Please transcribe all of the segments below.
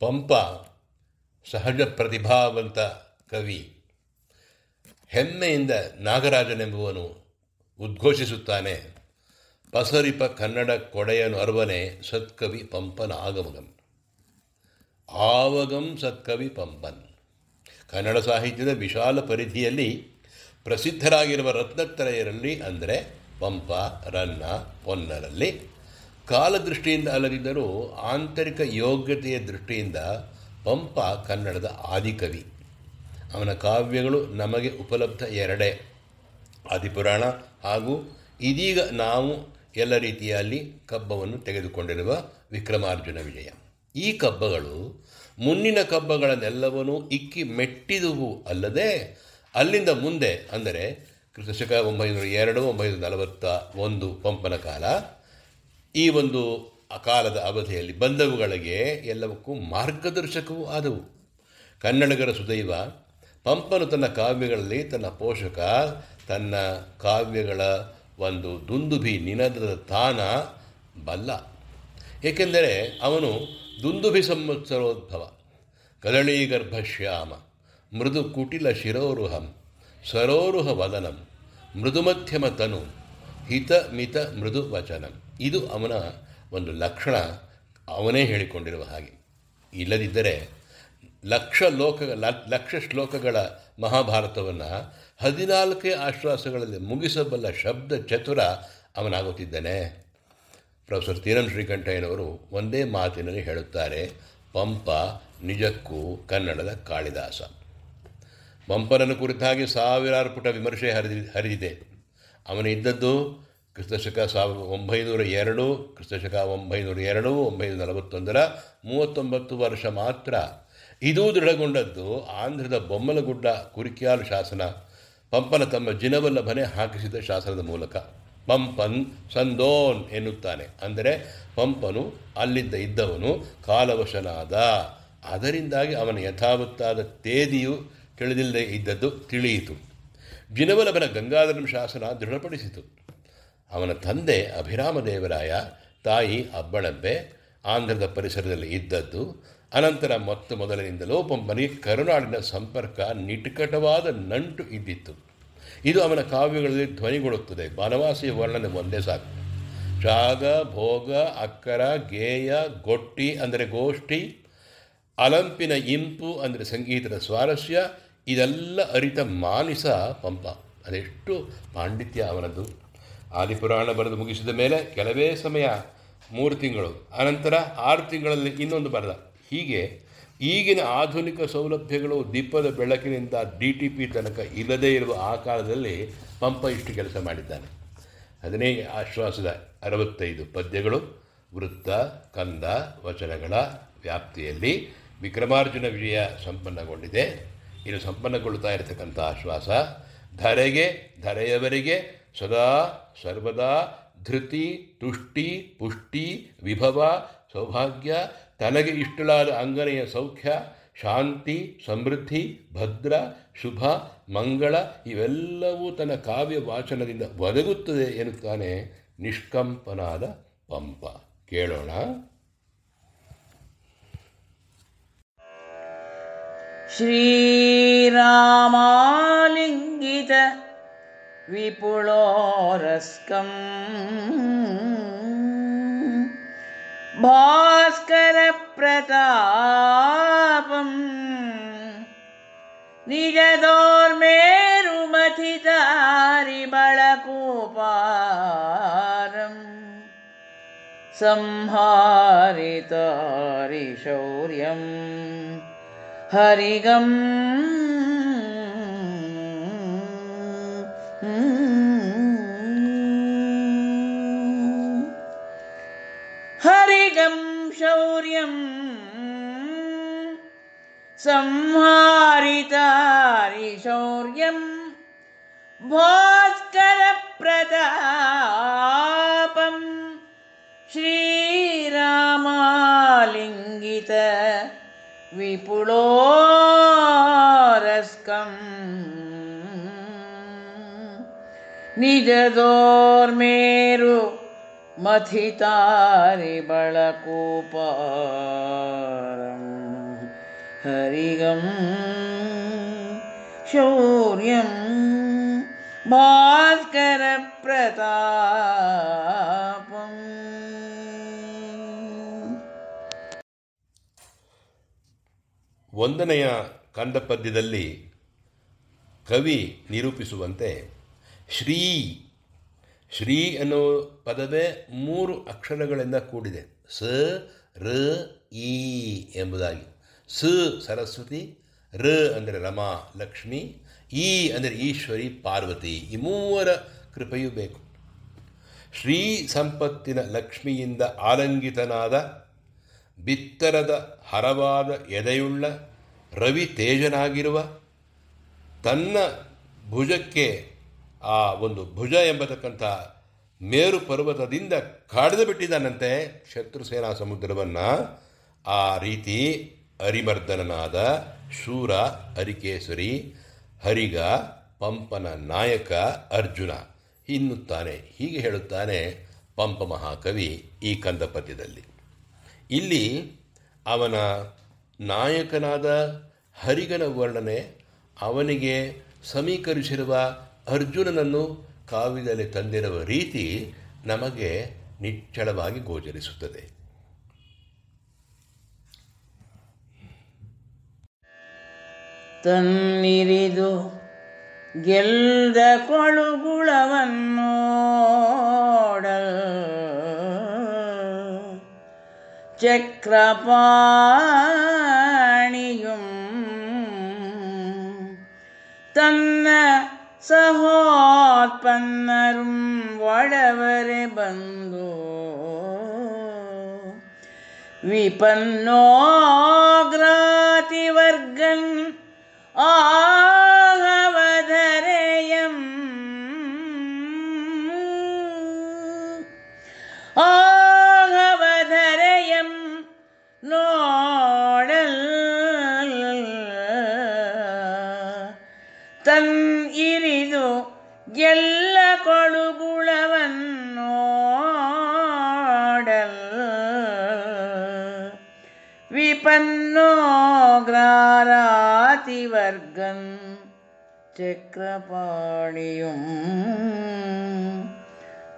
ಪಂಪ ಸಹಜ ಪ್ರತಿಭಾವಂತ ಕವಿ. ಹೆಮ್ಮೆಯಿಂದ ನಾಗರಾಜನೆಂಬುವನು ಉದ್ಘೋಷಿಸುತ್ತಾನೆ. ಪಸರಿಪ ಕನ್ನಡ ಕೊಡೆಯನು ಅರ್ವನೆ ಸತ್ಕವಿ ಪಂಪನ ಆಗಮಗಂ. ಆವಗಂ ಸತ್ಕವಿ ಪಂಪನ್. ಕನ್ನಡ ಸಾಹಿತ್ಯದ ವಿಶಾಲ ಪರಿಧಿಯಲ್ಲಿ ಪ್ರಸಿದ್ಧರಾಗಿರುವ ರತ್ನತ್ರಯರಲ್ಲಿ ಅಂದರೆ ಪಂಪ, ರನ್ನ, ಪೊನ್ನರಲ್ಲಿ ಕಾಲದೃಷ್ಟಿಯಿಂದ ಅಲ್ಲದಿದ್ದರೂ ಆಂತರಿಕ ಯೋಗ್ಯತೆಯ ದೃಷ್ಟಿಯಿಂದ ಪಂಪ ಕನ್ನಡದ ಆದಿಕವಿ. ಅವನ ಕಾವ್ಯಗಳು ನಮಗೆ ಉಪಲಬ್ಧ ಎರಡೇ. ಆದಿಪುರಾಣ ಹಾಗೂ ಇದೀಗ ನಾವು ಎಲ್ಲ ರೀತಿಯಲ್ಲಿ ಕಬ್ಬವನ್ನು ತೆಗೆದುಕೊಂಡಿರುವ ವಿಕ್ರಮಾರ್ಜುನ ವಿಜಯ. ಈ ಕಬ್ಬಗಳು ಮುನ್ನಿನ ಕಬ್ಬಗಳನ್ನೆಲ್ಲವನ್ನೂ ಇಕ್ಕಿ ಮೆಟ್ಟಿದುವು ಅಲ್ಲದೆ ಅಲ್ಲಿಂದ ಮುಂದೆ ಅಂದರೆ ಕ್ರಿಸ್ತಶಕ ಒಂಬೈನೂರ ಎರಡು, ಒಂಬೈನೂರ ನಲವತ್ತ ಒಂದು ಪಂಪನ ಕಾಲ ಈ ಒಂದು ಅಕಾಲದ ಅವಧಿಯಲ್ಲಿ ಬಂದವುಗಳಿಗೆ ಎಲ್ಲವಕ್ಕೂ ಮಾರ್ಗದರ್ಶಕವೂ ಆದವು. ಕನ್ನಡಿಗರ ಸುದೈವ, ಪಂಪನು ತನ್ನ ಕಾವ್ಯಗಳಲ್ಲಿ ತನ್ನ ಪೋಷಕ, ತನ್ನ ಕಾವ್ಯಗಳ ಒಂದು ದುಂದುಭಿ ನಿನದದ ತಾನ ಬಲ್ಲ. ಏಕೆಂದರೆ ಅವನು ದುಂದುಭಿ ಸಂವತ್ಸರೋದ್ಭವ ಕದಳಿ ಗರ್ಭಶ್ಯಾಮ ಮೃದು ಕುಟಿಲ ಶಿರೋರುಹಂ, ಸರೋರುಹ ವದನಂ, ಮೃದುಮಧ್ಯಮ ತನು, ಹಿತ ಮಿತ ಮೃದು ವಚನಂ. ಇದು ಅವನ ಒಂದು ಲಕ್ಷಣ ಅವನೇ ಹೇಳಿಕೊಂಡಿರುವ ಹಾಗೆ. ಇಲ್ಲದಿದ್ದರೆ ಲಕ್ಷ ಲೋಕ, ಲಕ್ಷ ಶ್ಲೋಕಗಳ ಮಹಾಭಾರತವನ್ನು ಹದಿನಾಲ್ಕೇ ಆಶ್ವಾಸಗಳಲ್ಲಿ ಮುಗಿಸಬಲ್ಲ ಶಬ್ದ ಚತುರ ಅವನಾಗುತ್ತಿದ್ದಾನೆ. ಪ್ರೊಫೆಸರ್ ತೀರನ್ ಶ್ರೀಕಂಠಯ್ಯನವರು ಒಂದೇ ಮಾತಿನಲ್ಲಿ ಹೇಳುತ್ತಾರೆ, ಪಂಪ ನಿಜಕ್ಕೂ ಕನ್ನಡದ ಕಾಳಿದಾಸ. ಪಂಪನನ್ನು ಕುರಿತಾಗಿ ಸಾವಿರಾರು ಪುಟ ವಿಮರ್ಶೆ ಹರಿದಿ, ಹರಿದಿದೆ. ಅವನು ಇದ್ದದ್ದು ಕ್ರಿಸ್ತಶಕ ಸಾವಿರದ ಒಂಬೈನೂರ ಎರಡು, ಕ್ರಿಸ್ತಶಕ ಒಂಬೈನೂರ ಎರಡು, ಒಂಬೈನೂರ ನಲವತ್ತೊಂದರ ಮೂವತ್ತೊಂಬತ್ತು ವರ್ಷ ಮಾತ್ರ ಇದೂ ದೃಢಗೊಂಡದ್ದು ಆಂಧ್ರದ ಬೊಮ್ಮಲಗುಡ್ಡ ಕುರಿಕ್ಯಾಲು ಶಾಸನ. ಪಂಪನ ತಮ್ಮ ಜಿನವಲ್ಲಭನೆ ಹಾಕಿಸಿದ ಶಾಸನದ ಮೂಲಕ. ಪಂಪನ್ ಸಂದೋನ್ ಎನ್ನುತ್ತಾನೆ. ಅಂದರೆ ಪಂಪನು ಅಲ್ಲಿದ್ದ ಇದ್ದವನು ಕಾಲವಶನಾದ. ಅದರಿಂದಾಗಿ ಅವನ ಯಥಾವತ್ತಾದ ತೇದಿಯು ತಿಳಿದಿಲ್ಲದೆ ಇದ್ದದ್ದು ತಿಳಿಯಿತು. ಜಿನವಲ್ಲಭನ ಗಂಗಾಧರನ ಶಾಸನ ದೃಢಪಡಿಸಿತು. ಅವನ ತಂದೆ ಅಭಿರಾಮ ದೇವರಾಯ ತಾಯಿ ಅಬ್ಬಳಬ್ಬೆ ಆಂಧ್ರದ ಪರಿಸರದಲ್ಲಿ ಇದ್ದದ್ದು, ಅನಂತರ ಮೊತ್ತ ಮೊದಲಿನಿಂದಲೂ ಪಂಪನಿಗೆ ಕರುನಾಡಿನ ಸಂಪರ್ಕ ನಿಟಕಟವಾದ ನಂಟು ಇದ್ದಿತ್ತು. ಇದು ಅವನ ಕಾವ್ಯಗಳಲ್ಲಿ ಧ್ವನಿಗೊಳ್ಳುತ್ತದೆ. ಬನವಾಸಿ ವರ್ಣನೆ ಒಂದೇ ಸಾಕು. ಜಾಗ ಭೋಗ, ಅಕ್ಕರ, ಗೇಯ, ಗೊಟ್ಟಿ ಅಂದರೆ ಗೋಷ್ಠಿ, ಅಲಂಪಿನ ಇಂಪು ಅಂದರೆ ಸಂಗೀತದ ಸ್ವಾರಸ್ಯ, ಇದೆಲ್ಲ ಅರಿತ ಮಾನಿಸ ಪಂಪ. ಅದೆಷ್ಟು ಪಾಂಡಿತ್ಯ ಅವನದ್ದು. ಆದಿಪುರಾಣ ಬರೆದು ಮುಗಿಸಿದ ಮೇಲೆ ಕೆಲವೇ ಸಮಯ, ಮೂರು ತಿಂಗಳು ಅನಂತರ ಆರು ತಿಂಗಳಲ್ಲಿ ಇನ್ನೊಂದು ಬರೆದ. ಹೀಗೆ ಈಗಿನ ಆಧುನಿಕ ಸೌಲಭ್ಯಗಳು ದೀಪದ ಬೆಳಕಿನಿಂದ ಡಿ ಟಿ ಪಿ ತನಕ ಇಲ್ಲದೇ ಇರುವ ಆ ಕಾಲದಲ್ಲಿ ಪಂಪ ಇಷ್ಟು ಕೆಲಸ ಮಾಡಿದ್ದಾನೆ. ಅದನ್ನೇ ಆಶ್ವಾಸದ ಅರವತ್ತೈದು ಪದ್ಯಗಳು, ವೃತ್ತ, ಕಂದ, ವಚನಗಳ ವ್ಯಾಪ್ತಿಯಲ್ಲಿ ವಿಕ್ರಮಾರ್ಜುನ ವಿಜಯ ಸಂಪನ್ನಗೊಂಡಿದೆ. ಇನ್ನು ಸಂಪನ್ನಗೊಳ್ಳುತ್ತಾ ಇರತಕ್ಕಂಥ ಆಶ್ವಾಸ, ಧರೆಗೆ, ಧರೆಯವರಿಗೆ ಸದಾ ಸರ್ವದಾ ಧೃತಿ ತುಷ್ಟಿ ಪುಷ್ಟಿ ವಿಭವ ಸೌಭಾಗ್ಯ ತನಗೆ ಇಷ್ಟಲಾದ ಅಂಗನೆಯ ಸೌಖ್ಯ ಶಾಂತಿ ಸಮೃದ್ಧಿ ಭದ್ರ ಶುಭ ಮಂಗಳ ಇವೆಲ್ಲವೂ ತನ್ನ ಕಾವ್ಯ ವಾಚನದಿಂದ ಒದಗುತ್ತದೆ ಎನ್ನುತ್ತಾನೆ ನಿಷ್ಕಂಪನಾದ ಪಂಪ ಕೇಳೋಣ श्रीरामालिङ्गित विपुलोरस्कम्। भास्करप्रतापम्। निजदोर्मेरुमथितारिबळकूपारम् संहारितारिशौर्यम्। हरिगम् हरिगं शौर्यम् संहारितारिशौर्यम् भास्करप्रतापम् श्रीरामालिङ्गित विपुलोरस्कम् ನಿಜದೋರ್ಮೇರು ಮಥಿತಾರಿ ಬಳಕೋಪಾರಂ ಹರಿಗಂ ಶೌರ್ಯಂ ಭಾಸ್ಕರ ಪ್ರತಾಪಂ. ಒಂದನೆಯ ಕಂದಪದ್ಯದಲ್ಲಿ ಕವಿ ನಿರೂಪಿಸುವಂತೆ ಶ್ರೀ. ಶ್ರೀ ಅನ್ನೋ ಪದವೇ ಮೂರು ಅಕ್ಷರಗಳಿಂದ ಕೂಡಿದೆ. ಸ, ರ, ಈ ಎಂಬುದಾಗಿ. ಸ ಸರಸ್ವತಿ, ರ ಅಂದರೆ ರಮಾ, ಲಕ್ಷ್ಮಿ, ಈ ಅಂದರೆ ಈಶ್ವರಿ, ಪಾರ್ವತಿ. ಈ ಮೂವರ ಕೃಪೆಯೂ ಬೇಕು. ಶ್ರೀ ಸಂಪತ್ತಿನ ಲಕ್ಷ್ಮಿಯಿಂದ ಆಲಂಗಿತನಾದ, ಬಿತ್ತರದ ಹರವಾದ ಎದೆಯುಳ್ಳ ರವಿ ತೇಜನಾಗಿರುವ ತನ್ನ ಭುಜಕ್ಕೆ ಆ ಒಂದು ಭುಜ ಎಂಬತಕ್ಕಂಥ ಮೇರು ಪರ್ವತದಿಂದ ಕಾಡಿದು ಬಿಟ್ಟಿದ್ದಾನಂತೆ ಶತ್ರುಸೇನಾ ಸಮುದ್ರವನ್ನು. ಆ ರೀತಿ ಅರಿಮರ್ದನನಾದ ಶೂರ, ಹರಿಕೇಸರಿ, ಹರಿಗ, ಪಂಪನ ನಾಯಕ ಅರ್ಜುನ ಇನ್ನುತ್ತಾನೆ. ಹೀಗೆ ಹೇಳುತ್ತಾನೆ ಪಂಪ ಮಹಾಕವಿ ಈ ಕಂದಪದ್ಯದಲ್ಲಿ. ಇಲ್ಲಿ ಅವನ ನಾಯಕನಾದ ಹರಿಗನ ವರ್ಣನೆ ಅವನಿಗೆ ಸಮೀಕರಿಸಿರುವ ಅರ್ಜುನನನ್ನು ಕಾವ್ಯದಲ್ಲಿ ತಂದಿರುವ ರೀತಿ ನಮಗೆ ನಿಚ್ಚಳವಾಗಿ ಗೋಚರಿಸುತ್ತದೆ. ತನ್ನಿರಿದು ಗೆಲ್ದ ಕೊಳುಗುಳವನ್ನೋಡಲ್. ಚಕ್ರಪಾಣಿಯು ತನ್ನ சகோத்பன்னரும் வடவரே பந்தோ विपन्नोऽग्रातिवर्गन् आ கலிவர்கன் சக்கரபாணியும்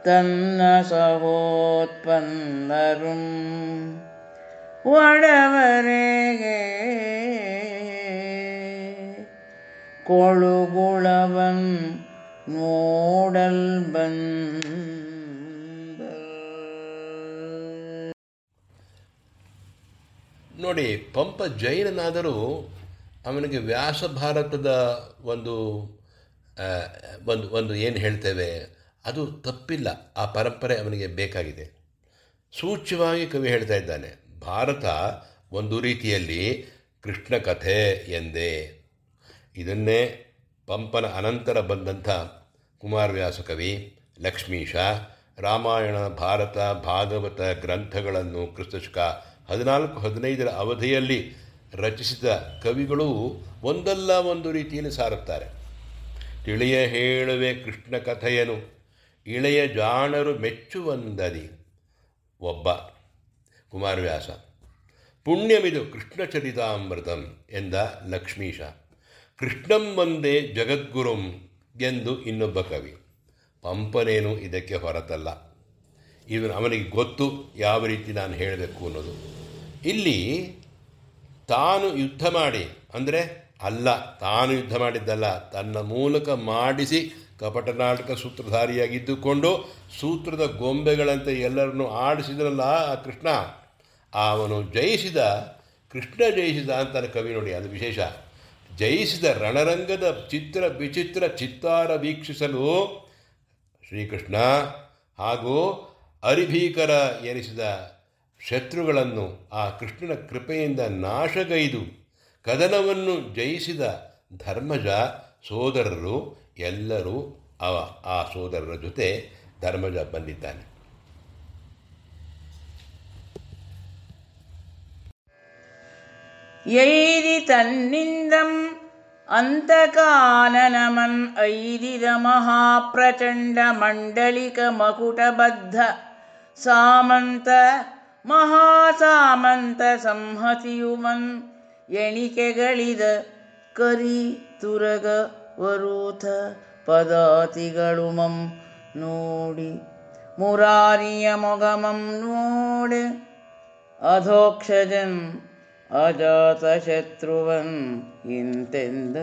தன்ன சகோத்பன்னரும் வடவரேகே கொழுகுளவன் நோடல் ನೋಡಿ ಪಂಪ ಜೈನನಾದರೂ ಅವನಿಗೆ ವ್ಯಾಸ ಭಾರತದ ಒಂದು ಒಂದು ಒಂದು ಏನು ಹೇಳ್ತೇವೆ, ಅದು ತಪ್ಪಿಲ್ಲ. ಆ ಪರಂಪರೆ ಅವನಿಗೆ ಬೇಕಾಗಿದೆ. ಸೂಚ್ಯವಾಗಿ ಕವಿ ಹೇಳ್ತಾ ಇದ್ದಾನೆ, ಭಾರತ ಒಂದು ರೀತಿಯಲ್ಲಿ ಕೃಷ್ಣ ಕಥೆ ಎಂದೇ. ಇದನ್ನೇ ಪಂಪನ ಅನಂತರ ಬಂದಂಥ ಕುಮಾರವ್ಯಾಸ ಕವಿ ಲಕ್ಷ್ಮೀಶ ರಾಮಾಯಣ, ಭಾರತ, ಭಾಗವತ ಗ್ರಂಥಗಳನ್ನು ಕ್ರಿಸ್ತಶಕ ಹದಿನಾಲ್ಕು, ಹದಿನೈದರ ಅವಧಿಯಲ್ಲಿ ರಚಿಸಿದ ಕವಿಗಳು ಒಂದಲ್ಲ ಒಂದು ರೀತಿಯಲ್ಲಿ ಸಾರುತ್ತಾರೆ. ತಿಳಿಯ ಹೇಳುವೆ ಕೃಷ್ಣ ಕಥೆಯನು, ಇಳೆಯ ಜಾಣರು ಮೆಚ್ಚುವಂದದಿ. ಒಬ್ಬ ಕುಮಾರವ್ಯಾಸ, ಪುಣ್ಯಮಿದು ಕೃಷ್ಣ ಚರಿತಾಮೃತಂ ಎಂದ ಲಕ್ಷ್ಮೀಶ, ಕೃಷ್ಣಂ ಒಂದೇ ಜಗದ್ಗುರುಂ ಎಂದು ಇನ್ನೊಬ್ಬ ಕವಿ. ಪಂಪನೇನು ಇದಕ್ಕೆ ಹೊರತಲ್ಲ. ಇವನು ಅವನಿಗೆ ಗೊತ್ತು ಯಾವ ರೀತಿ ನಾನು ಹೇಳಬೇಕು ಅನ್ನೋದು. ಇಲ್ಲಿ ತಾನು ಯುದ್ಧ ಮಾಡಿ, ಅಂದರೆ ಅಲ್ಲ, ತಾನು ಯುದ್ಧ ಮಾಡಿದ್ದಲ್ಲ, ತನ್ನ ಮೂಲಕ ಮಾಡಿಸಿ ಕಪಟನಾಟಕ ಸೂತ್ರಧಾರಿಯಾಗಿದ್ದುಕೊಂಡು ಸೂತ್ರದ ಗೊಂಬೆಗಳಂತೆ ಎಲ್ಲರನ್ನು ಆಡಿಸಿದ್ರಲ್ಲ ಆ ಕೃಷ್ಣ. ಅವನು ಜಯಿಸಿದ, ಕೃಷ್ಣ ಜಯಿಸಿದ ಅಂತಾನೆ ಕವಿ ನೋಡಿ, ಅದು ವಿಶೇಷ. ಜಯಿಸಿದ ರಣರಂಗದ ಚಿತ್ರ ವಿಚಿತ್ರ ಚಿತ್ತಾರ ವೀಕ್ಷಿಸಲು ಶ್ರೀಕೃಷ್ಣ ಹಾಗೂ ಅರಿಭೀಕರ ಎನಿಸಿದ ಶತ್ರುಗಳನ್ನು ಆ ಕೃಷ್ಣನ ಕೃಪೆಯಿಂದ ನಾಶಗೈದು ಕದನವನ್ನು ಜಯಿಸಿದ ಧರ್ಮಜ ಸೋದರರು ಎಲ್ಲರೂ ಅವ ಆ ಸೋದರರ ಜೊತೆ ಧರ್ಮಜ ಬಂದಿದ್ದಾನೆ. ಎಯ್ದಿ ತನ್ನಿಂದಂ ಅಂತಕಾನನಮನ್ ಐದಿದ ಮಹಾಪ್ರಚಂಡ ಮಂಡಳಿಕ ಮಕುಟಬದ್ಧ ಸಾಮಂತ ಮಹಾಸಾಮಂತ ಸಂಹತಿಯುಮನ್ ಎಣಿಕೆಗಳಿದ ಕರಿ ತುರಗ ವರೂಥ ಪದಾತಿಗಳು ಮಂ ನೋಡಿ, ಮುರಾರಿಯ ಮೊಗಮಂ ನೋಡೆ, ಅಧೋಕ್ಷಜನ್ ಅಜಾತ ಶತ್ರುವನ್ ಇಂತೆಂದ.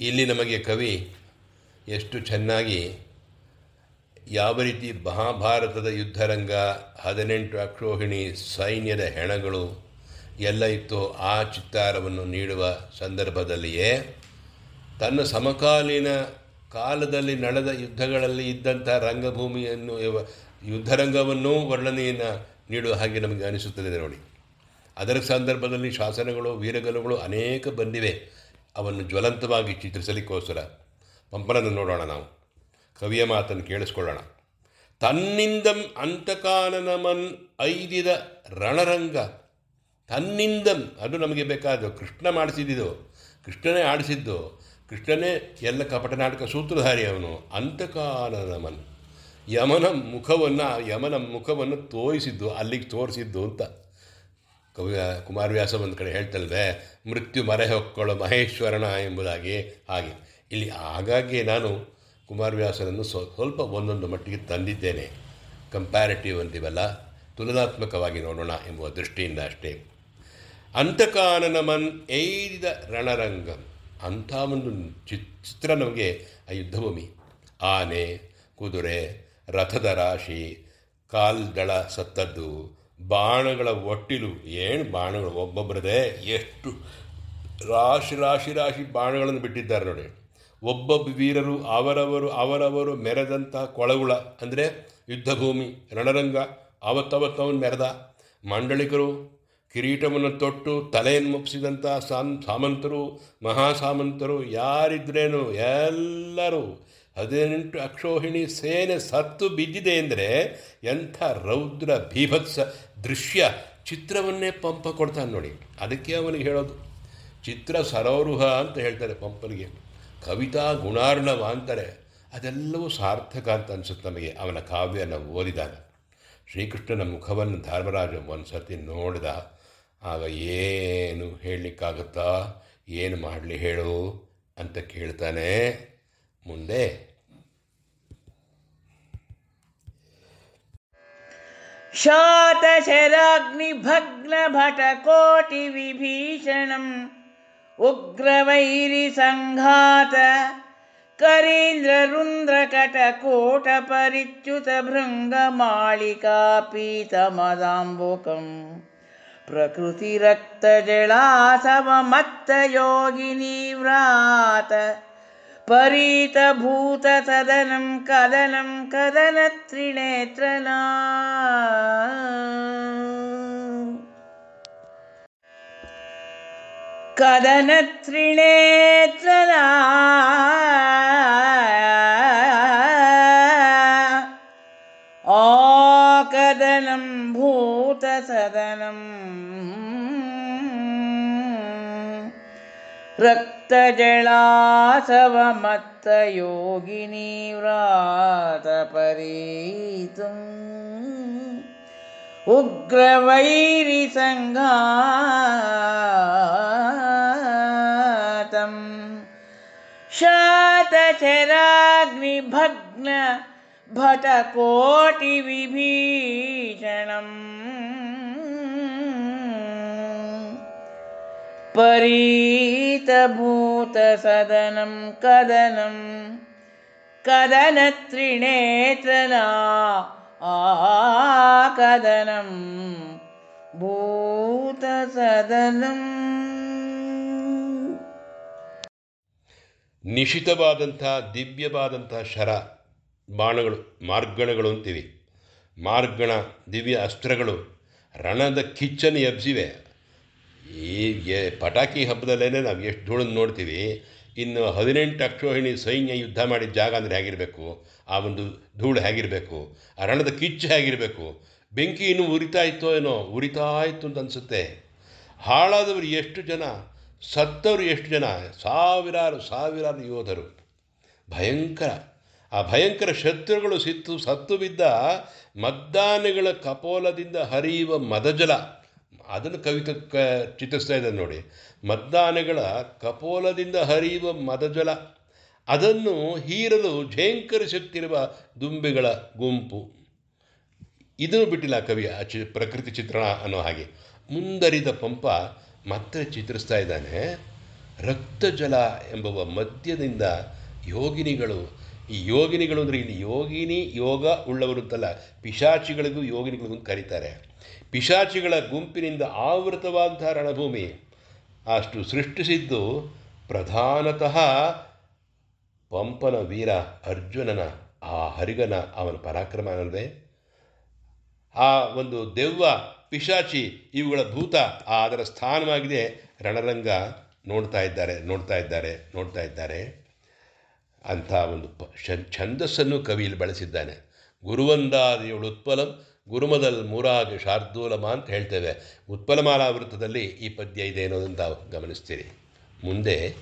ಇಲ್ಲಿ ನಮಗೆ ಕವಿ ಎಷ್ಟು ಚೆನ್ನಾಗಿ ಯಾವ ರೀತಿ ಮಹಾಭಾರತದ ಯುದ್ಧರಂಗ, ಹದಿನೆಂಟು ಅಕ್ಷೋಹಿಣಿ ಸೈನ್ಯದ ಹೆಣಗಳು ಎಲ್ಲ ಇತ್ತು ಆ ಚಿತ್ತಾರವನ್ನು ನೀಡುವ ಸಂದರ್ಭದಲ್ಲಿಯೇ, ತನ್ನ ಸಮಕಾಲೀನ ಕಾಲದಲ್ಲಿ ನಡೆದ ಯುದ್ಧಗಳಲ್ಲಿ ಇದ್ದಂಥ ರಂಗಭೂಮಿಯನ್ನು, ಯುದ್ಧರಂಗವನ್ನು ವರ್ಣನೆಯನ್ನು ನೀಡುವ ಹಾಗೆ ನಮಗೆ ಅನಿಸುತ್ತದೆ ನೋಡಿ. ಅದರ ಸಂದರ್ಭದಲ್ಲಿ ಶಾಸನಗಳು, ವೀರಗಲುಗಳು ಅನೇಕ ಬಂದಿವೆ. ಅವನ್ನು ಜ್ವಲಂತವಾಗಿ ಚಿತ್ರಿಸಲಿಕ್ಕೋಸ್ಕರ. ಪಂಪನನ್ನು ನೋಡೋಣ ನಾವು. ಕವಿಯ ಮಾತನ್ನು ಕೇಳಿಸ್ಕೊಳ್ಳೋಣ. ತನ್ನಿಂದಂ ಅಂತಕಾನನ ಮನ್ ಐದಿದ ರಣರಂಗ. ತನ್ನಿಂದಂ ಅದು ನಮಗೆ ಬೇಕಾದ ಕೃಷ್ಣ ಮಾಡಿಸಿದ್ದು. ಕೃಷ್ಣನೇ ಆಡಿಸಿದ್ದು. ಕೃಷ್ಣನೇ ಎಲ್ಲ ಕಪಟ ನಾಟಕ ಸೂತ್ರಧಾರಿ ಅವನು. ಅಂತಕಾನನ ಮನ್. ಯಮನ ಮುಖವನ್ನು ಯಮನ ಮುಖವನ್ನು ತೋರಿಸಿದ್ದು ಅಲ್ಲಿಗೆ ತೋರಿಸಿದ್ದು ಅಂತ. ಕವಿ ಕುಮಾರವ್ಯಾಸ ಒಂದು ಕಡೆ ಹೇಳ್ತಲ್ವೇ, ಮೃತ್ಯು ಮರೆ ಹೊಕ್ಕೊಳ್ಳೋ ಮಹೇಶ್ವರನ ಎಂಬುದಾಗಿ ಹಾಗೆ. ಇಲ್ಲಿ ಹಾಗಾಗಿ ನಾನು ಕುಮಾರವ್ಯಾಸನನ್ನು ಸ್ವ, ಸ್ವಲ್ಪ ಒಂದೊಂದು ಮಟ್ಟಿಗೆ ತಂದಿದ್ದೇನೆ. ಕಂಪ್ಯಾರಿಟಿವ್ ಅಂತೀವಲ್ಲ, ತುಲನಾತ್ಮಕವಾಗಿ ನೋಡೋಣ ಎಂಬುವ ದೃಷ್ಟಿಯಿಂದ ಅಷ್ಟೇ. ಅಂತಕಾನನ ಮನ್ ಏರಿದ ರಣರಂಗಂ. ಅಂಥ ಒಂದು ಚಿತ್ರ ನಮಗೆ ಆ ಯುದ್ಧಭೂಮಿ. ಆನೆ, ಕುದುರೆ, ರಥದ ರಾಶಿ, ಕಾಲ್ದಳ ಸತ್ತದ್ದು, ಬಾಣಗಳ ಒಟ್ಟಿಲು. ಏನು ಬಾಣಗಳು? ಒಬ್ಬೊಬ್ಬರದೇ ಎಷ್ಟು ರಾಶಿ ರಾಶಿ ರಾಶಿ ಬಾಣಗಳನ್ನು ಬಿಟ್ಟಿದ್ದಾರೆ ನೋಡಿ. ಒಬ್ಬೊಬ್ಬ ವೀರರು, ಅವರವರು ಅವರವರು ಮೆರೆದಂತಹ ಕೊಳಗುಳ ಅಂದರೆ ಯುದ್ಧಭೂಮಿ, ರಣರಂಗ, ಅವತ್ತವತ್ತವನು ಮೆರೆದ ಮಂಡಳಿಕರು, ಕಿರೀಟವನ್ನು ತೊಟ್ಟು ತಲೆಯನ್ನು ಮುಪ್ಪಿಸಿದಂಥ ಸಾಮ್ ಸಾಮಂತರು, ಮಹಾಸಾಮಂತರು ಯಾರಿದ್ರೇನು? ಎಲ್ಲರೂ ಹದಿನೆಂಟು ಅಕ್ಷೋಹಿಣಿ ಸೇನೆ ಸತ್ತು ಬಿದ್ದಿದೆ ಅಂದರೆ ಎಂಥ ರೌದ್ರ ಭೀಭತ್ಸ ದೃಶ್ಯ ಚಿತ್ರವನ್ನೇ ಪಂಪ ಕೊಡ್ತಾನೆ ನೋಡಿ. ಅದಕ್ಕೆ ಅವನಿಗೆ ಹೇಳೋದು, ಚಿತ್ರ ಸರೋರುಹ ಅಂತ ಹೇಳ್ತಾರೆ ಪಂಪನಿಗೆ. ಕವಿತಾ ಗುಣಾರ್ಣವ ಅಂತಾರೆ ಅದೆಲ್ಲವೂ ಸಾರ್ಥಕ ಅಂತ ಅನಿಸುತ್ತೆ ನಮಗೆ. ಅವನ ಕಾವ್ಯನ ಓದಿದಾಗ. ಶ್ರೀಕೃಷ್ಣನ ಮುಖವನ್ನು ಧರ್ಮರಾಜ ಒಂದು ಸರ್ತಿ ನೋಡಿದ, ಆಗ ಏನು ಹೇಳಲಿಕ್ಕಾಗುತ್ತಾ? ಏನು ಮಾಡಲಿ ಹೇಳು ಅಂತ ಕೇಳ್ತಾನೆ. ಮುಂದೆ. ಶಾತ ಭಗ್ನ ಭಟ ಕೋಟಿ ವಿಭೀಷಣಂ. उग्रवैरिसङ्घात करीन्द्ररुन्द्रकटकोटपरिच्युतभृङ्गमालिकापीतमदाम्बुकम्। प्रकृतिरक्तजलासवमत्तयोगिनीव्रात परीतभूतसदनं कदनं कदनत्रिनेत्रना कदनत्रिनेत्रना आकदनं भूतसदनम् रक्तजलासवमत्तयोगिनीव्रातपरीतुम् उग्रवैरिसङ्घातम् शातचराग्निभग्न भटकोटिविभीषणम् परीतभूतसदनं कदनं कदनत्रिनेत्रना आकदनं भूतसदनम् ನಿಶಿತವಾದಂಥ ದಿವ್ಯವಾದಂಥ ಶರ ಬಾಣಗಳು ಮಾರ್ಗಣಗಳು ಅಂತೀವಿ ಮಾರ್ಗಣ ದಿವ್ಯ ಅಸ್ತ್ರಗಳು ರಣದ ಕಿಚ್ಚನ್ನು ಎಬ್ಸಿವೆ ಈ ಎ- ಪಟಾಕಿ ಹಬ್ಬದಲ್ಲೇ ನಾವು ಎಷ್ಟು ಧೂಳನ್ನು ನೋಡ್ತೀವಿ ಇನ್ನು ಹದಿನೆಂಟು ಅಕ್ಷೋಹಿಣಿ ಸೈನ್ಯ ಯುದ್ಧ ಮಾಡಿದ ಜಾಗ ಅಂದರೆ ಹೇಗಿರಬೇಕು ಆ ಒಂದು ಧೂಳು ಹೇಗಿರಬೇಕು? ಆ ರಣದ ಕಿಚ್ಚು ಹೇಗಿರಬೇಕು? ಬೆಂಕಿ ಇನ್ನೂ ಉರಿತಾ ಇತ್ತೋ ಏನೋ? ಉರಿತಾ ಇತ್ತು ಅಂತ ಅನಿಸುತ್ತೆ. ಹಾಳಾದವರು ಎಷ್ಟು ಜನ? ಸತ್ತವರು ಎಷ್ಟು ಜನ? ಸಾವಿರಾರು ಸಾವಿರಾರು ಯೋಧರು. ಭಯಂಕರ. ಆ ಭಯಂಕರ ಶತ್ರುಗಳು ಸಿತ್ತು, ಸತ್ತು ಬಿದ್ದ ಮದ್ದಾನೆಗಳ ಕಪೋಲದಿಂದ ಹರಿಯುವ ಮದಜಲ. ಅದನ್ನು ಕವಿತ ಕ, ಚಿತ್ರಿಸ್ತಾ ಇದ್ದಾನೆ ನೋಡಿ. ಮದ್ದಾನೆಗಳ ಕಪೋಲದಿಂದ ಹರಿಯುವ ಮದಜಲ. ಅದನ್ನು ಹೀರಲು ಝೇಂಕರಿಸುತ್ತಿರುವ ದುಂಬಿಗಳ ಗುಂಪು. ಇದನ್ನು ಬಿಟ್ಟಿಲ್ಲ ಕವಿ ಆ ಚಿ, ಪ್ರಕೃತಿ ಚಿತ್ರಣ ಅನ್ನೋ ಹಾಗೆ. ಮುಂದರಿದ ಪಂಪ ಮತ್ತೆ ಚಿತ್ರಿಸ್ತಾ ಇದ್ದಾನೆ. ರಕ್ತಜಲ ಎಂಬುವ ಮಧ್ಯದಿಂದ ಯೋಗಿನಿಗಳು, ಈ ಯೋಗಿನಿಗಳು ಅಂದರೆ ಇಲ್ಲಿ ಯೋಗಿನಿ ಯೋಗ ಉಳ್ಳವರು ಅಂತಲ್ಲ, ಪಿಶಾಚಿಗಳಿಗೂ ಯೋಗಿನಿಗಳಿಗೂ ಕರೀತಾರೆ. ಪಿಶಾಚಿಗಳ ಗುಂಪಿನಿಂದ ಆವೃತವಾದಂಥ ರಣಭೂಮಿ ಅಷ್ಟು ಸೃಷ್ಟಿಸಿದ್ದು ಪ್ರಧಾನತಃ ಪಂಪನ ವೀರ ಅರ್ಜುನನ, ಆ ಹರಿಗನ, ಅವನ ಪರಾಕ್ರಮ ಅಲ್ವೇ? ಆ ಒಂದು ದೆವ್ವ, ಪಿಶಾಚಿ ಇವುಗಳ ಭೂತ ಆ ಅದರ ಸ್ಥಾನವಾಗಿದೆ. ರಣರಂಗ ನೋಡ್ತಾ ಇದ್ದಾರೆ ನೋಡ್ತಾ ಇದ್ದಾರೆ ನೋಡ್ತಾ ಇದ್ದಾರೆ. ಅಂಥ ಒಂದು ಪ ಛಂದಸ್ಸನ್ನು ಕವಿಯಲ್ಲಿ ಬಳಸಿದ್ದಾನೆ. ಗುರುವಂದಾದಿಯವಳು ಉತ್ಪಲಂ, ಗುರುಮದಲ್ ಮೂರಾಗ ಶಾರ್ದೂಲಮ ಅಂತ ಹೇಳ್ತೇವೆ. ಉತ್ಪಲಮಾಲಾ ವೃತ್ತದಲ್ಲಿ ಈ ಪದ್ಯ ಇದೆ ಅನ್ನೋದನ್ನು ತಾವು ಗಮನಿಸ್ತೀರಿ. ಮುಂದೆ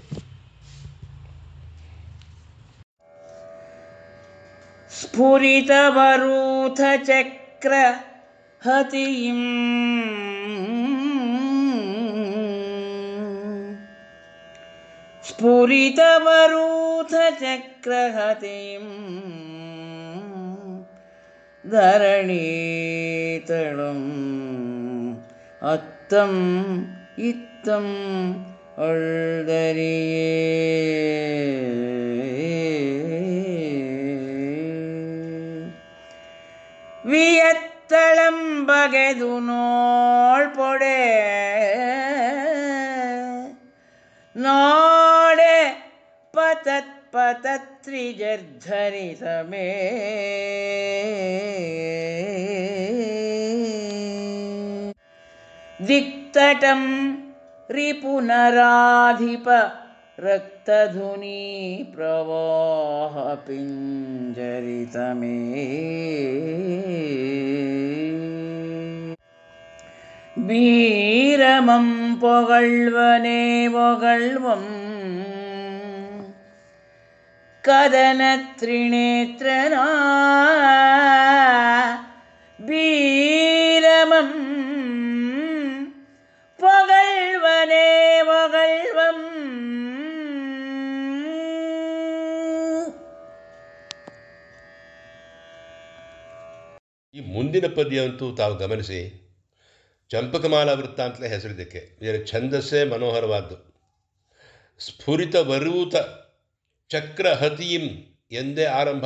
स्फुरितवरुचक्रहतिं स्फुरितवरूथ चक्रहतिं धरणीतलम् अत्तम् इत्तं अल्दरिये வியத்தளம் பகது நோள் பொடே நாடே பதத் பதத்ரிஜர்தரிதமே திக்தடம் ரிபுனராதிப रक्तधुनी प्रवाहपिञ्जरितमे வீரமம் புகழ்வனே புகழ்வம் கதன திரிநேத்திரனா வீரமம் ಮುಂದಿನ ಪದ್ಯವಂತೂ ತಾವು ಗಮನಿಸಿ, ಚಂಪಕಮಾಲ ವೃತ್ತ ಅಂತಲೇ ಹೆಸರಿದ್ದಕ್ಕೆ. ಇದರ ಛಂದಸ್ಸೇ ಮನೋಹರವಾದ್ದು. ಸ್ಫುರಿತ ವರೂತ ಚಕ್ರಹತೀಂ ಎಂದೇ ಆರಂಭ.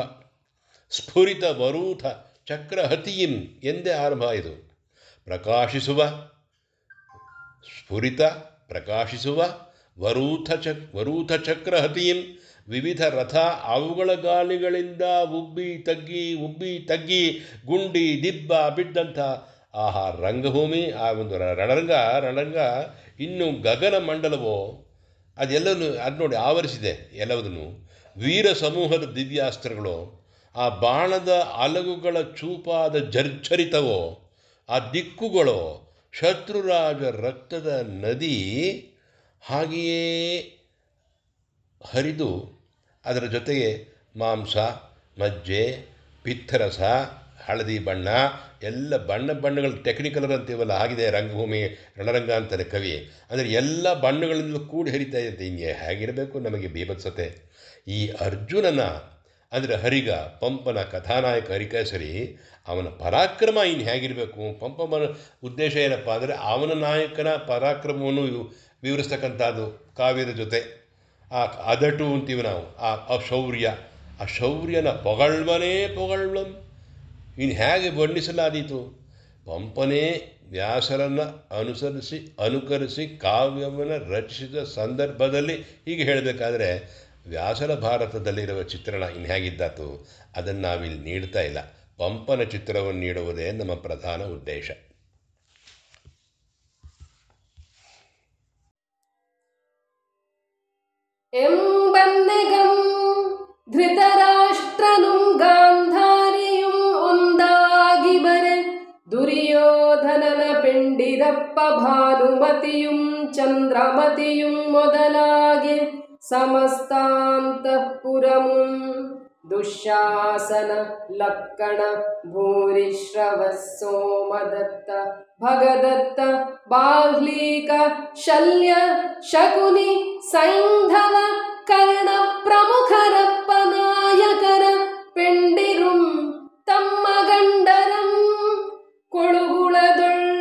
ಸ್ಫುರಿತ ವರೂಥ ಚಕ್ರಹತೀಂ ಎಂದೇ ಆರಂಭ ಇದು. ಪ್ರಕಾಶಿಸುವ, ಸ್ಫುರಿತ ಪ್ರಕಾಶಿಸುವ ವರೂಥ ಚಕ್ ವರೂಥ ಚಕ್ರಹತಿಯಿಂ ವಿವಿಧ ರಥ ಅವುಗಳ ಗಾಲಿಗಳಿಂದ ಉಬ್ಬಿ ತಗ್ಗಿ ಉಬ್ಬಿ ತಗ್ಗಿ, ಗುಂಡಿ, ದಿಬ್ಬ ಬಿದ್ದಂಥ ಆಹಾ ರಂಗಭೂಮಿ, ಆ ಒಂದು ರಣರಂಗ ರಣರಂಗ ಇನ್ನು ಗಗನ ಮಂಡಲವೋ ಅದೆಲ್ಲವೂ ಅದು ನೋಡಿ ಆವರಿಸಿದೆ ಎಲ್ಲವುದನ್ನು. ವೀರ ಸಮೂಹದ ದಿವ್ಯಾಸ್ತ್ರಗಳು, ಆ ಬಾಣದ ಅಲಗುಗಳ ಚೂಪಾದ ಜರ್ಜರಿತವೋ, ಆ ದಿಕ್ಕುಗಳು, ಶತ್ರುರಾಜ ರಕ್ತದ ನದಿ ಹಾಗೆಯೇ ಹರಿದು ಅದರ ಜೊತೆಗೆ ಮಾಂಸ, ಮಜ್ಜೆ, ಪಿತ್ತರಸ, ಹಳದಿ ಬಣ್ಣ, ಎಲ್ಲ ಬಣ್ಣ ಬಣ್ಣಗಳು ಟೆಕ್ನಿಕಲರ್ ಅಂತೀವಲ್ಲ ಆಗಿದೆ. ರಂಗಭೂಮಿ, ರಣರಂಗ ಅಂತಾರೆ ಕವಿ. ಅಂದರೆ ಎಲ್ಲ ಬಣ್ಣಗಳಿಂದಲೂ ಕೂಡಿ ಹರಿತಾ ಇರುತ್ತೆ. ಹಿಂಗೆ ಹೇಗಿರಬೇಕು ನಮಗೆ ಬೀಭತ್ಸತೆ ಈ ಅರ್ಜುನನ, ಅಂದರೆ ಹರಿಗ, ಪಂಪನ ಕಥಾನಾಯಕ ಹರಿಕೇಸರಿ, ಅವನ ಪರಾಕ್ರಮ ಇನ್ನು ಹೇಗಿರಬೇಕು? ಪಂಪನ ಉದ್ದೇಶ ಏನಪ್ಪ ಅಂದರೆ ಅವನ ನಾಯಕನ ಪರಾಕ್ರಮವನ್ನು ವಿವ್- ವಿವರಿಸ್ತಕ್ಕಂಥದ್ದು ಕಾವ್ಯದ ಜೊತೆ. ಆ ಅದಟು ಅಂತೀವಿ ನಾವು, ಆ ಅಶೌರ್ಯ. ಶೌರ್ಯ ಆ ಶೌರ್ಯನ ಪೊಗಳ್ವನೇ ಪೊಗಳ್ವಂ ಇನ್ನು ಹೇಗೆ ವರ್ಣಿಸಲಾದೀತು ಪಂಪನೇ ವ್ಯಾಸರನ್ನು ಅನುಸರಿಸಿ, ಅನುಕರಿಸಿ ಕಾವ್ಯವನ್ನು ರಚಿಸಿದ ಸಂದರ್ಭದಲ್ಲಿ ಹೀಗೆ ಹೇಳಬೇಕಾದ್ರೆ ವ್ಯಾಸರ ಭಾರತದಲ್ಲಿರುವ ಚಿತ್ರಣ ಇನ್ನು ಹೇಗಿದ್ದಾತು ಅದನ್ನು ನಾವಿಲ್ಲಿ ನೀಡ್ತಾ ಇಲ್ಲ. ಪಂಪನ ಚಿತ್ರವನ್ನು ನೀಡುವುದೇ ನಮ್ಮ ಪ್ರಧಾನ ಉದ್ದೇಶ. धृतराष्ट्रनु गान्धारिन्दिबरे दुर्योधन पिण्डिरप्प भुमतिं चन्द्रमतिं मोदलगे समस्तान्तः पुरम् ದುಶಾಸನ ಲಕ್ಕಣ, ಭೂರಿಶ್ರವ, ಸೋಮದತ್ತ, ಭಗದತ್ತ ಬಾಹ್ಲೀಕ ಶಲ್ಯ, ಶಕುನಿ, ಸೈಂಧವ, ಕರ್ಣ ಪ್ರಮುಖರಪ್ಪನಾಯಕರ ಪೆಂಡಿರುಂ ತಮ್ಮ ಗಂಡರಂ ಕೊಳುಗುಳದೊಳ್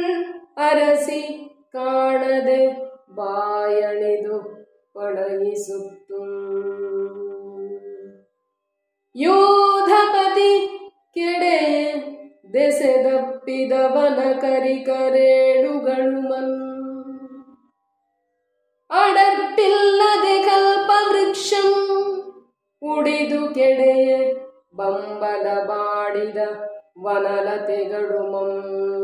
ಅರಸಿ ಕಾಣದೆ ಬಾಯಣಿದು ಒಳಗಿಸುತ್ತು ಯೋಧಪತಿ ಕೆಡೆ ದೆಸೆದಪ್ಪಿದವನ ಕರಿಕರೇಡುಗಳು ಮನ್ ಅಡರ್ಪಿಲ್ಲದೆ ಕಲ್ಪವೃಕ್ಷಂ ಉಡಿದು ಕೆಡೆಯ ಬಂಬಲ ಬಾಡಿದ ವನಲತೆಗಳು ಮಂಪೋತು.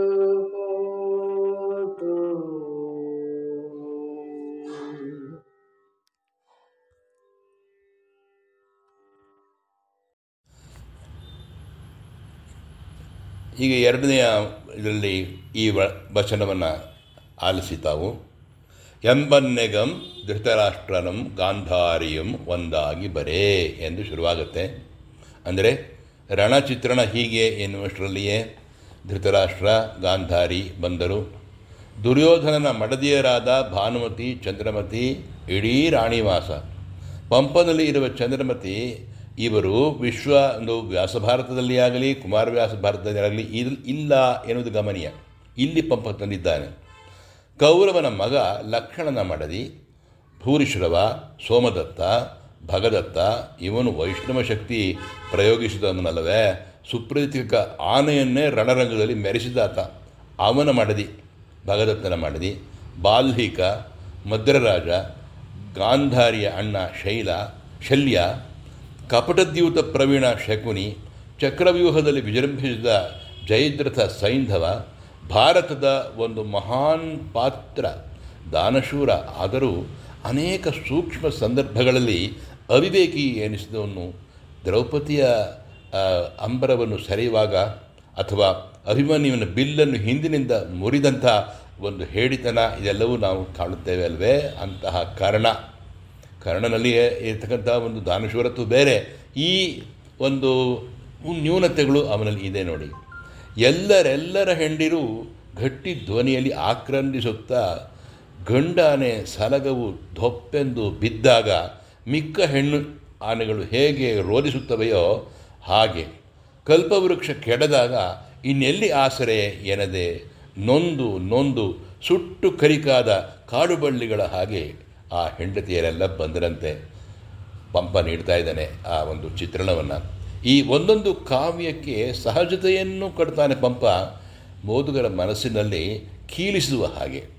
ಈಗ ಎರಡನೆಯ ಇದರಲ್ಲಿ ಈ ವಚನವನ್ನು ಆಲಿಸಿ ತಾವು. ಎಂಬನ್ನೆಗಂ ಧೃತರಾಷ್ಟ್ರನಂ ಗಾಂಧಾರಿಯಂ ಒಂದಾಗಿ ಬರೇ ಎಂದು ಶುರುವಾಗುತ್ತೆ. ಅಂದರೆ ರಣಚಿತ್ರಣ ಹೀಗೆ ಎನ್ನುವಷ್ಟರಲ್ಲಿಯೇ ಧೃತರಾಷ್ಟ್ರ, ಗಾಂಧಾರಿ ಬಂದರು. ದುರ್ಯೋಧನನ ಮಡದಿಯರಾದ ಭಾನುಮತಿ, ಚಂದ್ರಮತಿ, ಇಡೀ ರಾಣಿವಾಸ. ಪಂಪನಲ್ಲಿ ಇರುವ ಚಂದ್ರಮತಿ ಇವರು ವಿಶ್ವ ಒಂದು ವ್ಯಾಸಭಾರತದಲ್ಲಿ ಆಗಲಿ ಕುಮಾರವ್ಯಾಸ ಭಾರತದಲ್ಲಿ ಆಗಲಿ ಇದು ಇಲ್ಲ ಎನ್ನುವುದು ಗಮನೀಯ. ಇಲ್ಲಿ ಪಂಪ ತಂದಿದ್ದಾನೆ. ಕೌರವನ ಮಗ ಲಕ್ಷಣನ ಮಡದಿ ಭೂರಿಶ್ರವ ಸೋಮದತ್ತ, ಭಗದತ್ತ, ಇವನು ವೈಷ್ಣವ ಶಕ್ತಿ ಪ್ರಯೋಗಿಸಿದವನಲ್ಲವೇ, ಸುಪ್ರತಿಕ ಆನೆಯನ್ನೇ ರಣರಂಗದಲ್ಲಿ ಮೆರೆಸಿದಾತ. ಅವನ ಮಡದಿ, ಭಗದತ್ತನ ಮಡದಿ, ಬಾಲ್ಹಿಕ, ಮದ್ರರಾಜ, ಗಾಂಧಾರಿಯ ಅಣ್ಣ ಶೈಲ, ಶಲ್ಯ ಕಪಟದ್ಯೂತ ಪ್ರವೀಣ ಶಕುನಿ ಚಕ್ರವ್ಯೂಹದಲ್ಲಿ ವಿಜೃಂಭಿಸಿದ ಜಯದ್ರಥ ಸೈಂಧವ ಭಾರತದ ಒಂದು ಮಹಾನ್ ಪಾತ್ರ. ದಾನಶೂರ ಆದರೂ ಅನೇಕ ಸೂಕ್ಷ್ಮ ಸಂದರ್ಭಗಳಲ್ಲಿ ಅವಿವೇಕಿ ಎನಿಸಿದವನು ದ್ರೌಪದಿಯ ಅಂಬರವನ್ನು ಸೆರೆಯುವಾಗ ಅಥವಾ ಅಭಿಮನ್ಯುವಿನ ಬಿಲ್ಲನ್ನು ಹಿಂದಿನಿಂದ ಮುರಿದಂಥ ಒಂದು ಹೇಳಿತನ ಇದೆಲ್ಲವೂ ನಾವು ಕಾಣುತ್ತೇವೆ ಅಲ್ವೇ ಅಂತಹ ಕಾರಣ. ಕರ್ಣನಲ್ಲಿಯೇ ಇರ್ತಕ್ಕಂಥ ಒಂದು ದಾನಶೂರತ್ವ ಬೇರೆ, ಈ ಒಂದು ನ್ಯೂನತೆಗಳು ಅವನಲ್ಲಿ ಇದೆ ನೋಡಿ. ಎಲ್ಲರೆಲ್ಲರ ಹೆಂಡಿರು ಗಟ್ಟಿ ಧ್ವನಿಯಲ್ಲಿ ಆಕ್ರಂದಿಸುತ್ತಾ ಗಂಡಾನೆ ಸಲಗವು ಧೊಪ್ಪೆಂದು ಬಿದ್ದಾಗ ಮಿಕ್ಕ ಹೆಣ್ಣು ಆನೆಗಳು ಹೇಗೆ ರೋಧಿಸುತ್ತವೆಯೋ ಹಾಗೆ. ಕಲ್ಪವೃಕ್ಷ ಕೆಡದಾಗ ಇನ್ನೆಲ್ಲಿ ಆಸರೆ ಎನದೆ ನೊಂದು ನೊಂದು ಸುಟ್ಟು ಕರಿಕಾದ ಕಾಡುಬಳ್ಳಿಗಳ ಹಾಗೆ. ಆ ಹೆಂಡತಿಯರೆಲ್ಲ ಬಂದರಂತೆ ಪಂಪ ನೀಡ್ತಾ ಇದ್ದಾನೆ ಆ ಒಂದು ಚಿತ್ರಣವನ್ನು. ಈ ಒಂದೊಂದು ಕಾವ್ಯಕ್ಕೆ ಸಹಜತೆಯನ್ನು ಕೊಡ್ತಾನೆ ಪಂಪ. ಓದುಗರ ಮನಸ್ಸಿನಲ್ಲಿ ಕೀಲಿಸುವ ಹಾಗೆ.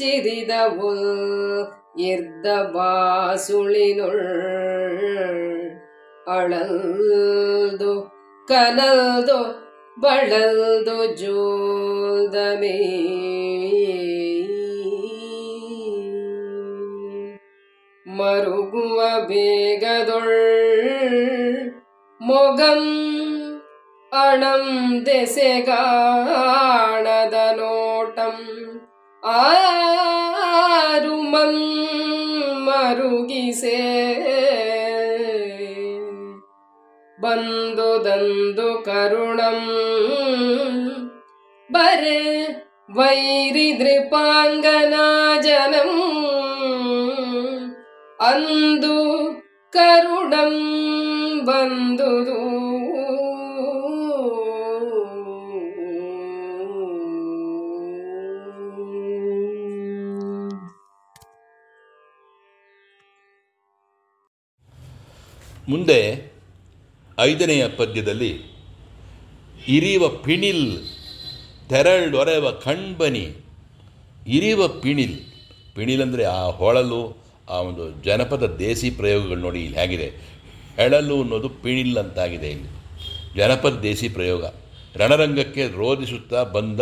ಶೋಕದಚ್ಚಿರಿದವು ಇರ್ದ ಬಾಸುಳಿನುಳ್ ಅಳಲ್ದು ಕನಲ್ದು ಬಳಲ್ದು ಜೋದಮೇ ಮರುಗುವ ಬೇಗದೊಳ್ ಮೊಗಂ ಅಣಂ ದೆಸೆಗಾಣದ ನೋಟಂ ಆರುಮಂ ಮರುಗಿಸೆ ಬಂದುದಂದು ಕರುಣಂ ಬರೆ ವೈರಿ ದೃಪಾಂಗನ ಜನಂ ಅಂದು ಕರುಣಂ ಬಂದುದು ಮುಂದೆ ಐದನೆಯ ಪದ್ಯದಲ್ಲಿ ಇರಿವ ಪಿಣಿಲ್ ತೆರಳೊರೆವ ಕಣ್ಬನಿ. ಇರಿವ ಪಿಣಿಲ್. ಪಿಣಿಲ್ ಅಂದರೆ ಆ ಹೊಳಲು, ಆ ಒಂದು ಜನಪದ ದೇಸಿ ಪ್ರಯೋಗಗಳು ನೋಡಿ ಇಲ್ಲಿ ಹೇಗಿದೆ. ಹೆಳಲು ಅನ್ನೋದು ಪಿಣಿಲ್ ಅಂತಾಗಿದೆ ಇಲ್ಲಿ. ಜನಪದ ದೇಸಿ ಪ್ರಯೋಗ. ರಣರಂಗಕ್ಕೆ ರೋಧಿಸುತ್ತಾ ಬಂದ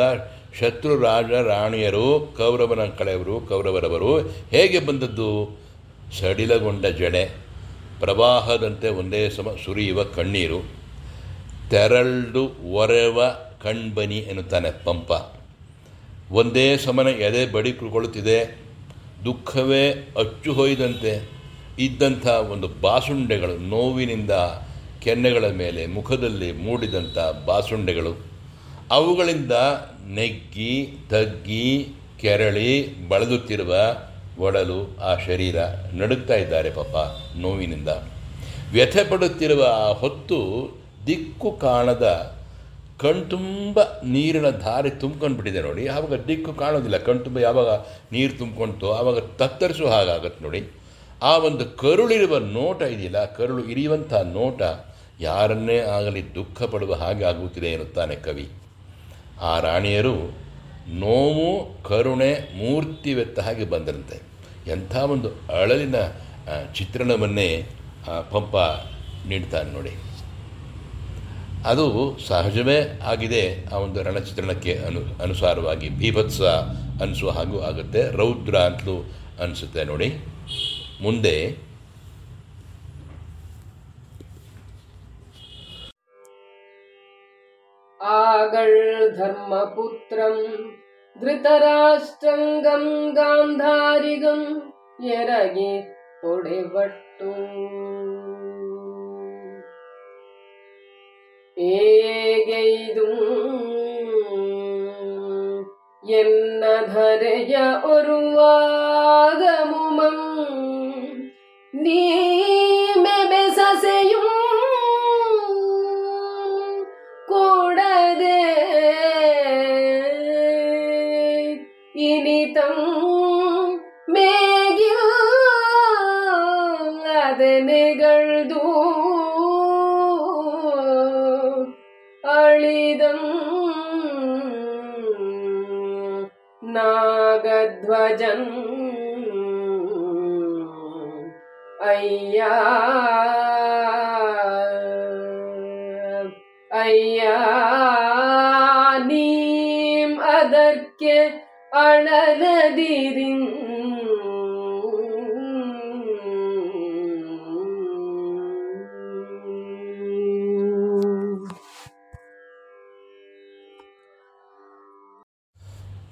ಶತ್ರು ರಾಜ, ರಾಣಿಯರು, ಕೌರವನ ಕಳೆಯವರು, ಕೌರವರವರು, ಹೇಗೆ ಬಂದದ್ದು? ಸಡಿಲಗೊಂಡ ಜಡೆ. ಪ್ರವಾಹದಂತೆ ಒಂದೇ ಸಮ ಸುರಿಯುವ ಕಣ್ಣೀರು, ತೆರಳ್ದು ಒರೆವ ಕಣ್ಬನಿ ಎನ್ನುತ್ತಾನೆ ಪಂಪ. ಒಂದೇ ಸಮನೆ ಎದೆ ಬಡಿಕೊಳ್ಳುತ್ತಿದೆ ದುಃಖವೇ ಅಚ್ಚು ಹೊಯ್ದಂತೆ ಇದ್ದಂಥ ಒಂದು ಬಾಸುಂಡೆಗಳು ನೋವಿನಿಂದ ಕೆನ್ನೆಗಳ ಮೇಲೆ ಮುಖದಲ್ಲಿ ಮೂಡಿದಂಥ ಬಾಸುಂಡೆಗಳು. ಅವುಗಳಿಂದ ನೆಗ್ಗಿ, ತಗ್ಗಿ, ಕೆರಳಿ, ಬಳಲುತ್ತಿರುವ ಒಡಲು ಆ ಶರೀರ ನಡುಗ್ತಾ ಇದ್ದಾರೆ ಪಾಪ ನೋವಿನಿಂದ. ವ್ಯಥೆ ಪಡುತ್ತಿರುವ ಆ ಹೊತ್ತು ದಿಕ್ಕು ಕಾಣದ ಕಣ್ತುಂಬ ನೀರಿನ ಧಾರೆ ತುಂಬ್ಕೊಂಡು ಬಿಟ್ಟಿದೆ ನೋಡಿ. ಆವಾಗ ದಿಕ್ಕು ಕಾಣೋದಿಲ್ಲ ಕಣ್ತುಂಬ ಯಾವಾಗ ನೀರು ತುಂಬ್ಕೊಂತು ಆವಾಗ ತತ್ತರಿಸೋ ಹಾಗಾಗತ್ತೆ ನೋಡಿ. ಆ ಒಂದು ಕರುಳಿರುವ ನೋಟ ಇದೆಯಲ್ಲ ಕರುಳು ಇರಿಯುವಂಥ ನೋಟ ಯಾರನ್ನೇ ಆಗಲಿ ದುಃಖ ಪಡುವ ಹಾಗೆ ಆಗುತ್ತಿದೆ ಎನ್ನುತ್ತಾನೆ ಕವಿ. ಆ ರಾಣಿಯರು ನೋವು, ಕರುಣೆ ಮೂರ್ತಿವೆತ್ತ ಹಾಗೆ ಬಂದರಂತೆ ಎಂಥ ಒಂದು ಅಳಲಿನ ಚಿತ್ರಣವನ್ನೇ ಪಂಪ ನೀಡ್ತಾನೆ ನೋಡಿ. ಅದು ಸಹಜವೇ ಆಗಿದೆ, ಆ ಒಂದು ರಣಚಿತ್ರಣಕ್ಕೆ ಅನು, ಅನುಸಾರವಾಗಿ ಭೀಭತ್ಸ ಅನಿಸುವ ಹಾಗೂ ಆಗುತ್ತೆ, ರೌದ್ರ ಅಂತಲೂ ಅನಿಸುತ್ತೆ ನೋಡಿ. ಮುಂದೆ आगल् ധർമ്മപുത്രം ധൃതരാഷ്ട്രംഗം ഗാന്ധാരികം എരകി പൊടിവട്ടു ഏകൈതും എന്ന ധരയ ഒരു വാഗമുമം നീ ನಾಗಧ್ವಜನ್ ಅಯ್ಯ ಅಯ್ಯ ನೀಂ ಅದಕ್ಕೆ ಅಳಲದಿರಿಂ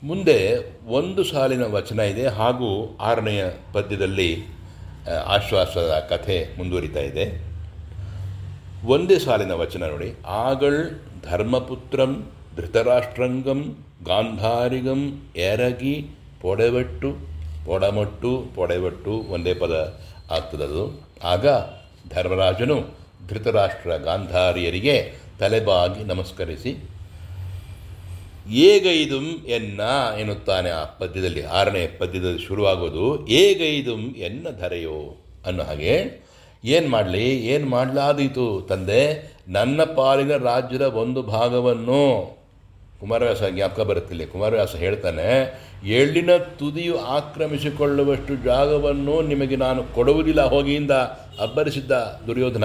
ಮುಂದೆ ಒಂದು ಸಾಲಿನ ವಚನ ಇದೆ ಹಾಗೂ ಆರನೆಯ ಪದ್ಯದಲ್ಲಿ ಆಶ್ವಾಸದ ಕಥೆ ಮುಂದುವರಿತಾ ಇದೆ. ಒಂದೇ ಸಾಲಿನ ವಚನ ನೋಡಿ. ಆಗಳ್ ಧರ್ಮಪುತ್ರಂ ಧೃತರಾಷ್ಟ್ರಂಗಂ ಗಾಂಧಾರಿಗಂ ಎರಗಿ ಪೊಡೆವಟ್ಟು, ಪೊಡಮಟ್ಟು, ಪೊಡೆವಟ್ಟು ಒಂದೇ ಪದ ಆಗ್ತದದು. ಆಗ ಧರ್ಮರಾಜನು ಧೃತರಾಷ್ಟ್ರ ಗಾಂಧಾರಿಯರಿಗೆ ತಲೆಬಾಗಿ ನಮಸ್ಕರಿಸಿ ಏಗೈದುಂ ಎನ್ನ ಎನ್ನುತ್ತಾನೆ ಆ ಪದ್ಯದಲ್ಲಿ, ಆರನೇ ಪದ್ಯದಲ್ಲಿ ಶುರುವಾಗೋದು, ಏಗೈದುಂ ಎನ್ನ ಧರೆಯೋ ಅನ್ನೋ ಹಾಗೆ. ಏನು ಮಾಡಲಿ? ಏನು ಮಾಡಲಾದೀತು ತಂದೆ? ನನ್ನ ಪಾಲಿನ ರಾಜ್ಯದ ಒಂದು ಭಾಗವನ್ನು. ಕುಮಾರವ್ಯಾಸ ಜ್ಞಾಪಕ ಬರುತ್ತಿಲ್ಲ ಕುಮಾರವ್ಯಾಸ ಹೇಳ್ತಾನೆ, ಎಳ್ಳಿನ ತುದಿಯು ಆಕ್ರಮಿಸಿಕೊಳ್ಳುವಷ್ಟು ಜಾಗವನ್ನು ನಿಮಗೆ ನಾನು ಕೊಡುವುದಿಲ್ಲ. ಹೋಗಿಯಿಂದ ಅಬ್ಬರಿಸಿದ್ದ ದುರ್ಯೋಧನ.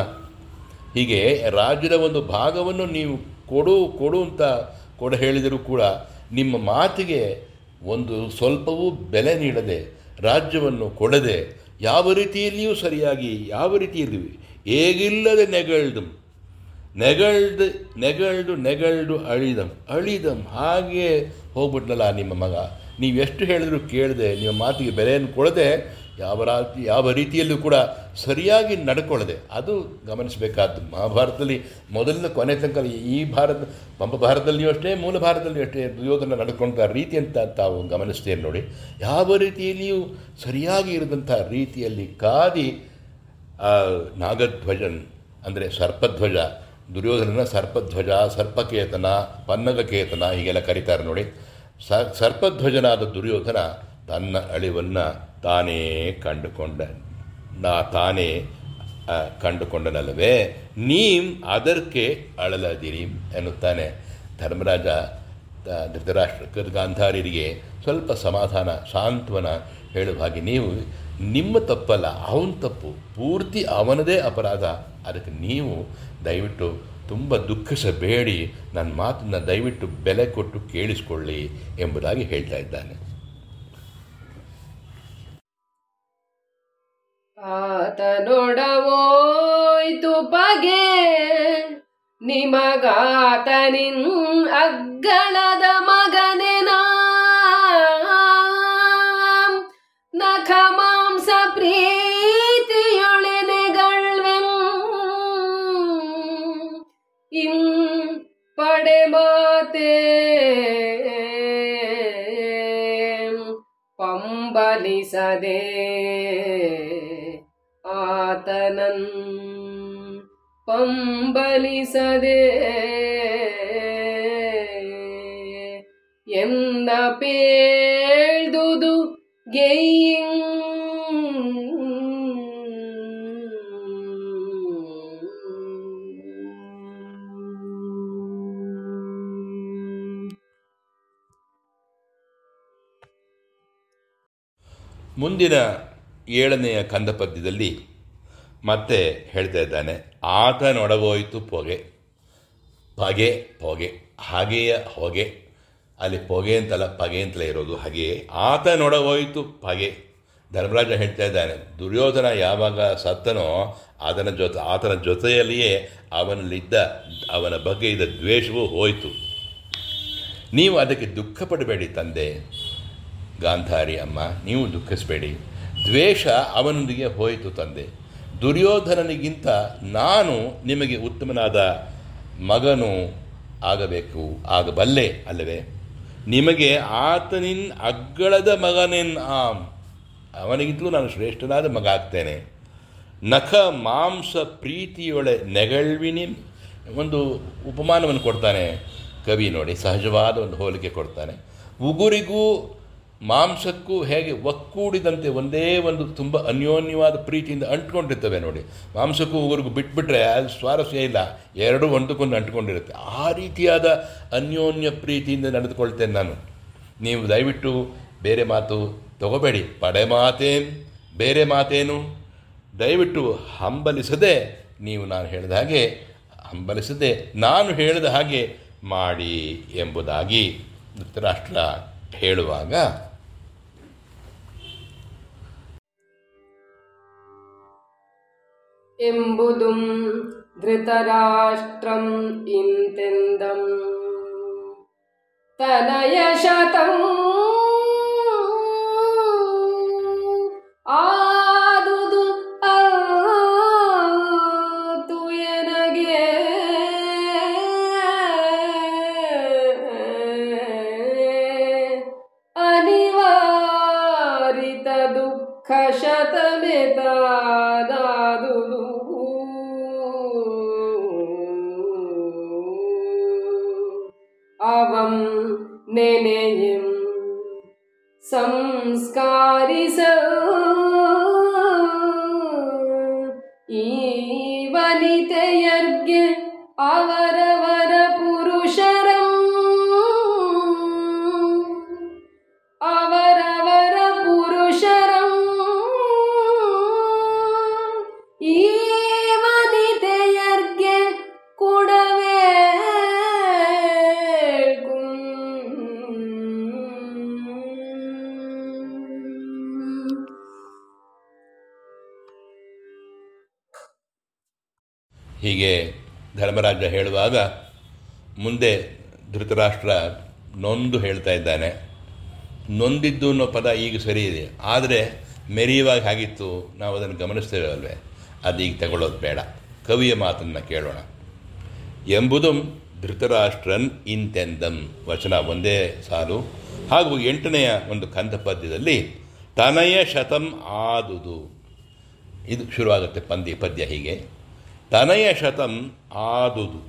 ಹೀಗೆ ರಾಜ್ಯದ ಒಂದು ಭಾಗವನ್ನು ನೀವು ಕೊಡು ಕೊಡು ಅಂತ ಕೊಡ ಹೇಳಿದರೂ ಕೂಡ ನಿಮ್ಮ ಮಾತಿಗೆ ಒಂದು ಸ್ವಲ್ಪವೂ ಬೆಲೆ ನೀಡದೆ, ರಾಜ್ಯವನ್ನು ಕೊಡದೆ, ಯಾವ ರೀತಿಯಲ್ಲಿಯೂ ಸರಿಯಾಗಿ ಯಾವ ರೀತಿಯಲ್ಲಿ ಹೇಗಿಲ್ಲದೆ ನೆಗಳ್ದು ನೆಗಳ್ದು ನೆಗಳ್ದು ನೆಗಳ್ದು ಅಳಿದಂ ಅಳಿದಂ ಹಾಗೆ ಹೋಗ್ಬಿಟ್ನಲ್ಲ ನಿಮ್ಮ ಮಗ. ನೀವು ಎಷ್ಟು ಹೇಳಿದ್ರು ಕೇಳದೆ, ನಿಮ್ಮ ಮಾತಿಗೆ ಬೆಲೆಯನ್ನು ಕೊಡದೆ ಯಾವ ರಾತಿ ಯಾವ ರೀತಿಯಲ್ಲೂ ಕೂಡ ಸರಿಯಾಗಿ ನಡ್ಕೊಳ್ಳದೆ. ಅದು ಗಮನಿಸಬೇಕಾದ್ದು. ಮಹಾಭಾರತದಲ್ಲಿ ಮೊದಲಿನ ಕೊನೆ ತನಕ ಈ ಭಾರತ ಪಂಪ ಭಾರತದಲ್ಲಿಯೂ ಅಷ್ಟೇ, ಮೂಲ ಭಾರತದಲ್ಲಿಯೂ ಅಷ್ಟೇ ದುರ್ಯೋಧನ ನಡ್ಕೊಂಡ ರೀತಿ ಅಂತ ತಾವು ಗಮನಿಸ್ತೇನೆ ನೋಡಿ. ಯಾವ ರೀತಿಯಲ್ಲಿಯೂ ಸರಿಯಾಗಿ ಇರದಂಥ ರೀತಿಯಲ್ಲಿ ಕಾದಿ ನಾಗಧ್ವಜನ್, ಅಂದರೆ ಸರ್ಪಧ್ವಜ, ದುರ್ಯೋಧನನ ಸರ್ಪಧ್ವಜ, ಸರ್ಪಕೇತನ, ಪನ್ನಗಕೇತನ ಹೀಗೆಲ್ಲ ಕರೀತಾರೆ ನೋಡಿ. ಸರ್ಪಧ್ವಜನಾದ ದುರ್ಯೋಧನ ತನ್ನ ಅಳಿವನ್ನು ತಾನೇ ಕಂಡುಕೊಂಡ, ನಾ ತಾನೇ ಕಂಡುಕೊಂಡನಲ್ಲವೇ? ನೀಂ ಅದಕ್ಕೆ ಅಳಲದಿರಿ ಎನ್ನುತ್ತಾನೆ. ಧರ್ಮರಾಜ ಧೃತರಾಷ್ಟ್ರ ಗಾಂಧಾರ್ಯರಿಗೆ ಸ್ವಲ್ಪ ಸಮಾಧಾನ, ಸಾಂತ್ವನ ಹೇಳುವ ಹಾಗೆ ನೀವು ನಿಮ್ಮ ತಪ್ಪಲ್ಲ, ಅವನ ತಪ್ಪು, ಪೂರ್ತಿ ಅವನದೇ ಅಪರಾಧ. ಅದಕ್ಕೆ ನೀವು ದಯವಿಟ್ಟು ತುಂಬ ದುಃಖಿಸಬೇಡಿ ನನ್ನ ಮಾತನ್ನು ದಯವಿಟ್ಟು ಬೆಲೆ ಕೊಟ್ಟು ಕೇಳಿಸ್ಕೊಳ್ಳಿ ಎಂಬುದಾಗಿ ಹೇಳ್ತಾ ಇದ್ದಾನೆ. ಆತನೊಡವೋಯ್ತು ಪಗೆ ನಿಮಗಾತನಿನ್ ಅಗ್ಗಳದ ಮಗನೆನ ನಖ ಮಾಂಸ ಪ್ರೀತಿಯೊಳೆನೆಗಳ್ವೆಂ ಇಂ ಪಡೆ ಮಾತೆ. ಪಂಬಲಿಸದೆ. ಆತನನ್ ಪಂಬಲಿಸದೆ ಎಂದ ಪೇಳ್ದುದು ಗೆಯಿಂ ಮುಂದಿನ ಏಳನೆಯ ಕಂದ ಪದ್ಯದಲ್ಲಿ ಮತ್ತೆ ಹೇಳ್ತಾ ಇದ್ದಾನೆ ಆತ ನೋಡಬೋಯಿತು ಪೊಗೆ, ಪಗೆ, ಪೊಗೆ, ಹಾಗೆಯ ಹೊಗೆ. ಅಲ್ಲಿ ಪೊಗೆ ಅಂತಲ್ಲ, ಪಗೆ ಅಂತಲೇ ಇರೋದು, ಹಾಗೆಯೇ. ಆತ ನೋಡಬೋಯಿತು ಪಗೆ. ಧರ್ಮರಾಜ ಹೇಳ್ತಾ ಇದ್ದಾನೆ, ದುರ್ಯೋಧನ ಯಾವಾಗ ಸತ್ತನೋ ಅದನ ಜೊತೆ, ಆತನ ಜೊತೆಯಲ್ಲಿಯೇ ಅವನಲ್ಲಿದ್ದ, ಅವನ ಬಗ್ಗೆ ಇದ್ದ ದ್ವೇಷವೂ ಹೋಯಿತು. ನೀವು ಅದಕ್ಕೆ ದುಃಖ ಪಡಬೇಡಿ ತಂದೆ. ಗಾಂಧಾರಿ ಅಮ್ಮ, ನೀವು ದುಃಖಿಸಬೇಡಿ. ದ್ವೇಷ ಅವನೊಂದಿಗೆ ಹೋಯಿತು ತಂದೆ. ದುರ್ಯೋಧನನಿಗಿಂತ ನಾನು ನಿಮಗೆ ಉತ್ತಮನಾದ ಮಗನು ಆಗಬೇಕು, ಆಗಬಲ್ಲೆ ಅಲ್ಲವೇ? ನಿಮಗೆ ಆತನಿನ್ ಅಗ್ಗಳದ ಮಗನೆನ್ ಆಮ್? ಅವನಿಗಿಂತಲೂ ನಾನು ಶ್ರೇಷ್ಠನಾದ ಮಗ ಆಗ್ತೇನೆ. ನಖ ಮಾಂಸ ಪ್ರೀತಿಯೊಳೆ ನೆಗಳ್ವಿನಿ ಒಂದು ಉಪಮಾನವನ್ನು ಕೊಡ್ತಾನೆ. ಕವಿ ನೋಡಿ, ಸಹಜವಾದ ಒಂದು ಹೋಲಿಕೆ ಕೊಡ್ತಾನೆ. ಉಗುರಿಗೂ ಮಾಂಸಕ್ಕೂ ಹೇಗೆ ಒಕ್ಕೂಡಿದಂತೆ ಒಂದೇ ಒಂದು ತುಂಬ ಅನ್ಯೋನ್ಯವಾದ ಪ್ರೀತಿಯಿಂದ ಅಂಟ್ಕೊಂಡಿರ್ತವೆ ನೋಡಿ. ಮಾಂಸಕ್ಕೂ ಉಗುರಿಗೂ ಬಿಟ್ಬಿಟ್ರೆ ಅದು ಸ್ವಾರಸ್ಯ ಇಲ್ಲ. ಎರಡೂ ಒಂದಕ್ಕೊಂದು ಅಂಟ್ಕೊಂಡಿರುತ್ತೆ. ಆ ರೀತಿಯಾದ ಅನ್ಯೋನ್ಯ ಪ್ರೀತಿಯಿಂದ ನಡೆದುಕೊಳ್ತೇನೆ ನಾನು. ನೀವು ದಯವಿಟ್ಟು ಬೇರೆ ಮಾತು ತಗೋಬೇಡಿ. ಪಡೆ ಮಾತೇನು ಬೇರೆ ಮಾತೇನು? ದಯವಿಟ್ಟು ಹಂಬಲಿಸದೆ ನೀವು ನಾನು ಹೇಳಿದ ಹಾಗೆ, ಹಂಬಲಿಸದೆ ನಾನು ಹೇಳಿದ ಹಾಗೆ ಮಾಡಿ ಎಂಬುದಾಗಿ ಧೃತರಾಷ್ಟ್ರ ಹೇಳುವಾಗ इम्बुदुम् धृतराष्ट्रम् इन्दम् तनयशतम्। आ ನೆನೆಯಂ ಸಂಸ್ಕಾರಿಸ. ಈ ವನಿತೆಯರ್ಗೆ ಅವರವರ ಹೀಗೆ ಧರ್ಮರಾಜ ಹೇಳುವಾಗ ಮುಂದೆ ಧೃತರಾಷ್ಟ್ರ ನೊಂದು ಹೇಳ್ತಾ ಇದ್ದಾನೆ. ನೊಂದಿದ್ದು ಅನ್ನೋ ಪದ ಈಗ ಸರಿ ಇದೆ. ಆದರೆ ಮೆರೆಯುವಾಗ ಹಾಗಿತ್ತು, ನಾವು ಅದನ್ನು ಗಮನಿಸ್ತೇವೆ ಅಲ್ವೇ ಅದೀಗ ತಗೊಳ್ಳೋದು ಬೇಡ. ಕವಿಯ ಮಾತನ್ನು ಕೇಳೋಣ. ಎಂಬುದು ಧೃತರಾಷ್ಟ್ರನ್ ಇಂತೆಂದಂ. ವಚನ ಒಂದೇ ಸಾಲು. ಹಾಗೂ ಎಂಟನೆಯ ಒಂದು ಕಂದ ಪದ್ಯದಲ್ಲಿ ತನಯ ಶತಂ ಆದುದು. ಇದು ಶುರುವಾಗುತ್ತೆ ಪಂದ್ಯ, ಪದ್ಯ ಹೀಗೆ. ತನಯ ಶತಂ ಆದುದು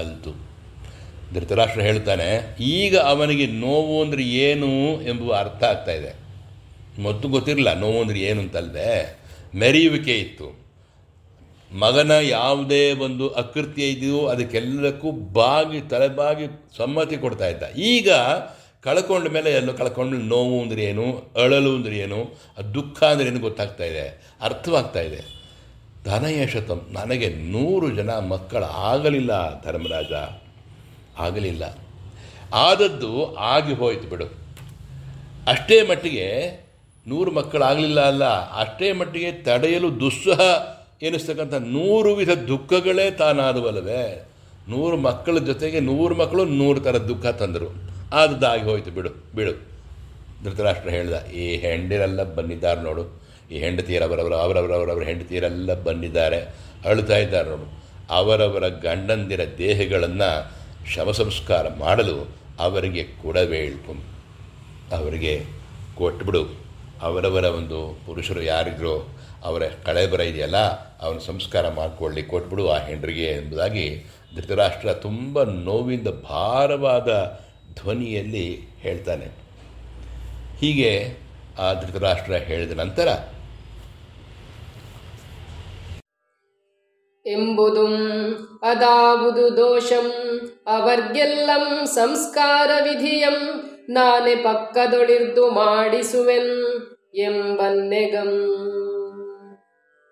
ಅಲ್ತು ಧೃತರಾಷ್ಟ್ರ ಹೇಳ್ತಾನೆ ಈಗ ಅವನಿಗೆ ನೋವು ಅಂದರೆ ಏನು ಎಂಬುವ ಅರ್ಥ ಆಗ್ತಾ ಇದೆ. ಮೊದಲು ಗೊತ್ತಿರಲಿಲ್ಲ, ನೋವು ಅಂದರೆ ಏನು ಅಂತಲ್ಲದೆ ಮೆರೆಯುವಿಕೆ ಇತ್ತು. ಮಗನ ಯಾವುದೇ ಒಂದು ಅಕೃತ್ಯ ಇದೆಯೋ ಅದಕ್ಕೆಲ್ಲಕ್ಕೂ ಬಾಗಿ, ತಲೆಬಾಗಿ ಸಮ್ಮತಿ ಕೊಡ್ತಾ ಇದ್ದ. ಈಗ ಕಳ್ಕೊಂಡ ಮೇಲೆ ಎಲ್ಲೋ ಕಳ್ಕೊಂಡ್ಮೇಲೆ ನೋವು ಅಂದರೆ ಏನು, ಅಳಲು ಅಂದ್ರೆ ಏನು ದುಃಖ ಅಂದ್ರೆ ಏನು ಗೊತ್ತಾಗ್ತಾ ಇದೆ, ಅರ್ಥವಾಗ್ತಾ ಇದೆ. ಧನಯಶತಂ. ನನಗೆ ನೂರು ಜನ ಮಕ್ಕಳು ಆಗಲಿಲ್ಲ ಧರ್ಮರಾಜ. ಆಗಲಿಲ್ಲ. ಆದದ್ದು ಆಗಿ ಹೋಯಿತು ಬಿಡು. ಅಷ್ಟೇ ಮಟ್ಟಿಗೆ ನೂರು ಮಕ್ಕಳಾಗಲಿಲ್ಲ ಅಲ್ಲ, ಅಷ್ಟೇ ಮಟ್ಟಿಗೆ ತಡೆಯಲು ದುಸ್ಸಹ ಎನಿಸ್ತಕ್ಕಂಥ ನೂರು ವಿಧ ದುಃಖಗಳೇ ತಾನಾದವಲ್ಲವೇ. ನೂರು ಮಕ್ಕಳ ಜೊತೆಗೆ ನೂರು ಮಕ್ಕಳು ನೂರು ಥರ ದುಃಖ ತಂದರು. ಆದದ್ದಾಗಿ ಹೋಯ್ತು ಬಿಡು ಬಿಡು. ಧೃತರಾಷ್ಟ್ರ ಹೇಳ್ದ, ಈ ಹೆಂಡಿರೆಲ್ಲ ಬಂದಿದ್ದಾರೆ ನೋಡು. ಈ ಹೆಂಡತಿಯರವರವರ ಅವರವರವರವರ ಹೆಂಡತಿಯರೆಲ್ಲ ಬಂದಿದ್ದಾರೆ. ಅಳ್ತಾ ಇದ್ದಾರೆ ನೋಡು. ಅವರವರ ಗಂಡಂದಿರ ದೇಹಗಳನ್ನು ಶವ ಸಂಸ್ಕಾರ ಮಾಡಲು ಅವರಿಗೆ ಕೊಡಬೇಳ್ಪು ಅವರಿಗೆ ಕೊಟ್ಬಿಡು ಅವರವರ ಒಂದು ಪುರುಷರು ಯಾರಿದ್ರೋ ಅವರ ಕಳೆಬರ ಇದೆಯಲ್ಲ, ಅವನ ಸಂಸ್ಕಾರ ಮಾಡಿಕೊಳ್ಳಿ ಕೊಟ್ಬಿಡು ಆ ಹೆಂಡ್ರಿಗೆ ಎಂಬುದಾಗಿ ಧೃತರಾಷ್ಟ್ರ ತುಂಬ ನೋವಿಂದ ಭಾರವಾದ ಧ್ವನಿಯಲ್ಲಿ ಹೇಳ್ತಾನೆ. ಹೀಗೆ ಆ ಧೃತರಾಷ್ಟ್ರ ಹೇಳಿದ ನಂತರ ಎಂಬುದುಂ ಅದಾವುದು ದೋಷಂ. ಅವರ್ಗೆಲ್ಲಂ ಸಂಸ್ಕಾರ ವಿಧಿಯಂ. ನಾನೇ ಪಕ್ಕದೊಳಿರ್ದು ಮಾಡಿಸುವೆನ್ ಎಂಬನ್ನೆಗಂ.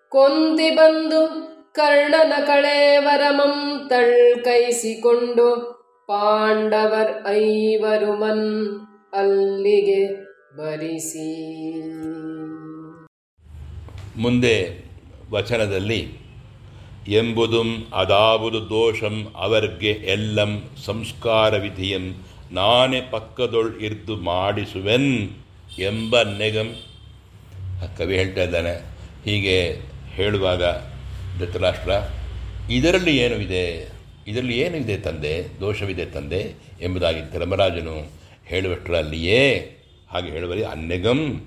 ಕೊಂದಿ ಬಂದು ಕರ್ಣನ ಕಳೇವರಮಂ ತಳ್ಕೈಸಿಕೊಂಡು ಪಾಂಡವರ್ ಐವರುಮನ್ ಅಲ್ಲಿಗೆ ಬರಿಸಿ. ಮುಂದೆ ವಚನದಲ್ಲಿ ಎಂಬುದುಂ ಅದಾವುದು ದೋಷಂ ಅವರ್ಗೆ ಎಲ್ಲಂ ಸಂಸ್ಕಾರ ವಿಧಿಯಂ ನಾನೇ ಪಕ್ಕದೊಳ್ ಇರ್ದು ಮಾಡಿಸುವೆನ್ ಎಂಬ ನೆಗಂ. ಕವಿ ಹೇಳ್ತಾ ಇದ್ದಾನೆ. ಹೀಗೆ ಹೇಳುವಾಗ ಧೃತರಾಷ್ಟ್ರ, ಇದರಲ್ಲಿ ಏನು ಇದೆ? ಇದರಲ್ಲಿ ಏನು ಇದೆ ತಂದೆ? ದೋಷವಿದೆ ತಂದೆ ಎಂಬುದಾಗಿ ಧರ್ಮರಾಜನು ಹೇಳುವಷ್ಟರಲ್ಲಿಯೇ ಹಾಗೆ ಹೇಳುವಲ್ಲಿ ಅನ್ನೆಗಂ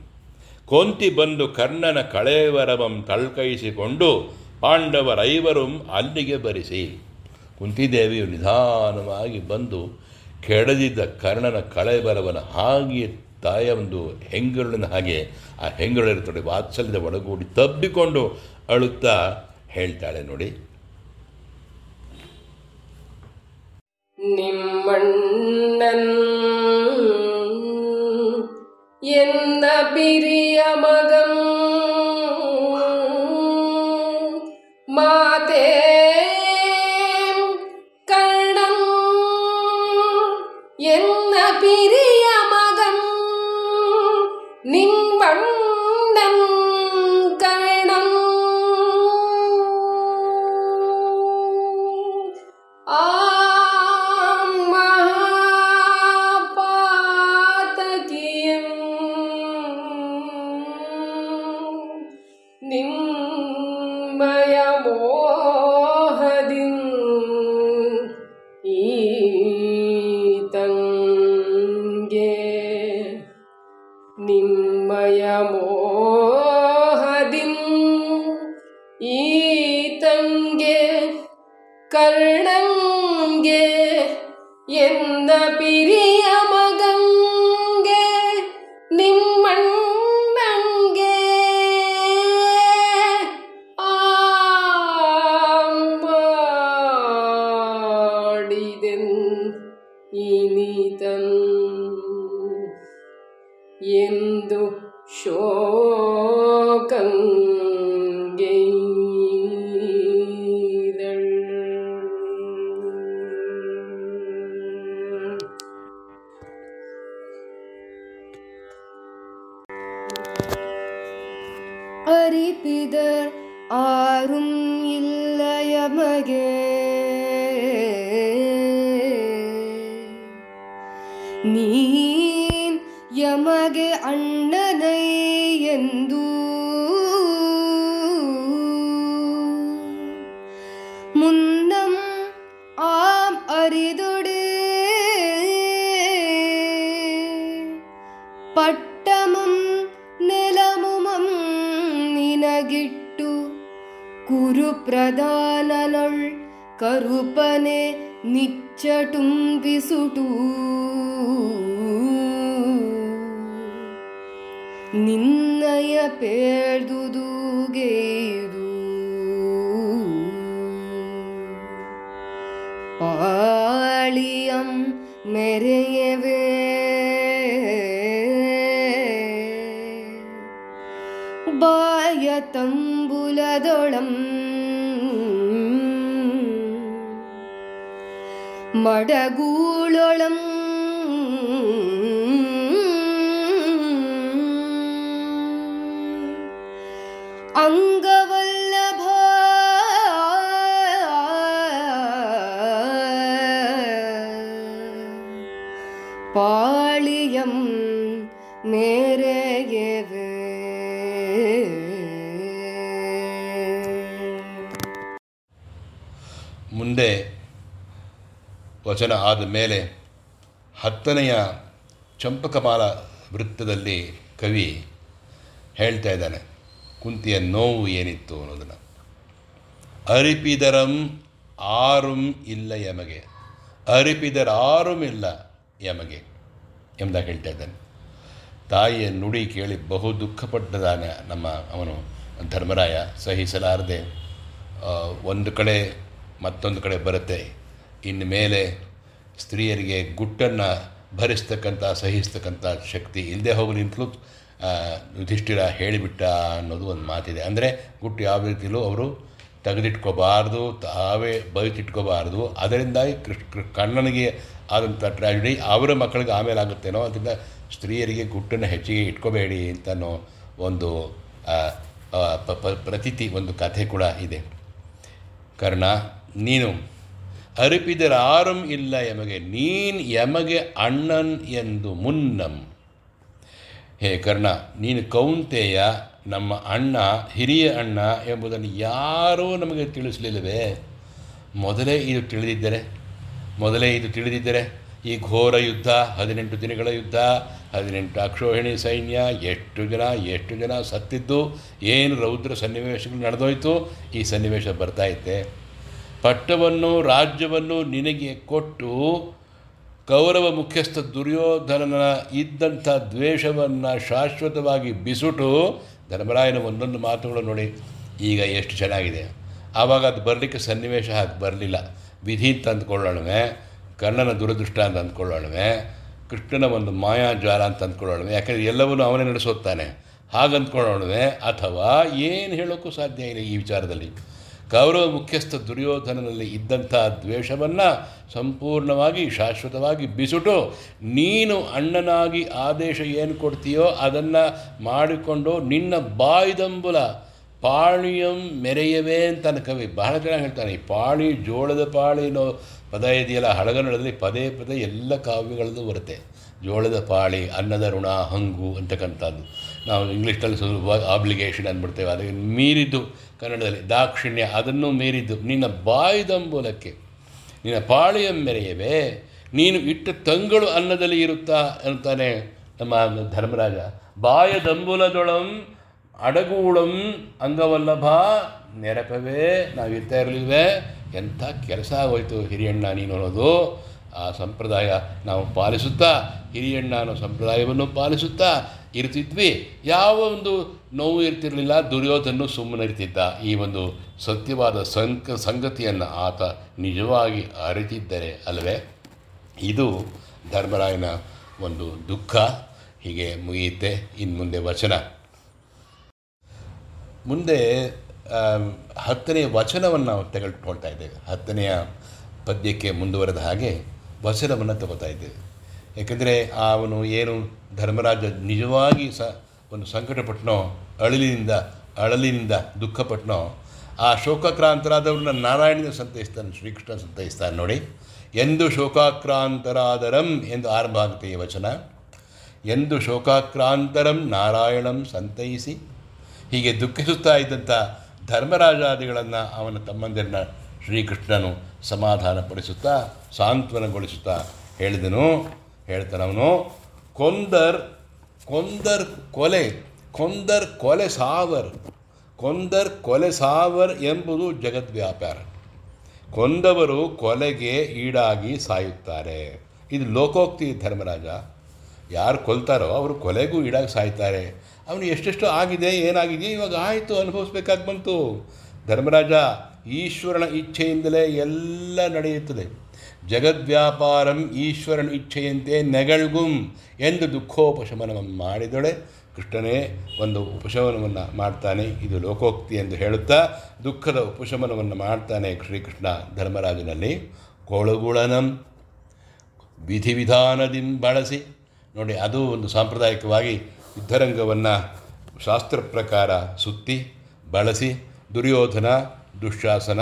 ಕೊಂತಿ ಬಂದು ಕರ್ಣನ ಕಳೆವರವಂ ತಳ್ಕೈಸಿಕೊಂಡು ಪಾಂಡವರೈವரும் ಅಲ್ಲಿಗೆ ಬರಿಸಿ. ಕುಂತಿದೇವಿಯು ನಿಧಾನವಾಗಿ ಬಂದು ಕೆಡದಿದ್ದ ಕರ್ಣನ ಕಳೆಬಲವನ್ನು ಹಾಗೆ ತಾಯ ಒಂದು ಹೆಂಗರುಳಿನ ಹಾಗೆ ಆ ಹೆಂಗರುಳಿರುತ್ತದೆ ವಾತ್ಸಲ್ಯದ ಒಳಗೂಡಿ ತಬ್ಬಿಕೊಂಡು ಅಳುತ್ತಾ ಹೇಳ್ತಾಳೆ ನೋಡಿ. ನಿಮ್ಮಣ್ಣನ್ ಎನ್ನ ಬಿರಿಯ ಮಗಂ ಮಾತೇ ಎನ್ನ ஆறும் இல்லையமகே நீ யமகே அண்ணனை ಕುರು ಪ್ರಧಾನನೊಳ್ ಕರುಪನೆ ನಿಚ್ಚಟುಂಬಿಸುಟು ನಿನ್ನಯ ಪೇಳ್ದುದುಗೇದು ಪಾಳಿಯಂ ಮೆರೆಯವೆ ಬಾ മുപ്പതോളം. മടകൂളോളം ವಚನ ಆದ ಮೇಲೆ ಹತ್ತನೆಯ ಚಂಪಕಮಾಲ ವೃತ್ತದಲ್ಲಿ ಕವಿ ಹೇಳ್ತಾ ಇದ್ದಾನೆ, ಕುಂತಿಯ ನೋವು ಏನಿತ್ತು ಅನ್ನೋದನ್ನು. ಅರಿಪಿದರಂ ಆರುಂ ಇಲ್ಲ ಯಮಗೆ. ಅರಿಪಿದರ ಆರುಂ ಇಲ್ಲ ಯಮಗೆ ಎಂಬುದಾಗಿ ಹೇಳ್ತಾ ಇದ್ದಾನೆ. ತಾಯಿಯ ನುಡಿ ಕೇಳಿ ಬಹು ದುಃಖಪಟ್ಟದಾನೆ ನಮ್ಮ ಅವನು ಧರ್ಮರಾಯ, ಸಹಿಸಲಾರದೆ ಒಂದು ಕಡೆ ಮತ್ತೊಂದು ಕಡೆ ಬರುತ್ತೆ ಇನ್ನು ಮೇಲೆ ಸ್ತ್ರೀಯರಿಗೆ ಗುಟ್ಟನ್ನು ಭರಿಸ್ತಕ್ಕಂಥ, ಸಹಿಸ್ತಕ್ಕಂಥ ಶಕ್ತಿ ಇಲ್ಲದೆ ಹೋಗಲಿ ಅಂತಲೂ ಯುಧಿಷ್ಠಿರ ಹೇಳಿಬಿಟ್ಟ ಅನ್ನೋದು ಒಂದು ಮಾತಿದೆ. ಅಂದರೆ ಗುಟ್ಟು ಯಾವ ರೀತಿಯಲ್ಲೂ ಅವರು ತೆಗೆದಿಟ್ಕೋಬಾರ್ದು, ತಾವೇ ಬೈತಿಟ್ಕೋಬಾರ್ದು ಅದರಿಂದಾಗಿ ಕೃಷ್ಣ ಕಣ್ಣನಿಗೆ ಆದಂಥ ಟ್ರ್ಯಾಜಿಡಿ ಅವರ ಮಕ್ಕಳಿಗೆ ಆಮೇಲೆ ಆಗುತ್ತೇನೋ ಅದರಿಂದ ಸ್ತ್ರೀಯರಿಗೆ ಗುಟ್ಟನ್ನು ಹೆಚ್ಚಿಗೆ ಇಟ್ಕೋಬೇಡಿ ಅಂತನೋ ಒಂದು ಪ್ರತೀತಿ ಒಂದು ಕಥೆ ಕೂಡ ಇದೆ. ಕರ್ಣ, ನೀನು ಅರಿಪಿದರಾರಂ ಇಲ್ಲ ಯಮಗೆ, ನೀನು ಯಮಗೆ ಅಣ್ಣನ್ ಎಂದು ಮುನ್ನಂ. ಹೇ ಕರ್ಣ, ನೀನು ಕೌಂತೆಯ, ನಮ್ಮ ಅಣ್ಣ, ಹಿರಿಯ ಅಣ್ಣ ಎಂಬುದನ್ನು ಯಾರೂ ನಮಗೆ ತಿಳಿಸಲಿಲ್ಲವೇ? ಮೊದಲೇ ಇದು ತಿಳಿದಿದ್ದರೆ, ಮೊದಲೇ ಇದು ತಿಳಿದಿದ್ದರೆ, ಈ ಘೋರ ಯುದ್ಧ, ಹದಿನೆಂಟು ದಿನಗಳ ಯುದ್ಧ, ಹದಿನೆಂಟು ಅಕ್ಷೋಹಿಣಿ ಸೈನ್ಯ, ಎಷ್ಟು ಜನ ಎಷ್ಟು ಜನ ಸತ್ತಿದ್ದು, ಏನು ರೌದ್ರ ಸನ್ನಿವೇಶಗಳು ನಡೆದೋಯ್ತು, ಈ ಸನ್ನಿವೇಶ ಬರ್ತಾ ಇತ್ತೆ. ಪಟ್ಟವನ್ನು, ರಾಜ್ಯವನ್ನು ನಿನಗೆ ಕೊಟ್ಟು ಕೌರವ ಮುಖ್ಯಸ್ಥ ದುರ್ಯೋಧನನ ಇದ್ದಂಥ ದ್ವೇಷವನ್ನು ಶಾಶ್ವತವಾಗಿ ಬಿಸುಟು, ಧರ್ಮರಾಯನ ಒಂದೊಂದು ಮಾತುಗಳು ನೋಡಿ, ಈಗ ಎಷ್ಟು ಚೆನ್ನಾಗಿದೆ. ಆವಾಗ ಅದು ಬರಲಿಕ್ಕೆ ಸನ್ನಿವೇಶ ಹಾಕಿ ಬರಲಿಲ್ಲ. ವಿಧಿ ಅಂತ ಅಂದ್ಕೊಳ್ಳೋಣವೆ, ಕರ್ಣನ ದುರದೃಷ್ಟ ಅಂತ ಅಂದ್ಕೊಳ್ಳೋಣವೆ, ಕೃಷ್ಣನ ಒಂದು ಮಾಯಾಜ್ವಾಲ ಅಂತ ಅಂದ್ಕೊಳ್ಳೋಣವೆ, ಯಾಕಂದರೆ ಎಲ್ಲವನ್ನೂ ಅವನೇ ನಡೆಸೋತ್ತಾನೆ ಹಾಗೆ ಅಂದ್ಕೊಳ್ಳೋಣವೆ ಅಥವಾ ಏನು ಹೇಳೋಕ್ಕೂ ಸಾಧ್ಯ ಇಲ್ಲ ಈ ವಿಚಾರದಲ್ಲಿ. ಕೌರವ ಮುಖ್ಯಸ್ಥ ದುರ್ಯೋಧನನಲ್ಲಿ ಇದ್ದಂಥ ದ್ವೇಷವನ್ನು ಸಂಪೂರ್ಣವಾಗಿ, ಶಾಶ್ವತವಾಗಿ ಬಿಸುಟು. ನೀನು ಅಣ್ಣನಾಗಿ ಆದೇಶ ಏನು ಕೊಡ್ತೀಯೋ ಅದನ್ನು ಮಾಡಿಕೊಂಡು ನಿನ್ನ ಬಾಯ್ದಂಬುಲ ಪಾಳಿಯಂ ಮೆರೆಯವೇ ಅಂತ ಕವಿ. ಬಹಳ ಚೆನ್ನಾಗಿ ಹೇಳ್ತಾನೆ ಈ ಪಾಳಿ ಜೋಳದ ಪಾಳಿ ಅನ್ನೋ ಪದ ಇದೆಯಲ್ಲ ಹಳಗನ್ನಡದಲ್ಲಿ ಪದೇ ಪದೇ ಎಲ್ಲ ಕಾವ್ಯಗಳಲ್ಲೂ ಬರುತ್ತೆ. ಜೋಳದ ಪಾಳಿ, ಅನ್ನದ ಋಣ, ಹಂಗು ಅಂತಕ್ಕಂಥದ್ದು. ನಾವು ಇಂಗ್ಲೀಷ್ನಲ್ಲಿ ಸುಲಭವಾಗಿ ಆಬ್ಲಿಗೇಷನ್ ಅಂದ್ಬಿಡ್ತೇವೆ ಅದಕ್ಕೆ ಮೀರಿದ್ದು ಕನ್ನಡದಲ್ಲಿ ದಾಕ್ಷಿಣ್ಯ ಅದನ್ನು ಮೀರಿದ್ದು, ನಿನ್ನ ಬಾಯ್ದಂಬೂಲಕ್ಕೆ, ನಿನ್ನ ಪಾಳಿಯ ಮೆರೆಯವೇ, ನೀನು ಇಟ್ಟ ತಂಗಳು ಅನ್ನದಲ್ಲಿ ಇರುತ್ತಾ ಅಂತಾನೆ ನಮ್ಮ ಧರ್ಮರಾಜ. ಬಾಯದಂಬುಲದೊಳಂ, ಅಡಗೂಳಂ, ಅಂಗವಲ್ಲಭ ನೆರಪವೇ ನಾವು ಇರ್ತಾ ಇರಲಿಲ್ವೇ, ಎಂಥ ಕೆಲಸ ಆಗೋಯ್ತು ಹಿರಿಯಣ್ಣ ನೀನು ಅನ್ನೋದು. ಆ ಸಂಪ್ರದಾಯ ನಾವು ಪಾಲಿಸುತ್ತಾ, ಹಿರಿಯಣ್ಣ ಅನ್ನೋ ಸಂಪ್ರದಾಯವನ್ನು ಪಾಲಿಸುತ್ತಾ ಇರ್ತಿದ್ವಿ ಯಾವ ಒಂದು ನೋವು ಇರ್ತಿರಲಿಲ್ಲ, ದುರ್ಯೋಧನು ಸುಮ್ಮನೆ ಇರ್ತಿದ್ದ. ಈ ಒಂದು ಸತ್ಯವಾದ ಸಂಕ, ಸಂಗತಿಯನ್ನು ಆತ ನಿಜವಾಗಿ ಅರಿತಿದ್ದರೆ ಅಲ್ಲವೇ ಇದು ಧರ್ಮರಾಯನ ಒಂದು ದುಃಖ, ಹೀಗೆ ಮುಗಿಯುತ್ತೆ ಇನ್ನು ಮುಂದೆ ವಚನ. ಮುಂದೆ ಹತ್ತನೇ ಹತ್ತನೆಯ ವಚನವನ್ನು ನಾವು ತೆಗೆದುಕೊಳ್ತಾ ಇದ್ದೇವೆ. ಹತ್ತನೆಯ ಪದ್ಯಕ್ಕೆ ಮುಂದುವರೆದ ಹಾಗೆ ವಚನವನ್ನು ತಗೋತಾ ಇದ್ದೇವೆ. ಯಾಕೆಂದರೆ ಅವನು ಏನು ಧರ್ಮರಾಜ ನಿಜವಾಗಿ ಸ ಒಂದು ಸಂಕಟಪಟ್ಟನೋ ಅಳಲಿನಿಂದ ಅಳಲಿನಿಂದ ದುಃಖಪಟ್ಟನೋ ಆ ಶೋಕಕ್ರಾಂತರಾದವ್ರನ್ನ ನಾರಾಯಣನ ಸಂತೈಸ್ತಾನೆ, ಶ್ರೀಕೃಷ್ಣ ಸಂತೈಸ್ತಾನೆ ನೋಡಿ. ಎಂದು ಶೋಕಾಕ್ರಾಂತರಾದರಂ ಎಂದು ಆರಂಭ ಆಗುತ್ತೆ ಈ ವಚನ. ಎಂದು ಶೋಕಾಕ್ರಾಂತರಂ ನಾರಾಯಣಂ ಸಂತೈಸಿ. ಹೀಗೆ ದುಃಖಿಸುತ್ತಾ ಇದ್ದಂಥ ಧರ್ಮರಾಜಾದಿಗಳನ್ನು ಅವನ ತಮ್ಮಂದಿರನ್ನ ಶ್ರೀಕೃಷ್ಣನು ಸಮಾಧಾನಪಡಿಸುತ್ತಾ, ಸಾಂತ್ವನಗೊಳಿಸುತ್ತಾ ಹೇಳಿದನು. ಹೇಳ್ತಾನವನು, ಕೊಂದರ್ ಕೊಂದರ್ ಕೊಲೆ ಕೊಂದರ್ ಕೊಲೆ ಸಾವರ್, ಕೊಂದರ್ ಕೊಲೆ ಸಾವರ್ ಎಂಬುದು ಜಗದ್ವ್ಯಾಪಾರ. ಕೊಂದವರು ಕೊಲೆಗೆ ಈಡಾಗಿ ಸಾಯುತ್ತಾರೆ. ಇದು ಲೋಕೋಕ್ತಿ ಧರ್ಮರಾಜ. ಯಾರು ಕೊಲ್ತಾರೋ ಅವರು ಕೊಲೆಗೂ ಈಡಾಗಿ ಸಾಯ್ತಾರೆ. ಅವನು ಎಷ್ಟೆಷ್ಟು ಆಗಿದೆ, ಏನಾಗಿದೆ, ಇವಾಗ ಆಯಿತು, ಅನುಭವಿಸ್ಬೇಕಾಗಿ ಬಂತು. ಧರ್ಮರಾಜ, ಈಶ್ವರನ ಇಚ್ಛೆಯಿಂದಲೇ ಎಲ್ಲ ನಡೆಯುತ್ತದೆ. ಜಗದ್ವ್ಯಾಪಾರಂ ಈಶ್ವರನ ಇಚ್ಛೆಯಂತೆ ನೆಗಳ್ಗುಂ ಎಂದು ದುಃಖೋಪಶಮನವನ್ನು ಮಾಡಿದೊಳೆ ಕೃಷ್ಣನೇ ಒಂದು ಉಪಶಮನವನ್ನು ಮಾಡ್ತಾನೆ. ಇದು ಲೋಕೋಕ್ತಿ ಎಂದು ಹೇಳುತ್ತಾ ದುಃಖದ ಉಪಶಮನವನ್ನು ಮಾಡ್ತಾನೆ ಶ್ರೀಕೃಷ್ಣ ಧರ್ಮರಾಜನಲ್ಲಿ. ಕೊಳಗುಳನಂ ವಿಧಿವಿಧಾನದಿಂದ ಬಳಸಿ ನೋಡಿ ಅದು ಒಂದು ಸಾಂಪ್ರದಾಯಿಕವಾಗಿ ಯುದ್ಧರಂಗವನ್ನು ಶಾಸ್ತ್ರ ಪ್ರಕಾರ ಸುತ್ತಿ ಬಳಸಿ ದುರ್ಯೋಧನ ದುಶ್ಯಾಸನ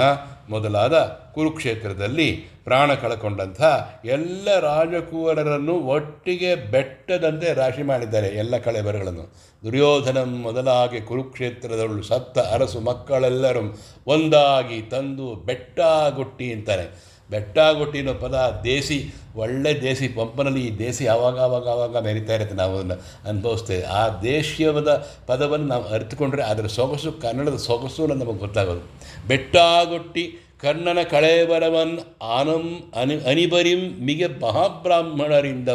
ಮೊದಲಾದ ಕುರುಕ್ಷೇತ್ರದಲ್ಲಿ ಪ್ರಾಣ ಕಳಕೊಂಡಂಥ ಎಲ್ಲ ರಾಜಕುವರರನ್ನು ಒಟ್ಟಿಗೆ ಬೆಟ್ಟದಂತೆ ರಾಶಿ ಮಾಡಿದ್ದಾರೆ ಎಲ್ಲ ಕಳೆಬರಗಳನ್ನು. ದುರ್ಯೋಧನ ಮೊದಲಾಗಿ ಕುರುಕ್ಷೇತ್ರದವಳು ಸತ್ತ ಅರಸು ಮಕ್ಕಳೆಲ್ಲರೂ ಒಂದಾಗಿ ತಂದು ಬೆಟ್ಟ ಗುಟ್ಟಿ ಅಂತಾರೆ. ಬೆಟ್ಟಗುಟ್ಟಿ ಅನ್ನೋ ಪದ, ದೇಸಿ, ಒಳ್ಳೆ ದೇಸಿ ಪಂಪನಲ್ಲಿ ಈ ದೇಸಿ ಆವಾಗ ಆವಾಗ ಆವಾಗ ಮೆರಿತಾ ಇರುತ್ತೆ. ನಾವು ಅದನ್ನು ಅನುಭವಿಸ್ತೇವೆ. ಆ ದೇಶೀಯವಾದ ಪದವನ್ನು ನಾವು ಅರಿತುಕೊಂಡ್ರೆ ಅದರ ಸೊಗಸು ಕನ್ನಡದ ಸೊಗಸು ಅನ್ನೋದು ನಮಗೆ ಗೊತ್ತಾಗೋದು. ಬೆಟ್ಟಗುಟ್ಟಿ ಕರ್ಣನ ಕಳೇಬರವನ್ ಆನಂ ಅನಿ, ಅನಿಬರಿಂ ಮಿಗೆ ಮಹಾಬ್ರಾಹ್ಮಣರಿಂದ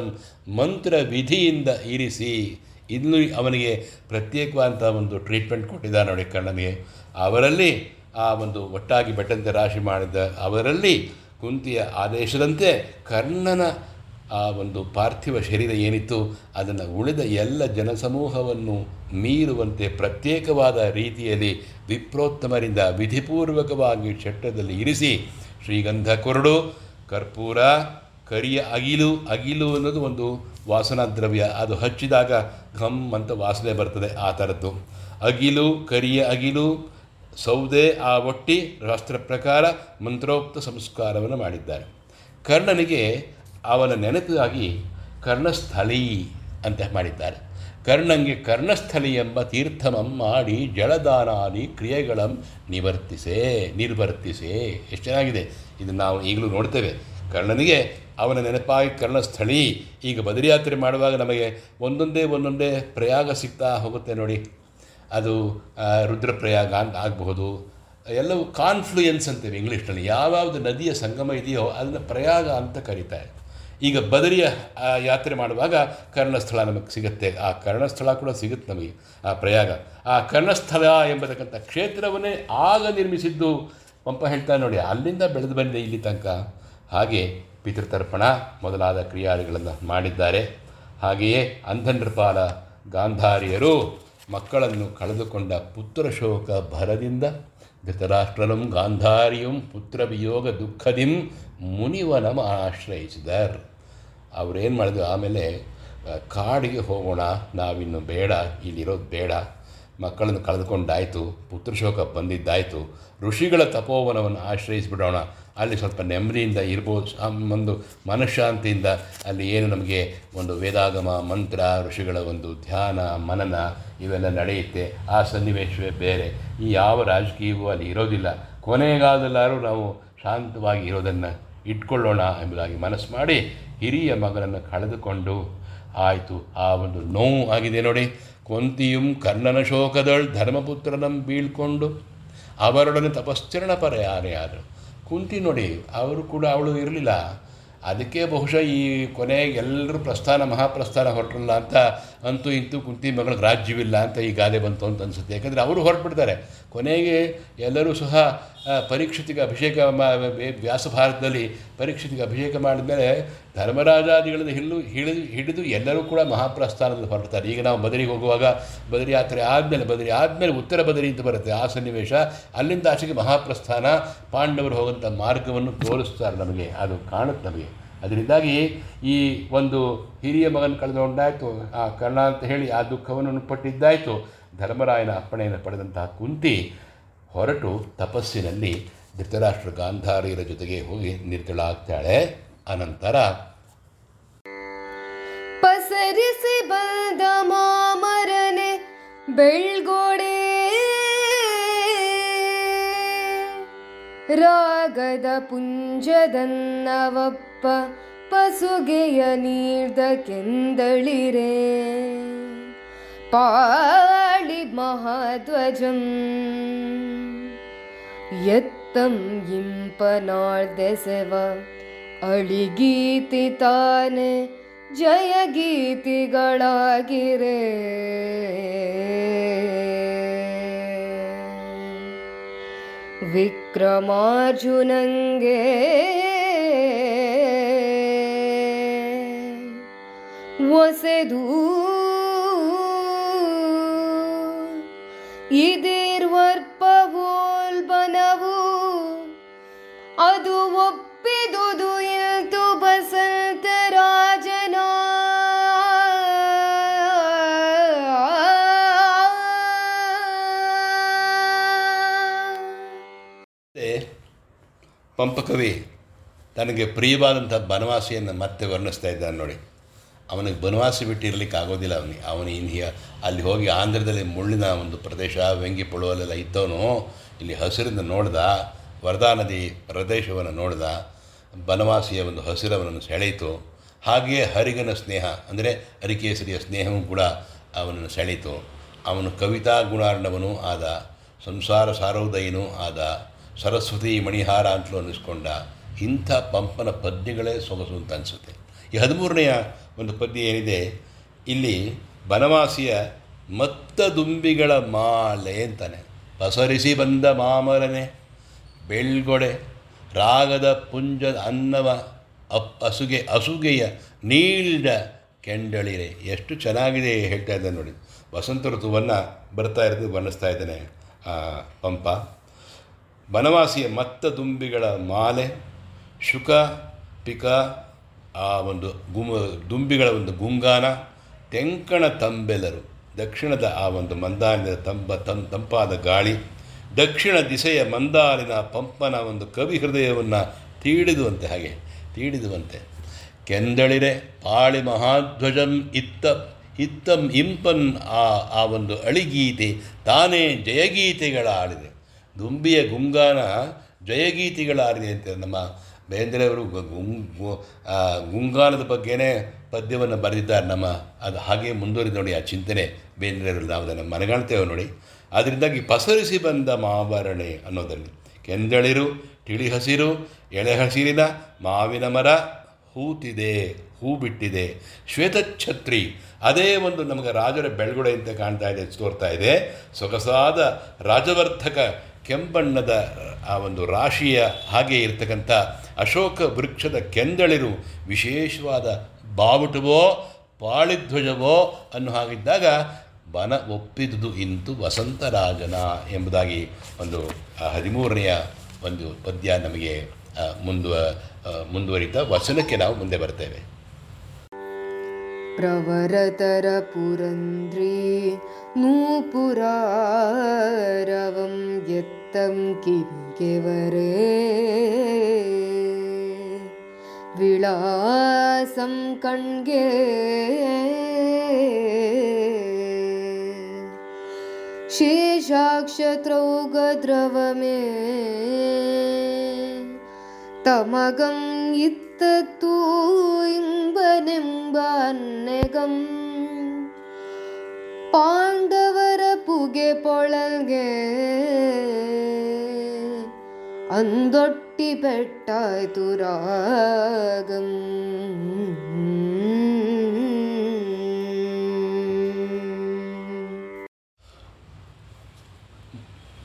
ಮಂತ್ರ ವಿಧಿಯಿಂದ ಇರಿಸಿ. ಇನ್ನು ಅವನಿಗೆ ಪ್ರತ್ಯೇಕವಾದಂಥ ಒಂದು ಟ್ರೀಟ್ಮೆಂಟ್ ಕೊಟ್ಟಿದ್ದಾರೆ ನೋಡಿ ಕಣ್ಣನಿಗೆ. ಅವರಲ್ಲಿ ಆ ಒಂದು ಒಟ್ಟಾಗಿ ಬೆಟ್ಟಂತೆ ರಾಶಿ ಮಾಡಿದ ಅವರಲ್ಲಿ ಕುಂತಿಯ ಆದೇಶದಂತೆ ಕರ್ಣನ ಆ ಒಂದು ಪಾರ್ಥಿವ ಶರೀರ ಏನಿತ್ತು, ಅದನ್ನು ಉಳಿದ ಎಲ್ಲ ಜನಸಮೂಹವನ್ನು ಮೀರುವಂತೆ ಪ್ರತ್ಯೇಕವಾದ ರೀತಿಯಲ್ಲಿ ವಿಪ್ರೋತ್ತಮರಿಂದ ವಿಧಿಪೂರ್ವಕವಾಗಿ ಚಟ್ಟದಲ್ಲಿ ಇರಿಸಿ, ಶ್ರೀಗಂಧ ಕೊರಡು, ಕರ್ಪೂರ, ಕರಿಯ ಅಗಿಲು ಅಗಿಲು ಅನ್ನೋದು ಒಂದು ವಾಸನಾ ದ್ರವ್ಯ, ಅದು ಹಚ್ಚಿದಾಗ ಘಮ್ ಅಂತ ವಾಸನೆ ಬರ್ತದೆ ಆ ಥರದ್ದು. ಅಗಿಲು, ಕರಿಯ ಅಗಿಲು ಸೌದೆ ಆ ಒಟ್ಟಿ ಶಾಸ್ತ್ರ ಪ್ರಕಾರ ಮಂತ್ರೋಕ್ತ ಸಂಸ್ಕಾರವನ್ನು ಮಾಡಿದ್ದಾರೆ. ಕರ್ಣನಿಗೆ ಅವನ ನೆನಪಿಗಾಗಿ ಕರ್ಣಸ್ಥಳೀ ಅಂತ ಮಾಡಿದ್ದಾರೆ. ಕರ್ಣಂಗೆ ಕರ್ಣಸ್ಥಳಿ ಎಂಬ ತೀರ್ಥಮಂ ಮಾಡಿ ಜಲದಾನಾದಿ ಕ್ರಿಯೆಗಳಂ ನಿವರ್ತಿಸೇ, ನಿರ್ವರ್ತಿಸೇ. ಎಷ್ಟು ಚೆನ್ನಾಗಿದೆ. ಇದನ್ನು ನಾವು ಈಗಲೂ ನೋಡ್ತೇವೆ. ಕರ್ಣನಿಗೆ ಅವನ ನೆನಪಾಗಿ ಕರ್ಣಸ್ಥಳಿ. ಈಗ ಬದರಿಯಾತ್ರೆ ಮಾಡುವಾಗ ನಮಗೆ ಒಂದೊಂದೇ ಒಂದೊಂದೇ ಪ್ರಯಾಗ ಸಿಗ್ತಾ ಹೋಗುತ್ತೆ ನೋಡಿ. ಅದು ರುದ್ರಪ್ರಯಾಗ ಅಂತ ಆಗಬಹುದು. ಎಲ್ಲವೂ ಕಾನ್ಫ್ಲೂಯೆನ್ಸ್ ಅಂತೇವೆ ಇಂಗ್ಲೀಷ್ನಲ್ಲಿ. ಯಾವ್ಯಾವುದು ನದಿಯ ಸಂಗಮ ಇದೆಯೋ ಅದನ್ನು ಪ್ರಯಾಗ ಅಂತ ಕರೀತಾರೆ ಈಗ ಬದರಿಯ ಯಾತ್ರೆ ಮಾಡುವಾಗ ಕರ್ಣಸ್ಥಳ ನಮಗೆ ಸಿಗುತ್ತೆ. ಆ ಕರ್ಣಸ್ಥಳ ಕೂಡ ಸಿಗುತ್ತೆ ನಮಗೆ, ಆ ಪ್ರಯಾಗ. ಆ ಕರ್ಣಸ್ಥಳ ಎಂಬತಕ್ಕಂಥ ಕ್ಷೇತ್ರವನ್ನೇ ಆಗ ನಿರ್ಮಿಸಿದ್ದು ಪಂಪ ಹೇಳ್ತಾ ನೋಡಿ, ಅಲ್ಲಿಂದ ಬೆಳೆದು ಬಂದಿದೆ ಇಲ್ಲಿ ತನಕ. ಹಾಗೆ ಪಿತೃತರ್ಪಣ ಮೊದಲಾದ ಕ್ರಿಯಾದಿಗಳನ್ನು ಮಾಡಿದ್ದಾರೆ. ಹಾಗೆಯೇ ಅಂಧನೃಪಾಲ ಗಾಂಧಾರಿಯರು ಮಕ್ಕಳನ್ನು ಕಳೆದುಕೊಂಡ ಪುತ್ರ ಶೋಕ ಭರದಿಂದ ಧೃತರಾಷ್ಟ್ರನಂ ಗಾಂಧಾರಿಯಂ ಪುತ್ರ ವಿಯೋಗ ದುಃಖದಿಂ ಮುನಿವನಂ ಆಶ್ರಯಿಸಿದರ್. ಅವರೇನು ಮಾಡಿದ್ರು? ಆಮೇಲೆ ಕಾಡಿಗೆ ಹೋಗೋಣ, ನಾವಿನ್ನು ಬೇಡ, ಇಲ್ಲಿರೋದು ಬೇಡ. ಮಕ್ಕಳನ್ನು ಕಳೆದುಕೊಂಡಾಯಿತು ಪುತ್ರಶೋಕ ಬಂದಿದ್ದಾಯಿತು. ಋಷಿಗಳ ತಪೋವನವನ್ನು ಆಶ್ರಯಿಸಿಬಿಡೋಣ. ಅಲ್ಲಿ ಸ್ವಲ್ಪ ನೆಮ್ಮದಿಯಿಂದ ಇರ್ಬೋದು. ಒಂದು ಮನಃಶಾಂತಿಯಿಂದ ಅಲ್ಲಿ ಏನು ನಮಗೆ ಒಂದು ವೇದಾಗಮ, ಮಂತ್ರ, ಋಷಿಗಳ ಒಂದು ಧ್ಯಾನ, ಮನನ ಇವೆಲ್ಲ ನಡೆಯುತ್ತೆ. ಆ ಸನ್ನಿವೇಶವೇ ಬೇರೆ. ಈ ಯಾವ ರಾಜಕೀಯವೂ ಅಲ್ಲಿ ಇರೋದಿಲ್ಲ. ಕೊನೆಗಾದಲ್ಲಾರು ನಾವು ಶಾಂತವಾಗಿ ಇರೋದನ್ನು ಇಟ್ಕೊಳ್ಳೋಣ ಎಂಬುದಾಗಿ ಮನಸ್ಸು ಮಾಡಿ ಹಿರಿಯ ಮಗನನ್ನು ಕಳೆದುಕೊಂಡು ಆಯಿತು. ಆ ಒಂದು ನೋವು ಆಗಿದೆ ನೋಡಿ. ಕೊಂತಿಯುಂ ಕರ್ಣನ ಶೋಕದಳ್ ಧರ್ಮಪುತ್ರನಂ ಬೀಳ್ಕೊಂಡು ಅವರೊಡನೆ ತಪಶ್ಚರಣ ಪರ ಆದರು. ಕುಂತಿ ನೋಡಿ, ಅವರು ಕೂಡ ಅವಳು ಇರಲಿಲ್ಲ. ಅದಕ್ಕೆ ಬಹುಶಃ ಈ ಕೊನೆಗೆ ಎಲ್ಲರೂ ಪ್ರಸ್ಥಾನ, ಮಹಾಪ್ರಸ್ಥಾನ ಹೊರಟ್ರಲ್ಲ ಅಂತ ಅಂತೂ ಇಂತೂ ಕುಂತಿ ಮಗಳಿಗೆ ರಾಜ್ಯವಿಲ್ಲ ಅಂತ ಈ ಗಾದೆ ಬಂತು ಅಂತ ಅನಿಸುತ್ತೆ. ಯಾಕಂದರೆ ಅವರು ಹೊರಟ್ಬಿಡ್ತಾರೆ. ಕೊನೆಗೆ ಎಲ್ಲರೂ ಸಹ ಪರೀಕ್ಷಿತಿಗೆ ಅಭಿಷೇಕ ಮಾ ವ್ಯಾಸಭಾರತದಲ್ಲಿ ವ್ಯಾಸ ಭಾರತದಲ್ಲಿ ಪರೀಕ್ಷಿತಿಗೆ ಅಭಿಷೇಕ ಮಾಡಿದ್ಮೇಲೆ ಧರ್ಮರಾಜಾದಿಗಳನ್ನು ಹಿಡಿದು ಹಿಡಿದು ಹಿಡಿದು ಎಲ್ಲರೂ ಕೂಡ ಮಹಾಪ್ರಸ್ಥಾನದಲ್ಲಿ ಹೊರಡ್ತಾರೆ. ಈಗ ನಾವು ಬದರಿಗೆ ಹೋಗುವಾಗ ಬದರಿ ಯಾತ್ರೆ ಆದಮೇಲೆ, ಬದರಿ ಆದಮೇಲೆ ಉತ್ತರ ಬದರಿ ಅಂತ ಬರುತ್ತೆ ಆ ಸನ್ನಿವೇಶ. ಅಲ್ಲಿಂದ ಆಚೆಗೆ ಮಹಾಪ್ರಸ್ಥಾನ ಪಾಂಡವರು ಹೋಗುವಂಥ ಮಾರ್ಗವನ್ನು ತೋರಿಸ್ತಾರೆ ನಮಗೆ. ಅದು ಕಾಣುತ್ತೆ ನಮಗೆ. ಅದರಿಂದಾಗಿ ಈ ಒಂದು ಹಿರಿಯ ಮಗನ ಕಳೆದುಕೊಂಡಾಯಿತು. ಆ, ಕರ್ಣ ಅಂತ ಹೇಳಿ ಆ ದುಃಖವನ್ನು ಪಟ್ಟಿದ್ದಾಯಿತು ಧರ್ಮರಾಯನ ಅಪ್ಪಣೆಯನ್ನು ಪಡೆದಂತಹ ಕುಂತಿ ಹೊರಟು ತಪಸ್ಸಿನಲ್ಲಿ ಧೃತರಾಷ್ಟ್ರ ಗಾಂಧಾರಿಯರ ಜೊತೆಗೆ ಹೋಗಿ ನಿರ್ತಳಾಗ್ತಾಳೆ ಅನಂತರ ಪಸರಿಸಿ ಬಂದ ಮಾಮರನೆ ಬೆಳ್ಗೋಡೆ. ರಾಗದ ಪುಂಜದನ್ನವಪ್ಪ ಪಸುಗೆಯ ನೀರ್ದ ಕೆಂದಳಿರೆ. ಪಾಳಿ ಮಹಾಧ್ವಜಂ. ಎತ್ತಂ ಅಳಿ ಅಳಿಗೀತಿ ತಾನೆ ಜಯ ಗೀತಿಗಳಾಗಿರೆ ವಿಕ್ರಮಾರ್ಜುನಂಗೆ ಒಸೆದು ಇದಿರ್ವರ್ಪವೋಲ್ಬನವು ಅದು ಒಪ್ಪಿದುದು ಇಂತು ಬಸಂತ ರಾಜನ. ಪಂಪಕವಿ ತನಗೆ ಪ್ರಿಯವಾದಂಥ ಬನವಾಸಿಯನ್ನು ಮತ್ತೆ ವರ್ಣಿಸ್ತಾ ಇದ್ದಾನೆ ನೋಡಿ. ಅವನಿಗೆ ಬನವಾಸಿ ಬಿಟ್ಟಿರ್ಲಿಕ್ಕೆ ಆಗೋದಿಲ್ಲ ಅವನಿಗೆ. ಅವನು ಇನ್ನು ಅಲ್ಲಿ ಹೋಗಿ ಆಂಧ್ರದಲ್ಲಿ ಮುಳ್ಳಿನ ಒಂದು ಪ್ರದೇಶ ವೆಂಗಿ ಪುಳುವಲ್ಲೆಲ್ಲ ಇದ್ದವನು, ಇಲ್ಲಿ ಹಸಿರಿಂದ ನೋಡ್ದ, ವರದಾ ನದಿ ಪ್ರದೇಶವನ್ನು ನೋಡ್ದ, ಬನವಾಸಿಯ ಒಂದು ಹಸಿರವನನ್ನು ಸೆಳೆಯಿತು. ಹಾಗೆಯೇ ಹರಿಗನ ಸ್ನೇಹ, ಅಂದರೆ ಹರಿಕೇಸರಿಯ ಸ್ನೇಹವೂ ಕೂಡ ಅವನನ್ನು ಸೆಳೆಯಿತು. ಅವನು ಕವಿತಾ ಗುಣಾರ್ಣವನೂ ಆದ, ಸಂಸಾರ ಸಾರೋದಯನೂ ಆದ, ಸರಸ್ವತಿ ಮಣಿಹಾರ ಅಂತಲೂ ಅನ್ನಿಸ್ಕೊಂಡ ಇಂಥ ಪಂಪನ ಪದ್ಯಗಳೇ ಸೊಗಸು ಅಂತ ಅನಿಸುತ್ತೆ. ಈ ಹದಿಮೂರನೆಯ ಒಂದು ಪದ್ಯ ಏನಿದೆ? ಇಲ್ಲಿ ಬನವಾಸಿಯ ಮತ್ತ ದುಂಬಿಗಳ ಮಾಲೆ ಅಂತಾನೆ. ಪಸರಿಸಿ ಬಂದ ಮಾಮರನೆ, ಬೆಳ್ಗೊಡೆ, ರಾಗದ ಪುಂಜದ ಅನ್ನವ ಅಪ್ ಅಸುಗೆ ಅಸುಗೆಯ ನೀಳ್ದ ಕೆಂಡಳಿರೆ. ಎಷ್ಟು ಚೆನ್ನಾಗಿದೆ ಹೇಳ್ತಾ ಇದ್ದಾನೆ ನೋಡಿ. ವಸಂತ ಋತುವನ್ನು ಬರ್ತಾ ಇರೋದು ವರ್ಣಿಸ್ತಾ ಇದ್ದಾನೆ ಪಂಪ. ಬನವಾಸಿಯ ಮತ್ತ ದುಂಬಿಗಳ ಮಾಲೆ, ಶುಕ, ಪಿಕ ಆ ಒಂದು ಗುಮ, ದುಂಬಿಗಳ ಒಂದು ಗುಂಗಾನ, ತೆಂಕಣ ತಂಬೆಲರು. ದಕ್ಷಿಣದ ಆ ಒಂದು ಮಂದಾರಿನ ತಂಬ, ತಂ, ತಂಪಾದ ಗಾಳಿ, ದಕ್ಷಿಣ ದಿಸೆಯ ಮಂದಾರಿನ ಪಂಪನ ಒಂದು ಕವಿ ಹೃದಯವನ್ನು ತೀಡಿದುವಂತೆ ಹಾಗೆ, ತೀಡಿದುವಂತೆ. ಕೆಂದಳಿರೆ ಪಾಳಿ ಮಹಾಧ್ವಜಂ ಇತ್ತ, ಇತ್ತಂ ಇಂಪನ್ ಆ ಆ ಒಂದು ಅಳಿಗೀತೆ ತಾನೇ ಜಯಗೀತೆಗಳ ಆಡಿದೆ ದುಂಬಿಯ ಗುಂಗಾನ ಜಯಗೀತೆಗಳ ಆಡಿದೆ ಅಂತ ನಮ್ಮ ಬೇಂದ್ರೆಯವರು ಗುಂಗಾಲದ ಬಗ್ಗೆನೇ ಪದ್ಯವನ್ನು ಬರೆದಿದ್ದಾರೆ ನಮ್ಮ, ಅದು ಹಾಗೆ ಮುಂದುವರಿದು ನೋಡಿ ಆ ಚಿಂತನೆ ಬೇಂದ್ರೆಯವರು ನಾವು ಅದನ್ನು ಮನಗಾಣ್ತೇವೆ ನೋಡಿ. ಅದರಿಂದಾಗಿ ಪಸರಿಸಿ ಬಂದ ಮಾವರಣೆ ಅನ್ನೋದರಲ್ಲಿ ಕೆಂದಳಿರು ತಿಳಿ ಹಸಿರು ಎಳೆ ಹಸಿರಿನ ಮಾವಿನ ಮರ ಹೂತಿದೆ, ಹೂ ಬಿಟ್ಟಿದೆ. ಶ್ವೇತಛತ್ರಿ, ಅದೇ ಒಂದು ನಮಗೆ ರಾಜರ ಬೆಳಗುಡೆ ಅಂತ ಕಾಣ್ತಾ ಇದೆ, ತೋರ್ತಾ ಇದೆ. ಸೊಗಸಾದ ರಾಜವರ್ಧಕ ಕೆಂಬಣ್ಣದ ಆ ಒಂದು ರಾಶಿಯ ಹಾಗೆ ಇರತಕ್ಕಂಥ ಅಶೋಕ ವೃಕ್ಷದ ಕೆಂದಳಿರು ವಿಶೇಷವಾದ ಬಾವುಟವೋ, ಪಾಳಿಧ್ವಜವೋ ಅನ್ನೋ ಹಾಗಿದ್ದಾಗ ಬನ ಒಪ್ಪಿದುದು ಇಂತು ವಸಂತರಾಜನ ಎಂಬುದಾಗಿ ಒಂದು ಹದಿಮೂರನೆಯ ಒಂದು ಪದ್ಯ ನಮಗೆ ಮುಂದುವ ಮುಂದುವರಿತಾ ವಚನಕ್ಕೆ ನಾವು ಮುಂದೆ ಬರ್ತೇವೆ. प्रवरतरपुरन्द्री नूपुरारवं यत्तं किं केवरे? विलासं कण्गे शेषाक्षत्रौ गद्रवमे ಇತ್ತತ್ತು ಇಂಬನೆಂಬ ಅನ್ನೆಗಂ ಪಾಂಡವರ ಪುಗೆ ಪೊಳಲ್ಗೆ ಅಂದೊಟ್ಟಿ ಬೆಟ್ಟಾಯ್ತು ರಾಗಂ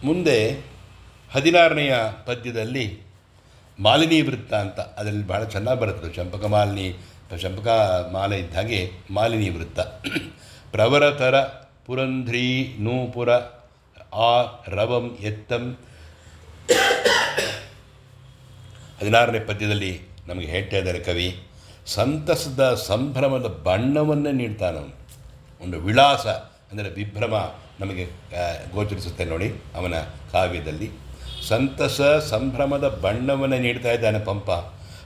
ಮುಂದೆ ಹದಿನಾರನೆಯ ಪದ್ಯದಲ್ಲಿ ಮಾಲಿನಿ ವೃತ್ತ ಅಂತ, ಅದರಲ್ಲಿ ಭಾಳ ಚೆನ್ನಾಗಿ ಬರುತ್ತದೆ. ಚಂಪಕ ಮಾಲಿನಿ ಚಂಪಕ ಮಾಲೆ ಇದ್ದ ಹಾಗೆ ಮಾಲಿನಿ ವೃತ್ತ. ಪ್ರವರತರ ಪುರಂಧ್ರಿ ನೂಪುರ, ಆ ರವಂ ಎತ್ತಂ. ಹದಿನಾರನೇ ಪದ್ಯದಲ್ಲಿ ನಮಗೆ ಹೇಳ್ತಾ ಇದ್ದಾರೆ ಕವಿ, ಸಂತಸದ ಸಂಭ್ರಮದ ಬಣ್ಣವನ್ನೇ ನೀಡ್ತಾನ ಒಂದು ವಿಳಾಸ, ಅಂದರೆ ವಿಭ್ರಮ ನಮಗೆ ಗೋಚರಿಸುತ್ತೆ ನೋಡಿ ಅವನ ಕಾವ್ಯದಲ್ಲಿ. ಸಂತಸ ಸಂಭ್ರಮದ ಬಣ್ಣವನ್ನು ನೀಡ್ತಾ ಇದ್ದಾನೆ ಪಂಪ.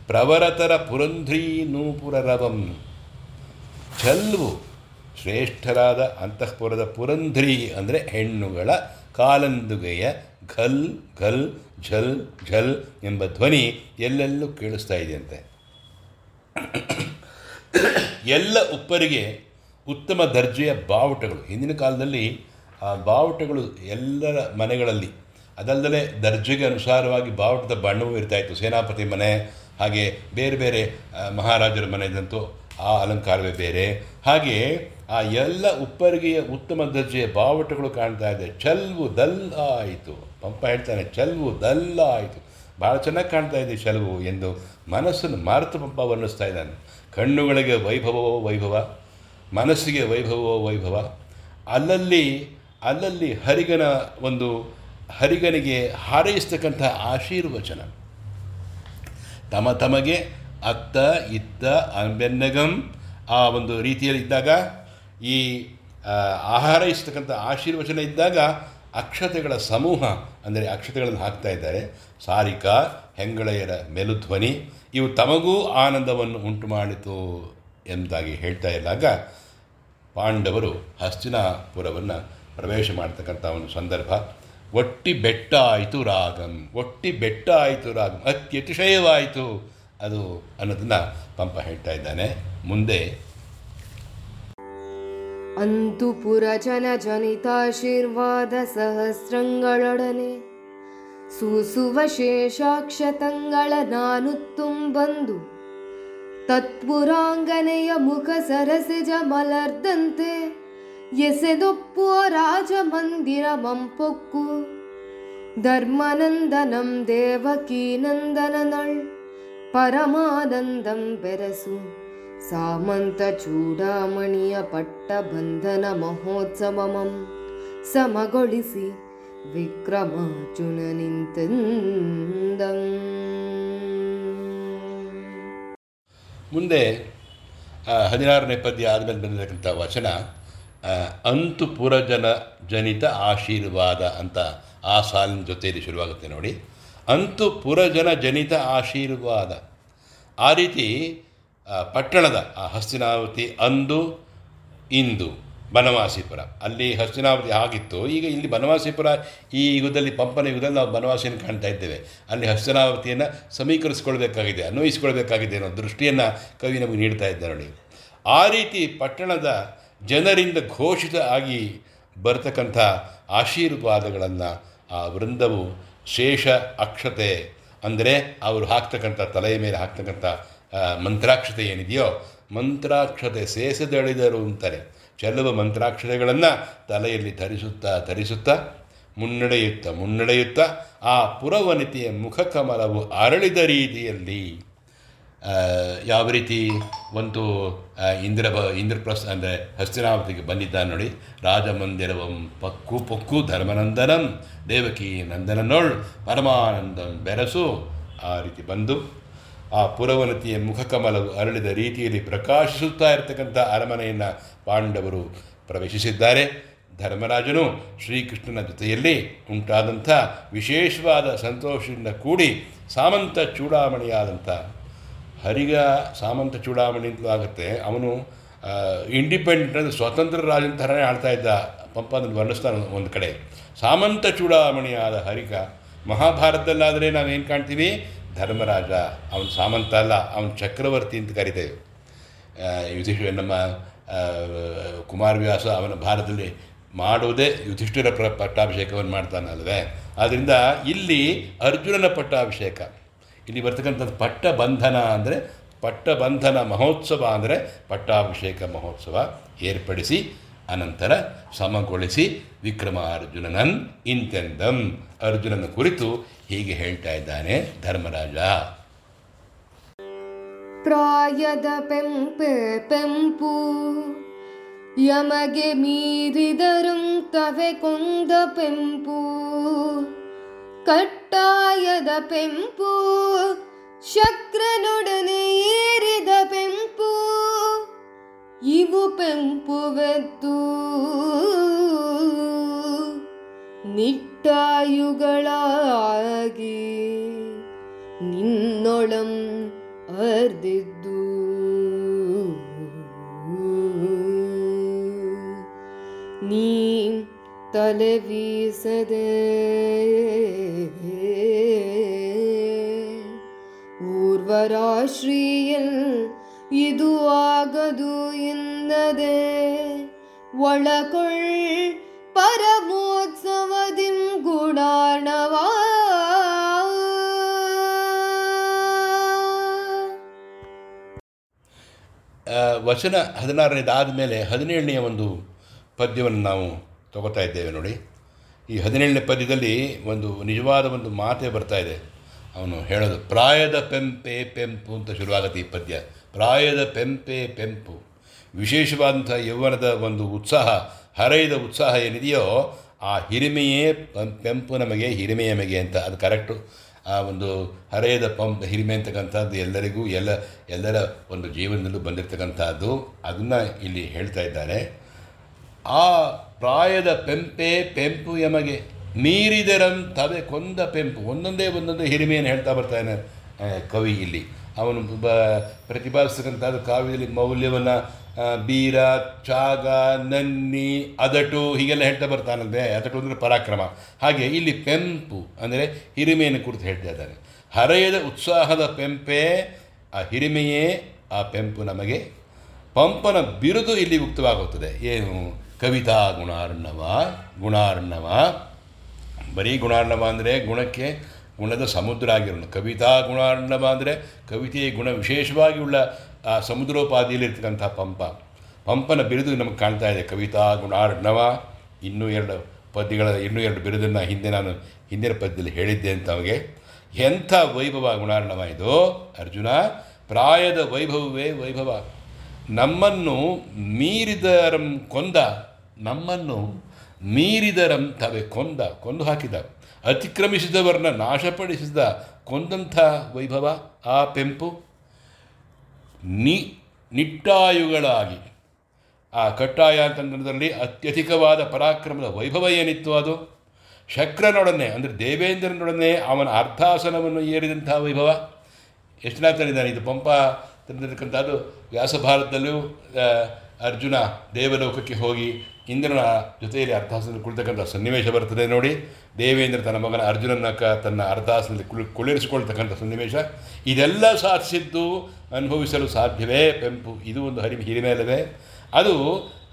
ಪ್ರವರತರ ಪುರಂಧ್ರಿ ನೂಪುರರವಂ ರವಂ. ಚೆಲ್ವು ಶ್ರೇಷ್ಠರಾದ ಅಂತಃಪುರದ ಪುರಂಧ್ರಿ ಅಂದರೆ ಹೆಣ್ಣುಗಳ ಕಾಲಂದುಗೆಯ ಘಲ್ ಘಲ್, ಝಲ್ ಝಲ್ ಎಂಬ ಧ್ವನಿ ಎಲ್ಲೆಲ್ಲೂ ಕೇಳಿಸ್ತಾ ಇದೆಯಂತೆ. ಎಲ್ಲ ಉಪ್ಪರಿಗೆ ಉತ್ತಮ ದರ್ಜೆಯ ಬಾವುಟಗಳು. ಹಿಂದಿನ ಕಾಲದಲ್ಲಿ ಆ ಬಾವುಟಗಳು ಎಲ್ಲರ ಮನೆಗಳಲ್ಲಿ ಅದಲ್ಲದೆ ದರ್ಜೆಗೆ ಅನುಸಾರವಾಗಿ ಬಾವುಟದ ಬಣ್ಣವೂ ಇರ್ತಾಯಿತ್ತು. ಸೇನಾಪತಿ ಮನೆ, ಹಾಗೆ ಬೇರೆ ಬೇರೆ ಮಹಾರಾಜರ ಮನೆದಂತೂ ಆ ಅಲಂಕಾರವೇ ಬೇರೆ. ಹಾಗೆ ಆ ಎಲ್ಲ ಉಪ್ಪರಿಗೆಯ ಉತ್ತಮ ದರ್ಜೆಯ ಬಾವುಟಗಳು ಕಾಣ್ತಾ ಇದೆ. ಚಲ್ವು ದಲ್ ಆಯಿತು. ಪಂಪ ಹೇಳ್ತಾನೆ ಚಲ್ವು ದಲ್ ಆಯಿತು. ಭಾಳ ಚೆನ್ನಾಗಿ ಕಾಣ್ತಾ ಇದೆ ಚಲುವು ಎಂದು ಮನಸ್ಸನ್ನು ಮಾರುತ ಪಂಪ ವರ್ಣಿಸ್ತಾ ಇದ್ದಾನೆ. ಕಣ್ಣುಗಳಿಗೆ ವೈಭವವೋ ವೈಭವ, ಮನಸ್ಸಿಗೆ ವೈಭವವೋ ವೈಭವ. ಅಲ್ಲಲ್ಲಿ ಅಲ್ಲಲ್ಲಿ ಹರಿಗನ ಒಂದು ಹರಿಗನಿಗೆ ಹಾರೈಸ್ತಕ್ಕಂಥ ಆಶೀರ್ವಚನ. ತಮ ತಮಗೆ ಅತ್ತ ಇತ್ತ ಬೆನ್ನಗಂ ಆ ಒಂದು ರೀತಿಯಲ್ಲಿ ಇದ್ದಾಗ ಈ ಆಹಾರ ಇಸ್ತಕ್ಕಂಥ ಆಶೀರ್ವಚನ ಇದ್ದಾಗ ಅಕ್ಷತೆಗಳ ಸಮೂಹ, ಅಂದರೆ ಅಕ್ಷತೆಗಳನ್ನು ಹಾಕ್ತಾ ಇದ್ದಾರೆ. ಸಾರಿಕಾ, ಹೆಂಗಳೆಯರ ಮೆಲುಧ್ವನಿ, ಇವು ತಮಗೂ ಆನಂದವನ್ನು ಉಂಟು ಮಾಡಿತು ಎಂದಾಗಿ ಹೇಳ್ತಾ ಇದ್ದಾಗ, ಪಾಂಡವರು ಹಸ್ತಿನಾಪುರವನ್ನು ಪ್ರವೇಶ ಮಾಡ್ತಕ್ಕಂಥ ಒಂದು ಸಂದರ್ಭ. ಒಟ್ಟಿ ಬೆಟ್ಟ ಆಯಿತು ರಾಗಂ, ಒಟ್ಟಿ ಬೆಟ್ಟ ಆಯಿತು ರಾಗಂ, ಅತ್ಯತಿಶಯವಾಯಿತು. ಅದು ಅನ್ನೋದನ್ನು ಪಂಪ ಹೇಳ್ತಾ ಇದ್ದಾನೆ. ಮುಂದೆ ಅಂತು ಪುರಜನ ಜನಿತಾಶೀರ್ವಾದ ಸಹಸ್ರಂಗಳೊಡನೆ ಸೂಸುವ ಶೇಷಾಕ್ಷತಂಗಳ ನಾನು ತುಂಬಂದು ತತ್ಪುರಾಂಗನೆಯ ಮುಖ ಸರಸಿಜ ಮಲರ್ದಂತೆ ಎಸೆದೊಪ್ಪುವ ರಾಜಮಂದಿರ ಮಂಪೊಕ್ಕು. ಧರ್ಮನಂದನಂ ದೇವಕೀನಂದನನಳ್. ಪರಮಾನಂದಂ ಬೆರಸು. ಸಾಮಂತ ಚೂಡಾಮಣಿಯ ಪಟ್ಟ ಬಂಧನ ಮಹೋತ್ಸವಮಂ ಸಮಗೊಳಿಸಿ ವಿಕ್ರಮಾರ್ಜುನ ನಿಂತೆಂದಂ ಮುಂದೆ ಹದಿನಾರನೇ ಪದ್ಯ ಆದಮೇಲೆ ಬಂದಿರತಕ್ಕಂಥ ವಚನ. ಅಂತು ಜನ ಜನಿತ ಆಶೀರ್ವಾದ ಅಂತ ಆ ಸಾಲಿನ ಜೊತೆಯಲ್ಲಿ ಶುರುವಾಗುತ್ತೆ ನೋಡಿ. ಅಂತು ಪುರಜನ ಜನಿತ ಆಶೀರ್ವಾದ. ಆ ರೀತಿ ಪಟ್ಟಣದ, ಆ ಹಸ್ತಿನಾವತಿ ಅಂದು, ಇಂದು, ಬನವಾಸಿಪುರ. ಅಲ್ಲಿ ಹಸ್ತಿನಾವತಿ ಆಗಿತ್ತು. ಈಗ ಇಲ್ಲಿ ಬನವಾಸಿಪುರ, ಈ ಯುಗದಲ್ಲಿ, ಪಂಪನ ಯುಗದಲ್ಲಿ ನಾವು ಬನವಾಸಿಯನ್ನು ಕಾಣ್ತಾ ಇದ್ದೇವೆ. ಅಲ್ಲಿ ಹಸ್ತಿನಾವತಿಯನ್ನು ಸಮೀಕರಿಸ್ಕೊಳ್ಬೇಕಾಗಿದೆ, ಅನ್ವಯಿಸಿಕೊಳ್ಬೇಕಾಗಿದೆ ಅನ್ನೋ ದೃಷ್ಟಿಯನ್ನು ಕವಿ ನಮಗೆ ನೀಡ್ತಾ ಇದ್ದಾರೆ ನೋಡಿ. ಆ ರೀತಿ ಪಟ್ಟಣದ ಜನರಿಂದ ಘೋಷಿತ ಆಗಿ ಬರ್ತಕ್ಕಂಥ ಆಶೀರ್ವಾದಗಳನ್ನು ಆ ವೃಂದವು ಶೇಷ ಅಕ್ಷತೆ ಅಂದರೆ ಅವರು ಹಾಕ್ತಕ್ಕಂಥ ತಲೆಯ ಮೇಲೆ ಹಾಕ್ತಕ್ಕಂಥ ಮಂತ್ರಾಕ್ಷತೆ ಏನಿದೆಯೋ, ಮಂತ್ರಾಕ್ಷತೆ ಸೇಸದಳಿದರು ಅಂತಾರೆ. ಚೆಲುವ ಮಂತ್ರಾಕ್ಷತೆಗಳನ್ನು ತಲೆಯಲ್ಲಿ ಧರಿಸುತ್ತಾ ಧರಿಸುತ್ತಾ, ಮುನ್ನಡೆಯುತ್ತಾ ಮುನ್ನಡೆಯುತ್ತಾ, ಆ ಪುರವನಿತೆಯ ಮುಖಕಮಲವು ಅರಳಿದ ರೀತಿಯಲ್ಲಿ ಯಾವ ರೀತಿ ಒಂದು ಇಂದ್ರ ಬ ಇಂದ್ರಪ್ರಸ್ಥ ಅಂದರೆ ಹಸ್ತಿನಾವತಿಗೆ ಬಂದಿದ್ದಾನೆ ನೋಡಿ. ರಾಜಮಂದಿರವಂ ಪಕ್ಕು ಪೊಕ್ಕು ಧರ್ಮನಂದನಂ, ದೇವಕಿ ನಂದನನೊಳ್, ಪರಮಾನಂದಂ ಬೆರಸು, ಆ ರೀತಿ ಬಂದು ಆ ಪುರವನತಿಯ ಮುಖಕಮಲವು ಅರಳಿದ ರೀತಿಯಲ್ಲಿ ಪ್ರಕಾಶಿಸುತ್ತಾ ಇರತಕ್ಕಂಥ ಅರಮನೆಯನ್ನು ಪಾಂಡವರು ಪ್ರವೇಶಿಸಿದ್ದಾರೆ. ಧರ್ಮರಾಜನು ಶ್ರೀಕೃಷ್ಣನ ಜೊತೆಯಲ್ಲಿ ಉಂಟಾದಂಥ ವಿಶೇಷವಾದ ಸಂತೋಷದಿಂದ ಕೂಡಿ ಸಾಮಂತ ಚೂಡಾಮಣಿಯಾದಂಥ ಹರಿಗ ಸಾಮಂತ ಚೂಡಾಮಣಿ ಅಂತಲೂ ಆಗುತ್ತೆ. ಅವನು ಇಂಡಿಪೆಂಡೆಂಟ್ ಅಂದರೆ ಸ್ವತಂತ್ರ ರಾಜನ ಥರನೇ ಆಳ್ತಾ ಇದ್ದ ಪಂಪ ಅದನ್ನು ವರ್ಣಿಸ್ತಾನೆ ಒಂದು ಕಡೆ. ಸಾಮಂತ ಚೂಡಾಮಣಿಯಾದ ಹರಿಕ ಮಹಾಭಾರತದಲ್ಲಾದರೆ ನಾವೇನು ಕಾಣ್ತೀವಿ ಧರ್ಮರಾಜ. ಅವನು ಸಾಮಂತ ಅಲ್ಲ, ಅವನು ಚಕ್ರವರ್ತಿ ಅಂತ ಕರಿತೇವೆ ಯುಧಿಷ್ಠ ನಮ್ಮ ಕುಮಾರವ್ಯಾಸ ಅವನ ಭಾರತದಲ್ಲಿ ಮಾಡುವುದೇ ಯುಧಿಷ್ಠಿರ ಪಟ್ಟಾಭಿಷೇಕವನ್ನು ಮಾಡ್ತಾನಲ್ವೇ? ಆದ್ದರಿಂದ ಇಲ್ಲಿ ಅರ್ಜುನನ ಪಟ್ಟಾಭಿಷೇಕ. ಇಲ್ಲಿ ಬರ್ತಕ್ಕಂಥದ್ದು ಪಟ್ಟಬಂಧನ ಅಂದರೆ ಪಟ್ಟಬಂಧನ ಮಹೋತ್ಸವ ಅಂದರೆ ಪಟ್ಟಾಭಿಷೇಕ ಮಹೋತ್ಸವ ಏರ್ಪಡಿಸಿ, ಅನಂತರ ಸಮಗೊಳಿಸಿ ವಿಕ್ರಮಾರ್ಜುನನನ್ ಇಂತೆಂದಂ ಅರ್ಜುನನ ಕುರಿತು ಹೀಗೆ ಹೇಳ್ತಾ ಇದ್ದಾನೆ ಧರ್ಮರಾಜ. ಪ್ರಾಯದ ಪೆಂಪೆ ಪೆಂಪು ಯಮಗೆ ಮೀರಿದರುಂ ತವೆ ಕೊಂದ ಪೆಂಪು ಕಟ್ಟಾಯದ ಪೆಂಪು ಶಕ್ರನೊಡನೆ ಏರಿದ ಪೆಂಪು ಇವು ಪೆಂಪುವೆತ್ತು ನಿಟ್ಟಾಯುಗಳಾಗಿ ನಿನ್ನೊಳಂ ಅರ್ದಿದ್ದು. ನೀ ತಲೆ ಬೀಸದೆ. ಊರ್ವರಾಶ್ರೀಯಲ್ ಇದು ಆಗದು ಎಂದದೆ ಒಳಕೊಳ್ ಪರಮೋತ್ಸವದಿಂ ಗುಣಾಣವಾ ವಚನ ಹದಿನಾರನೇದಾದ ಮೇಲೆ ಹದಿನೇಳನೆಯ ಒಂದು ಪದ್ಯವನ್ನು ನಾವು ತಗೋತಾ ಇದ್ದೇವೆ ನೋಡಿ. ಈ ಹದಿನೇಳನೇ ಪದ್ಯದಲ್ಲಿ ಒಂದು ನಿಜವಾದ ಒಂದು ಮಾತೆ ಬರ್ತಾ ಇದೆ. ಅವನು ಹೇಳೋದು, ಪ್ರಾಯದ ಪೆಂಪೆ ಪೆಂಪು ಅಂತ ಶುರುವಾಗುತ್ತೆ ಈ ಪದ್ಯ. ಪ್ರಾಯದ ಪೆಂಪೆ ಪೆಂಪು. ವಿಶೇಷವಾದಂಥ ಯೌವನದ ಒಂದು ಉತ್ಸಾಹ, ಹರೆಯದ ಉತ್ಸಾಹ ಏನಿದೆಯೋ ಆ ಹಿರಿಮೆಯೇ ಪೆಂಪು ನಮಗೆ ಹಿರಿಮೆ ನಮಗೆ ಅಂತ. ಅದು ಕರೆಕ್ಟು. ಆ ಒಂದು ಹರೆಯದ ಪಂಪ್ ಹಿರಿಮೆ ಅಂತಕ್ಕಂಥದ್ದು ಎಲ್ಲರಿಗೂ, ಎಲ್ಲ, ಎಲ್ಲರ ಒಂದು ಜೀವನದಲ್ಲೂ ಬಂದಿರತಕ್ಕಂಥದ್ದು. ಅದನ್ನು ಇಲ್ಲಿ ಹೇಳ್ತಾ ಇದ್ದಾರೆ ಆ ಪ್ರಾಯದ ಪೆಂಪೆ ಪೆಂಪು ಎಮಗೆ ಮೀರಿದರಂ ತವೆ ಕೊಂದ ಪೆಂಪು. ಒಂದೊಂದೇ ಒಂದೊಂದೇ ಹಿರಿಮೆಯನ್ನು ಹೇಳ್ತಾ ಬರ್ತಾನೆ ಕವಿ ಇಲ್ಲಿ. ಅವನು ಬ ಪ್ರತಿಪಾದಿಸ್ತಕ್ಕಂಥದ್ದು ಕಾವ್ಯದಲ್ಲಿ ಮೌಲ್ಯವನ್ನು ಬೀರ, ಚಾಗ, ನನ್ನಿ, ಅದಟು ಹೀಗೆಲ್ಲ ಹೇಳ್ತಾ ಬರ್ತಾನಂತೆ. ಅದಟು ಅಂದರೆ ಪರಾಕ್ರಮ. ಹಾಗೆ ಇಲ್ಲಿ ಪೆಂಪು ಅಂದರೆ ಹಿರಿಮೆಯನ್ನು ಕುರಿತು ಹೇಳ್ತಾ ಇದ್ದಾನೆ. ಹರೆಯದ ಉತ್ಸಾಹದ ಪೆಂಪೆ, ಆ ಹಿರಿಮೆಯೇ, ಆ ಪೆಂಪು ನಮಗೆ. ಪಂಪನ ಬಿರುದು ಇಲ್ಲಿ ಉಕ್ತವಾಗುತ್ತದೆ. ಏನು? ಕವಿತಾ ಗುಣಾರ್ಣವ ಗುಣಾರ್ಣವ. ಬರೀ ಗುಣಾರ್ಣವ ಅಂದರೆ ಗುಣಕ್ಕೆ ಗುಣದ ಸಮುದ್ರ ಆಗಿರೋನು ಕವಿತಾ ಗುಣಾರ್ಣವ ಅಂದರೆ ಕವಿತೆಯ ಗುಣ ವಿಶೇಷವಾಗಿ ಉಳ್ಳ, ಆ, ಸಮುದ್ರೋಪಾದಿಯಲ್ಲಿರ್ತಕ್ಕಂಥ ಪಂಪ. ಪಂಪನ ಬಿರುದು ನಮಗೆ ಕಾಣ್ತಾ ಇದೆ. ಕವಿತಾ ಗುಣಾರ್ಣವ. ಇನ್ನೂ ಎರಡು ಪದ್ಯಗಳ, ಇನ್ನೂ ಎರಡು ಬಿರುದನ್ನು ಹಿಂದೆ ನಾನು ಹಿಂದಿನ ಪದ್ಯದಲ್ಲಿ ಹೇಳಿದ್ದೆ ಅಂತ ಅವಗೆ ಎಂಥ ವೈಭವ ಗುಣಾರ್ಣವ ಇದು? ಅರ್ಜುನ, ಪ್ರಾಯದ ವೈಭವವೇ ವೈಭವ. ನಮ್ಮನ್ನು ಮೀರಿದರಂ ಕೊಂದ ನಮ್ಮನ್ನು ಮೀರಿದರಂಥವೇ ಕೊಂದ, ಕೊಂದು ಹಾಕಿದ, ಅತಿಕ್ರಮಿಸಿದವರನ್ನ ನಾಶಪಡಿಸಿದ ಕೊಂದಂಥ ವೈಭವ ಆ ಪೆಂಪು? ನಿ, ನಿಟ್ಟಾಯುಗಳಾಗಿ. ಆ ಕಟ್ಟಾಯ ಅಂತಂದ್ರದಲ್ಲಿ ಅತ್ಯಧಿಕವಾದ ಪರಾಕ್ರಮದ ವೈಭವ ಏನಿತ್ತು ಅದು? ಶಕ್ರನೊಡನೆ, ಅಂದರೆ ದೇವೇಂದ್ರನೊಡನೆ ಅವನ ಅರ್ಧಾಸನವನ್ನು ಏರಿದಂಥ ವೈಭವ? ಎಷ್ಟು ತಂದಿದ್ದಾನೆ ಇದು ಪಂಪ ತಂದಿರತಕ್ಕಂಥದ್ದು ವ್ಯಾಸಭಾರತದಲ್ಲೂ ಅರ್ಜುನ ದೇವಲೋಕಕ್ಕೆ ಹೋಗಿ ಇಂದ್ರನ ಜೊತೆಯಲ್ಲಿ ಅರ್ಧಾಸನದಲ್ಲಿ ಕುಳಿತಕ್ಕಂಥ ಸನ್ನಿವೇಶ ಬರ್ತದೆ ನೋಡಿ. ದೇವೇಂದ್ರ ತನ್ನ ಮಗನ ಅರ್ಜುನನ ಕ ತನ್ನ ಅರ್ಧಾಸನದಲ್ಲಿ ಕುಳಿ ಕುಳ್ಳಿರಿಸಿಕೊಳ್ತಕ್ಕಂಥ ಸನ್ನಿವೇಶ. ಇದೆಲ್ಲ ಸಾಧಿಸಿದ್ದು ಅನುಭವಿಸಲು ಸಾಧ್ಯವೇ ಪೆಂಪು? ಇದು ಒಂದು ಹರಿ ಹಿರಿಮೆ ಅಲ್ಲವೇ? ಅದು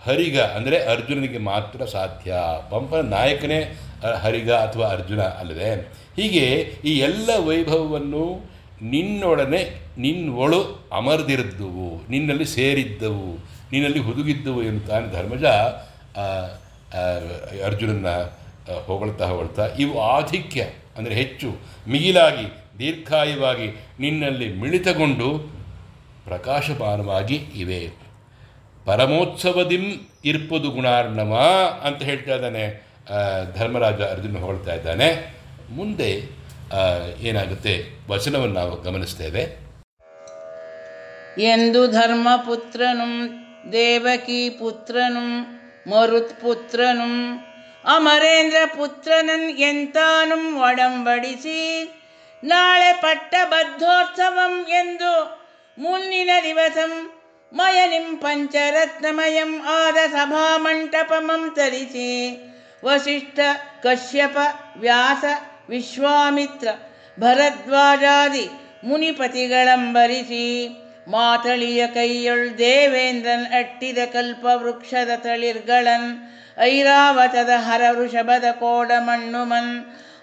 ಹರಿಗ ಅಂದರೆ ಅರ್ಜುನನಿಗೆ ಮಾತ್ರ ಸಾಧ್ಯ. ಪಂಪನ ನಾಯಕನೇ ಹರಿಗ ಅಥವಾ ಅರ್ಜುನ ಅಲ್ಲದೆ ಹೀಗೆ ಈ ಎಲ್ಲ ವೈಭವವನ್ನು ನಿನ್ನೊಡನೆ ನಿನ್ನೊಳು ಅಮರ್ದಿರಿದ್ದುವು, ನಿನ್ನಲ್ಲಿ ಸೇರಿದ್ದವು, ನಿನ್ನಲ್ಲಿ ಹುದುಗಿದ್ದವು ಎನ್ನುತ್ತಾನೆ ಧರ್ಮಜ. ಆ, ಹೊಗಳ್ತಾ ಹೊಗಳ್ತಾ ಇವು ಆಧಿಕ್ಯ ಅಂದರೆ ಹೆಚ್ಚು ಮಿಗಿಲಾಗಿ ದೀರ್ಘಾಯುವಾಗಿ ನಿನ್ನಲ್ಲಿ ಮಿಳಿತಗೊಂಡು ಪ್ರಕಾಶಮಾನವಾಗಿ ಇವೆ. ಪರಮೋತ್ಸವದಿಂ ಇರ್ಪದು ಗುಣಾರ್ಣವ ಅಂತ ಹೇಳ್ತಾ ಇದ್ದಾನೆ ಧರ್ಮರಾಜ ಅರ್ಜುನ ಹೊಗಳ್ತಾ ಇದ್ದಾನೆ. ಮುಂದೆ ಏನಾಗುತ್ತೆ? ವಚನವನ್ನು ನಾವು ಗಮನಿಸ್ತೇವೆ ಎಂದು ಧರ್ಮಪುತ್ರನು ದೇವಕಿ ಪುತ್ರನುಂ ಮರುತ್ಪುತ್ರನುಂ ಅಮರೇಂದ್ರ ಪುತ್ರನನ್ ಎಂತಾನುಂ ಒಡಂಬಡಿಸಿ ನಾಳೆ ಪಟ್ಟಬದ್ಧೋತ್ಸವಂ ಎಂದು ಮುನ್ನಿನ ದಿವಸಂ ಮಯನಿಂ ಪಂಚರತ್ನಮಯಂ ಆದ ಸಭಾಮಂಟಪಮಂ ತರಿಸಿ ವಸಿಷ್ಠ ಕಶ್ಯಪ ವ್ಯಾಸ ವಿಶ್ವಾಮಿತ್ರ ಭರದ್ವಾಜಾದಿ ಮುನಿಪತಿಗಳಂಬರಿಸಿ ಮಾತಳಿಯ ಕೈಯೊಳ್ ದೇವೇಂದ್ರನ್ ಅಟ್ಟಿದ ಕಲ್ಪ ವೃಕ್ಷದ ತಳಿರ್ಗಳನ್, ಐರಾವತದ ಹರ ವೃಷಭದ ಕೋಡ ಮಣ್ಣು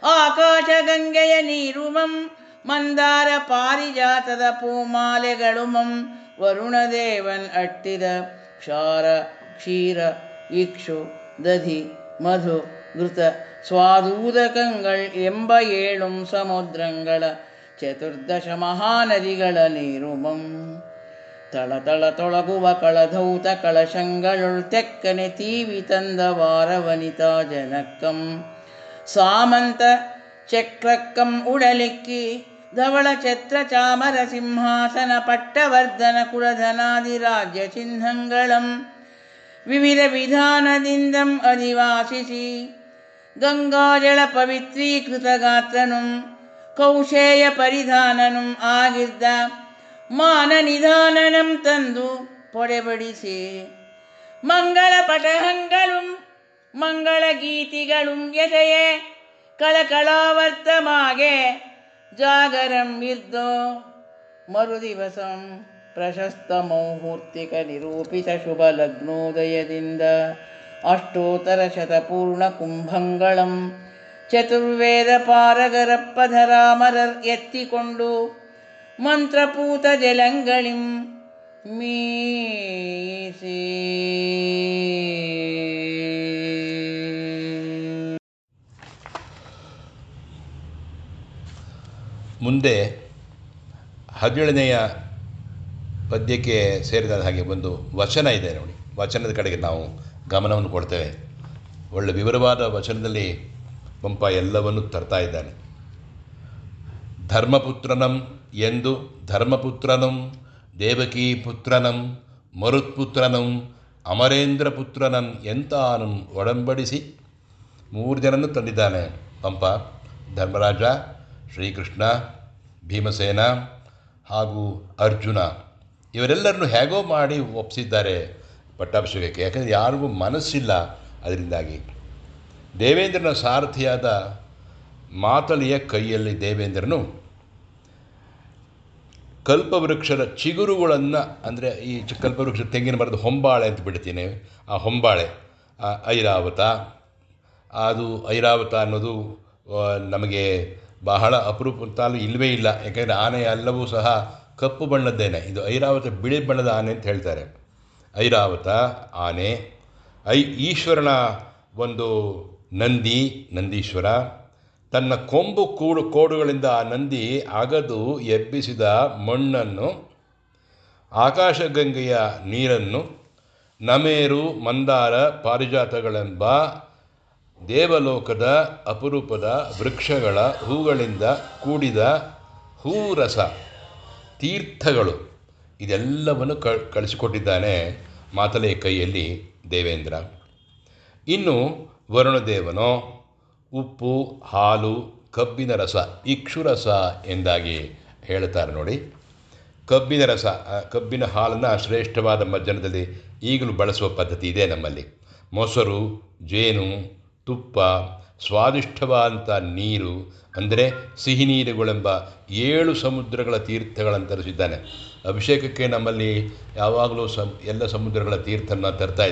ಆಕಾಶ ಗಂಗೆಯ ನೀರುಮಂ, ಮಂದಾರ ಪಾರಿಜಾತದ ಪೂಮಾಲೆಗಳು ಮಂ ವರುಣದೇವನ್ ಅಟ್ಟಿದ ಕ್ಷಾರ, ಕ್ಷೀರ, ಇಕ್ಷು, ದಧಿ, ಮಧು, ಘೃತ ಸ್ವಾದೂದಕಂಗಳ್ ಎಂಬ ಏಳುಂ ಸಮುದ್ರಂಗಳ ಚತುರ್ದಶ ಮಹಾನದಿಗಳ ನೀರುಮಂ ತಳತಳ ತೊಳಗುವ ಕಳಧೌತ ಕಳಶಂಗಳೊಳ್ ತೆಕ್ಕನೆ ತೀವಿ ತಂದ ವಾರವನಿತಾ ಜನಕ್ಕಂ ಸಾಮಂತ ಚಕ್ರಕ್ಕಂ ಉಡಲಿಕ್ಕಿ ಧವಳ ಛತ್ರ ಚಾಮರ ಸಿಂಹಾಸನ ಪಟ್ಟವರ್ಧನ ಕುಲಧನಾದಿ ರಾಜ್ಯ ಚಿಹ್ನಗಳಂ ವಿವಿಧ ವಿಧಾನದಿಂದಂ ಅಧಿವಾಸಿಸಿ ಗಂಗಾಜಳ ಪವಿತ್ರೀಕೃತ ಗಾತ್ರನುಂ ಕೌಶೇಯ ಪರಿಧಾನನಂ ಆಗಿದ್ದ ಮಾನ ನಿಧಾನನಂ ತಂದು ಪೊಡೆಬಡಿಸಿ. ಮಂಗಳ ಪಟಹಂಗಳು, ಮಂಗಳ ಗೀತಿಗಳು ಎದೆಯೇ, ಕಳಕಳಾವರ್ತಮಾಗೆ ಜಾಗರಂ ಇದ್ದು ಮರುದಿವಸಂ ಪ್ರಶಸ್ತ ಮೌಹೂರ್ತಿಕ ನಿರೂಪಿತ ಶುಭ ಲಗ್ನೋದಯದಿಂದ ಅಷ್ಟೋತ್ತರ ಶತಪೂರ್ಣ ಕುಂಭಂಗಳಂ ಚತುರ್ವೇದ ಪಾರಗರಪ್ಪಧರಾಮರರ್ ಎತ್ತಿಕೊಂಡು ಮಂತ್ರಪೂತ ಜಲಂಗಳಿಂ ಮೀಸಿ ಮುಂದೆ ಹದಿನೇಳನೆಯ ಪದ್ಯಕ್ಕೆ ಸೇರಿದ ಹಾಗೆ ಒಂದು ವಚನ ಇದೆ ನೋಡಿ. ವಚನದ ಕಡೆಗೆ ನಾವು ಗಮನವನ್ನು ಕೊಡ್ತೇವೆ. ಒಳ್ಳೆ ವಿವರವಾದ ವಚನದಲ್ಲಿ ಪಂಪ ಎಲ್ಲವನ್ನು ತರ್ತಾ ಇದ್ದಾನೆ. ಧರ್ಮಪುತ್ರನಂ ಎಂದು ಧರ್ಮಪುತ್ರನಂ ದೇವಕೀ ಪುತ್ರನಂ ಮರುತ್ಪುತ್ರನಂ ಅಮರೇಂದ್ರ ಪುತ್ರನಂ ಎಂತಾನಂ ಒಡಂಬಡಿಸಿ ಮೂರು ಜನನ್ನು ತಂದಿದ್ದಾನೆ. ಪಂಪ, ಧರ್ಮರಾಜ, ಶ್ರೀಕೃಷ್ಣ, ಭೀಮಸೇನ ಹಾಗೂ ಅರ್ಜುನ. ಇವರೆಲ್ಲರನ್ನು ಹೇಗೋ ಮಾಡಿ ಒಪ್ಪಿಸಿದ್ದಾರೆ ಪಟ್ಟಾಭಿಷೇಕಕ್ಕೆ. ಯಾಕಂದರೆ ಯಾರಿಗೂ ಮನಸ್ಸಿಲ್ಲ ಅದರಿಂದಾಗಿ. ದೇವೇಂದ್ರನ ಸಾರಥಿಯಾದ ಮಾತಲಿಯ ಕೈಯಲ್ಲಿ ದೇವೇಂದ್ರನು ಕಲ್ಪವೃಕ್ಷದ ಚಿಗುರುಗಳನ್ನು, ಅಂದರೆ ಈ ಕಲ್ಪವೃಕ್ಷ ತೆಂಗಿನ ಮರದ ಹೊಂಬಾಳೆ ಅಂತ ಬಿಡ್ತೀನಿ. ಆ ಹೊಂಬಾಳೆ, ಆ ಐರಾವತ. ಅದು ಐರಾವತ ಅನ್ನೋದು ನಮಗೆ ಬಹಳ ಅಪರೂಪ ತಾಲು ಇಲ್ಲವೇ ಇಲ್ಲ. ಯಾಕೆಂದರೆ ಆನೆ ಎಲ್ಲವೂ ಸಹ ಕಪ್ಪು ಬಣ್ಣದ್ದೇನೆ. ಇದು ಐರಾವತ ಬಿಳಿ ಬಣ್ಣದ ಆನೆ ಅಂತ ಹೇಳ್ತಾರೆ. ಐರಾವತ, ಆನೆ. ಐ ಈಶ್ವರನ ಒಂದು ನಂದಿ, ನಂದೀಶ್ವರ. ತನ್ನ ಕೊಂಬು ಕೂಡು ಕೋಡುಗಳಿಂದ ಆ ನಂದಿ ಅಗದು ಎಬ್ಬಿಸಿದ ಮಣ್ಣನ್ನು, ಆಕಾಶಗಂಗೆಯ ನೀರನ್ನು, ನಮೇರು, ಮಂದಾರ, ಪಾರಿಜಾತಗಳೆಂಬ ದೇವಲೋಕದ ಅಪರೂಪದ ವೃಕ್ಷಗಳ ಹೂಗಳಿಂದ ಕೂಡಿದ ಹೂರಸ, ತೀರ್ಥಗಳು. ಇದೆಲ್ಲವನ್ನು ಕಳಿಸಿಕೊಟ್ಟಿದ್ದಾನೆ ಮಾತಲೆಯ ಕೈಯಲ್ಲಿ ದೇವೇಂದ್ರ. ಇನ್ನು ವರುಣದೇವನೋ, ಉಪ್ಪು, ಹಾಲು, ಕಬ್ಬಿನ ರಸ ಇಕ್ಷುರಸ ಎಂದಾಗಿ ಹೇಳ್ತಾರೆ ನೋಡಿ. ಕಬ್ಬಿನ ರಸ ಕಬ್ಬಿನ ಹಾಲನ್ನು ಶ್ರೇಷ್ಠವಾದ ಮಜ್ಜನದಲ್ಲಿ ಈಗಲೂ ಬಳಸುವ ಪದ್ಧತಿ ಇದೆ ನಮ್ಮಲ್ಲಿ. ಮೊಸರು, ಜೇನು, ತುಪ್ಪ, ಸ್ವಾದಿಷ್ಟವಾದಂಥ ನೀರು, ಅಂದರೆ ಸಿಹಿ ನೀರುಗಳೆಂಬ ಏಳು ಸಮುದ್ರಗಳ ತೀರ್ಥಗಳನ್ನು ತರಿಸಿದ್ದಾನೆ. ಅಭಿಷೇಕಕ್ಕೆ ನಮ್ಮಲ್ಲಿ ಯಾವಾಗಲೂ ಸಮ್, ಎಲ್ಲ ಸಮುದ್ರಗಳ ತೀರ್ಥನ ತರ್ತಾ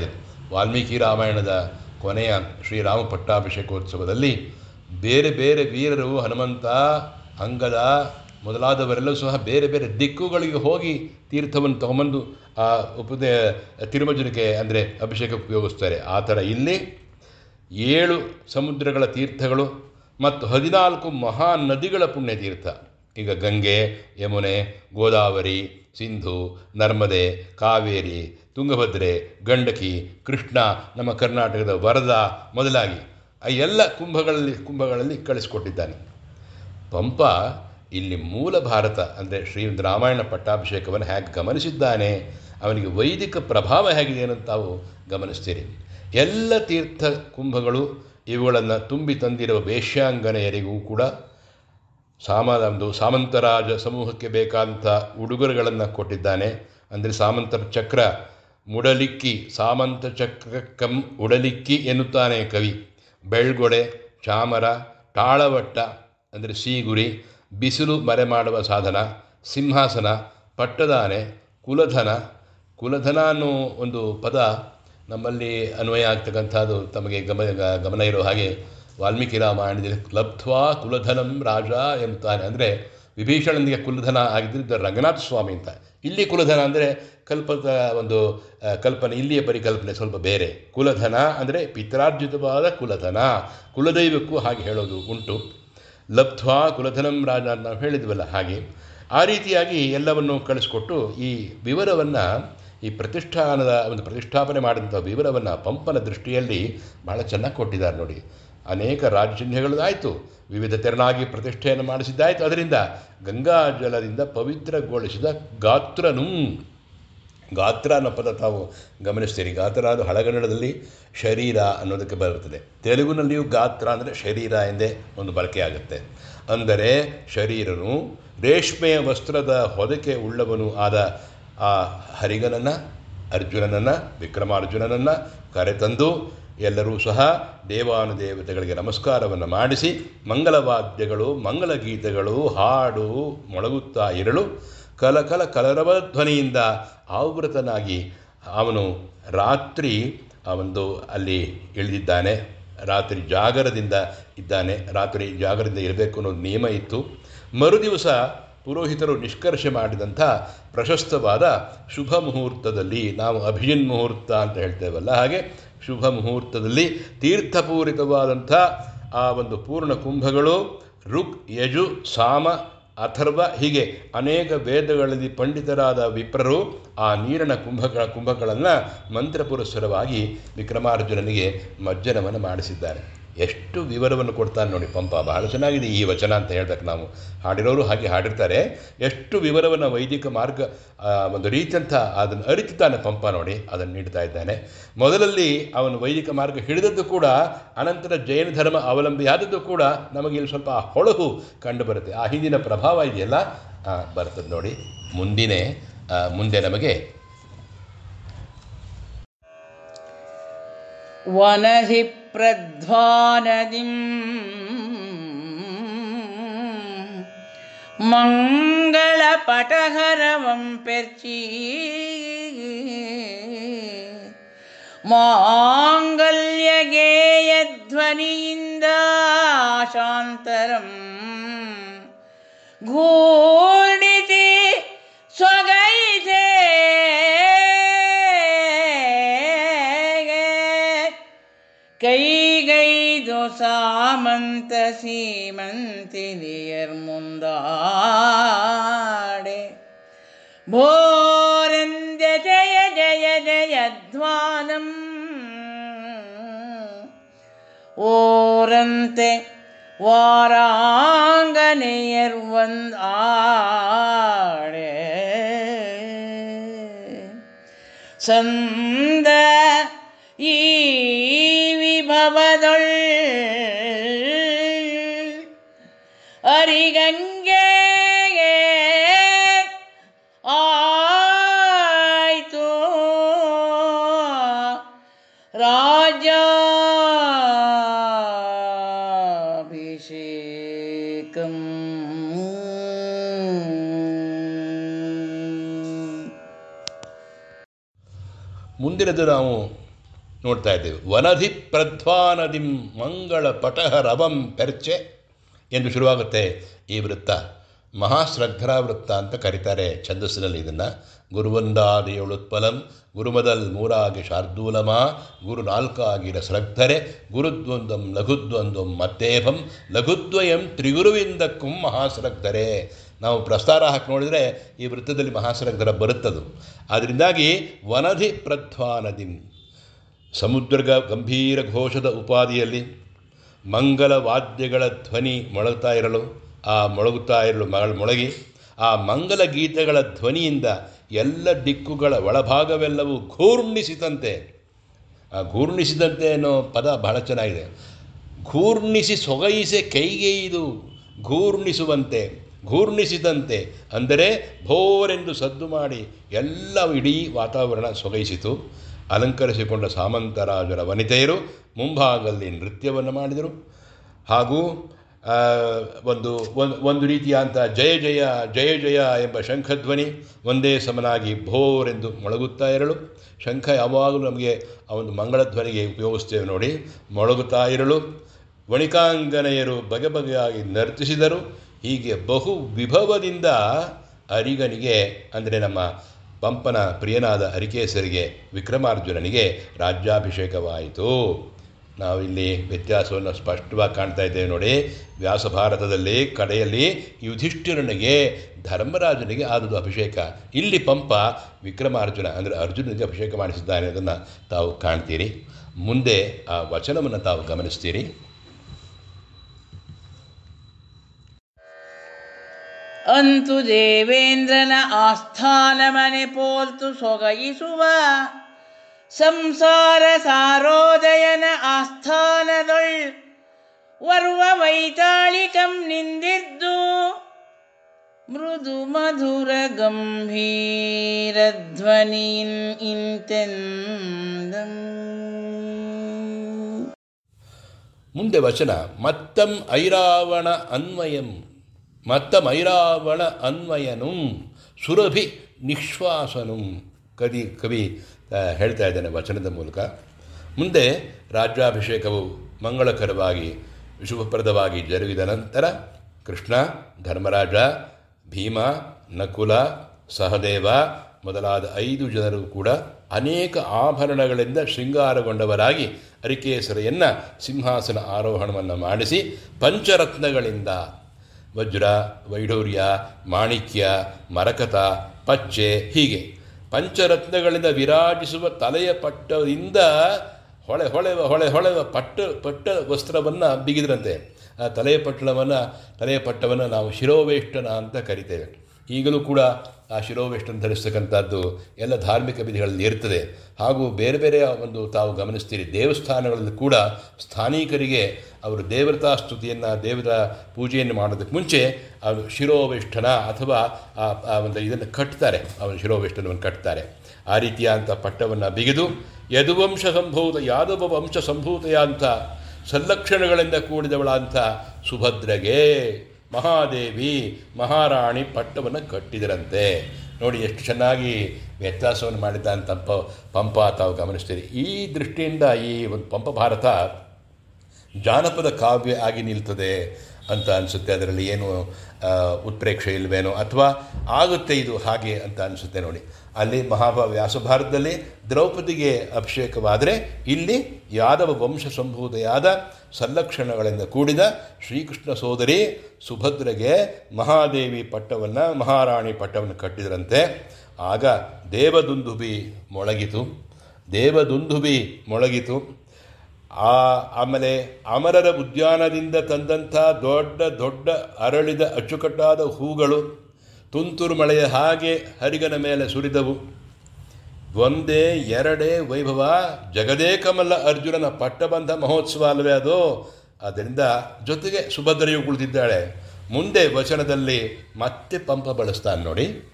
ವಾಲ್ಮೀಕಿ ರಾಮಾಯಣದ ಕೊನೆಯ ಶ್ರೀರಾಮ ಪಟ್ಟಾಭಿಷೇಕೋತ್ಸವದಲ್ಲಿ ಬೇರೆ ಬೇರೆ ವೀರರು ಹನುಮಂತ ಅಂಗದ ಮೊದಲಾದವರೆಲ್ಲೂ ಸಹ ಬೇರೆ ಬೇರೆ ದಿಕ್ಕುಗಳಿಗೆ ಹೋಗಿ ತೀರ್ಥವನ್ನು ತಗೊಂಬಂದು ಆ ಉಪದೇ ತಿರುಮಜನಿಗೆ ಅಂದರೆ ಅಭಿಷೇಕ ಉಪಯೋಗಿಸ್ತಾರೆ. ಆ ಥರ ಇಲ್ಲಿ ಏಳು ಸಮುದ್ರಗಳ ತೀರ್ಥಗಳು ಮತ್ತು ಹದಿನಾಲ್ಕು ಮಹಾ ನದಿಗಳ ಪುಣ್ಯತೀರ್ಥ. ಈಗ ಗಂಗೆ, ಯಮುನೆ, ಗೋದಾವರಿ ಸಿಂಧು, ನರ್ಮದೆ, ಕಾವೇರಿ, ತುಂಗಭದ್ರೆ, ಗಂಡಕಿ, ಕೃಷ್ಣ, ನಮ್ಮ ಕರ್ನಾಟಕದ ವರದಾ ಮೊದಲಾಗಿ ಆ ಎಲ್ಲ ಕುಂಭಗಳಲ್ಲಿ ಕುಂಭಗಳಲ್ಲಿ ಕಳಿಸಿಕೊಟ್ಟಿದ್ದಾನೆ. ಪಂಪ ಇಲ್ಲಿ ಮೂಲ ಭಾರತ ಅಂದರೆ ಶ್ರೀ ರಾಮಾಯಣ ಪಟ್ಟಾಭಿಷೇಕವನ್ನು ಹೇಗೆ ಗಮನಿಸಿದ್ದಾನೆ, ಅವನಿಗೆ ವೈದಿಕ ಪ್ರಭಾವ ಹೇಗಿದೆ ಅಂತ ತಾವು ಗಮನಿಸ್ತೀರಿ. ಎಲ್ಲ ತೀರ್ಥ ಕುಂಭಗಳು ಇವುಗಳನ್ನು ತುಂಬಿ ತಂದಿರುವ ವೇಶ್ಯಾಂಗನೆಯರಿಗೂ ಕೂಡ ಸಾಮ ಒಂದು ಸಾಮಂತರಾಜ ಸಮೂಹಕ್ಕೆ ಬೇಕಾದಂಥ ಉಡುಗೊರೆಗಳನ್ನು ಕೊಟ್ಟಿದ್ದಾನೆ. ಅಂದರೆ ಸಾಮಂತರ ಚಕ್ರ, ಮುಡಲಿಕ್ಕಿ, ಸಾಮಂತ ಚಕ್ರಕಂ ಉಡಲಿಕ್ಕಿ ಎನ್ನುತ್ತಾನೆ ಕವಿ. ಬೆಳ್ಗೊಡೆ, ಚಾಮರ, ತಾಳವಟ್ಟ, ಅಂದರೆ ಸೀಗುರಿ, ಬಿಸಿಲು ಮರೆ ಮಾಡುವ ಸಾಧನ, ಸಿಂಹಾಸನ, ಪಟ್ಟದಾನೆ, ಕುಲಧನ. ಕುಲಧನ ಅನ್ನೋ ಒಂದು ಪದ ನಮ್ಮಲ್ಲಿ ಅನ್ವಯ ಆಗ್ತಕ್ಕಂಥದ್ದು ತಮಗೆ ಗಮನ ಗಮನ ಇರೋ ಹಾಗೆ ವಾಲ್ಮೀಕಿ ರಾಮಾಯಣದಲ್ಲಿ ಲಬ್ಧ್ವಾ ಕುಲಧನಂ ರಾಜ ಎಂತಾನೆ. ಅಂದರೆ ವಿಭೀಷಣನಿಗೆ ಕುಲಧನ ಆಗಿದ್ದ ರಂಗನಾಥ ಸ್ವಾಮಿ ಅಂತ. ಇಲ್ಲಿ ಕುಲಧನ ಅಂದರೆ ಕಲ್ಪದ ಒಂದು ಕಲ್ಪನೆ, ಇಲ್ಲಿಯ ಪರಿಕಲ್ಪನೆ ಸ್ವಲ್ಪ ಬೇರೆ. ಕುಲಧನ ಅಂದರೆ ಪಿತ್ರಾರ್ಜಿತವಾದ ಕುಲಧನ. ಕುಲದೈವಕ್ಕೂ ಹಾಗೆ ಹೇಳೋದು ಉಂಟು. ಲಬ್ಧ್ವಾ ಕುಲಧನಂ ರಾಜ ಅಂತ ನಾವು ಹೇಳಿದ್ವಲ್ಲ ಹಾಗೆ. ಆ ರೀತಿಯಾಗಿ ಎಲ್ಲವನ್ನು ಕಳಿಸ್ಕೊಟ್ಟು ಈ ವಿವರವನ್ನು, ಈ ಪ್ರತಿಷ್ಠಾನದ ಒಂದು ಪ್ರತಿಷ್ಠಾಪನೆ ಮಾಡಿದಂಥ ವಿವರವನ್ನು ಪಂಪನ ದೃಷ್ಟಿಯಲ್ಲಿ ಬಹಳ ಚೆನ್ನಾಗಿ ಕೊಟ್ಟಿದ್ದಾರೆ ನೋಡಿ. ಅನೇಕ ರಾಜಚಿಹ್ನೆಗಳದಾಯಿತು ವಿವಿಧ ತೆರನಾಗಿ ಪ್ರತಿಷ್ಠೆಯನ್ನು ಮಾಡಿಸಿದ್ದಾಯಿತು. ಅದರಿಂದ ಗಂಗಾ ಜಲದಿಂದ ಪವಿತ್ರಗೊಳಿಸಿದ ಗಾತ್ರನು ಗಾತ್ರ ಅನ್ನೋ ಪದ ತಾವು ಗಮನಿಸ್ತೀರಿ. ಗಾತ್ರ ಅದು ಹಳಗನ್ನಡದಲ್ಲಿ ಶರೀರ ಅನ್ನೋದಕ್ಕೆ ಬರುತ್ತದೆ. ತೆಲುಗುನಲ್ಲಿಯೂ ಗಾತ್ರ ಅಂದರೆ ಶರೀರ ಎಂದೇ ಒಂದು ಬಳಕೆ ಆಗುತ್ತೆ ಅಂದರೆ ಶರೀರನು ರೇಷ್ಮೆಯ ವಸ್ತ್ರದ ಹೊದಕೆ ಉಳ್ಳವನು ಆದ ಆ ಹರಿಗನನ್ನು, ಅರ್ಜುನನನ್ನು, ವಿಕ್ರಮಾರ್ಜುನನನ್ನು ಕರೆತಂದು ಎಲ್ಲರೂ ಸಹ ದೇವಾನುದೇವತೆಗಳಿಗೆ ನಮಸ್ಕಾರವನ್ನು ಮಾಡಿಸಿ ಮಂಗಲವಾದ್ಯಗಳು, ಮಂಗಲಗೀತೆಗಳು ಹಾಡು ಮೊಳಗುತ್ತಾ ಇರಲು ಕಲಕಲ ಕಲರವ ಧ್ವನಿಯಿಂದ ಆವೃತನಾಗಿ ಅವನು ರಾತ್ರಿ ಒಂದು ಅಲ್ಲಿ ಇಳಿದಿದ್ದಾನೆ. ರಾತ್ರಿ ಜಾಗರದಿಂದ ಇದ್ದಾನೆ. ರಾತ್ರಿ ಜಾಗರದಿಂದ ಇರಬೇಕು ಅನ್ನೋದು ನಿಯಮ ಇತ್ತು. ಮರುದಿವಸ ಪುರೋಹಿತರು ನಿಷ್ಕರ್ಷೆ ಮಾಡಿದಂಥ ಪ್ರಶಸ್ತವಾದ ಶುಭ ಮುಹೂರ್ತದಲ್ಲಿ ನಾವು ಅಭಿಜಿನ್ ಮುಹೂರ್ತ ಅಂತ ಹೇಳ್ತೇವಲ್ಲ ಹಾಗೆ ಶುಭ ಮುಹೂರ್ತದಲ್ಲಿ ತೀರ್ಥಪೂರಿತವಾದಂಥ ಆ ಒಂದು ಪೂರ್ಣ ಕುಂಭಗಳು, ಋಕ್, ಯಜು, ಸಾಮ, ಅಥರ್ವ, ಹೀಗೆ ಅನೇಕ ವೇದಗಳಲ್ಲಿ ಪಂಡಿತರಾದ ವಿಪ್ರರು ಆ ನೀರಿನ ಕುಂಭಗಳ ಕುಂಭಗಳನ್ನು ಮಂತ್ರಪುರಸ್ಸರವಾಗಿ ವಿಕ್ರಮಾರ್ಜುನನಿಗೆ ಮಜ್ಜನವನ್ನು ಮಾಡಿಸಿದ್ದಾರೆ. ಎಷ್ಟು ವಿವರವನ್ನು ಕೊಡ್ತಾನೆ ನೋಡಿ ಪಂಪ. ಬಹಳ ಚೆನ್ನಾಗಿದೆ ಈ ವಚನ ಅಂತ ಹೇಳ್ಬೇಕು ನಾವು. ಹಾಡಿರೋರು ಹಾಗೆ ಹಾಡಿರ್ತಾರೆ. ಎಷ್ಟು ವಿವರವನ್ನು ವೈದಿಕ ಮಾರ್ಗ ಒಂದು ರೀತಿಯಂಥ ಅದನ್ನು ಅರಿತಾನೆ ಪಂಪ ನೋಡಿ, ಅದನ್ನು ನೀಡ್ತಾ ಇದ್ದಾನೆ. ಮೊದಲಲ್ಲಿ ಅವನು ವೈದಿಕ ಮಾರ್ಗ ಹಿಡಿದದ್ದು ಕೂಡ ಅನಂತರ ಜೈನ ಧರ್ಮ ಅವಲಂಬಿಯಾದದ್ದು ಕೂಡ ನಮಗೆ ಇಲ್ಲಿ ಸ್ವಲ್ಪ ಹೊಳಹು ಕಂಡು ಬರುತ್ತೆ. ಆ ಹಿಂದಿನ ಪ್ರಭಾವ ಇದೆಯಲ್ಲ ಬರ್ತದೆ ನೋಡಿ. ಮುಂದಿನ ಮುಂದೆ ನಮಗೆ ವನಧಿ ಪ್ರಧ್ವಾನದಿಂ ಮಂಗಳ ಪಟಹರವಂ ಪೆರ್ಚಿ ಮಾಂಗಲ್ಯಗೇಯಧ್ವನಿಯಿಂದ ಶಾಂತರಂ ಘೂರ್ಣಿತಿ ಸಾಮಂತ ಸೀಮಂತಿನಿಯರ್ ಮುಂದಾಡೆ. ಭೋರಂದ್ಯ ಜಯ ಜಯ ಜಯಧ್ವಾನಂ ಓರಂತೆ ವಾರಾಂಗನೆಯರ್ ಒಂದ್ ಸಂದ ಈ ವಿಭವದೊಳ್ ಅರಿಗಂಗೆ ಆಯ್ತು. ರಾಜಾಭಿಷೇಕಂ ಮುಂದಿನದು ನಾವು ನೋಡ್ತಾ ಇದ್ದೇವೆ. ವನಧಿ ಪ್ರಧ್ವಾನದಿಂ ಮಂಗಳ ರವಂ ಪೆರ್ಚೆ ಎಂದು ಶುರುವಾಗುತ್ತೆ ಈ ವೃತ್ತ. ಮಹಾಶ್ರದ್ಧರ ವೃತ್ತ ಅಂತ ಕರೀತಾರೆ ಛಂದಸ್ಸಿನಲ್ಲಿ ಇದನ್ನು. ಗುರುವಂದಾದಿಯೊಳುತ್ಪಲಂ, ಗುರುಮದಲ್ ಮೂರಾಗಿ ಶಾರ್ದೂಲಮ ಗುರು ನಾಲ್ಕಾಗಿರ ಶ್ರದ್ಧರೆ ಗುರುದ್ವಂದ್ವಂ ಲಘುದ್ವಂದ್ವಂ ಮತ್ತೇಭಂ, ಲಘುದ್ವಯಂ ತ್ರಿಗುರುವಿಂದಕ್ಕೂ ಮಹಾಶ್ರದ್ಧರೆ ನಾವು ಪ್ರಸ್ತಾರ ಹಾಕಿ ನೋಡಿದರೆ ಈ ವೃತ್ತದಲ್ಲಿ ಮಹಾಶ್ರದ್ಧರ ಬರುತ್ತದು. ಅದರಿಂದಾಗಿ ವನಧಿ ಪ್ರಧ್ವಾನದಿಂ ಸಮುದ್ರ ಗಂಭೀರ ಘೋಷದ ಉಪಾದಿಯಲ್ಲಿ ಮಂಗಲ ವಾದ್ಯಗಳ ಧ್ವನಿ ಮೊಳಗ್ತಾ ಇರಲು, ಆ ಮೊಳಗುತ್ತಾ ಇರಲು ಮೊಳಗಿ, ಆ ಮಂಗಲ ಗೀತೆಗಳ ಧ್ವನಿಯಿಂದ ಎಲ್ಲ ದಿಕ್ಕುಗಳ ಒಳಭಾಗವೆಲ್ಲವೂ ಘೂರ್ಣಿಸಿದಂತೆ ಆ ಘೂರ್ಣಿಸಿದಂತೆ ಅನ್ನೋ ಪದ ಬಹಳ ಚೆನ್ನಾಗಿದೆ. ಘೂರ್ಣಿಸಿ ಸೊಗೈಸೆ ಕೈಗೆಯ್ದು ಘೂರ್ಣಿಸುವಂತೆ, ಘೂರ್ಣಿಸಿದಂತೆ ಅಂದರೆ ಭೋರೆಂದು ಸದ್ದು ಮಾಡಿ ಎಲ್ಲ ಇಡೀ ವಾತಾವರಣ ಸೊಗೈಸಿತು. ಅಲಂಕರಿಸಿಕೊಂಡ ಸಾಮಂತರಾಜರ ವನಿತೆಯರು ಮುಂಭಾಗದಲ್ಲಿ ನೃತ್ಯವನ್ನು ಮಾಡಿದರು. ಹಾಗೂ ಒಂದು ಒಂದು ಒಂದು ರೀತಿಯಾದಂಥ ಜಯ ಜಯ ಜಯ ಜಯ ಎಂಬ ಶಂಖಧ್ವನಿ ಒಂದೇ ಸಮನಾಗಿ ಭೋರೆಂದು ಮೊಳಗುತ್ತಾ ಇರಲು, ಶಂಖ ಯಾವಾಗಲೂ ನಮಗೆ ಆ ಒಂದು ಮಂಗಳಧ್ವನಿಗೆ ಉಪಯೋಗಿಸ್ತೇವೆ ನೋಡಿ, ಮೊಳಗುತ್ತಾ ಇರಲು. ವಣಿಕಾಂಗನೆಯರು ಬಗೆ ಬಗೆಯಾಗಿ ನರ್ತಿಸಿದರು. ಹೀಗೆ ಬಹು ವಿಭವದಿಂದ ಅರಿಗನಿಗೆ, ಅಂದರೆ ನಮ್ಮ ಪಂಪನ ಪ್ರಿಯನಾದ ಅರಿಕೇಸರಿಗೆ ವಿಕ್ರಮಾರ್ಜುನನಿಗೆ ರಾಜ್ಯಾಭಿಷೇಕವಾಯಿತು. ನಾವಿಲ್ಲಿ ವ್ಯತ್ಯಾಸವನ್ನು ಸ್ಪಷ್ಟವಾಗಿ ಕಾಣ್ತಾ ಇದ್ದೇವೆ ನೋಡಿ. ವ್ಯಾಸ ಭಾರತದಲ್ಲಿ ಕಡೆಯಲ್ಲಿ ಯುಧಿಷ್ಠಿರನಿಗೆ, ಧರ್ಮರಾಜನಿಗೆ ಆದದ್ದು ಅಭಿಷೇಕ. ಇಲ್ಲಿ ಪಂಪ ವಿಕ್ರಮಾರ್ಜುನ, ಅಂದರೆ ಅರ್ಜುನನಿಗೆ ಅಭಿಷೇಕ ಮಾಡಿಸಿದ್ದಾನೆ ಅದನ್ನು ತಾವು ಕಾಣ್ತೀರಿ. ಮುಂದೆ ಆ ವಚನವನ್ನು ತಾವು ಗಮನಿಸ್ತೀರಿ. ಅಂತು ದೇವೇಂದ್ರನ ಆಸ್ಥಾನ ಮನೆ ಪೋಲ್ತು ಸೊಗಯಿಸುವ. ಸಂಸಾರ ಸಾರೋದಯನ ಆಸ್ಥಾನದೊಳ್ ವರ್ವ ವೈತಾಳಿಕಂ ನಿಂದಿದ್ದು. ಮೃದು ಮಧುರ ಗಂಭೀರ ಧ್ವನಿಯಿನ್ ಇಂತೆಂದಂ. ಮುಂದೆ ವಚನ, ಮತ್ತಂ ಐರಾವಣ ಅನ್ವಯಂ. ಮತ್ತಂ ಮೈರಾವಳ ಅನ್ವಯನು ಸುರಭಿ ನಿಶ್ವಾಸನು. ಕವಿ ಕವಿ ಹೇಳ್ತಾ ಇದ್ದಾನೆ ವಚನದ ಮೂಲಕ. ಮುಂದೆ ರಾಜ್ಯಾಭಿಷೇಕವು ಮಂಗಳಕರವಾಗಿ, ಶುಭಪ್ರದವಾಗಿ ಜರುಗಿದ ನಂತರ ಕೃಷ್ಣ, ಧರ್ಮರಾಜ, ಭೀಮ, ನಕುಲ, ಸಹದೇವ ಮೊದಲಾದ ಐದು ಜನರು ಕೂಡ ಅನೇಕ ಆಭರಣಗಳಿಂದ ಶೃಂಗಾರಗೊಂಡವರಾಗಿ ಅರಿಕೇಸರೆಯನ್ನು ಸಿಂಹಾಸನ ಆರೋಹಣವನ್ನು ಮಾಡಿಸಿ ಪಂಚರತ್ನಗಳಿಂದ ವಜ್ರ, ವೈಢೂರ್ಯ, ಮಾಣಿಕ್ಯ, ಮರಕತ, ಪಚ್ಚೆ ಹೀಗೆ ಪಂಚರತ್ನಗಳಿಂದ ವಿರಾಜಿಸುವ ತಲೆಯ ಪಟ್ಟದಿಂದ ಹೊಳೆ ಹೊಳೆವ ಹೊಳೆ, ಹೊಳೆವ ಪಟ್ಟ ಪಟ್ಟ ವಸ್ತ್ರವನ್ನು ಬಿಗಿದ್ರಂತೆ. ಆ ತಲೆಯ ಪಟ್ಟಣವನ್ನು, ತಲೆಯ ಪಟ್ಟವನ್ನು ನಾವು ಶಿರೋವೇಷ್ಟನ ಅಂತ ಕರಿತೇವೆ. ಈಗಲೂ ಕೂಡ ಆ ಶಿರೋವೇಷ್ಟನ ಧರಿಸ್ತಕ್ಕಂಥದ್ದು ಎಲ್ಲ ಧಾರ್ಮಿಕ ವಿಧಿಗಳಲ್ಲಿ ಇರ್ತದೆ. ಹಾಗೂ ಬೇರೆ ಬೇರೆ ಒಂದು ತಾವು ಗಮನಿಸ್ತೀರಿ, ದೇವಸ್ಥಾನಗಳಲ್ಲಿ ಕೂಡ ಸ್ಥಾನಿಕರಿಗೆ ಅವರು ದೇವತಾ ಸ್ತುತಿಯನ್ನು, ದೇವರ ಪೂಜೆಯನ್ನು ಮಾಡೋದಕ್ಕೆ ಮುಂಚೆ ಅವರು ಶಿರೋವೇಷ್ಠನ ಅಥವಾ ಆ ಒಂದು ಇದನ್ನು ಕಟ್ತಾರೆ. ಅವನ ಶಿರೋವೇಷ್ಠನವನ್ನು ಕಟ್ತಾರೆ. ಆ ರೀತಿಯಾದಂಥ ಪಟ್ಟವನ್ನು ಬಿಗಿದು, ಯದುವಂಶ ಸಂಭೂತ, ಯಾದವ ವಂಶ ಸಂಭೂತೆಯಾಂತ ಸಲ್ಲಕ್ಷಣಗಳಿಂದ ಕೂಡಿದವಳಂಥ ಸುಭದ್ರಗೆ ಮಹಾದೇವಿ ಮಹಾರಾಣಿ ಪಟ್ಟವನ್ನು ಕಟ್ಟಿದರಂತೆ. ನೋಡಿ ಎಷ್ಟು ಚೆನ್ನಾಗಿ ವ್ಯತ್ಯಾಸವನ್ನು ಮಾಡಿದ್ದ ಅಂತ ಪಂಪ ತಾವು ಗಮನಿಸ್ತೀರಿ. ಈ ದೃಷ್ಟಿಯಿಂದ ಈ ಒಂದು ಪಂಪ ಭಾರತ ಜಾನಪದ ಕಾವ್ಯ ಆಗಿ ನಿಲ್ತದೆ ಅಂತ ಅನಿಸುತ್ತೆ. ಅದರಲ್ಲಿ ಏನು ಉತ್ಪ್ರೇಕ್ಷೆ ಇಲ್ವೇನೋ ಅಥವಾ ಆಗುತ್ತೆ ಇದು ಹಾಗೆ ಅಂತ ಅನಿಸುತ್ತೆ ನೋಡಿ. ಅಲ್ಲಿ ಮಹಾಭ ವ್ಯಾಸಭಾರತದಲ್ಲಿ ದ್ರೌಪದಿಗೆ ಅಭಿಷೇಕವಾದರೆ ಇಲ್ಲಿ ಯಾದವ ವಂಶ ಸಂಭೂತೆಯಾದ ಸಂಲಕ್ಷಣಗಳಿಂದ ಕೂಡಿದ ಶ್ರೀಕೃಷ್ಣ ಸೋದರಿ ಸುಭದ್ರೆಗೆ ಮಹಾದೇವಿ ಪಟ್ಟವನ್ನು, ಮಹಾರಾಣಿ ಪಟ್ಟವನ್ನು ಕಟ್ಟಿದರಂತೆ. ಆಗ ದೇವದುಂದುಬಿ ಮೊಳಗಿತು. ದೇವದುಂದುಬಿ ಮೊಳಗಿತು. ಆ, ಆಮೇಲೆ ಅಮರರ ಉದ್ಯಾನದಿಂದ ತಂದಂಥ ದೊಡ್ಡ ದೊಡ್ಡ ಅರಳಿದ ಅಚ್ಚುಕಟ್ಟಾದ ಹೂಗಳು ತುಂತುರು ಮಳೆಯ ಹಾಗೆ ಹರಿಗನ ಮೇಲೆ ಸುರಿದವು. ಒಂದೇ ಎರಡೇ ವೈಭವ, ಜಗದೇಕಮಲ್ಲ ಅರ್ಜುನನ ಪಟ್ಟಬಂಧ ಮಹೋತ್ಸವ ಅಲ್ಲವೇ ಅದು? ಅದರಿಂದ ಜೊತೆಗೆ ಸುಭದ್ರೆಯು ಕುಳಿತಿದ್ದಾಳೆ. ಮುಂದೆ ವಚನದಲ್ಲಿ ಮತ್ತೆ ಪಂಪ ಬಳಸ್ತಾನೆ ನೋಡಿ.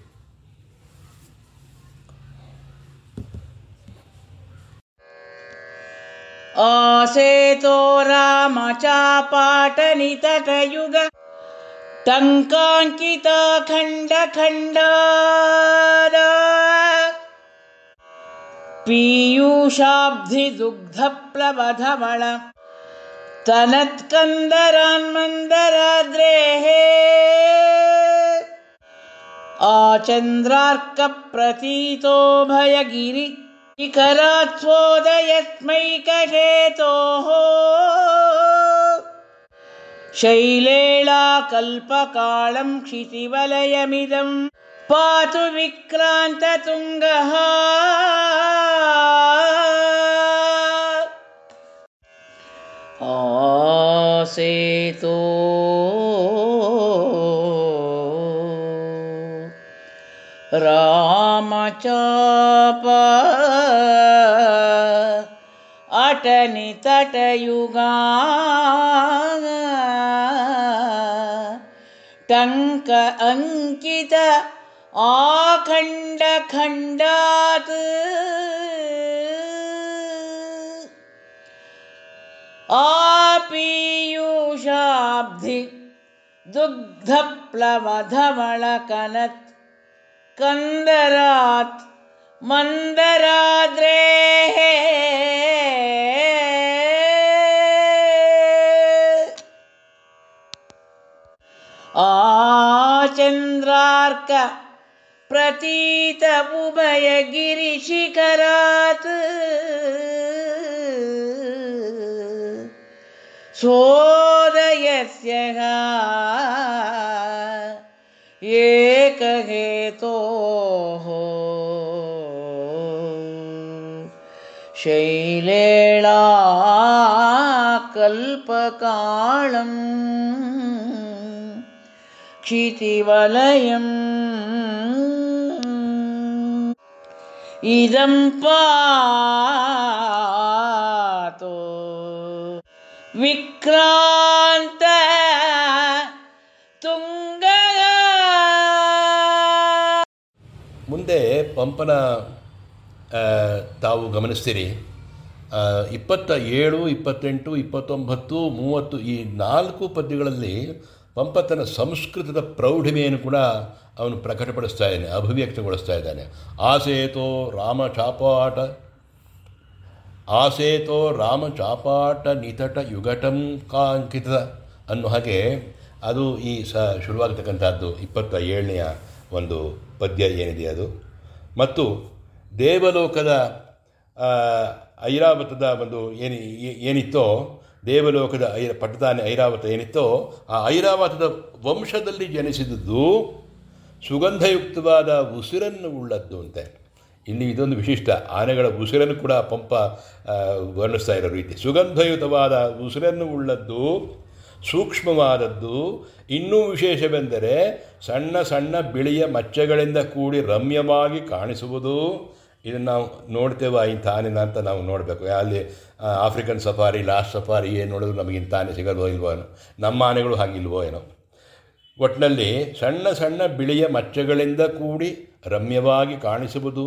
ಆಸೇತೋ ರಾಮ ಚಾಪಾಟ ನಿತಟಯುಗ टङ्काङ्किता खण्डखण्डा पीयूषाब्धिदुग्धप्लवधमण तनत्कन्दरान्मन्दराद्रेः। आचन्द्रार्कप्रतीतोभयगिरि इकरात्सोदयस्मैकशेतोः शैलेलाकल्पकालं क्षितिवलयमिदं पातु विक्रान्ततुङ्गः। आसेतो। रामचाप। अटनितटयुगा टङ्क अङ्कित आखण्डखण्डात् आपीयूषाब्धि दुग्धप्लवधवळकनत् कन्दरात् मन्दराद्रेः आचन्द्रार्क प्रतीतमुभयगिरिशिखरात् सोदयस्य एकहेतोः शैलेळा कल्पकालम् क्षितिवलयम् इदं पातो विक्रान्त ತುಂಗ ಮುಂದೆ ಪಂಪನ ಆ, ತಾವು ಗಮನಿಸ್ತೀರಿ ಆ, ಇಪ್ಪತ್ತ ಏಳು ಇಪ್ಪತ್ತೆಂಟು ಇಪ್ಪತ್ತೊಂಬತ್ತು ಮೂವತ್ತು ಈ ನಾಲ್ಕು ಪದ್ಯಗಳಲ್ಲಿ ಪಂಪ ತನ್ನ ಸಂಸ್ಕೃತದ ಪ್ರೌಢಿಮೆಯನ್ನು ಕೂಡ ಅವನು ಪ್ರಕಟಪಡಿಸ್ತಾ ಇದ್ದಾನೆ, ಅಭಿವ್ಯಕ್ತಗೊಳಿಸ್ತಾ ಇದ್ದಾನೆ. ಆಸೇತೋ ರಾಮ ಚಾಪಾಟ ಆಸೇತೋ ರಾಮ ಚಾಪಾಟ ನಿತಟ ಯುಗಟಂ ಕಾಂಕಿತ ಅನ್ನೋ ಹಾಗೆ ಅದು ಈ ಸ ಶುರುವಾಗತಕ್ಕಂಥದ್ದು ಇಪ್ಪತ್ತ ಏಳನೆಯ ಒಂದು ಪದ್ಯ ಏನಿದೆ ಅದು. ಮತ್ತು ದೇವಲೋಕದ ಐರಾವತದ ಒಂದು ಏನು ಏನಿತ್ತೋ ದೇವಲೋಕದ ಐ ಪಟ್ಟದಾನೆ ಐರಾವತ ಏನಿತ್ತೋ ಆ ಐರಾವತದ ವಂಶದಲ್ಲಿ ಜನಿಸಿದದ್ದು ಸುಗಂಧಯುಕ್ತವಾದ ಉಸಿರನ್ನು ಉಳ್ಳದ್ದು ಅಂತೆ. ಇಲ್ಲಿ ಇದೊಂದು ವಿಶಿಷ್ಟ, ಆನೆಗಳ ಉಸಿರನ್ನು ಕೂಡ ಪಂಪ ವರ್ಣಿಸ್ತಾ ಇರೋ ರೀತಿ ಸುಗಂಧಯುತವಾದ ಉಸಿರನ್ನು ಉಳ್ಳದ್ದು, ಸೂಕ್ಷ್ಮವಾದದ್ದು, ಇನ್ನೂ ವಿಶೇಷವೆಂದರೆ ಸಣ್ಣ ಸಣ್ಣ ಬಿಳಿಯ ಮಚ್ಚಗಳಿಂದ ಕೂಡಿ ರಮ್ಯವಾಗಿ ಕಾಣಿಸುವುದು ಇದನ್ನು ನಾವು ನೋಡ್ತೇವೆ ಆನೆನ ಅಂತ ನಾವು ನೋಡಬೇಕು. ಅಲ್ಲಿ ಆಫ್ರಿಕನ್ ಸಫಾರಿ ಲಾಸ್ಟ್ ಸಫಾರಿ ಏನು ನೋಡಿದ್ರು ನಮಗೆ ಇಂಥ ಆನೆ ಸಿಗೋದೋ ಇಲ್ವೋ ನಮ್ಮ ಆನೆಗಳು ಹಾಗಿಲ್ವೋ ಏನೋ. ಒಟ್ಟಿನಲ್ಲಿ ಸಣ್ಣ ಸಣ್ಣ ಬಿಳಿಯ ಮಚ್ಚಗಳಿಂದ ಕೂಡಿ ರಮ್ಯವಾಗಿ ಕಾಣಿಸುವುದು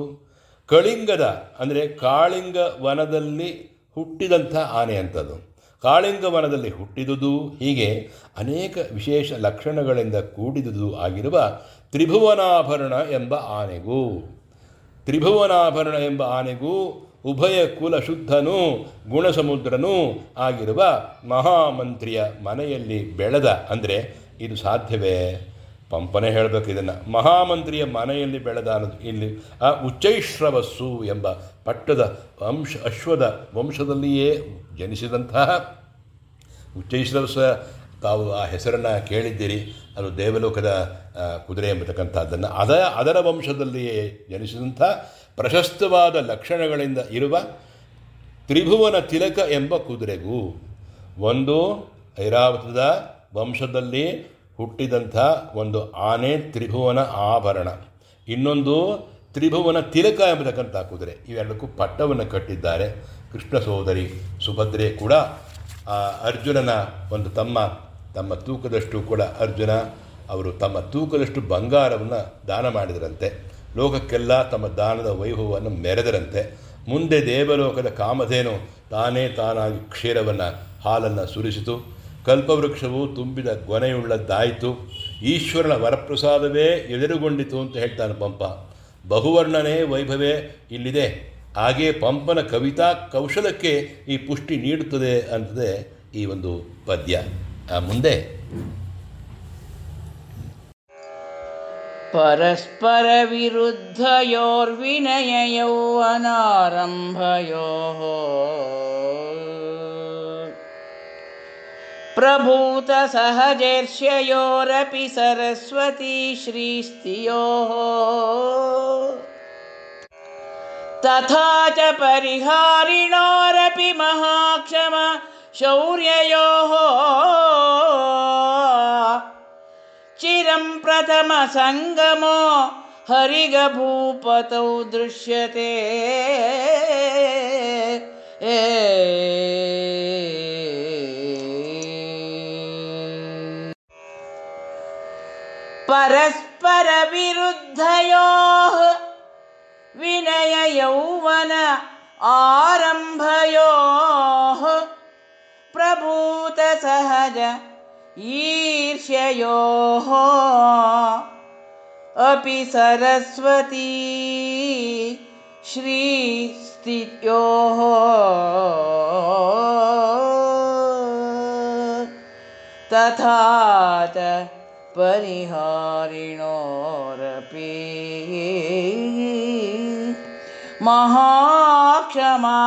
ಕಳಿಂಗದ, ಅಂದರೆ ಕಾಳಿಂಗ ವನದಲ್ಲಿ ಹುಟ್ಟಿದಂಥ ಆನೆ ಅಂಥದ್ದು. ಕಾಳಿಂಗ ವನದಲ್ಲಿ ಹುಟ್ಟಿದುದು, ಹೀಗೆ ಅನೇಕ ವಿಶೇಷ ಲಕ್ಷಣಗಳಿಂದ ಕೂಡಿದುದು ಆಗಿರುವ ತ್ರಿಭುವನಾಭರಣ ಎಂಬ ಆನೆಗೂ. ತ್ರಿಭುವನಾಭರಣ ಎಂಬ ಆನೆಗೂ ಉಭಯ ಕುಲ ಶುದ್ಧನೂ ಗುಣಸಮುದ್ರನೂ ಆಗಿರುವ ಮಹಾಮಂತ್ರಿಯ ಮನೆಯಲ್ಲಿ ಬೆಳೆದ, ಅಂದರೆ ಇದು ಸಾಧ್ಯವೇ? ಪಂಪನೆ ಹೇಳಬೇಕು ಇದನ್ನು. ಮಹಾಮಂತ್ರಿಯ ಮನೆಯಲ್ಲಿ ಬೆಳೆದ ಅನ್ನೋದು ಇಲ್ಲಿ, ಆ ಉಚ್ಚೈಶ್ರವಸ್ಸು ಎಂಬ ಪಟ್ಟದ ವಂಶ, ಅಶ್ವದ ವಂಶದಲ್ಲಿಯೇ ಜನಿಸಿದಂತಹ ಉಚ್ಚೈಶ್ರವಸ್ಸ. ತಾವು ಆ ಹೆಸರನ್ನು ಕೇಳಿದ್ದೀರಿ. ಅದು ದೇವಲೋಕದ ಕುದುರೆ ಎಂಬತಕ್ಕಂಥದ್ದನ್ನು ಅದ ಅದರ ವಂಶದಲ್ಲಿಯೇ ಜನಿಸಿದಂಥ ಪ್ರಶಸ್ತವಾದ ಲಕ್ಷಣಗಳಿಂದ ಇರುವ ತ್ರಿಭುವನ ತಿಲಕ ಎಂಬ ಕುದುರೆಗೂ ಒಂದು ಐರಾವತದ ವಂಶದಲ್ಲಿ ಹುಟ್ಟಿದಂಥ ಒಂದು ಆನೆ ತ್ರಿಭುವನ ಆಭರಣ. ಇನ್ನೊಂದು ತ್ರಿಭುವನ ತಿಲಕ ಎಂಬತಕ್ಕಂಥ ಕುದುರೆ. ಇವೆರಡಕ್ಕೂ ಪಟ್ಟವನ್ನು ಕಟ್ಟಿದ್ದಾರೆ. ಕೃಷ್ಣ ಸೋದರಿ ಸುಭದ್ರೆ ಕೂಡ ಅರ್ಜುನನ ಒಂದು ತಮ್ಮ ತಮ್ಮ ತೂಕದಷ್ಟು ಕೂಡ ಅರ್ಜುನ ಅವರು ತಮ್ಮ ತೂಕದಷ್ಟು ಬಂಗಾರವನ್ನು ದಾನ ಮಾಡಿದರಂತೆ. ಲೋಕಕ್ಕೆಲ್ಲ ತಮ್ಮ ದಾನದ ವೈಭವವನ್ನು ಮೆರೆದರಂತೆ. ಮುಂದೆ ದೇವಲೋಕದ ಕಾಮಧೇನು ತಾನೇ ತಾನಾಗಿ ಕ್ಷೀರವನ್ನು, ಹಾಲನ್ನು ಸುರಿಸಿತು. ಕಲ್ಪವೃಕ್ಷವು ತುಂಬಿದ ಗೊನೆಯುಳ್ಳದ್ದಾಯಿತು. ಈಶ್ವರನ ವರಪ್ರಸಾದವೇ ಎದುರುಗೊಂಡಿತು ಅಂತ ಹೇಳ್ತಾನೆ ಪಂಪ. ಬಹುವರ್ಣನೆ ವೈಭವೇ ಇಲ್ಲಿದೆ. ಹಾಗೆ ಪಂಪನ ಕವಿತಾ ಕೌಶಲಕ್ಕೆ ಈ ಪುಷ್ಟಿ ನೀಡುತ್ತದೆ ಅಂತದೆ ಈ ಒಂದು ಪದ್ಯ. ಮುಂದೆ. परस्परविरुद्धयोर्विनययौवनारम्भयोः प्रभूतसहजर्ष्ययोरपि सरस्वती श्रीस्तियोः तथा च परिहारिणोरपि महाक्षम शौर्ययोः चिरं प्रथमसङ्गमो हरिगभूपतौ दृश्यते। परस्परविरुद्धयोः विनययौवन आरम्भयोः प्रभूतसहज ईर्ष्ययोः। अपि सरस्वती श्रीस्थित्योः। तथा च परिहारिणोरपि। महाक्षमा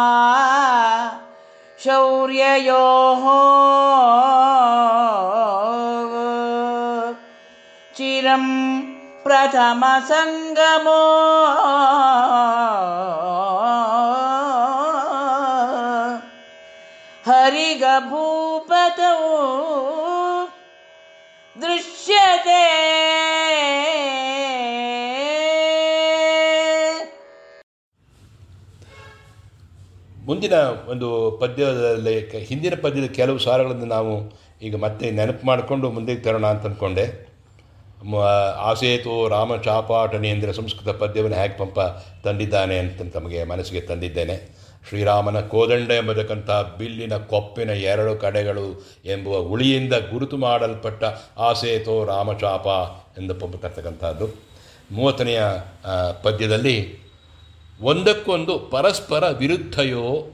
शौर्ययोः चिरं प्रथमसङ्गमो हरिगभूपतौ दृश्यते ಮುಂದಿನ ಒಂದು ಪದ್ಯದಲ್ಲಿ ಹಿಂದಿನ ಪದ್ಯದ ಕೆಲವು ಸಾರಗಳನ್ನು ನಾವು ಈಗ ಮತ್ತೆ ನೆನಪು ಮಾಡಿಕೊಂಡು ಮುಂದಕ್ಕೆ ತರೋಣ ಅಂತ ಅಂದ್ಕೊಂಡೆ ಆಸೇತೋ ರಾಮ ಚಾಪಾಟನಿ ಅಂದರೆ ಸಂಸ್ಕೃತ ಪದ್ಯವನ್ನು ಹೇಗೆ ಪಂಪ ತಂದಿದ್ದಾನೆ ಅಂತ ತಮಗೆ ಮನಸ್ಸಿಗೆ ತಂದಿದ್ದೇನೆ. ಶ್ರೀರಾಮನ ಕೋದಂಡ ಎಂಬತಕ್ಕಂಥ ಬಿಲ್ಲಿನ ಕೊಪ್ಪಿನ ಎರಡು ಕಡೆಗಳು ಎಂಬುವ ಉಳಿಯಿಂದ ಗುರುತು ಮಾಡಲ್ಪಟ್ಟ ಆಸೇತೋ ರಾಮಚಾಪ ಎಂದು ಪಂಪ ತರ್ತಕ್ಕಂಥದ್ದು. ಮೂವತ್ತನೆಯ ಪದ್ಯದಲ್ಲಿ ಒಂದಕ್ಕೊಂದು ಪರಸ್ಪರ ವಿರುದ್ಧಯೋ,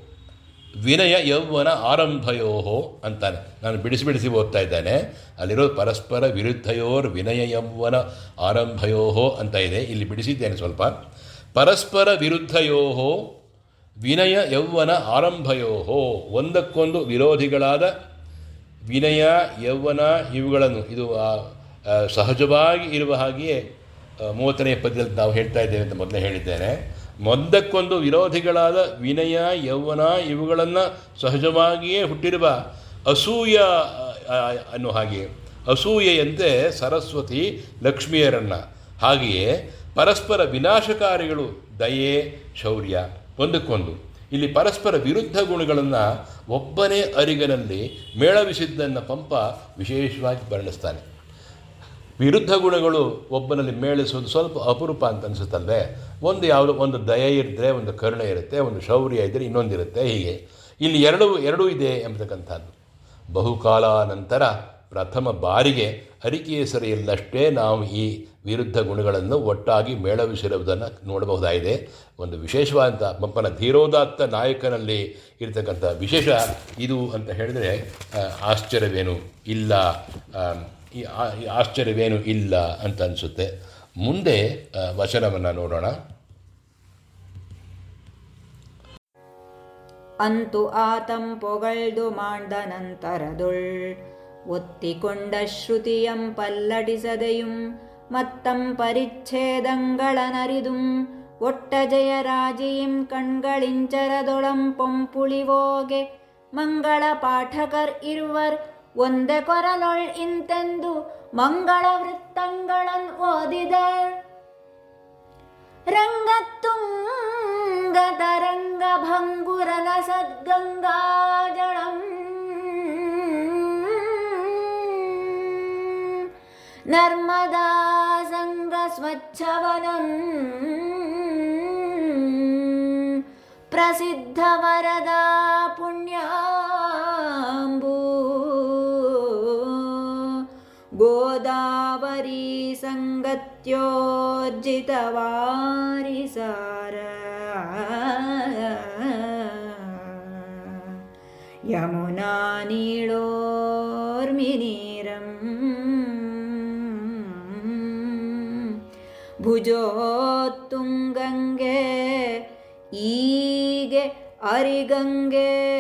ವಿನಯ ಯೌವನ ಆರಂಭಯೋ ಅಂತಾನೆ. ನಾನು ಬಿಡಿಸಿ ಬಿಡಿಸಿ ಓದ್ತಾ ಇದ್ದೇನೆ. ಅಲ್ಲಿರೋ ಪರಸ್ಪರ ವಿರುದ್ಧಯೋರ್, ವಿನಯ ಯೌವನ ಆರಂಭಯೋ ಅಂತ ಇದೆ. ಇಲ್ಲಿ ಬಿಡಿಸಿದ್ದೇನೆ ಸ್ವಲ್ಪ. ಪರಸ್ಪರ ವಿರುದ್ಧಯೋ ವಿನಯ ಯೌವನ ಆರಂಭಯೋಹೋ, ಒಂದಕ್ಕೊಂದು ವಿರೋಧಿಗಳಾದ ವಿನಯ ಯೌವನ ಇವುಗಳನ್ನು, ಇದು ಸಹಜವಾಗಿ ಇರುವ ಹಾಗೆಯೇ ಮೂವತ್ತನೇ ಪದ್ಯದಲ್ಲಿ ನಾವು ಹೇಳ್ತಾ ಇದ್ದೇವೆ ಅಂತ ಮೊದಲೇ ಹೇಳಿದ್ದೇನೆ. ಒಂದಕ್ಕೊಂದು ವಿರೋಧಿಗಳಾದ ವಿನಯ ಯೌವನ ಇವುಗಳನ್ನು ಸಹಜವಾಗಿಯೇ ಹುಟ್ಟಿರುವ ಅಸೂಯ ಅನ್ನು ಆ, ಅನ್ನೋ ಹಾಗೆ. ಅಸೂಯೆಯಂತೆ ಸರಸ್ವತಿ ಲಕ್ಷ್ಮಿಯರನ್ನು. ಹಾಗೆಯೇ ಪರಸ್ಪರ ವಿನಾಶಕಾರಿಗಳು ದಯೆ ಶೌರ್ಯ ಒಂದಕ್ಕೊಂದು. ಇಲ್ಲಿ ಪರಸ್ಪರ ವಿರುದ್ಧ ಗುಣಗಳನ್ನು ಒಬ್ಬನೇ ಅರಿಗನಲ್ಲಿ ಮೇಳವಿಸಿದ್ದನ್ನು ಪಂಪ ವಿಶೇಷವಾಗಿ ವರ್ಣಿಸ್ತಾನೆ ವಿರುದ್ಧ ಗುಣಗಳು ಒಬ್ಬನಲ್ಲಿ ಮೇಳಿಸೋದು ಸ್ವಲ್ಪ ಅಪರೂಪ ಅಂತ ಅನಿಸುತ್ತಲ್ವೇ? ಒಂದು ಯಾವುದೋ, ಒಂದು ದಯ ಇದ್ದರೆ ಒಂದು ಕರುಣೆ ಇರುತ್ತೆ, ಒಂದು ಶೌರ್ಯ ಇದ್ದರೆ ಇನ್ನೊಂದಿರುತ್ತೆ, ಹೀಗೆ. ಇಲ್ಲಿ ಎರಡೂ ಎರಡೂ ಇದೆ ಎಂಬತಕ್ಕಂಥದ್ದು. ಬಹುಕಾಲ ನಂತರ ಪ್ರಥಮ ಬಾರಿಗೆ ಅರಿಕೇಸರಿಯಲ್ಲಷ್ಟೇ ನಾವು ಈ ವಿರುದ್ಧ ಗುಣಗಳನ್ನು ಒಟ್ಟಾಗಿ ಮೇಳವಿಸಿರುವುದನ್ನು ನೋಡಬಹುದಾಗಿದೆ. ಒಂದು ವಿಶೇಷವಾದಂಥ ಪಂಪನ ಧೀರೋದಾತ್ತ ನಾಯಕನಲ್ಲಿ ಇರತಕ್ಕಂಥ ವಿಶೇಷ ಇದು ಅಂತ ಹೇಳಿದರೆ ಆಶ್ಚರ್ಯವೇನು ಇಲ್ಲ ಈ ಆಶ್ಚರ್ಯವೇನು ಇಲ್ಲ ಅಂತ ಅನಿಸುತ್ತೆ. ಮುಂದೆ ವಚನವನ್ನು ನೋಡೋಣ. ಅಂತು ಆತಂ ಪೊಗಳ್ದು ಮಾಂಡ ನಂತರದೊಳ್, ಒತ್ತಿಕೊಂಡ ಶ್ರುತಿಯಂ ಪಲ್ಲಟಿಸದೆಯುಂ ಮತ್ತಂ ಪರಿಚ್ಛೇದಂಗಳನರಿದುಂ, ಒಟ್ಟ ಜಯರಾಜಿಯಿಂ ಕಣ್ಗಳಿಂಚರದೊಳಂ ಪೊಂಪುಳಿವೋಗೆ, ಮಂಗಳ ಪಾಠಕರ್ ಇರುವರ್, ಒಂದೆ ಕೊರಲೊಳ್ ಇಂತೆಂದು ಮಂಗಳ ವೃತ್ತಂಗಳನ್ ಓದಿದರ್ रङ्गतुङ्गतरङ्गभङ्गुरलसद्गङ्गाजलम् नर्मदा सङ्गस्वच्छवनम् प्रसिद्धवरदा पुण्याम्बू त्योर्जितवारिसारमुना नीलोर्मिनीरम्। भुजोत्तुङ्गङ्गे ईगे अरिगङ्गे।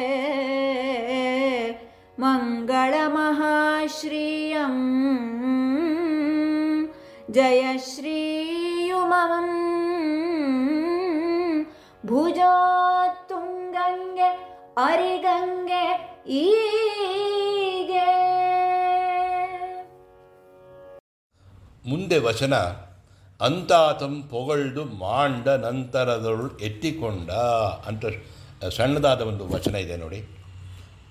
मङ्गलमहाश्रियम् ಜಯ ಶ್ರೀಯುಮಂ ಭುಜೋತ್ತುಂಗಂಗೆ ಅರಿಗಂಗೆ ಈಗೆ ಮುಂದೆ ವಚನ, ಅಂತಾತಂ ಪೊಗಳ್ದು ಮಾಂಡ ನಂತರದೊಳು ಎತ್ತಿಕೊಂಡ ಅಂತ ಸಣ್ಣದಾದ ಒಂದು ವಚನ ಇದೆ ನೋಡಿ.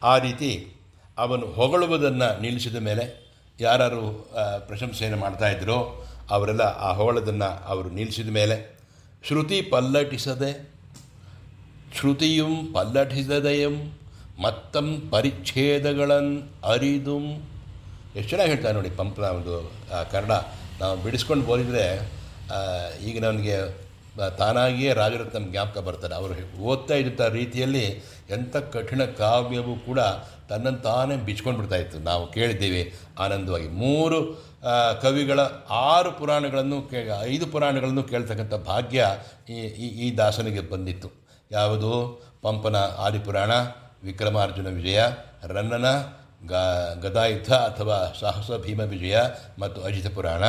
ಆ ರೀತಿ ಅವನು ಹೊಗಳುವುದನ್ನು ನಿಲ್ಲಿಸಿದ ಮೇಲೆ ಯಾರು ಪ್ರಶಂಸೆಯನ್ನು ಮಾಡ್ತಾಯಿದ್ರೋ ಅವರೆಲ್ಲ ಆ ಹೋಳದನ್ನು ಅವರು ನಿಲ್ಲಿಸಿದ ಮೇಲೆ, ಶ್ರುತಿ ಪಲ್ಲಟಿಸದೆ, ಶ್ರುತಿಯುಂ ಪಲ್ಲಟಿಸದೆಯಂ, ಮತ್ತಂ ಪರಿಚ್ಛೇದಗಳನ್ನು ಅರಿದುಂ. ಎಷ್ಟು ಚೆನ್ನಾಗಿ ಹೇಳ್ತಾರೆ ನೋಡಿ ಪಂಪನ ಒಂದು ಕನ್ನಡ ನಾವು ಬಿಡಿಸ್ಕೊಂಡು ಓದಿದರೆ ಈಗ ನನಗೆ ತಾನಾಗಿಯೇ ರಾಜರತ್ನ ಜ್ಞಾಪಕ ಬರ್ತಾರೆ ಅವರು ಓದ್ತಾ ಇದ್ದ ರೀತಿಯಲ್ಲಿ ಎಂಥ ಕಠಿಣ ಕಾವ್ಯವೂ ಕೂಡ ತನ್ನನ್ನು ತಾನೇ ಬಿಚ್ಕೊಂಡು ಇತ್ತು ನಾವು ಕೇಳಿದ್ದೇವೆ ಆನಂದವಾಗಿ. ಮೂರು ಕವಿಗಳ ಆರು ಪುರಾಣಗಳನ್ನು ಕೇ, ಐದು ಪುರಾಣಗಳನ್ನು ಕೇಳ್ತಕ್ಕಂಥ ಭಾಗ್ಯ ಈ, ಈ- ದಾಸನಿಗೆ ಬಂದಿತ್ತು. ಯಾವುದು? ಪಂಪನ ಆದಿಪುರಾಣ, ವಿಕ್ರಮಾರ್ಜುನ ವಿಜಯ, ರನ್ನನ, ಗ ಗದಾಯುದ್ಧ ಅಥವಾ ಸಾಹಸ ಭೀಮ ವಿಜಯ ಮತ್ತು ಅಜಿತ ಪುರಾಣ.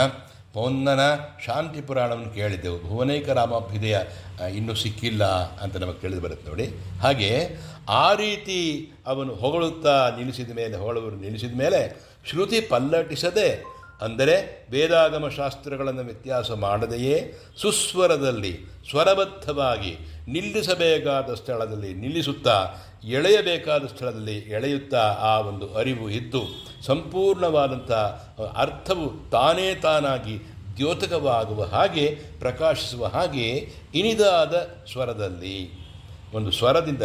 ಪೊನ್ನನ ಶಾಂತಿ ಪುರಾಣವನ್ನು ಕೇಳಿದ್ದೆವು. ಭುವನೇಕ ರಾಮಾಭ್ಯುದಯ ಇನ್ನೂ ಸಿಕ್ಕಿಲ್ಲ ಅಂತ ನಮಗೆ ಕೇಳಿದು ಬರುತ್ತೆ ನೋಡಿ. ಹಾಗೆ ಆ ರೀತಿ ಅವನು ಹೊಗಳುತ್ತಾ ನಿಲ್ಲಿಸಿದ ಮೇಲೆ, ಹೊಗಳವರು ನಿಲ್ಲಿಸಿದ ಮೇಲೆ ಶ್ರುತಿ ಪಲ್ಲಟಿಸದೆ, ಅಂದರೆ ವೇದಾಗಮ ಶಾಸ್ತ್ರಗಳನ್ನು ವ್ಯತ್ಯಾಸ ಮಾಡದೆಯೇ? ಸುಸ್ವರದಲ್ಲಿ, ಸ್ವರಬದ್ಧವಾಗಿ ನಿಲ್ಲಿಸಬೇಕಾದ ಸ್ಥಳದಲ್ಲಿ ನಿಲ್ಲಿಸುತ್ತಾ, ಎಳೆಯಬೇಕಾದ ಸ್ಥಳದಲ್ಲಿ ಎಳೆಯುತ್ತಾ ಆ ಒಂದು ಅರಿವು ಇದ್ದು ಸಂಪೂರ್ಣವಾದಂಥ ಅರ್ಥವು ತಾನೇ ತಾನಾಗಿ ದ್ಯೋತಕವಾಗುವ ಹಾಗೆ ಪ್ರಕಾಶಿಸುವ ಹಾಗೆ ಇನಿದಾದ ಸ್ವರದಲ್ಲಿ ಒಂದು ಸ್ವರದಿಂದ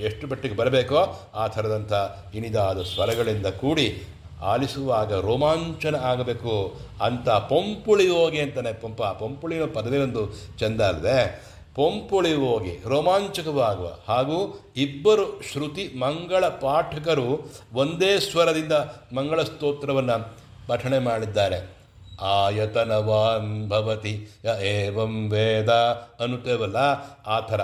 ಎಷ್ಟು ಮಟ್ಟಿಗೆ ಬರಬೇಕೋ ಆ ಥರದಂಥ ಇನಿದಾದ ಸ್ವರಗಳಿಂದ ಕೂಡಿ ಆಲಿಸುವಾಗ ರೋಮಾಂಚನ ಆಗಬೇಕು ಅಂತ ಪೊಂಪುಳಿ ಹೋಗಿ ಅಂತಾನೆ. ಪಂಪ, ಪೊಂಪುಳಿ ಪದವೇ ಒಂದು ಚಂದ ಅಲ್ಲದೆ ಪೊಂಪುಳಿ ಹೋಗಿ ರೋಮಾಂಚಕವಾಗುವ ಹಾಗೂ ಇಬ್ಬರು ಶ್ರುತಿ ಮಂಗಳ ಪಾಠಕರು ಒಂದೇ ಸ್ವರದಿಂದ ಮಂಗಳ ಸ್ತೋತ್ರವನ್ನು ಪಠಣೆ ಮಾಡಿದ್ದಾರೆ. ಆಯತನವಾನ್ ಭವತಿ ಏವಂ ವೇದ ಅನ್ನುತ್ತೇವಲ್ಲ? ಆ ಥರ.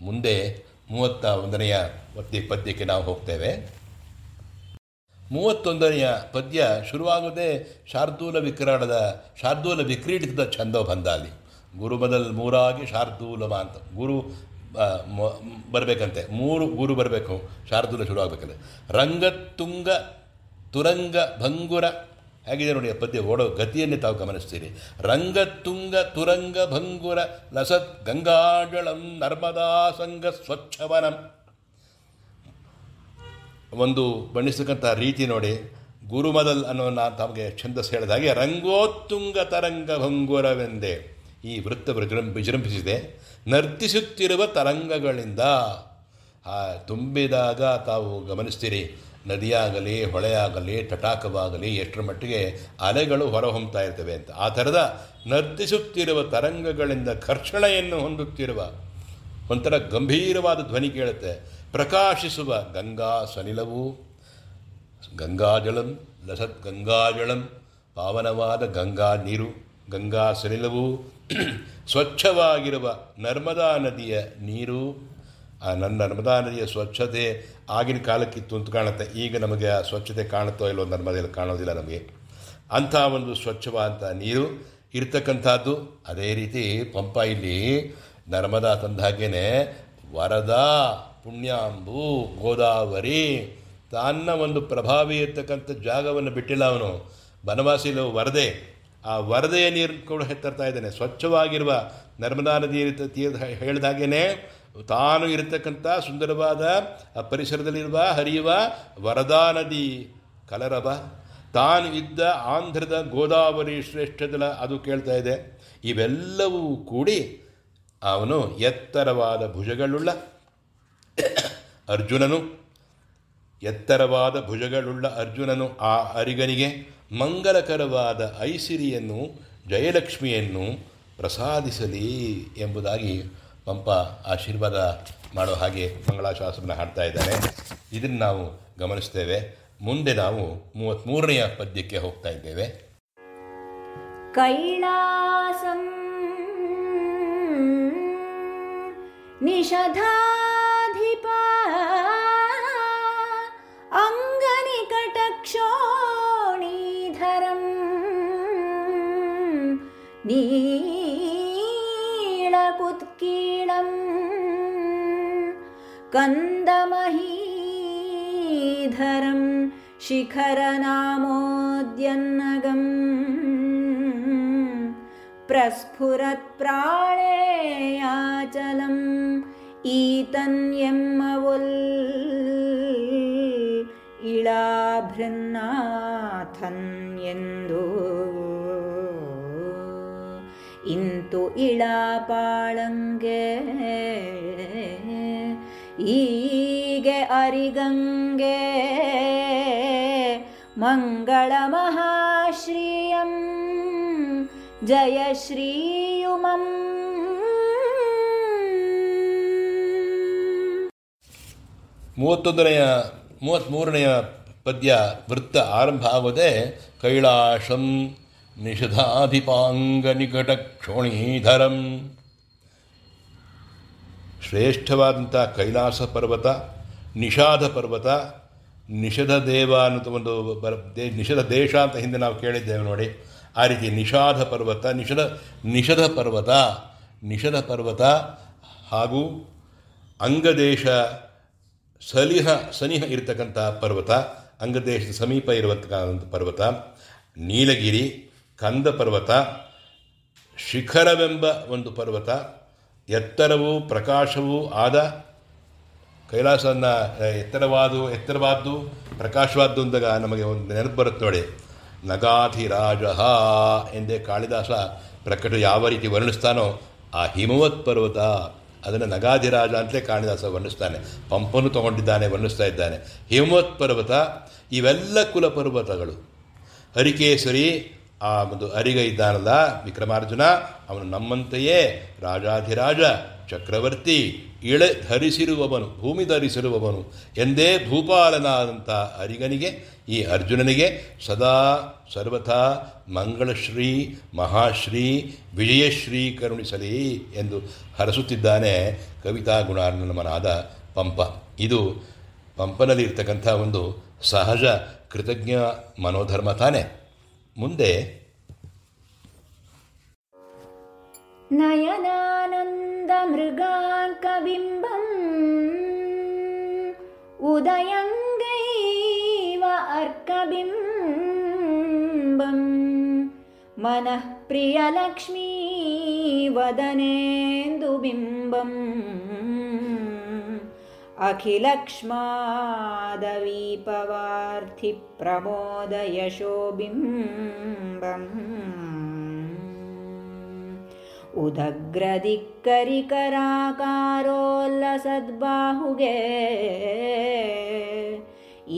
ಮುಂದೆ ಮೂವತ್ತ ಒಂದನೆಯ ಪದ್ಯ ಪದ್ಯಕ್ಕೆ ನಾವು ಹೋಗ್ತೇವೆ. ಮೂವತ್ತೊಂದನೆಯ ಪದ್ಯ ಶುರುವಾಗೋದೇ ಶಾರ್ದೂಲ ವಿಕ್ರಾಡದ ಶಾರ್ದೂಲ ವಿಕ್ರೀಡಿತದ ಛಂದೋ ಬಂದ ಅಲ್ಲಿ ಗುರು ಬದಲ್ ಮೂರಾಗಿ ಶಾರ್ದೂಲಮ ಅಂತ ಗುರು ಬರಬೇಕಂತೆ. ಮೂರು ಗುರು ಬರಬೇಕು, ಶಾರ್ದೂಲ ಶುರುವಾಗಬೇಕಂತೆ. ರಂಗತುಂಗ, ತುರಂಗ ಭಂಗುರ ಹೇಗಿದೆ ನೋಡಿ ಪದ್ಯ ಓಡೋ ಗತಿಯನ್ನೇ ತಾವು ಗಮನಿಸ್ತೀರಿ. ರಂಗತುಂಗ ತುರಂಗ ಭಂಗುರ ಲಸತ್ ಗಂಗಾಜಳಂ ನರ್ಮದಾ ಸಂಗ ಸ್ವಚ್ಛವನಂ. ಒಂದು ಬಣ್ಣಿಸ್ತಕ್ಕಂಥ ರೀತಿ ನೋಡಿ, ಗುರುಮದಲ್ ಅನ್ನೋ ನಾ ತಮಗೆ ಛಂದಸ್ ಹೇಳಿದ ಹಾಗೆ, ರಂಗೋತ್ತುಂಗ ತರಂಗ ಭಂಗುರವೆಂದೇ ಈ ವೃತ್ತ ವಿಜೃಂ ವಿಜೃಂಭಿಸಿದೆ. ನರ್ತಿಸುತ್ತಿರುವ ತರಂಗಗಳಿಂದ ತುಂಬಿದಾಗ ತಾವು ಗಮನಿಸ್ತೀರಿ ನದಿಯಾಗಲಿ, ಹೊಳೆಯಾಗಲಿ, ತಟಾಕವಾಗಲಿ, ಎಷ್ಟರ ಮಟ್ಟಿಗೆ ಅಲೆಗಳು ಹೊರಹೊಮ್ತಾ ಇರ್ತವೆ ಅಂತ. ಆ ಥರದ ನರ್ತಿಸುತ್ತಿರುವ ತರಂಗಗಳಿಂದ ಘರ್ಷಣೆಯನ್ನು ಹೊಂದುತ್ತಿರುವ ಒಂಥರ ಗಂಭೀರವಾದ ಧ್ವನಿ ಕೇಳುತ್ತೆ. ಪ್ರಕಾಶಿಸುವ ಗಂಗಾ ಸನಿಲವು ಗಂಗಾಜಲಂ ಲಸತ್ ಗಂಗಾಜಳಂ ಪಾವನವಾದ ಗಂಗಾ ನೀರು, ಗಂಗಾ ಸನಿಲವು, ಸ್ವಚ್ಛವಾಗಿರುವ ನರ್ಮದಾ ನದಿಯ ನೀರು ನನ್ನ ನರ್ಮದಾ ನದಿಯ ಸ್ವಚ್ಛತೆ ಆಗಿನ ಕಾಲಕ್ಕಿತ್ತು ಅಂತ ಕಾಣುತ್ತೆ. ಈಗ ನಮಗೆ ಆ ಸ್ವಚ್ಛತೆ ಕಾಣುತ್ತೋ ಇಲ್ಲೋ ನರ್ಮದೆಯಲ್ಲಿ ಕಾಣೋದಿಲ್ಲ ನಮಗೆ. ಅಂಥ ಒಂದು ಸ್ವಚ್ಛವಾದಂಥ ನೀರು ಇರ್ತಕ್ಕಂಥದ್ದು. ಅದೇ ರೀತಿ ಪಂಪ ಇಲ್ಲಿ ನರ್ಮದಾ ತಂದ ಹಾಗೇನೆ ವರದಾ, ಪುಣ್ಯಾಂಬು, ಗೋದಾವರಿ, ತನ್ನ ಒಂದು ಪ್ರಭಾವಿ ಇರ್ತಕ್ಕಂಥ ಜಾಗವನ್ನು ಬಿಟ್ಟಿಲ್ಲ ಅವನು. ಬನವಾಸಿಲು ವರದೆ. ಆ ವರದೆಯ ನೀರು ಕೂಡ ಹೆತ್ತರ್ತಾ ಇದ್ದಾನೆ. ಸ್ವಚ್ಛವಾಗಿರುವ ನರ್ಮದಾ ನದಿ ತೀರ್ಥ ಹೇಳಿದ ಹಾಗೇನೆ ತಾನು ಇರತಕ್ಕಂಥ ಸುಂದರವಾದ ಆ ಪರಿಸರದಲ್ಲಿರುವ, ಹರಿಯುವ ವರದಾ ನದಿ ಕಲರವ. ತಾನು ಇದ್ದ ಆಂಧ್ರದ ಗೋದಾವರಿ ಶ್ರೇಷ್ಠದಲ ಅದು ಕೇಳ್ತಾ ಇದೆ. ಇವೆಲ್ಲವೂ ಕೂಡಿ ಅವನು ಎತ್ತರವಾದ ಭುಜಗಳುಳ್ಳ ಅರ್ಜುನನು, ಎತ್ತರವಾದ ಭುಜಗಳುಳ್ಳ ಅರ್ಜುನನು ಆ ಅರಿಗನಿಗೆ ಮಂಗಲಕರವಾದ ಐಸಿರಿಯನ್ನು, ಜಯಲಕ್ಷ್ಮಿಯನ್ನು ಪ್ರಸಾದಿಸಲಿ ಎಂಬುದಾಗಿ ಪಂಪ ಆಶೀರ್ವಾದ ಮಾಡೋ ಹಾಗೆ ಮಂಗಳಾಶಾಸನ ಹಾಡ್ತಾ ಇದ್ದಾರೆ ಇದನ್ನು ನಾವು ಗಮನಿಸ್ತೇವೆ. ಮುಂದೆ ನಾವು ಮೂವತ್ತ್ಮೂರನೆಯ ಪದ್ಯಕ್ಕೆ ಹೋಗ್ತಾ ಇದ್ದೇವೆ. ಕೈಲಾಸಂ ನಿಷಧಾಧಿಪ ಅಂಗನಿಕಟಕ್ಷೋಣೀಧರಂ ನೀ कीणम् कन्दमहीधरं शिखरनामोद्यन्नगम् प्रस्फुरत्प्राणेयाचलम् ईतन्यम् अवल् इळाभृन्नाथन्यो ಇಂತು ಇಳಾಪಾಳಂಗೆ. ಈಗೆ ಅರಿಗಂಗೆ. ಮಂಗಳ ಮಹಾಶ್ರೀಯಂ. ಜಯ ಶ್ರೀಯುಮಂ. ಮೂವತ್ತೊಂದನೆಯ, ಮೂವತ್ತ್ಮೂರನೆಯ ಪದ್ಯ ವೃತ್ತ ಆರಂಭ ಆಗೋದೇ ಕೈಲಾಸಂ ನಿಷಧಾಧಿಪಾಂಗ ನಿಕಟ ಕ್ಷೋಣೀಧರಂ ಶ್ರೇಷ್ಠವಾದಂಥ ಕೈಲಾಸ ಪರ್ವತ, ನಿಷಾದ ಪರ್ವತ ನಿಷಧ ದೇವ ಅನ್ನೋ ಒಂದು ಬರ, ದೇ ನಿಷಧ ದೇಶ ಅಂತ ಹಿಂದೆ ನಾವು ಕೇಳಿದ್ದೇವೆ ನೋಡಿ. ಆ ರೀತಿ ನಿಷಾದ ಪರ್ವತ ನಿಷಧ ನಿಷಧ ಪರ್ವತ ನಿಷಧ ಪರ್ವತ ಹಾಗೂ ಅಂಗದೇಶ ಸಲಿಹ, ಸನಿಹ ಇರತಕ್ಕಂಥ ಪರ್ವತ, ಅಂಗದೇಶದ ಸಮೀಪ ಇರುವಂತಕ್ಕಂಥ ಪರ್ವತ, ನೀಲಗಿರಿ ಕಂದ ಪರ್ವತ ಶಿಖರವೆಂಬ ಒಂದು ಪರ್ವತ, ಎತ್ತರವೂ ಪ್ರಕಾಶವೂ ಆದ ಕೈಲಾಸನ ಎತ್ತರವಾದು, ಎತ್ತರವಾದ್ದು, ಪ್ರಕಾಶವಾದ್ದು ಅಂದಾಗ ನಮಗೆ ಒಂದು ನೆನಪು ಬರುತ್ತೆ ನೋಡಿ. ನಗಾಧಿರಾಜ ಎಂದೇ ಕಾಳಿದಾಸ ಪ್ರಕಟ ಯಾವ ರೀತಿ ವರ್ಣಿಸ್ತಾನೋ ಆ ಹಿಮವತ್ ಪರ್ವತ, ಅದನ್ನು ನಗಾಧಿರಾಜ ಅಂತಲೇ ಕಾಳಿದಾಸ ವರ್ಣಿಸ್ತಾನೆ. ಪಂಪನು ತಗೊಂಡಿದ್ದಾನೆ, ವರ್ಣಿಸ್ತಾ ಇದ್ದಾನೆ. ಹಿಮವತ್ ಪರ್ವತ, ಇವೆಲ್ಲ ಕುಲ ಪರ್ವತಗಳು. ಹರಿಕೇಸರಿ ಆ ಒಂದು ಅರಿಗ ಇದ್ದಾನಲ್ಲ ವಿಕ್ರಮಾರ್ಜುನ, ಅವನು ನಮ್ಮಂತೆಯೇ ರಾಜಾಧಿರಾಜ, ಚಕ್ರವರ್ತಿ, ಇಳೆ ಧರಿಸಿರುವವನು, ಭೂಮಿ ಧರಿಸಿರುವವನು ಎಂದೇ ಭೂಪಾಲನಾದಂಥ ಅರಿಗನಿಗೆ, ಈ ಅರ್ಜುನನಿಗೆ ಸದಾ ಸರ್ವಥಾ ಮಂಗಳಶ್ರೀ, ಮಹಾಶ್ರೀ, ವಿಜಯಶ್ರೀ ಕರುಣಿಸಲಿ ಎಂದು ಹರಸುತ್ತಿದ್ದಾನೆ ಕವಿತಾ ಗುಣಾರ್ನಮನಾದ ಪಂಪ. ಇದು ಪಂಪನಲ್ಲಿ ಇರ್ತಕ್ಕಂಥ ಒಂದು ಸಹಜ ಕೃತಜ್ಞ ಮನೋಧರ್ಮ ತಾನೆ. ಮುಂದೆ नयनानन्दमृगाङ्कबिम्बम् उदयङ्गैव अर्कबिम्बम् मनः प्रियलक्ष्मी वदनेन्दुबिम्बम् अखिलक्ष्मादवीपवार्थिप्रमोदयशोबिम्बम् ಉದಗ್ರದಿಕ್ಕರಿಕರಾಕಾರೋಲ್ಲಸದ್ಬಾಹುಗೆ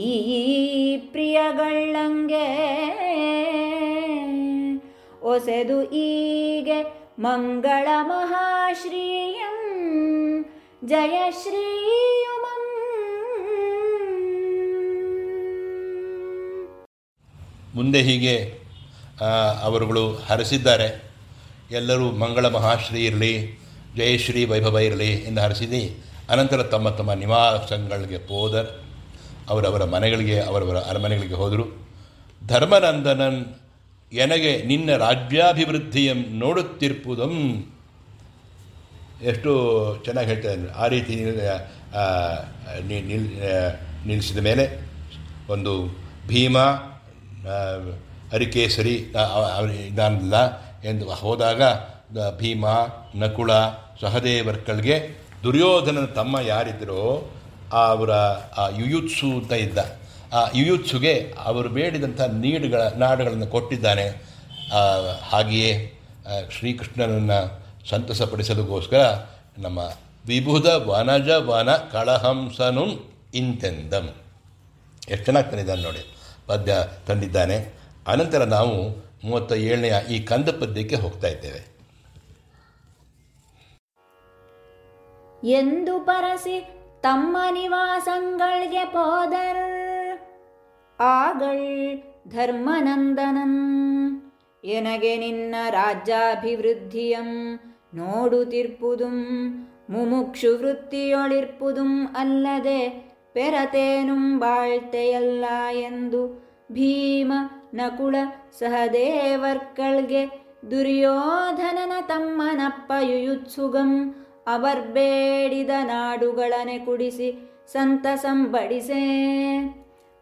ಈ ಪ್ರಿಯಗಳ್ಳಂಗೆ ಒಸೆದು ಈಗೆ ಮಂಗಳ ಮಹಾಶ್ರೀಯಂ ಜಯ ಶ್ರೀಯುಮಂ ಮುಂದೆ ಹೀಗೆ ಅವರುಗಳು ಹರಸಿದ್ದಾರೆ. ಎಲ್ಲರೂ ಮಂಗಳ ಮಹಾಶ್ರೀ ಇರಲಿ ಜಯಶ್ರೀ ವೈಭವ ಇರಲಿ ಎಂದು ಹರಸಿದಿ. ಅನಂತರ ತಮ್ಮ ತಮ್ಮ ನಿವಾಸಗಳಿಗೆ ಹೋದರ್ ಅವರವರ ಮನೆಗಳಿಗೆ, ಅವರವರ ಅರಮನೆಗಳಿಗೆ ಹೋದರು. ಧರ್ಮನಂದನನ್, ಎನಗೆ ನಿನ್ನ ರಾಜ್ಯಾಭಿವೃದ್ಧಿಯಂ ನೋಡುತ್ತಿರ್ಪುದಂ ಎಷ್ಟು ಚೆನ್ನಾಗಿ ಹೇಳ್ತಾ ಇದ್ದಾರೆ ಆ ರೀತಿ ನಿಲ್ಲಿಸಿದ ಮೇಲೆ ಒಂದು ಭೀಮ ಅರಿಕೇಸರಿ ಇದಾನಲ್ಲ, ಎಂದು ಹೋದಾಗ ಭೀಮ ನಕುಳ ಸಹದೇವರ್ಕಳಿಗೆ ದುರ್ಯೋಧನನ ತಮ್ಮ ಯಾರಿದ್ದರೋ ಅವರ, ಆ, ಯುಯುತ್ಸು ಅಂತ ಇದ್ದ, ಆ, ಯುಯುತ್ಸುಗೆ ಅವರು ಬೇಡಿದಂಥ ನೀಡುಗಳ, ನಾಡುಗಳನ್ನು ಕೊಟ್ಟಿದ್ದಾನೆ. ಹಾಗೆಯೇ ಶ್ರೀಕೃಷ್ಣನನ್ನು ಸಂತಸಪಡಿಸಲುಗೋಸ್ಕರ ನಮ್ಮ ವಿಭುಧ ವನಜ ವನ ಕಳಹಂಸನು ಇಂತೆಂದಂ. ಎಷ್ಟು ಚೆನ್ನಾಗಿ ತಂದಿದ್ದಾನೆ ನೋಡಿ. ಪದ್ಯ ತಂದಿದ್ದಾನೆ. ಅನಂತರ ನಾವು ಮೂವತ್ತ ಏಳನೆಯ ಈ ಕಂದ ಪದ್ಯಕ್ಕೆ ಹೋಗ್ತಾ ಇದ್ದೇವೆ. ಎಂದು ಪರಸಿ ತಮ್ಮ ನಿವಾಸಗಳಿಗೆ ಪೋದರ್. ಆಗಳ್ ಧರ್ಮನಂದನಂ. ಎನಗೆ ನಿನ್ನ ರಾಜ್ಯಾಭಿವೃದ್ಧಿಯಂ. ನೋಡುತ್ತಿರ್ಪುದುಂ ಮುಮುಕ್ಷು ವೃತ್ತಿಯೊಳಿರ್ಪುದುಂ ಅಲ್ಲದೆ ಪೆರತೇನುಂ ಬಾಳ್ತೆಯಲ್ಲ ಎಂದು ಭೀಮ ನಕುಳ ಸಹದೇವರ್ಕಳ್ಗೆ ದುರ್ಯೋಧನನ ತಮ್ಮನಪ್ಪ ಯುಯುತ್ಸುಗಂ ಅವರ್ ಬೇಡಿದ ನಾಡುಗಳನೆ ಕುಡಿಸಿ ಸಂತಸಂ ಬಡಿಸೆ.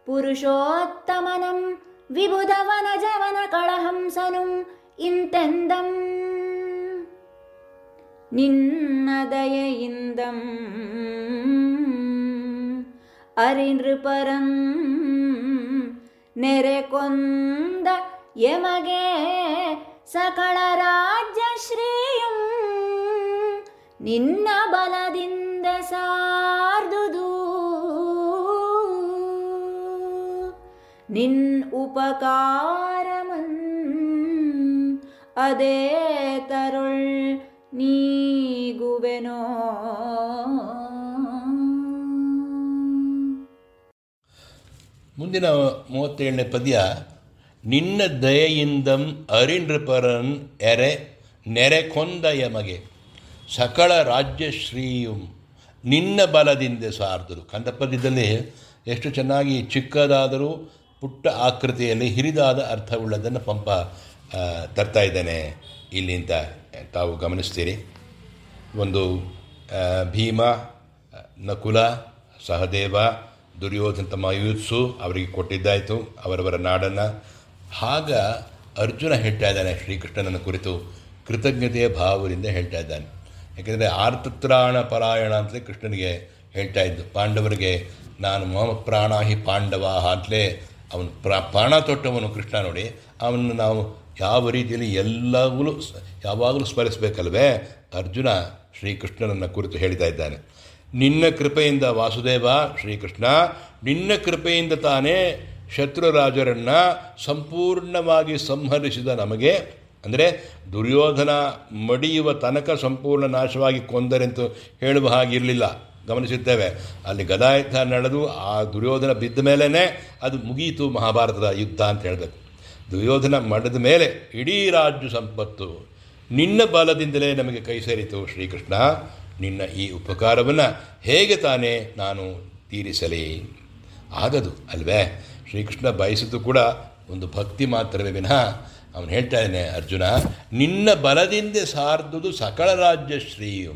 ಪುರುಷೋತ್ತಮನಂ, ವಿಬುಧವನ ಜವನ ಕಳಹಂಸನುಂ, ಇಂತೆಂದಂ ನಿನ್ನ ದಯೆಯಿಂದಂ பரம் ನೆರೆಕೊಂದ ಯಮಗೆ ಸಕಳ ರಾಜ್ಯ ராஜ்யஸ்ரீயும் ನಿನ್ನ ಬಲದಿಂದ சார்துது ನಿನ್ ಉಪಕಾರಮನ್ ಅದೇ ತರುಳ್ ನೀಗುವೆನೋ? ಮುಂದಿನ ಮೂವತ್ತೇಳನೇ ಪದ್ಯ, ನಿನ್ನ ದಯೆಯಿಂದಂ ಅರಿಂಡ್ರಪರನ್ ಎರೆ ನೆರೆ ಕೊಂದ ಯಮಗೆ ಸಕಲ ರಾಜ್ಯಶ್ರೀಯಂ ನಿನ್ನ ಬಲದಿಂದ ಸಾರ್ದರು. ಕಂದ ಪದ್ಯದಲ್ಲಿ ಎಷ್ಟು ಚೆನ್ನಾಗಿ ಚಿಕ್ಕದಾದರೂ ಪುಟ್ಟ ಆಕೃತಿಯಲ್ಲಿ ಹಿರಿದಾದ ಅರ್ಥವುಳ್ಳದನ್ನು ಪಂಪ ತರ್ತಾ ಇದ್ದಾನೆ ಇಲ್ಲಿ ಅಂತ. ತಾವು ಗಮನಿಸ್ತೀರಿ. ಒಂದು ಭೀಮ ನಕುಲ, ಸಹದೇವ, ದುರ್ಯೋಧನ ತಮ್ಮ ಯೂತ್ಸು ಅವರಿಗೆ ಕೊಟ್ಟಿದ್ದಾಯಿತು, ಅವರವರ ನಾಡನ್ನು. ಆಗ ಅರ್ಜುನ ಹೇಳ್ತಾ ಇದ್ದಾನೆ ಶ್ರೀಕೃಷ್ಣನ ಕುರಿತು, ಕೃತಜ್ಞತೆಯ ಭಾವದಿಂದ ಹೇಳ್ತಾ ಇದ್ದಾನೆ. ಯಾಕೆಂದರೆ ಆರ್ತತ್ರಾಣ ಪರಾಯಣ ಅಂತಲೇ ಕೃಷ್ಣನಿಗೆ ಹೇಳ್ತಾ ಇದ್ದು, ಪಾಂಡವರಿಗೆ ನಾನು ಮಮ ಪ್ರಾಣಾಹಿ ಪಾಂಡವ ಅಂತಲೇ ಅವನು ಪ್ರಾ ಪ್ರಾಣ ತೊಟ್ಟವನು ಕೃಷ್ಣ ನೋಡಿ ಅವನು ನಾವು ಯಾವ ರೀತಿಯಲ್ಲಿ ಎಲ್ಲವೂ ಯಾವಾಗಲೂ ಸ್ಮರಿಸಬೇಕಲ್ವೇ? ಅರ್ಜುನ ಶ್ರೀಕೃಷ್ಣನನ್ನು ಕುರಿತು ಹೇಳ್ತಾ ಇದ್ದಾನೆ. ನಿನ್ನ ಕೃಪೆಯಿಂದ ವಾಸುದೇವ, ಶ್ರೀಕೃಷ್ಣ, ನಿನ್ನ ಕೃಪೆಯಿಂದ ತಾನೇ ಶತ್ರುರಾಜರನ್ನು ಸಂಪೂರ್ಣವಾಗಿ ಸಂಹರಿಸಿದ ನಮಗೆ, ಅಂದರೆ ದುರ್ಯೋಧನ ಮಡಿಯುವ ತನಕ ಸಂಪೂರ್ಣ ನಾಶವಾಗಿ ಕೊಂದರೆಂತು ಹೇಳುವ ಹಾಗಿರಲಿಲ್ಲ. ಗಮನಿಸುತ್ತೇವೆ ಅಲ್ಲಿ ಗದಾಯುದ್ಧ ನಡೆದು ಆ ದುರ್ಯೋಧನ ಬಿದ್ದ ಮೇಲೇ ಅದು ಮುಗಿಯಿತು ಮಹಾಭಾರತದ ಯುದ್ಧ ಅಂತ ಹೇಳಬೇಕು. ದುರ್ಯೋಧನ ಮಡದ ಮೇಲೆ ಇಡೀ ರಾಜ್ಯ ಸಂಪತ್ತು ನಿನ್ನ ಬಲದಿಂದಲೇ ನಮಗೆ ಕೈ ಸೇರಿತು ಶ್ರೀಕೃಷ್ಣ. ನಿನ್ನ ಈ ಉಪಕಾರವನ್ನು ಹೇಗೆ ತಾನೇ ನಾನು ತೀರಿಸಲಿ? ಆಗದು ಅಲ್ವೇ? ಶ್ರೀಕೃಷ್ಣ ಬಯಸಿದ್ದು ಕೂಡ ಒಂದು ಭಕ್ತಿ ಮಾತ್ರವೇ ವಿನಃ. ಅವನು ಹೇಳ್ತಾ ಅರ್ಜುನ, ನಿನ್ನ ಬಲದಿಂದ ಸಾರ್ದುದು ಸಕಲ ರಾಜ್ಯ ಶ್ರೀಯು.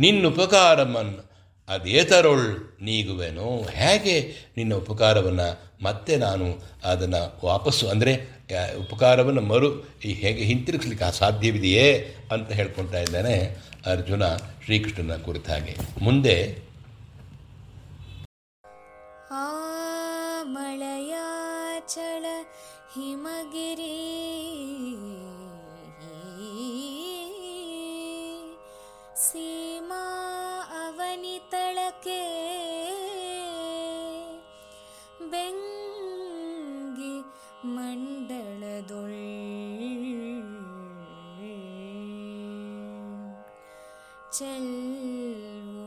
ನಿನ್ನ ಉಪಕಾರಮನ್ ಅದೇತರೊಳ್ ನೀಗುವೆನು? ಹೇಗೆ ನಿನ್ನ ಉಪಕಾರವನ್ನು ಮತ್ತೆ ನಾನು ಅದನ್ನು ವಾಪಸ್ಸು ಅಂದರೆ ಉಪಕಾರವನ್ನು ಮರು ಈ ಹೇಗೆ ಹಿಂತಿರುಗಿಸ್ಲಿಕ್ಕೆ ಸಾಧ್ಯವಿದೆಯೇ ಅಂತ ಹೇಳ್ಕೊಳ್ತಾ ಇದ್ದಾನೆ ಅರ್ಜುನ ಶ್ರೀಕೃಷ್ಣನ ಕುರಿತ ಹಾಗೆ. ಮುಂದೆ ಹಿಮಗಿರಿ ಅವನಿತಳಕೆ ಬೆಂಗಿ ಮಂಡಳದೊಳ್ ಚೆಲ್ವು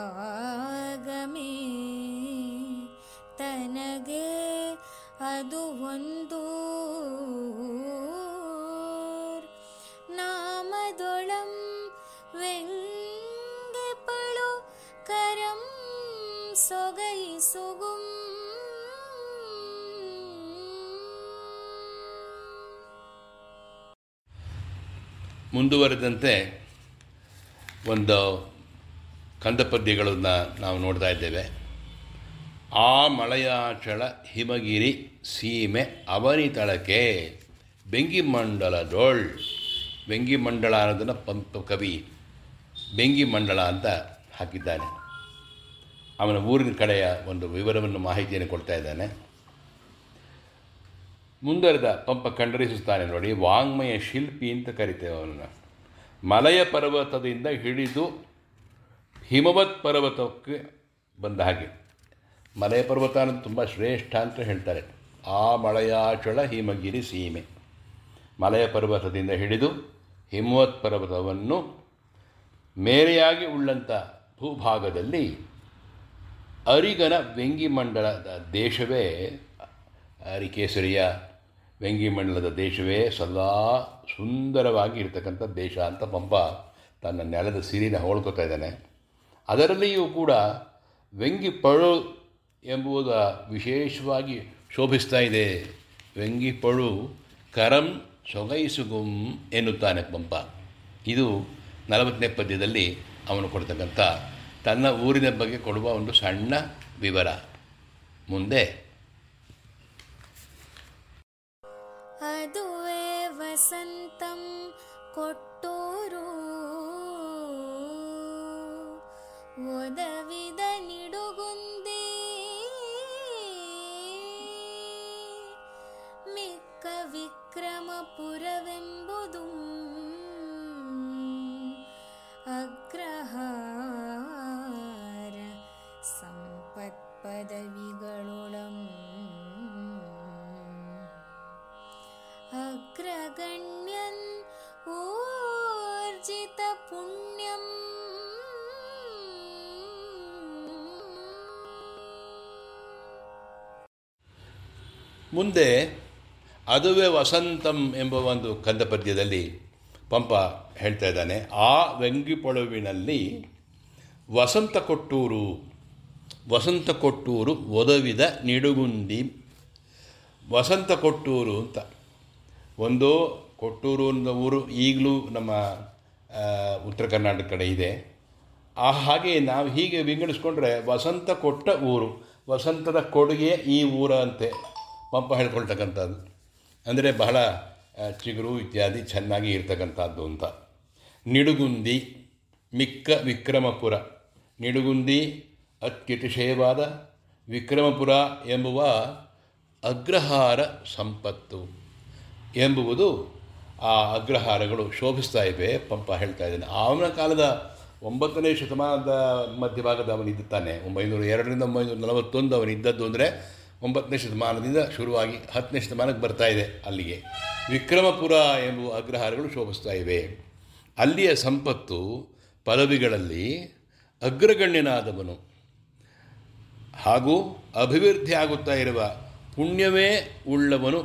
ಆಗಮೇ ತನಗೆ ಅದು ಒಂದು ಮುಂದುವರೆದಂತೆ ಒಂದು ಕಂದಪದ್ಯಗಳನ್ನು ನಾವು ನೋಡ್ತಾ ಇದ್ದೇವೆ. ಆ ಮಳೆಯಾಚಳ ಹಿಮಗಿರಿ ಸೀಮೆ ಅವನಿತಳಕೆ ಬೆಂಗಿ ಬೆಂಗಿಮಂಡಲ ಅನ್ನೋದನ್ನು ಪಂಪ ಕವಿ ಬೆಂಗಿಮಂಡಲ ಅಂತ ಹಾಕಿದ್ದಾನೆ. ಅವನ ಊರಿನ ಕಡೆಯ ಒಂದು ವಿವರವನ್ನು ಮಾಹಿತಿಯನ್ನು ಕೊಡ್ತಾ ಇದ್ದಾನೆ. ಮುಂದುವರೆದ ಪಂಪ ಖಂಡರಿಸುತ್ತಾನೆ ನೋಡಿ, ವಾಂಗ್ಮಯ ಶಿಲ್ಪಿ ಅಂತ ಕರಿತೇವೆ ಅವನನ್ನು. ಮಲಯ ಪರ್ವತದಿಂದ ಹಿಡಿದು ಹಿಮವತ್ ಪರ್ವತಕ್ಕೆ ಬಂದ ಹಾಗೆ. ಮಲಯ ಪರ್ವತ ಅನ್ನೋದು ತುಂಬ ಶ್ರೇಷ್ಠ ಅಂತ ಹೇಳ್ತಾರೆ. ಆ ಮಳೆಯಾಚಳ ಹಿಮಗಿರಿ ಸೀಮೆ. ಮಲಯ ಪರ್ವತದಿಂದ ಹಿಡಿದು ಹಿಮವತ್ ಪರ್ವತವನ್ನು ಮೇರೆಯಾಗಿ ಉಳ್ಳಂಥ ಭೂಭಾಗದಲ್ಲಿ ಅರಿಗನ ವೆಂಗಿಮಂಡಲದ ದೇಶವೇ ಅರಿಕೇಸರಿಯ ವ್ಯಂಗಿಮಂಡಲದ ದೇಶವೇ ಸದಾ ಸುಂದರವಾಗಿ ಇರತಕ್ಕಂಥ ದೇಶ ಅಂತ ಪಂಪ ತನ್ನ ನೆಲದ ಸಿರಿನ ಹೋಳ್ಕೊತಾ ಇದ್ದಾನೆ. ಅದರಲ್ಲಿಯೂ ಕೂಡ ವ್ಯಂಗಿಪಳು ಎಂಬುದ ವಿಶೇಷವಾಗಿ ಶೋಭಿಸ್ತಾ ಇದೆ. ವ್ಯಂಗಿಪಳು ಕರಂ ಸೊಗೈಸುಗುಂ ಎನ್ನುತ್ತಾನೆ ಪಂಪ. ಇದು ನಲವತ್ತನೇ ಪದ್ಯದಲ್ಲಿ ಅವನು ಕೊಡ್ತಕ್ಕಂಥ ತನ್ನ ಊರಿನ ಬಗ್ಗೆ ಕೊಡುವ ಒಂದು ಸಣ್ಣ ವಿವರ. ಮುಂದೆ. ಅದುವೇ ವಸಂತಂ ಕೊಟ್ಟೂರು. ಒದವಿದ ನಿಡುಗುಂದಿ. ಮಿಕ್ಕ ವಿಕ್ರಮಪುರವೆಂಬುದು ಅಗ್ರಹಾರ ಸಂಪತ್ಪದವಿಗಳೊಳಂ ಅಗ್ರಗಣ್ಯನ್ ಊರ್ಜಿತ ಪುಣ್ಯಂ. ಮುಂದೆ ಅದುವೇ ವಸಂತಂ ಎಂಬ ಒಂದು ಕಂದಪದ್ಯದಲ್ಲಿ ಪಂಪ ಹೇಳ್ತಾ ಇದ್ದಾನೆ, ಆ ವೆಂಗಿಪೊಳುವಿನಲ್ಲಿ ವಸಂತ ಕೊಟ್ಟೂರು ವಸಂತ ಕೊಟ್ಟೂರು ಒದವಿದ ನಿಡುಗುಂದಿ. ವಸಂತ ಕೊಟ್ಟೂರು ಅಂತ. ಒಂದು ಕೊಟ್ಟೂರು ಅನ್ನೋ ಊರು ಈಗಲೂ ನಮ್ಮ ಉತ್ತರ ಕರ್ನಾಟಕ ಕಡೆ ಇದೆ. ಆ ಹಾಗೆ ನಾವು ಹೀಗೆ ವಿಂಗಡಿಸ್ಕೊಂಡ್ರೆ ವಸಂತ ಕೊಟ್ಟ ಊರು, ವಸಂತದ ಕೊಡುಗೆ ಈ ಊರ ಅಂತೆ ಪಂಪ ಹೇಳ್ಕೊಳ್ತಕ್ಕಂಥದ್ದು. ಅಂದರೆ ಬಹಳ ಚಿಗುರು ಇತ್ಯಾದಿ ಚೆನ್ನಾಗಿ ಇರ್ತಕ್ಕಂಥದ್ದು ಅಂತ. ನಿಡುಗುಂದಿ, ಮಿಕ್ಕ ವಿಕ್ರಮಪುರ. ನಿಡುಗುಂದಿ ಅತ್ಯತಿಶಯವಾದ ವಿಕ್ರಮಪುರ ಎಂಬುವ ಅಗ್ರಹಾರ ಸಂಪತ್ತು ಎಂಬುವುದು ಆ ಅಗ್ರಹಾರಗಳು ಶೋಭಿಸ್ತಾ ಇವೆ ಪಂಪ ಹೇಳ್ತಾ ಇದ್ದಾನೆ. ಅವನ ಕಾಲದ ಒಂಬತ್ತನೇ ಶತಮಾನದ ಮಧ್ಯಭಾಗದ ಅವನಿದ್ದಾನೆ ಒಂಬೈನೂರ ಎರಡರಿಂದ ಒಂಬೈನೂರ ನಲವತ್ತೊಂದು ಅವನಿದ್ದದ್ದು ಅಂದರೆ ಒಂಬತ್ತನೇ ಶತಮಾನದಿಂದ ಶುರುವಾಗಿ ಹತ್ತನೇ ಶತಮಾನಕ್ಕೆ ಬರ್ತಾ ಇದೆ ಅಲ್ಲಿಗೆ. ವಿಕ್ರಮಪುರ ಎಂಬುವ ಅಗ್ರಹಾರಗಳು ಶೋಭಿಸ್ತಾ ಇವೆ. ಅಲ್ಲಿಯ ಸಂಪತ್ತು ಪದವಿಗಳಲ್ಲಿ ಅಗ್ರಗಣ್ಯನಾದವನು. ಹಾಗೂ ಅಭಿವೃದ್ಧಿ ಆಗುತ್ತಾ ಇರುವ ಪುಣ್ಯವೇ ಉಳ್ಳವನು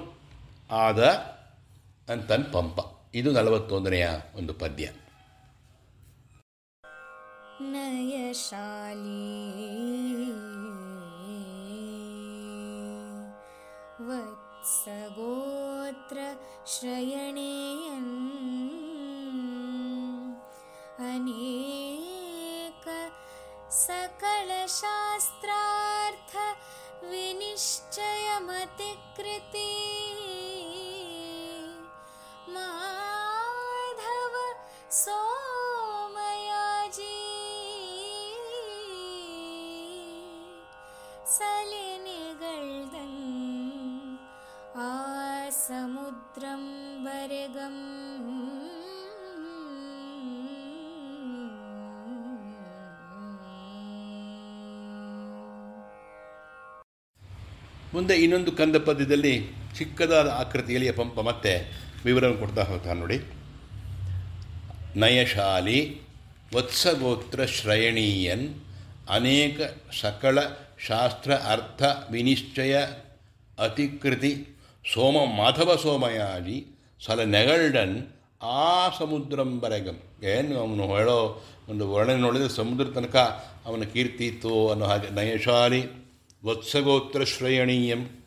ಆದ ಅಂತನ್ ಪಂಪ ಇದು ನಲವತ್ತೊಂದನೆಯ ಒಂದು ಪದ್ಯ नयशाली वत्सगोत्र श्रयणेयन् अनेक सकलशास्त्रार्थ सकलशास्त्रार्थविनिश्चयमतिकृति माधव सोमयाजी। सलिनिगर्दम् असमुद्रं वरगम् ಮುಂದೆ ಇನ್ನೊಂದು ಕಂದ ಪದ್ಯದಲ್ಲಿ ಚಿಕ್ಕದಾದ ಆಕೃತಿಯಲ್ಲಿ ಪಂಪ ಮತ್ತೆ ವಿವರವನ್ನು ಕೊಡ್ತಾ ಹೋಗ್ತಾನೆ ನೋಡಿ. ನಯಶಾಲಿ ವತ್ಸಗೋತ್ರ ಶ್ರಯಣೀಯನ್ ಅನೇಕ ಸಕಲ ಶಾಸ್ತ್ರ ಅರ್ಥ ವಿನಿಶ್ಚಯ ಅತಿಕೃತಿ ಸೋಮ ಮಾಧವ ಸೋಮಯಾಜಿ ಸಲ ನೆಗಲ್ಡನ್ ಆ ಸಮುದ್ರಂಬರೆಗಂ ಏನು ಅವನು ಹೇಳೋ ಒಂದು ವರ್ಣನೆ ನೋಡಿದರೆ ಸಮುದ್ರ ತನಕ ಅವನ ಕೀರ್ತಿ ಇತ್ತು ಅನ್ನೋ ಹಾಗೆ ನಯಶಾಲಿ ವತ್ಸಗೋತ್ರ ಶ್ರೇಯಣೀಯಂ.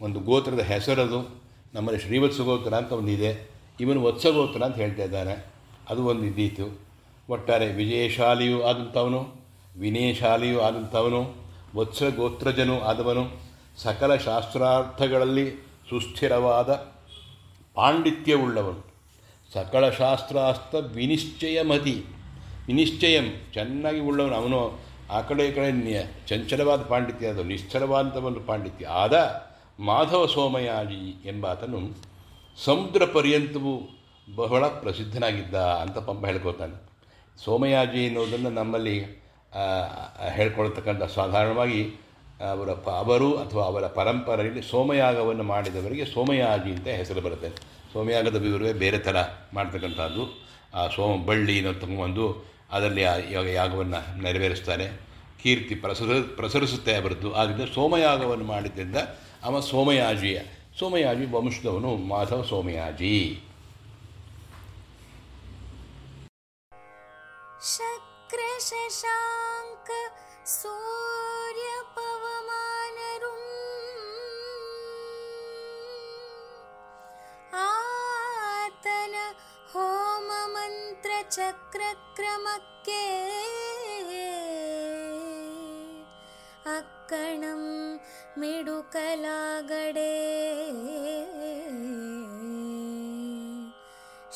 ಒಂದು ಗೋತ್ರದ ಹೆಸರದು. ನಮ್ಮಲ್ಲಿ ಶ್ರೀವತ್ಸಗೋತ್ರ ಅಂತ ಒಂದಿದೆ. ಇವನು ವತ್ಸಗೋತ್ರ ಅಂತ ಹೇಳ್ತಾ ಇದ್ದಾನೆ. ಅದು ಒಂದು ಇದ್ದೀತು ಒಟ್ಟಾರೆ ವಿಜಯಶಾಲಿಯೂ ಆದಂಥವನು, ವಿನಯಶಾಲಿಯೂ ಆದಂಥವನು, ವತ್ಸಗೋತ್ರಜನೂ ಆದವನು. ಸಕಲ ಶಾಸ್ತ್ರಾರ್ಥಗಳಲ್ಲಿ ಸುಸ್ಥಿರವಾದ ಪಾಂಡಿತ್ಯವುಳ್ಳವನು. ಸಕಲ ಶಾಸ್ತ್ರಾಸ್ತ್ರ ವಿನಿಶ್ಚಯ ಮತಿ ವಿನಿಶ್ಚಯಂ, ಚೆನ್ನಾಗಿ ಉಳ್ಳವನು. ಅವನು ಆ ಕಡೆ ಈ ಕಡೆ ಚಂಚಲವಾದ ಪಾಂಡಿತ್ಯ ಅದು ನಿಶ್ಚಲವಾದಂಥ ಒಂದು ಪಾಂಡಿತ್ಯ. ಆದ ಮಾಧವ ಸೋಮಯಾಜಿ ಎಂಬಾತನು ಸಮುದ್ರ ಪರ್ಯಂತವೂ ಬಹಳ ಪ್ರಸಿದ್ಧನಾಗಿದ್ದ ಅಂತ ಪಂಪ ಹೇಳ್ಕೊತಾನೆ. ಸೋಮಯಾಜಿ ಎನ್ನುವುದನ್ನು ನಮ್ಮಲ್ಲಿ ಹೇಳ್ಕೊಳ್ತಕ್ಕಂಥ ಸಾಧಾರಣವಾಗಿ ಅವರ ಪ, ಅವರು ಅಥವಾ ಅವರ ಪರಂಪರೆಯಲ್ಲಿ ಸೋಮಯಾಗವನ್ನು ಮಾಡಿದವರಿಗೆ ಸೋಮಯಾಜಿ ಅಂತ ಹೆಸರು ಬರುತ್ತೆ. ಸೋಮಯಾಗದ ವಿವರವೇ ಬೇರೆ ಥರ ಮಾಡ್ತಕ್ಕಂಥದ್ದು. ಆ, ಸೋಮ ಬಳ್ಳಿ ಅನ್ನೋ ತಗೊಂಬಂದು ಅದರಲ್ಲಿ ಇವಾಗ ಯಾಗವನ್ನು ನೆರವೇರಿಸ್ತಾನೆ ಕೀರ್ತಿ ಪ್ರಸರ, ಪ್ರಸರಿಸುತ್ತೆ ಅವರದ್ದು. ಆದ್ದರಿಂದ ಸೋಮಯಾಗವನ್ನು ಮಾಡಿದ್ದರಿಂದ ಅವ ಸೋಮಯಾಜಿಯ. ಸೋಮಯಾಜಿ ವಂಶದವನು ಮಾಧವ ಸೋಮಯಾಜಿ. ಶಶಾಂಕ ಸೋ ചക്രക്രമക്കേ അക്കണം മിടുക്കലാകടേ.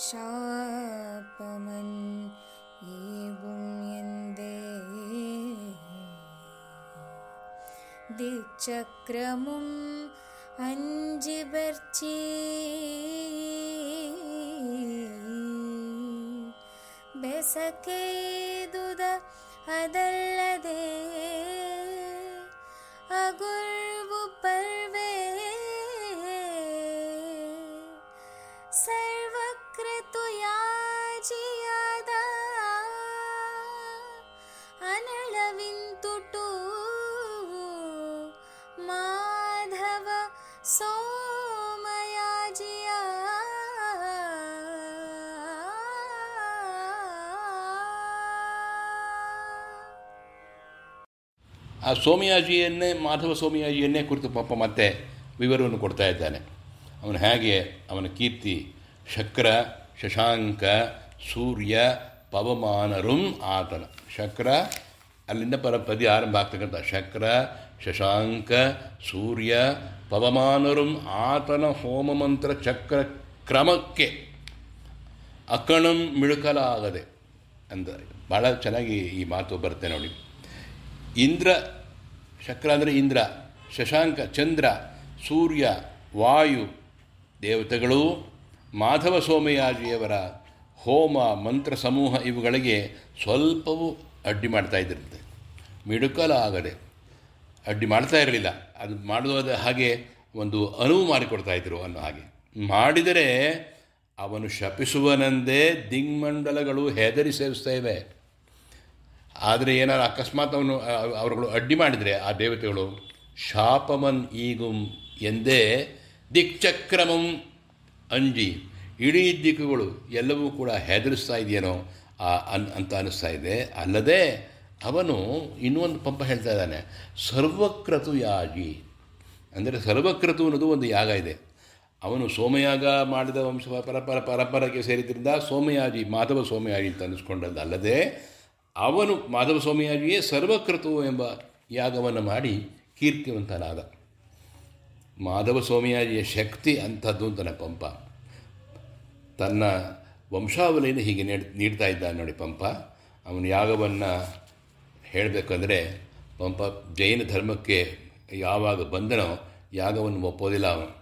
ശാപമൽ ദിക്ചക്രമും അഞ്ചിപർച്ചേ ಬೆಸಕೇದುದ ಅದಲ್ಲದೆ ಆ ಸೋಮಯಾಜಿಯನ್ನೇ ಮಾಧವ ಸೋಮಯಾಜಿಯನ್ನೇ ಕುರಿತು ಪಾಪ ಮತ್ತೆ ವಿವರವನ್ನು ಕೊಡ್ತಾ ಇದ್ದಾನೆ. ಅವನು ಹೇಗೆ? ಅವನ ಕೀರ್ತಿ, ಶಕ್ರ, ಶಶಾಂಕ, ಸೂರ್ಯ ಪವಮಾನರುಂ ಆತನ. ಶಕ್ರ, ಅಲ್ಲಿಂದ ಪರ ಪದಿ ಆರಂಭ ಆಗ್ತಕ್ಕಂಥ ಶಕ್ರ, ಶಶಾಂಕ, ಸೂರ್ಯ ಪವಮಾನರುಂ ಆತನ ಹೋಮ ಮಂತ್ರ ಚಕ್ರ ಕ್ರಮಕ್ಕೆ ಅಕಣಂ ಮಿಳುಕಲಾಗದೆ. ಅಂದರೆ ಭಾಳ ಚೆನ್ನಾಗಿ ಈ ಮಾತು ಬರುತ್ತೆ ನೋಡಿ. ಇಂದ್ರ ಶಕ್ರ ಅಂದರೆ ಇಂದ್ರ, ಶಶಾಂಕ, ಚಂದ್ರ, ಸೂರ್ಯ, ವಾಯು, ದೇವತೆಗಳು, ಮಾಧವ ಸೋಮಯಾಜಿಯವರ ಹೋಮ, ಮಂತ್ರ ಸಮೂಹ ಇವುಗಳಿಗೆ ಸ್ವಲ್ಪವೂ ಅಡ್ಡಿ ಮಾಡ್ತಾ ಇದ್ದಿರುತ್ತೆ. ಮಿಡುಕಲಾಗದೆ ಅಡ್ಡಿ ಮಾಡ್ತಾ ಇರಲಿಲ್ಲ. ಅದು ಮಾಡುವುದ ಹಾಗೆ ಒಂದು ಅನುವು ಮಾಡಿಕೊಡ್ತಾ ಇದ್ದರು ಅನ್ನೋ ಹಾಗೆ. ಮಾಡಿದರೆ ಅವನು ಶಪಿಸುವನೆಂದೇ ದಿಗ್ಮಂಡಲಗಳು ಹೆದರಿ ಸೇವಿಸ್ತಾ ಇವೆ. ಆದರೆ ಏನಾರು ಅಕಸ್ಮಾತ್ ಅವನು ಅವರುಗಳು ಅಡ್ಡಿ ಮಾಡಿದರೆ ಆ ದೇವತೆಗಳು, ಶಾಪಮನ್ ಈಗುಂ ಎಂದೇ ದಿಕ್ಚಕ್ರಮಂ ಅಂಜಿ. ಇಡೀ ದಿಕ್ಕುಗಳು ಎಲ್ಲವೂ ಕೂಡ ಹೆದರಿಸ್ತಾ ಇದೆಯೇನೋ ಅನ್, ಅಂತ ಅನ್ನಿಸ್ತಾ ಇದೆ. ಅಲ್ಲದೆ ಅವನು ಇನ್ನೊಂದು ಪಂಪ ಹೇಳ್ತಾ ಇದ್ದಾನೆ ಸರ್ವಕ್ರತು ಯಾಗಿ ಅಂದರೆ ಸರ್ವಕ್ರತು ಅನ್ನೋದು ಒಂದು ಯಾಗ ಇದೆ. ಅವನು ಸೋಮಯಾಗ ಮಾಡಿದ ವಂಶ ಪರಪರ ಪರಂಪರೆಗೆ ಸೇರಿದ್ರಿಂದ ಸೋಮಯಾಜಿ ಮಾಧವ ಸೋಮಯಾಜಿ ಅಂತ ಅನ್ನಿಸ್ಕೊಂಡದ್ದು ಅಲ್ಲದೆ ಅವನು ಮಾಧವ ಸ್ವಾಮಿಯಾಗಿಯೇ ಸರ್ವಕೃತು ಎಂಬ ಯಾಗವನ್ನು ಮಾಡಿ ಕೀರ್ತಿವಂತನಾದ. ಮಾಧವ ಸೋಮಯಾಜಿಯ ಶಕ್ತಿ ಅಂಥದ್ದು ಅಂತನ ಪಂಪ. ತನ್ನ ವಂಶಾವಳಿಯನ್ನು ಹೀಗೆ ನೀಡ್, ನೀಡ್ತಾ ಇದ್ದಾನೆ ನೋಡಿ ಪಂಪ. ಅವನು ಯಾಗವನ್ನು ಹೇಳಬೇಕಂದ್ರೆ ಪಂಪ ಜೈನ ಧರ್ಮಕ್ಕೆ ಯಾವಾಗ ಬಂದನೋ ಯಾಗವನ್ನು ಒಪ್ಪೋದಿಲ್ಲ ಅವನು.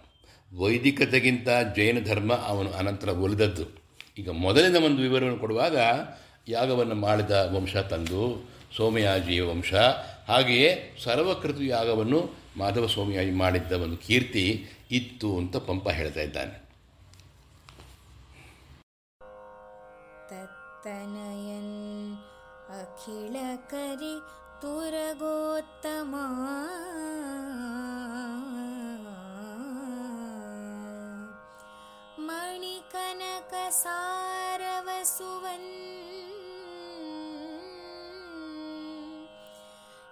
ವೈದಿಕತೆಗಿಂತ ಜೈನ ಧರ್ಮ ಅವನು ಅನಂತರ ಒಲಿದದ್ದು. ಈಗ ಮೊದಲಿನ ಒಂದು ವಿವರವನ್ನು ಕೊಡುವಾಗ ಯಾಗವನ್ನು ಮಾಡಿದ ವಂಶ ತಂದು ಸೋಮಯಾಜಿ ವಂಶ. ಹಾಗೆಯೇ ಸರ್ವಕೃತು ಯಾಗವನ್ನು ಮಾಧವ ಸೋಮಯಾಜಿ ಮಾಡಿದ್ದ ಒಂದು ಕೀರ್ತಿ ಇತ್ತು ಅಂತ ಪಂಪ ಹೇಳ್ತಾ ಇದ್ದಾನೆ. ತತ್ತನಯನ್ ಅಖಿಲ ಕರಿ ತುರಗೋತ್ತಮ. ಮಣಿಕನಕ ಸಾರವಸುವನ್ನ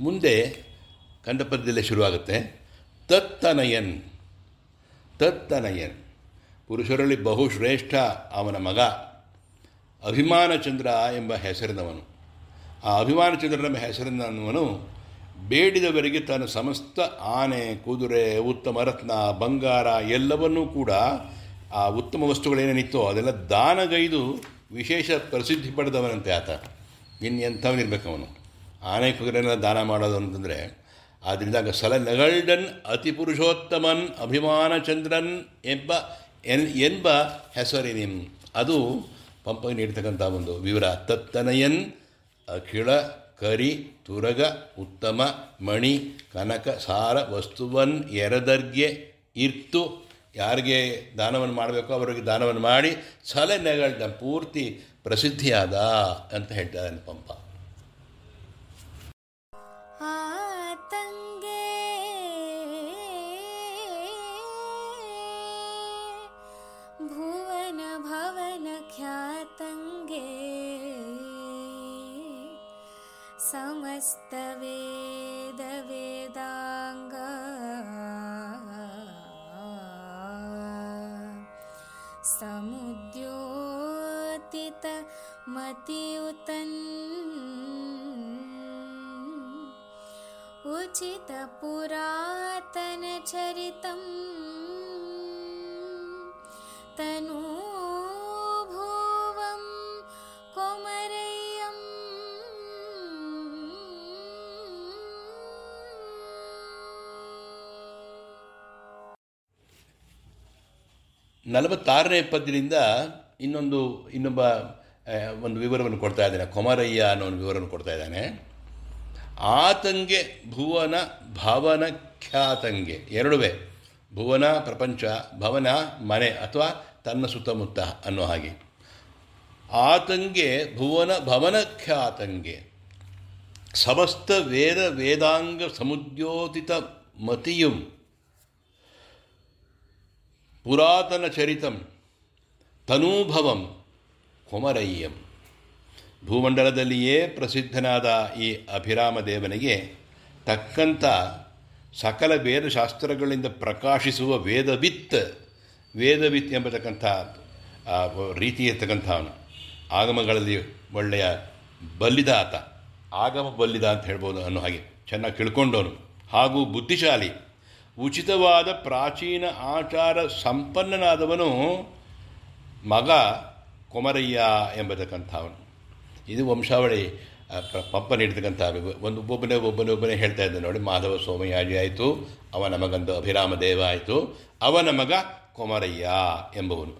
ಮುಂದೆ ಕಂಠಪದ್ಯದಲ್ಲೇ ಶುರುವಾಗುತ್ತೆ. ತತ್ತನಯನ್. ತತ್ತನಯನ್. ಪುರುಷರಲ್ಲಿ ಬಹುಶ್ರೇಷ್ಠ ಅವನ ಮಗ. ಅಭಿಮಾನಚಂದ್ರ ಎಂಬ ಹೆಸರಿನವನು. ಆ ಅಭಿಮಾನಚಂದ್ರನ ಎಂಬ ಹೆಸರಿನವನು ಬೇಡಿದವರಿಗೆ ತನ್ನ ಸಮಸ್ತ ಆನೆ, ಕುದುರೆ, ಉತ್ತಮ ರತ್ನ, ಬಂಗಾರ ಎಲ್ಲವನ್ನೂ ಕೂಡ ಆ ಉತ್ತಮ ವಸ್ತುಗಳೇನೇನಿತ್ತೋ ಅದೆಲ್ಲ ದಾನಗೈದು ವಿಶೇಷ ಪ್ರಸಿದ್ಧಿ ಪಡೆದವನಂತೆ ಆತ. ಇನ್ನು ಎಂಥವನಿರ್ಬೇಕು ಅವನು ಆನೆ ಕುದುರೆನ ದಾನ ಮಾಡೋದು ಅಂತಂದರೆ ಆದ್ದರಿಂದಾಗ ಸಲ ನಗಲ್ಡನ್ ಅತಿ ಪುರುಷೋತ್ತಮನ್ ಅಭಿಮಾನ ಚಂದ್ರನ್ ಎಂಬ, ಎನ್, ಎಂಬ ಹೆಸರಿನಿಂ ಅದು ಪಂಪಗೆ ನೀಡ್ತಕ್ಕಂಥ ಒಂದು ವಿವರ. ತತ್ತನಯನ್, ಅಖಿಳ, ಕರಿ, ತುರಗ, ಉತ್ತಮ, ಮಣಿ, ಕನಕ, ಸಾರ, ವಸ್ತುವನ್, ಎರದರ್ಗೆ, ಇರ್ತು. ಯಾರಿಗೆ ದಾನವನ್ನು ಮಾಡಬೇಕೋ ಅವರಿಗೆ ದಾನವನ್ನು ಮಾಡಿ ಸಲ ನೆಗಳ್ದ ಪೂರ್ತಿ ಪ್ರಸಿದ್ಧಿಯಾದ ಅಂತ ಹೇಳ್ತಾರೆ ಪಂಪ. समस्तवेदवेदाङ्ग समुद्योतितमतियुतन् उचितपुरातनचरितम् उचित पुरातनचरितम् ನಲವತ್ತಾರನೇ ಪದ್ಯದಿಂದ ಇನ್ನೊಂದು, ಇನ್ನೊಬ್ಬ ಒಂದು ವಿವರವನ್ನು ಕೊಡ್ತಾ ಇದ್ದಾನೆ. ಕೊಮರಯ್ಯ ಅನ್ನೋ ಒಂದು ವಿವರವನ್ನು ಕೊಡ್ತಾ ಇದ್ದಾನೆ. ಆತಂಗೆ ಭುವನ ಭವನ ಖ್ಯಾತಂಗೆ. ಎರಡುವೆ. ಭುವನ ಪ್ರಪಂಚ, ಭವನ ಮನೆ ಅಥವಾ ತನ್ನ ಸುತ್ತಮುತ್ತ ಅನ್ನೋ ಹಾಗೆ. ಆತಂಗೆ ಭುವನ ಭವನ ಖ್ಯಾತಂಗೆ. ಸಮಸ್ತ ವೇದ ವೇದಾಂಗ ಸಮುದ್ಯೋತಿತ ಮತಿಯುಂ ಪುರಾತನ ಚರಿತಂ ತನೂಭವಂ ಕೊಮರಯ್ಯಂ. ಭೂಮಂಡಲದಲ್ಲಿಯೇ ಪ್ರಸಿದ್ಧನಾದ ಈ ಅಭಿರಾಮ ದೇವನಿಗೆ ತಕ್ಕಂಥ ಸಕಲ ವೇದಶಾಸ್ತ್ರಗಳಿಂದ ಪ್ರಕಾಶಿಸುವ ವೇದವಿತ್ ವೇದವಿತ್ ಎಂಬತಕ್ಕಂಥ ರೀತಿ ಇರ್ತಕ್ಕಂಥವನು ಆಗಮಗಳಲ್ಲಿ ಒಳ್ಳೆಯ ಬಲ್ಲಿದ ಆತ ಆಗಮ ಬಲ್ಲಿದ ಅಂತ ಹೇಳ್ಬೋದು ಅನ್ನೋ ಹಾಗೆ. ಚೆನ್ನಾಗಿ ತಿಳ್ಕೊಂಡವನು. ಹಾಗೂ ಬುದ್ಧಿಶಾಲಿ. ಉಚಿತವಾದ ಪ್ರಾಚೀನ ಆಚಾರ ಸಂಪನ್ನನಾದವನು ಮಗ ಕೊಮರಯ್ಯ ಎಂಬತಕ್ಕಂಥವನು ಇದು ವಂಶಾವಳಿ ಪಪ್ಪ ನೀಡ್ತಕ್ಕಂಥ ಒಂದು ಒಬ್ಬೊಬ್ಬನೇ ಒಬ್ಬನೇ ಒಬ್ಬನೇ ಹೇಳ್ತಾ ಇದ್ದ ನೋಡಿ, ಮಾಧವ ಸೋಮಯಾಜಿ ಆಯಿತು, ಅವನ ಮಗಂದು ಅಭಿರಾಮ ದೇವ ಆಯಿತು, ಅವನ ಮಗ ಕೊಮರಯ್ಯ ಎಂಬವನು.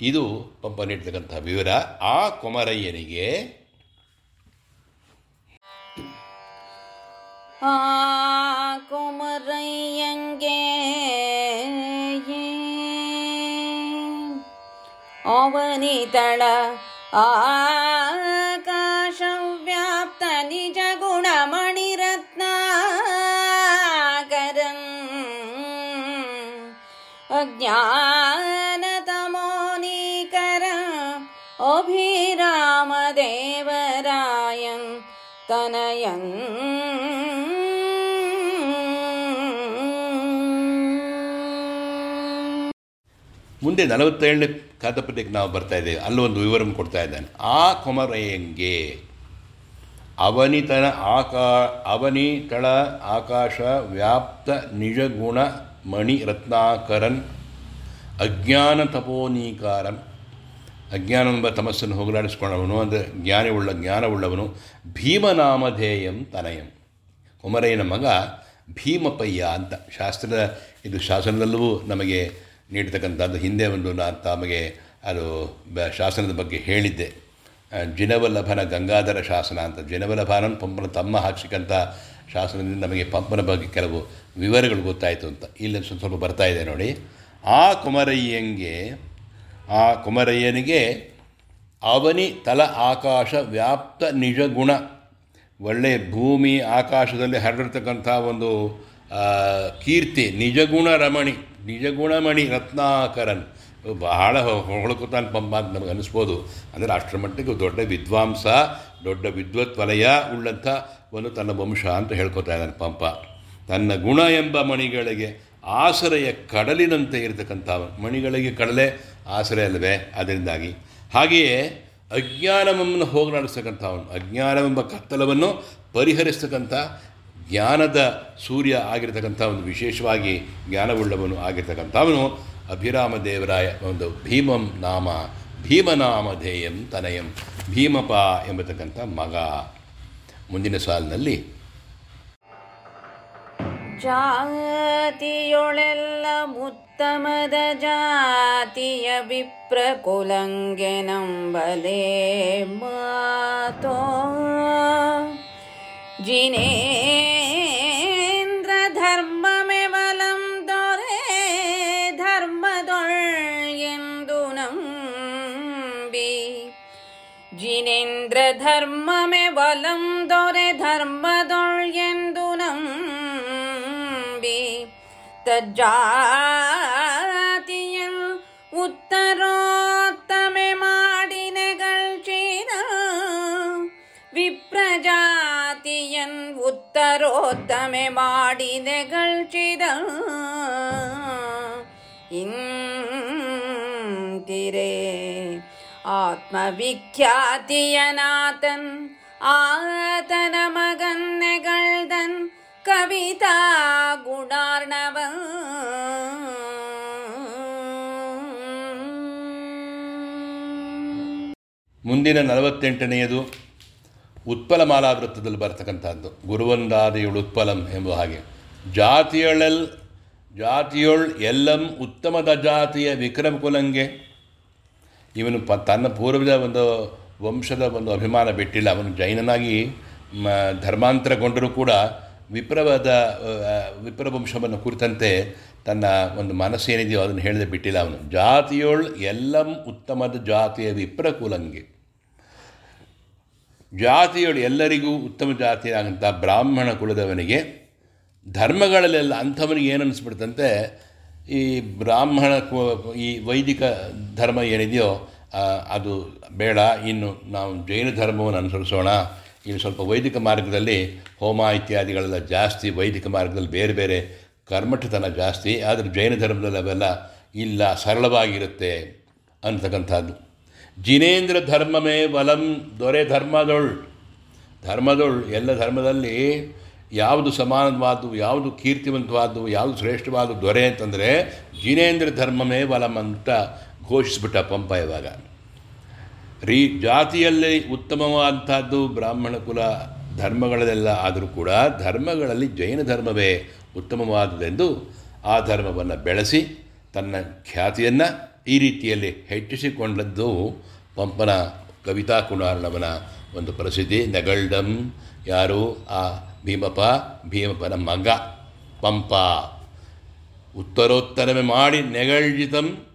ಇದು ಪಂಪ ನೀಡ್ತಕ್ಕಂಥ ವಿವರ. ಆ ಕೊಮರಯ್ಯನಿಗೆ कुमरय अवनीतड आकाशव्याप्तनिजगुणमणिरत्नाकरम् अज्ञानतमो निकर अभिरामदेवरायं तनयन् ಮುಂದೆ ನಲವತ್ತೇಳನೇ ಕಾದಂಬರಿಗೆ ನಾವು ಬರ್ತಾ ಇದ್ದೇವೆ. ಅಲ್ಲೊಂದು ವಿವರಂ ಕೊಡ್ತಾ ಇದ್ದಾನೆ. ಆ ಕೊಮರಯ್ಯಂಗೆ ಅವನಿತನ ಆಕಾ, ಅವನಿತಳ ಆಕಾಶ ವ್ಯಾಪ್ತ ನಿಜಗುಣ ಮಣಿ ರತ್ನಾಕರನ್ ಅಜ್ಞಾನ ತಪೋನೀಕಾರನ್ ಅಜ್ಞಾನ ಎಂಬ ತಮಸ್ಸನ್ನು ಹೋಗಲಾಡಿಸಿಕೊಂಡವನು, ಅಂದರೆ ಜ್ಞಾನವುಳ್ಳ, ಜ್ಞಾನವುಳ್ಳವನು, ಭೀಮನಾಮಧೇಯಂ ತನಯಂ. ಕುಮರಯ್ಯನ ಮಗ ಭೀಮಪಯ್ಯ ಅಂತ. ಶಾಸ್ತ್ರದ, ಇದು ಶಾಸನದಲ್ಲೂ ನಮಗೆ ನೀಡ್ತಕ್ಕಂಥದ್ದು. ಹಿಂದೆ ಒಂದು ನಾನು ತಮಗೆ ಅದು ಶಾಸನದ ಬಗ್ಗೆ ಹೇಳಿದ್ದೆ. ಜಿನವಲ್ಲಭನ ಗಂಗಾಧರ ಶಾಸನ ಅಂತ. ಜಿನವಲ್ಲಭನನ್ನು ಪಂಪನ ತಮ್ಮ ಹಾಕ್ಸಿಕ್ಕಂಥ ಶಾಸನದಿಂದ ನಮಗೆ ಪಂಪನ ಬಗ್ಗೆ ಕೆಲವು ವಿವರಗಳು ಗೊತ್ತಾಯಿತು ಅಂತ. ಇಲ್ಲಿ ಸ್ವಲ್ಪ ಸ್ವಲ್ಪ ಬರ್ತಾ ಇದೆ ನೋಡಿ. ಆ ಕುಮರಯ್ಯಂಗೆ, ಆ ಕುಮರಯ್ಯನಿಗೆ ಅವನಿ ತಲ ಆಕಾಶ ವ್ಯಾಪ್ತ ನಿಜಗುಣ. ಒಳ್ಳೆಯ ಭೂಮಿ ಆಕಾಶದಲ್ಲಿ ಹರಡಿರ್ತಕ್ಕಂಥ ಒಂದು ಕೀರ್ತಿ, ನಿಜಗುಣ ರಮಣಿ, ನಿಜಗುಣಮಣಿ ರತ್ನಾಕರನ್. ಬಹಳ ಹೊಳಕುತ್ತಾನೆ ಪಂಪ ಅಂತ ನಮಗೆ ಅನಿಸ್ಬೋದು. ಅಂದರೆ ಅಷ್ಟರ ದೊಡ್ಡ ವಿದ್ವಾಂಸ, ದೊಡ್ಡ ವಿದ್ವತ್ ವಲಯ ಉಳ್ಳಂಥ ಒಂದು ತನ್ನ ವಂಶ ಅಂತ ಹೇಳ್ಕೊತಾ ಇದ್ದಾನೆ ಪಂಪ. ತನ್ನ ಗುಣ ಎಂಬ ಮಣಿಗಳಿಗೆ ಆಸರೆಯ ಕಡಲಿನಂತೆ ಇರತಕ್ಕಂಥ ಮಣಿಗಳಿಗೆ ಕಡಲೆ ಆಸರೆ ಅಲ್ಲವೇ? ಅದರಿಂದಾಗಿ. ಹಾಗೆಯೇ ಅಜ್ಞಾನವನ್ನು ಹೋಗಲಾಡಿಸ್ತಕ್ಕಂಥವನು ಅಜ್ಞಾನವೆಂಬ ಕತ್ತಲವನ್ನು ಪರಿಹರಿಸ್ತಕ್ಕಂಥ ಜ್ಞಾನದ ಸೂರ್ಯ ಆಗಿರ್ತಕ್ಕಂಥ ಒಂದು ವಿಶೇಷವಾಗಿ ಜ್ಞಾನವುಳ್ಳವನು ಆಗಿರ್ತಕ್ಕಂಥವನು, ಅಭಿರಾಮ ದೇವರಾಯ ಒಂದು ಭೀಮಂ ನಾಮ, ಭೀಮನಾಮಧೇಯಂ ತನಯಂ, ಭೀಮಪ ಎಂಬತಕ್ಕಂಥ ಮಗ. ಮುಂದಿನ ಸಾಲಿನಲ್ಲಿ ಜಾತಿಯೊಳೆಲ್ಲ ಉತ್ತಮದ ಜಾತಿಯ ವಿಪ್ರಕುಲಂಗೆ ನಂಬಲೇ ಮಾತೋ. जिनेन्द्र धर्म मे बलं दोरे धर्म दुर्दुनम् बि जिनेन्द्र धर्म मे बलं दोरे धर्म उत्तरोत्तमे माडिन गल्चीन विप्रजा ತಜ್ಜಾತಿಯನ್ ಉತ್ತರೋತ್ತಮೆ ಮಾಡಿ ನೆಗಳಿದ ಇಂತಿರೇ. ಆತ್ಮವಿಖ್ಯಾತಿಯನಾತನ್ ಆತನ ಮಗನ್ನೆಗಳ್ದನ್ ಕವಿತಾ ಗುಣಾರ್ಣವ. ಮುಂದಿನ ನಲವತ್ತೆಂಟನೆಯದು ಉತ್ಪಲ ಮಾಲಾವೃತ್ತದಲ್ಲಿ ಬರ್ತಕ್ಕಂಥದ್ದು. ಗುರುವಂದಾದಿಯುಳು ಉತ್ಪಲಂ ಎಂಬ ಹಾಗೆ. ಜಾತಿಯೊಳೆಲ್, ಜಾತಿಯೊಳ್ ಎಲ್ಲಂ ಉತ್ತಮದ ಜಾತಿಯ ವಿಕ್ರಮ ಕುಲಂಗೆ. ಇವನು ಪ, ತನ್ನ ಪೂರ್ವಜ ಒಂದು ವಂಶದ ಒಂದು ಅಭಿಮಾನ ಬಿಟ್ಟಿಲ್ಲ. ಅವನು ಜೈನನಾಗಿ ಧರ್ಮಾಂತರಗೊಂಡರೂ ಕೂಡ ವಿಪ್ರವದ ವಿಪ್ರವಂಶವನ್ನು ವಿಪ್ರ ವಂಶವನ್ನು ಕುರಿತಂತೆ ತನ್ನ ಒಂದು ಮನಸ್ಸೇನಿದೆಯೋ ಅದನ್ನು ಹೇಳದೆ ಬಿಟ್ಟಿಲ್ಲ ಅವನು. ಜಾತಿಯೊಳ್ ಎಲ್ಲಂ ಉತ್ತಮದ ಜಾತಿಯ ವಿಪ್ರ ಜಾತಿಯೊಳು ಎಲ್ಲರಿಗೂ ಉತ್ತಮ ಜಾತಿಯಾದಂಥ ಬ್ರಾಹ್ಮಣ ಕುಲದವನಿಗೆ ಧರ್ಮಗಳಲ್ಲೆಲ್ಲ ಅಂಥವನಿಗೆ ಏನು ಈ ಬ್ರಾಹ್ಮಣ ಈ ವೈದಿಕ ಧರ್ಮ ಏನಿದೆಯೋ ಅದು ಬೇಡ, ಇನ್ನು ನಾವು ಜೈನ ಧರ್ಮವನ್ನು ಅನುಸರಿಸೋಣ. ಇನ್ನು ಸ್ವಲ್ಪ ವೈದಿಕ ಮಾರ್ಗದಲ್ಲಿ ಹೋಮ ಇತ್ಯಾದಿಗಳೆಲ್ಲ ಜಾಸ್ತಿ, ವೈದಿಕ ಮಾರ್ಗದಲ್ಲಿ ಬೇರೆ ಬೇರೆ ಕರ್ಮಠತನ ಜಾಸ್ತಿ, ಆದರೆ ಜೈನ ಧರ್ಮದಲ್ಲಿ ಅವೆಲ್ಲ ಇಲ್ಲ, ಸರಳವಾಗಿರುತ್ತೆ ಅಂತಕ್ಕಂಥದ್ದು ಜಿನೇಂದ್ರ ಧರ್ಮಮೇ ಬಲಂ ದೊರೆ ಧರ್ಮದೊಳ್. ಧರ್ಮದೊಳ್, ಎಲ್ಲ ಧರ್ಮದಲ್ಲಿ ಯಾವುದು ಸಮಾನವಾದ್ದು, ಯಾವುದು ಕೀರ್ತಿವಂತವಾದ್ದು, ಯಾವುದು ಶ್ರೇಷ್ಠವಾದ ದೊರೆ ಅಂತಂದರೆ ಜಿನೇಂದ್ರ ಧರ್ಮಮೇ ಬಲಂ ಅಂತ ಘೋಷಿಸ್ಬಿಟ್ಟ ಪಂಪ ಇವಾಗ. ರೀ, ಜಾತಿಯಲ್ಲಿ ಉತ್ತಮವಾದಂಥದ್ದು ಬ್ರಾಹ್ಮಣ ಕುಲ ಧರ್ಮಗಳಲ್ಲೆಲ್ಲ ಆದರೂ ಕೂಡ ಧರ್ಮಗಳಲ್ಲಿ ಜೈನ ಧರ್ಮವೇ ಉತ್ತಮವಾದದೆಂದು ಆ ಧರ್ಮವನ್ನು ಬೆಳೆಸಿ ತನ್ನ ಖ್ಯಾತಿಯನ್ನು ಈ ರೀತಿಯಲ್ಲಿ ಹೆಚ್ಚಿಸಿಕೊಂಡದ್ದು ಪಂಪನ ಕವಿತಾ ಕುಣಾರ್ಣವನ ಒಂದು ಪ್ರಸಿದ್ಧಿ ನೆಗಲ್ಡಂ ಯಾರು? ಆ ಭೀಮಪ್ಪ, ಭೀಮಪ್ಪನ ಮಗ. ಪಂಪ. ಉತ್ತರೋತ್ತರವೇ ಮಾಡಿ ನೆಗಳ್ಜಿತಂ.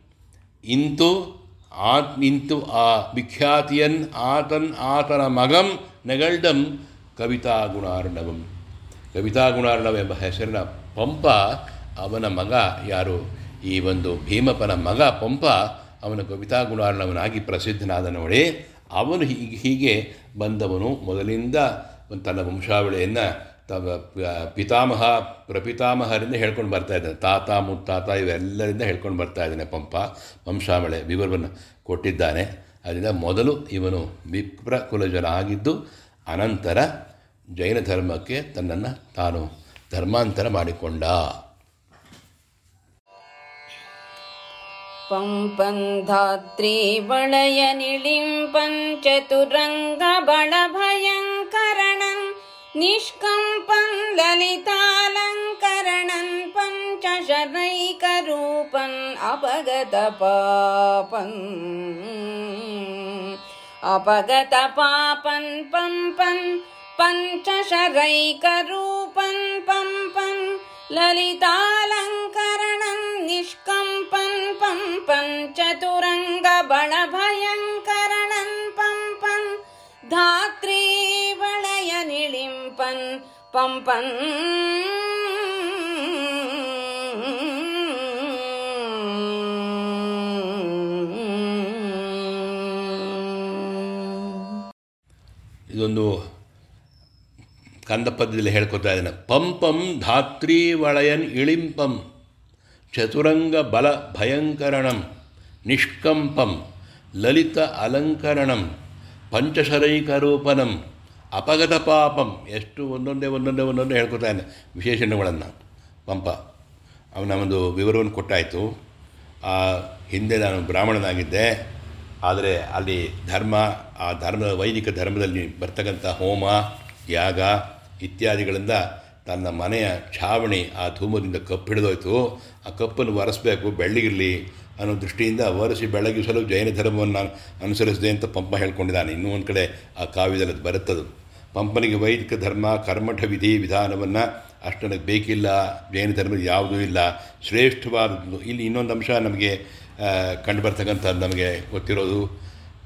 ಇಂತು ಆತ್, ಇಂತು ಆ ವಿಖ್ಯಾತಿಯನ್, ಆತನ್, ಆತನ ಮಗಂ ನೆಗಳ್ಡಂ ಕವಿತಾ ಗುಣಾರ್ಣವಂ. ಕವಿತಾ ಗುಣಾರ್ಣವ ಎಂಬ ಹೆಸರಿನ ಪಂಪ ಅವನ ಮಗ ಯಾರು? ಈ ಒಂದು ಭೀಮಪ್ಪನ ಮಗ ಪಂಪ ಅವನ ಕವಿತಾ ಗುಣಾರ್ಣವನಾಗಿ ಪ್ರಸಿದ್ಧನಾದ ನೋಡಿ ಅವನು ಹೀಗೆ ಹೀಗೆ ಬಂದವನು ಮೊದಲಿಂದ ತನ್ನ ವಂಶಾವಳಿಯನ್ನು ತಮ್ಮ ಪಿತಾಮಹ, ಪ್ರಪಿತಾಮಹರಿಂದ ಹೇಳ್ಕೊಂಡು ಬರ್ತಾ ಇದ್ದಾನೆ. ತಾತ, ಮುತ್ತಾತ ಇವೆಲ್ಲರಿಂದ ಹೇಳ್ಕೊಂಡು ಬರ್ತಾ ಇದ್ದಾನೆ ಪಂಪ. ವಂಶಾವಳಿ ವಿವರವನ್ನು ಕೊಟ್ಟಿದ್ದಾನೆ. ಅದರಿಂದ ಮೊದಲು ಇವನು ವಿಪ್ರ ಕುಲಜನ ಆಗಿದ್ದು ಅನಂತರ ಜೈನ ಧರ್ಮಕ್ಕೆ ತನ್ನನ್ನು ತಾನು ಧರ್ಮಾಂತರ ಮಾಡಿಕೊಂಡ. पम्पन् धात्रे वळयनिलिं पञ्चतुरङ्गबलभयंकरणम् निष्कम्पं ललितालङ्करणं पञ्चशरैकरूपम् अपगतपापन् अपगतपापन् पम्पन् पञ्चशरैकरूपं पम्पन् ಅಪಗತ ಪಾಪಂ ಪಂಪಂ पञ्चशरैकरूपं पम्पं ललितालङ्करणं निष्कम्पं पम्पं चतुरङ्गबलभयङ्करणं पम्पं धात्रीवलयनिलिम्पन् पम्पन् ಇದೊಂದು ಕಂದ ಪದ್ಯದಲ್ಲಿ ಹೇಳ್ಕೊತಾ ಇದ್ದಾನೆ. ಪಂಪಂ ಧಾತ್ರಿ ವಳಯನ್ ಇಳಿಂಪಂ ಚತುರಂಗ ಬಲ ಭಯಂಕರಣಂ ನಿಷ್ಕಂಪಂ ಲಲಿತ ಅಲಂಕರಣಂ ಪಂಚಶರೈಕರೂಪನಂ ಅಪಗತ ಪಾಪಂ ಎಷ್ಟು ಒಂದೊಂದೇ ಒಂದೊಂದೇ ಒಂದೊಂದೇ ಹೇಳ್ಕೊತಾ ಇದ್ದಾನೆ ವಿಶೇಷಣಗಳನ್ನು. ಪಂಪ, ಅವನ ಒಂದು ವಿವರವನ್ನು ಕೊಟ್ಟಾಯಿತು. ಆ ಹಿಂದೆ ನಾನು ಬ್ರಾಹ್ಮಣನಾಗಿದ್ದೆ. ಆದರೆ ಅಲ್ಲಿ ಧರ್ಮ, ಆ ಧರ್ಮದ ವೈದಿಕ ಧರ್ಮದಲ್ಲಿ ಬರ್ತಕ್ಕಂಥ ಹೋಮ, ಯಾಗ ಇತ್ಯಾದಿಗಳಿಂದ ತನ್ನ ಮನೆಯ ಛಾವಣಿ ಆ ಧೂಮದಿಂದ ಕಪ್ಪು ಹಿಡಿದೋಯ್ತು ಆ ಕಪ್ಪನ್ನು ಒರೆಸಬೇಕು, ಬೆಳ್ಳಗಿರಲಿ ಅನ್ನೋ ದೃಷ್ಟಿಯಿಂದ ಒರೆಸಿ ಬೆಳಗಿಸಲು ಜೈನ ಧರ್ಮವನ್ನು ಅನುಸರಿಸಿದೆ ಅಂತ ಪಂಪ ಹೇಳ್ಕೊಂಡಿದ್ದಾನೆ. ಇನ್ನೂ ಒಂದು ಕಡೆ ಆ ಕಾವ್ಯದಲ್ಲಿ ಅದು ಬರುತ್ತದು. ಪಂಪನಿಗೆ ವೈದಿಕ ಧರ್ಮ, ಕರ್ಮಠ ವಿಧಿ ವಿಧಾನವನ್ನು ಅಷ್ಟು ಬೇಕಿಲ್ಲ, ಜೈನ ಧರ್ಮದ ಯಾವುದೂ ಇಲ್ಲ, ಶ್ರೇಷ್ಠವಾದದ್ದು. ಇಲ್ಲಿ ಇನ್ನೊಂದು ಅಂಶ ನಮಗೆ ಕಂಡು ಬರ್ತಕ್ಕಂಥದ್ದು ನಮಗೆ ಗೊತ್ತಿರೋದು.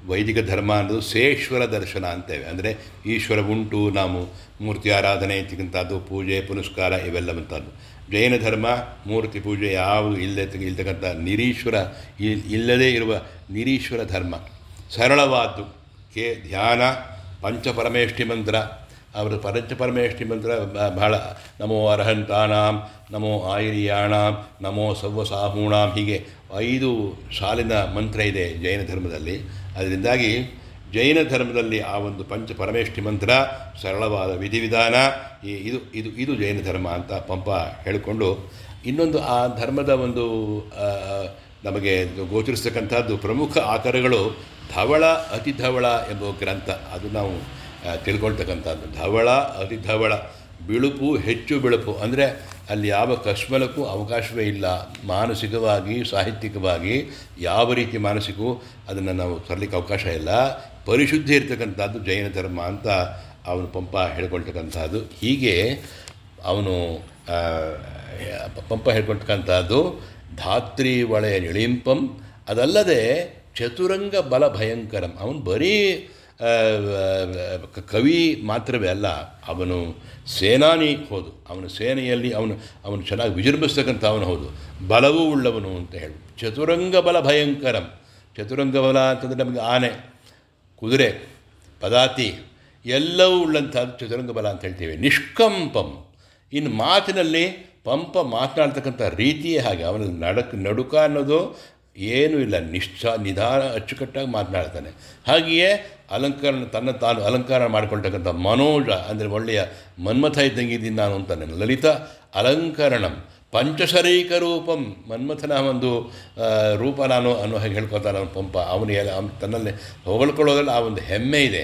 ವೈದಿಕ ಧರ್ಮ ಅನ್ನೋದು ಸೇಶ್ವರ ದರ್ಶನ ಅಂತೇವೆ. ಅಂದರೆ ಈಶ್ವರ ಉಂಟು, ನಾವು ಮೂರ್ತಿ ಆರಾಧನೆ ಇರ್ತಕ್ಕಂಥದ್ದು ಪೂಜೆ, ಪುನಸ್ಕಾರ ಇವೆಲ್ಲವಂಥದ್ದು. ಜೈನ ಧರ್ಮ, ಮೂರ್ತಿ ಪೂಜೆ ಯಾವುದು ಇಲ್ಲದೆ ಇಲ್ತಕ್ಕಂಥ ನಿರೀಶ್ವರ, ಇಲ್- ಇಲ್ಲದೇ ಇರುವ ನಿರೀಶ್ವರ ಧರ್ಮ. ಸರಳವಾದ್ದು ಕೆ, ಧ್ಯಾನ, ಪಂಚಪರಮೇಷ್ಠಿ ಮಂತ್ರ. ಅವರು ಪಂಚಪರಮೇಷ್ಠಿ ಮಂತ್ರ ಬಹಳ ನಮೋ ಅರ್ಹಂತಾನಾಂ, ನಮೋ ಆಯಿರಿಯಾಣಾಂ, ನಮೋ ಸವ್ವಸಾಹೂಣಾಂ ಹೀಗೆ ಐದು ಸಾಲಿನ ಮಂತ್ರ ಇದೆ ಜೈನ ಧರ್ಮದಲ್ಲಿ. ಅದರಿಂದಾಗಿ ಜೈನ ಧರ್ಮದಲ್ಲಿ ಆ ಒಂದು ಪಂಚ ಪರಮೇಷ್ಠಿ ಮಂತ್ರ, ಸರಳವಾದ ವಿಧಿವಿಧಾನ, ಈ ಇದು ಇದು ಇದು ಜೈನ ಧರ್ಮ ಅಂತ ಪಂಪ ಹೇಳಿಕೊಂಡು ಇನ್ನೊಂದು ಆ ಧರ್ಮದ ಒಂದು ನಮಗೆ ಗೋಚರಿಸ್ತಕ್ಕಂಥದ್ದು ಪ್ರಮುಖ ಆಕರಗಳು ಧವಳ, ಅತಿ ಧವಳ ಎಂಬ ಗ್ರಂಥ. ಅದು ನಾವು ತಿಳ್ಕೊಳ್ತಕ್ಕಂಥದ್ದು. ಧವಳ, ಅತಿ ಧವಳ, ಬಿಳುಪು, ಹೆಚ್ಚು ಬಿಳುಪು. ಅಂದರೆ ಅಲ್ಲಿ ಯಾವ ಕಶ್ಮಲಕ್ಕೂ ಅವಕಾಶವೇ ಇಲ್ಲ. ಮಾನಸಿಕವಾಗಿ, ಸಾಹಿತ್ಯಿಕವಾಗಿ ಯಾವ ರೀತಿ ಮಾನಸಿಕವೂ ಅದನ್ನು ನಾವು ತರಲಿಕ್ಕೆ ಅವಕಾಶ ಇಲ್ಲ. ಪರಿಶುದ್ಧಿ ಇರ್ತಕ್ಕಂಥದ್ದು ಜೈನ ಧರ್ಮ ಅಂತ ಅವನು ಪಂಪ ಹೇಳ್ಕೊಳ್ತಕ್ಕಂಥದ್ದು. ಹೀಗೆ ಅವನು ಪಂಪ ಹೇಳ್ಕೊಳ್ತಕ್ಕಂಥದ್ದು, ಧಾತ್ರಿ ಒಳೆಯ ನಿಳಿಂಪಂ, ಅದಲ್ಲದೆ ಚತುರಂಗ ಬಲ ಭಯಂಕರಂ. ಅವನು ಬರೀ ಕವಿ ಮಾತ್ರವೇ ಅಲ್ಲ, ಅವನು ಸೇನಾನಿ ಹೌದು. ಅವನ ಸೇನೆಯಲ್ಲಿ ಅವನು ಅವನು ಚೆನ್ನಾಗಿ ವಿಜೃಂಭಿಸ್ತಕ್ಕಂಥ ಅವನು ಹೌದು. ಬಲವೂ ಉಳ್ಳವನು ಅಂತ ಹೇಳಿ. ಚತುರಂಗ ಬಲ ಭಯಂಕರಂ. ಚತುರಂಗ ಬಲ ಅಂತಂದರೆ ನಮಗೆ ಆನೆ. ಕುದುರೆ, ಪದಾತಿ, ಎಲ್ಲವೂ ಉಳ್ಳಂಥದ್ದು ಚದುರಂಗ ಬಲ ಅಂತ ಹೇಳ್ತೇವೆ. ನಿಷ್ಕಂಪಂ. ಇನ್ನು ಮಾತಿನಲ್ಲಿ ಪಂಪ ಮಾತನಾಡ್ತಕ್ಕಂಥ ರೀತಿಯೇ ಹಾಗೆ ಅವನ ನಡಕ್, ನಡುಕ ಅನ್ನೋದು ಏನೂ ಇಲ್ಲ. ನಿಶ್ಚ ನಿಧಾನ, ಅಚ್ಚುಕಟ್ಟಾಗಿ ಮಾತನಾಡ್ತಾನೆ. ಹಾಗೆಯೇ ಅಲಂಕಾರ ತನ್ನ ತಾನು ಅಲಂಕಾರ ಮಾಡಿಕೊಳ್ತಕ್ಕಂಥ ಮನೋಜ, ಅಂದರೆ ಒಳ್ಳೆಯ ಮನ್ಮಥ ಇದ್ದಂಗೆ ಇದ್ದೀನಿ ನಾನು ಅಂತಾನೆ. ಲಲಿತ ಅಲಂಕರಣಂ. ಪಂಚಶರೀಕ ರೂಪಂ ಮನ್ಮಥನ ಒಂದು ರೂಪ ನಾನು ಅನ್ನೋ ಹಾಗೆ ಹೇಳ್ಕೊತಾನೆ ಅವನು ಪಂಪ. ಅವನಿಗೆ ಅವನು ತನ್ನಲ್ಲಿ ಹೊಗಳ್ಕೊಳ್ಳೋದ್ರಲ್ಲಿ ಆ ಒಂದು ಹೆಮ್ಮೆ ಇದೆ.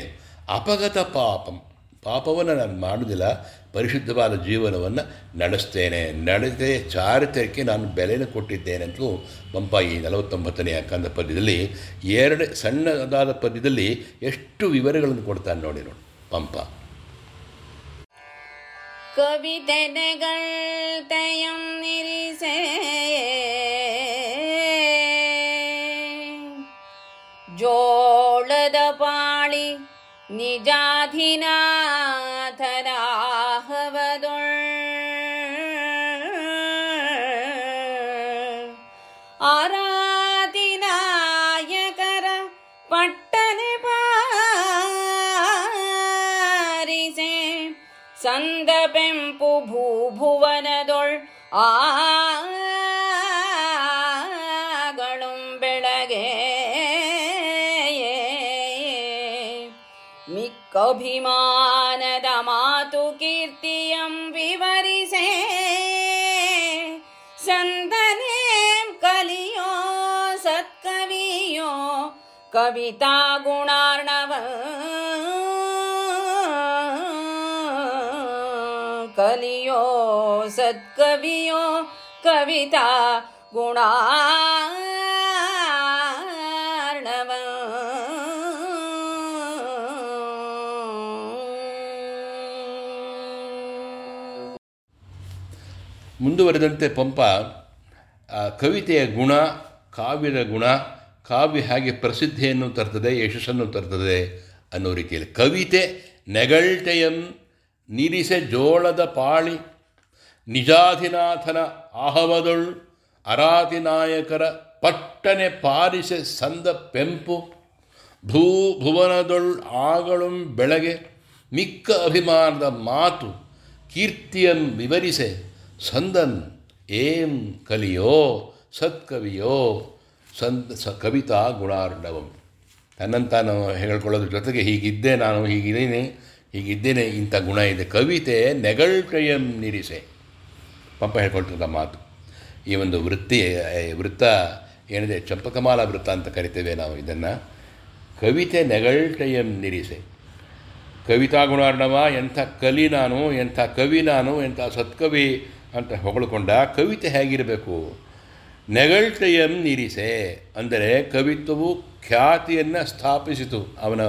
ಅಪಗತ ಪಾಪಂ. ಪಾಪವನ್ನು ನಾನು ಮಾಡುವುದಿಲ್ಲ. ಪರಿಶುದ್ಧವಾದ ಜೀವನವನ್ನು ನಡೆಸ್ತೇನೆ. ನಡೆದೇ ಚಾರಿತ್ರ್ಯಕ್ಕೆ ನಾನು ಬೆಲೆಯನ್ನು ಕೊಟ್ಟಿದ್ದೇನೆ ಅಂತಲೂ ಪಂಪ ಈ ನಲವತ್ತೊಂಬತ್ತನೇ ಕಂದ ಪದ್ಯದಲ್ಲಿ, ಎರಡು ಸಣ್ಣದಾದ ಪದ್ಯದಲ್ಲಿ ಎಷ್ಟು ವಿವರಗಳನ್ನು ಕೊಡ್ತಾನೆ ನೋಡಿ ನೋಡಿ ಪಂಪ. கவிதனகள் தயம் நிரிசே ஜோளத जोळदपाळि निजाधिनाथरा ಪೆಂಪು ಭೂಭುವನದೊಳ್ ಆಗಳು ಬೆಳಗ್ಗೆ ಮಿಕ್ಕಭಿಮಾನದ ಮಾತು ಕೀರ್ತಿಯಂ ವಿವರಿಸೆ ಸಂದನೆ ಕಲಿಯೋ ಸತ್ಕವಿಯೋ ಕವಿತಾ ಸತ್ಕವಿಯೋ ಕವಿತಾ ಗುಣಾರ್ಣವ. ಮುಂದುವರೆದಂತೆ ಪಂಪ ಕವಿತೆಯ ಗುಣ, ಕಾವ್ಯದ ಗುಣ, ಕಾವ್ಯ ಹಾಗೆ ಪ್ರಸಿದ್ಧಿಯನ್ನು ತರ್ತದೆ, ಯಶಸ್ಸನ್ನು ತರ್ತದೆ ಅನ್ನೋ ರೀತಿಯಲ್ಲಿ ಕವಿತೆ ನೆಗಳ್ಟೆಯಂ ನಿರಿಸೆ ಜೋಳದ ಪಾಳಿ ನಿಜಾಧಿನಾಥನ ಆಹವದೊಳ್ ಅರಾಧಿನಾಯಕರ ಪಟ್ಟನೆ ಪಾರಿಸೆ ಸಂದ ಪೆಂಪು ಭೂ ಭುವನದೊಳ್ ಆಗಳು ಬೆಳಗೆ ಮಿಕ್ಕ ಅಭಿಮಾನದ ಮಾತು ಕೀರ್ತಿಯನ್ ವಿವರಿಸೆ ಸಂದನ್, ಏಂ ಕಲಿಯೋ ಸತ್ಕವಿಯೋ ಸಂದ ಸ ಕವಿತಾ ಗುಣಾರ್ಣವಂ. ತನ್ನಂತಾನು ಹೇಳ್ಕೊಳ್ಳೋದ್ರ ಜೊತೆಗೆ ಹೀಗಿದ್ದೆ ನಾನು ಹೀಗಿದ್ದೀನಿ, ಹೀಗಿದ್ದೇನೆ ಇಂಥ ಗುಣ ಇದೆ. ಕವಿತೆ ನೆಗಳ್ಟೆಯಂ ನಿರಿಸೆ. ಪಂಪ ಹೇಳ್ಕೊಳ್ತಿದ್ದ ಮಾತು. ಈ ಒಂದು ವೃತ್ತಿ ವೃತ್ತ ಏನಿದೆ, ಚಂಪಕಮಾಲ ವೃತ್ತ ಅಂತ ಕರಿತೇವೆ ನಾವು ಇದನ್ನು. ಕವಿತೆ ನೆಗಳ್ಟೆಯಂ ನಿರಿಸೆ. ಕವಿತಾ ಗುಣಾರ್ಣವ, ಎಂಥ ಕಲಿ ನಾನು, ಎಂಥ ಕವಿ ನಾನು, ಎಂಥ ಸತ್ಕವಿ ಅಂತ ಹೊಗಳ್ಕೊಂಡ ಕವಿತೆ ಹೇಗಿರಬೇಕು? ನೆಗಳ್ಟೆಯಂ ನಿರಿಸೆ ಅಂದರೆ ಕವಿತ್ವವು ಖ್ಯಾತಿಯನ್ನು ಸ್ಥಾಪಿಸಿತು. ಅವನ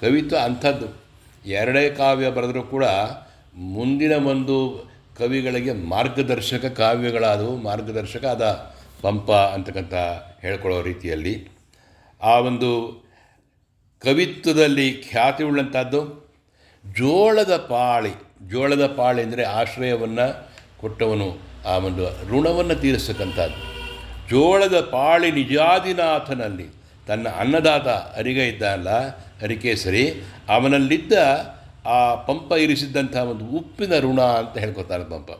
ಕವಿತ್ವ ಅಂಥದ್ದು. ಎರಡೇ ಕಾವ್ಯ ಬರೆದರೂ ಕೂಡ ಮುಂದಿನ ಒಂದು ಕವಿಗಳಿಗೆ ಮಾರ್ಗದರ್ಶಕ ಕಾವ್ಯಗಳಾದವು. ಮಾರ್ಗದರ್ಶಕ ಆದ ಪಂಪ ಅಂತಕ್ಕಂಥ ಹೇಳ್ಕೊಳ್ಳೋ ರೀತಿಯಲ್ಲಿ. ಆ ಒಂದು ಕವಿತ್ವದಲ್ಲಿ ಖ್ಯಾತಿ ಉಳ್ಳಂಥದ್ದು ಜೋಳದ ಪಾಳಿ. ಜೋಳದ ಪಾಳಿ ಅಂದರೆ ಆಶ್ರಯವನ್ನು ಕೊಟ್ಟವನು ಆ ಒಂದು ಋಣವನ್ನು ತೀರಿಸ್ತಕ್ಕಂಥದ್ದು. ಜೋಳದ ಪಾಳಿ ನಿಜಾದಿನಾಥನಲ್ಲಿ ತನ್ನ ಅನ್ನದಾತ ಅರಿಗ ಇದ್ದಲ್ಲ ಅರಿಕೇಸರಿ, ಅವನಲ್ಲಿದ್ದ ಆ ಪಂಪ ಇರಿಸಿದ್ದಂಥ ಒಂದು ಉಪ್ಪಿನ ಋಣ ಅಂತ ಹೇಳ್ಕೊತಾರೆ ಪಂಪ.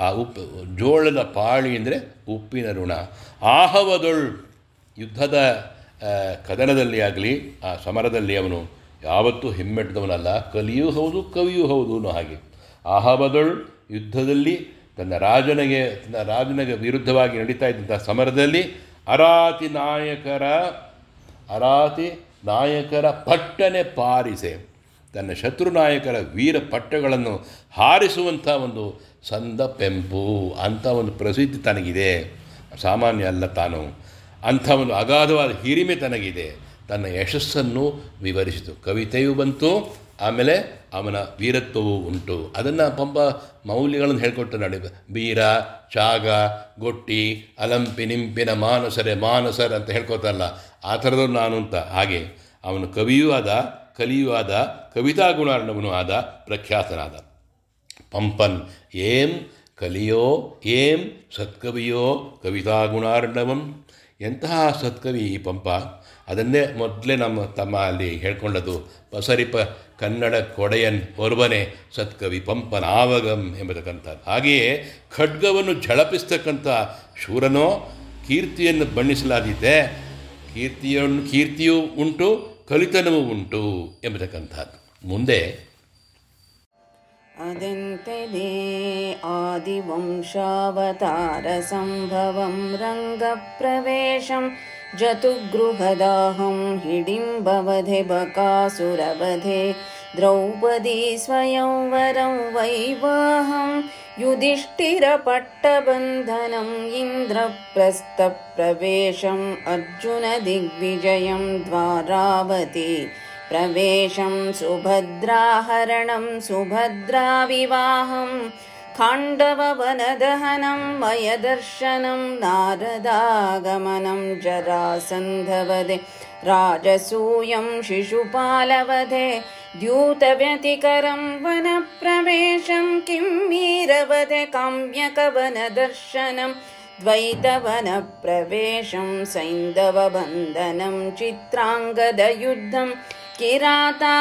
ಆ ಉಪ್ಪು, ಜೋಳದ ಪಾಳಿ ಅಂದರೆ ಉಪ್ಪಿನ ಋಣ. ಆಹವದೊಳ್ ಯುದ್ಧದ ಕದನದಲ್ಲಿ ಆಗಲಿ, ಆ ಸಮರದಲ್ಲಿ ಅವನು ಯಾವತ್ತೂ ಹಿಮ್ಮೆಟ್ಟದವನಲ್ಲ. ಕಲಿಯೂ ಹೌದು, ಕವಿಯೂ ಹೌದು ಅನ್ನೋ ಹಾಗೆ. ಆಹವದೊಳ್ ಯುದ್ಧದಲ್ಲಿ ತನ್ನ ರಾಜನಿಗೆ ತನ್ನ ರಾಜನಿಗೆ ವಿರುದ್ಧವಾಗಿ ನಡೀತಾ ಇದ್ದಂಥ ಸಮರದಲ್ಲಿ ಅರಾತಿ ನಾಯಕರ ಅರಾತಿ ನಾಯಕರ ಪಟ್ಟನೆ ಪಾರಿಸೆ. ತನ್ನ ಶತ್ರು ನಾಯಕರ ವೀರ ಪಟ್ಟಗಳನ್ನು ಹಾರಿಸುವಂಥ ಒಂದು ಸಂದ ಪೆಂಪು ಅಂಥ ಒಂದು ಪ್ರಸಿದ್ಧಿ ತನಗಿದೆ. ಸಾಮಾನ್ಯ ಅಲ್ಲ ತಾನು. ಅಂಥ ಒಂದು ಅಗಾಧವಾದ ಹಿರಿಮೆ ತನಗಿದೆ. ತನ್ನ ಯಶಸ್ಸನ್ನು ವಿವರಿಸಿತು. ಕವಿತೆಯೂ ಬಂತು, ಆಮೇಲೆ ಅವನ ವೀರತ್ವವೂ ಉಂಟು. ಅದನ್ನು ಪಂಪ ಮೌಲ್ಯಗಳನ್ನು ಹೇಳ್ಕೊಟ್ಟು ನಡೆ. ಬೀರ, ಚಾಗ, ಗೊಟ್ಟಿ, ಅಲಂಪಿ, ನಿಂಪಿನ ಮಾನಸರೆ ಮಾನಸರ್ ಅಂತ ಹೇಳ್ಕೊತಾರಲ್ಲ. ಆ ಥರದವ್ರು ನಾನು ಅಂತ. ಹಾಗೆ ಅವನು ಕವಿಯೂ ಆದ ಕಲಿಯೂ ಆದ ಕವಿತಾ ಗುಣಾರ್ಣವನು ಆದ ಪ್ರಖ್ಯಾತನಾದ. ಪಂಪನ್, ಏಂ ಕಲಿಯೋ, ಏಂ ಸತ್ಕವಿಯೋ ಕವಿತಾ ಗುಣಾರ್ಣವಂ. ಎಂತಹ ಸತ್ಕವಿ ಈ ಪಂಪ? ಅದನ್ನೇ ಮೊದಲೇ ನಮ್ಮ ತಮ್ಮ ಅಲ್ಲಿ ಹೇಳ್ಕೊಂಡದ್ದು ಪಸರಿಪ ಕನ್ನಡ ಕೊಡೆಯನ್ ಒರ್ವನೆ ಸತ್ಕವಿ ಪಂಪನ ಆವಗಂ ಎಂಬತಕ್ಕಂಥದ್ದು. ಹಾಗೆಯೇ ಖಡ್ಗವನ್ನು ಝಳಪಿಸ್ತಕ್ಕಂಥ ಶೂರನೋ ಕೀರ್ತಿಯನ್ನು ಬಣ್ಣಿಸಲಾದಿದ್ದೆ ಕೀರ್ತಿಯನ್ನು ಕೀರ್ತಿಯೂ ಉಂಟು ಕಲಿತನವೂ ಉಂಟು ಎಂಬತಕ್ಕಂಥದ್ದು ಮುಂದೆ ಅದೆಂತೆದೆ आदिवंशावतारसम्भवं रङ्गप्रवेशं जतुगृहदाहं हिडिम्बवधे बकासुरवधे द्रौपदी स्वयंवरं वैवाहं युधिष्ठिरपट्टबन्धनम् इन्द्रप्रस्थप्रवेशम् अर्जुनदिग्विजयं द्वारावती। प्रवेशं सुभद्राहरणं सुभद्राविवाहं खाण्डववनदहनं मयदर्शनं नारदागमनं जरासन्धवदे राजसूयं शिशुपालवधे द्यूतव्यतिकरं वनप्रवेशं किं मीरवद वीरवधकाम्यकवनदर्शनं द्वैतवनप्रवेशं सैन्दवबन्धनं चित्राङ्गदयुद्धं किरातादूतागमनं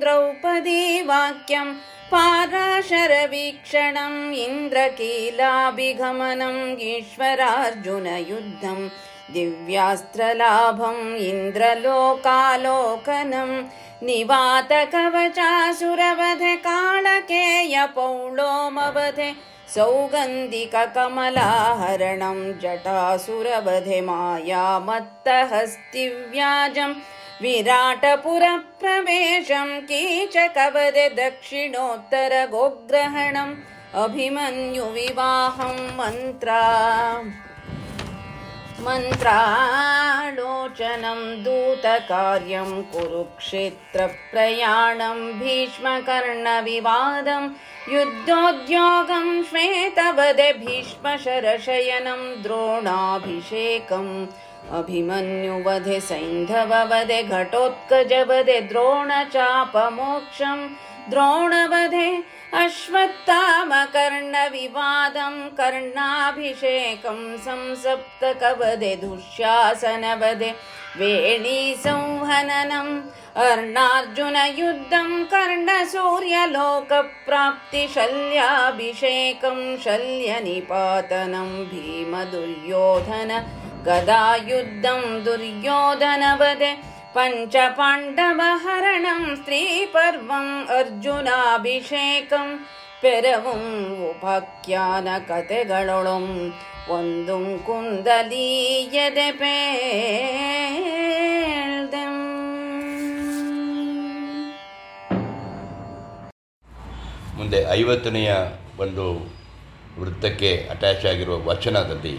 द्रौपदी वाक्यं पाराशरवीक्षणम् इन्द्रकीलाभिगमनम् ईश्वरार्जुनयुद्धम् दिव्यास्त्रलाभम् इन्द्रलोकालोकनं निवातकवचासुरवधे कालकेयपौलोमवधे सौगन्धिककमलाहरणं जटासुरवधे मायामत्तहस्तिव्याजं विराटपुरप्रवेशं कीचकवदे दक्षिणोत्तरगोग्रहणम् अभिमन्युविवाहं मन्त्रा मन्त्रालोचनं दूतकार्यं कुरुक्षेत्रप्रयाणं भीष्मकर्णविवादं युद्धोद्योगं श्वेतवदे भीष्मशरशयनं द्रोणाभिषेकम् अभिमन्युवधे सैन्धववधे घटोत्कजवधे द्रोणचापमोक्षं द्रोणवधे अश्वत्थामकर्णविवादं कर्णाभिषेकं संसप्तकवधे दुःशासनवधे वेणीसंहननम् अर्णार्जुनयुद्धं कर्णसूर्यलोकप्राप्तिशल्याभिषेकं शल्यनिपातनं भीमदुर्योधन गदायुद्धं दुर्योधनवदे பஞ்சபாண்டவஹரணம் ஸ்ரீபர்வம் ಅರ್ಜುನಾಭಿಷೇಕಂ ಪೆರವಂ ಉಪಾಖ್ಯಾನ ಕತೆಗಳೊಳಂ ಒಂದು ಕುಂದಲೀಯದೆ ಪೇಳ್ದೆಂ ಮುಂದೆ ಐವತ್ತನೆಯ ಒಂದು ವೃತ್ತಕ್ಕೆ ಅಟ್ಯಾಚ್ ಆಗಿರುವ ವಚನದಲ್ಲಿ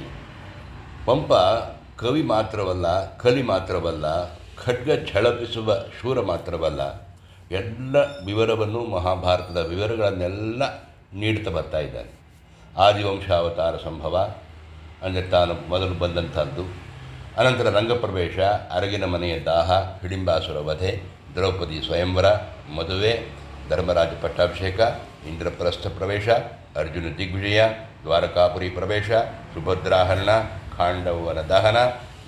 ಪಂಪ ಕವಿ ಮಾತ್ರವಲ್ಲ ಕಲಿ ಮಾತ್ರವಲ್ಲ ಖಡ್ಗ ಛಳಪಿಸುವ ಶೂರ ಮಾತ್ರವಲ್ಲ, ಎಲ್ಲ ವಿವರವನ್ನು ಮಹಾಭಾರತದ ವಿವರಗಳನ್ನೆಲ್ಲ ನೀಡ್ತಾ ಬರ್ತಾ ಇದ್ದಾನೆ ಆದಿವಂಶಾವತಾರ ಸಂಭವ, ಅಂದರೆ ತಾನು ಮೊದಲು ಬಂದಂಥದ್ದು, ಅನಂತರ ರಂಗಪ್ರವೇಶ, ಅರಗಿನ ಮನೆಯ ದಾಹ, ಹಿಡಿಂಬಾಸುರ ವಧೆ, ದ್ರೌಪದಿ ಸ್ವಯಂವರ, ಮದುವೆ, ಧರ್ಮರಾಜ ಪಟ್ಟಾಭಿಷೇಕ, ಇಂದ್ರಪ್ರಸ್ಥ ಪ್ರವೇಶ, ಅರ್ಜುನ ದಿಗ್ವಿಜಯ, ದ್ವಾರಕಾಪುರಿ ಪ್ರವೇಶ, ಸುಭದ್ರಾಹರಣ ಖಾಂಡವನ ದಹನ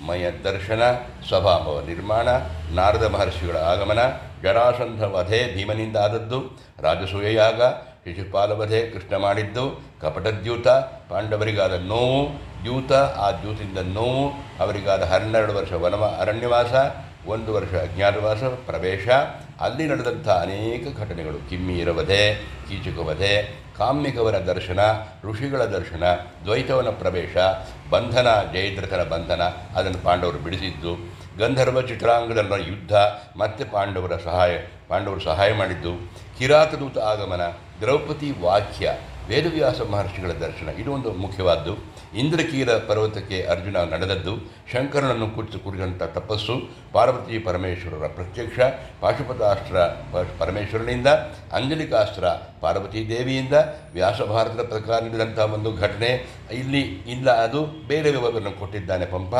ಮಯ ದರ್ಶನ ಸ್ವಭಾವ ನಿರ್ಮಾಣ, ನಾರದ ಮಹರ್ಷಿಗಳ ಆಗಮನ ಜರಾಸಂಧ ವಧೆ ಭೀಮನಿಂದ ಆದದ್ದು ರಾಜಸೂಯ ಯಾಗ ಶಿಶುಪಾಲ ವಧೆ ಕೃಷ್ಣ ಮಾಡಿದ್ದು, ಕಪಟದ್ಯೂತ, ಪಾಂಡವರಿಗಾದ ನೋವು, ದ್ಯೂತ, ಆ ದ್ಯೂತಿಂದ ನೋವು, ಅವರಿಗಾದ ಹನ್ನೆರಡು ವರ್ಷ ವನವ ಅರಣ್ಯವಾಸ, ಒಂದು ವರ್ಷ ಅಜ್ಞಾತವಾಸ, ಪ್ರವೇಶ, ಅಲ್ಲಿ ನಡೆದಂಥ ಅನೇಕ ಘಟನೆಗಳು. ಕಿಮ್ಮೀರ ವಧೆ ಕೀಚಕ ವಧೆ ಕಾಮ್ಯಕವನ ದರ್ಶನ, ಋಷಿಗಳ ದರ್ಶನ, ದ್ವೈತವನ ಪ್ರವೇಶ, ಬಂಧನ, ಜಯದ್ರಥನ ಬಂಧನ, ಅದನ್ನು ಪಾಂಡವರು ಬಿಡಿಸಿದ್ದು, ಗಂಧರ್ವ ಚಿತ್ರಾಂಗದಲ್ಲಿನ ಯುದ್ಧ, ಮತ್ತೆ ಪಾಂಡವರ ಸಹಾಯ, ಪಾಂಡವರು ಸಹಾಯ ಮಾಡಿದ್ದು, ಕಿರಾತದೂತ ಆಗಮನ, ದ್ರೌಪದಿ ವಾಕ್ಯ ವೇದವ್ಯಾಸ ಮಹರ್ಷಿಗಳ ದರ್ಶನ. ಇದು ಒಂದು ಮುಖ್ಯವಾದ್ದು. ಇಂದ್ರಕೀರ ಪರ್ವತಕ್ಕೆ ಅರ್ಜುನ ನಡೆದದ್ದು. ಶಂಕರನನ್ನು ಕುರಿತು ಕುರಿತಂಥ ತಪಸ್ಸು ಪಾರ್ವತಿ ಪರಮೇಶ್ವರರ ಪ್ರತ್ಯಕ್ಷ, ಪಾಶುಪತಾಸ್ತ್ರ ಪರಮೇಶ್ವರನಿಂದ, ಅಂಜಲಿಕಾಸ್ತ್ರ ಪಾರ್ವತಿ ದೇವಿಯಿಂದ, ವ್ಯಾಸ ಭಾರತದ ಪ್ರಕಾರ ನೀಡಿದಂಥ ಒಂದು ಘಟನೆ. ಇಲ್ಲಿ, ಇಲ್ಲ ಅದು ಬೇರೆ ವಿವರವನ್ನು ಕೊಟ್ಟಿದ್ದಾನೆ ಪಂಪ.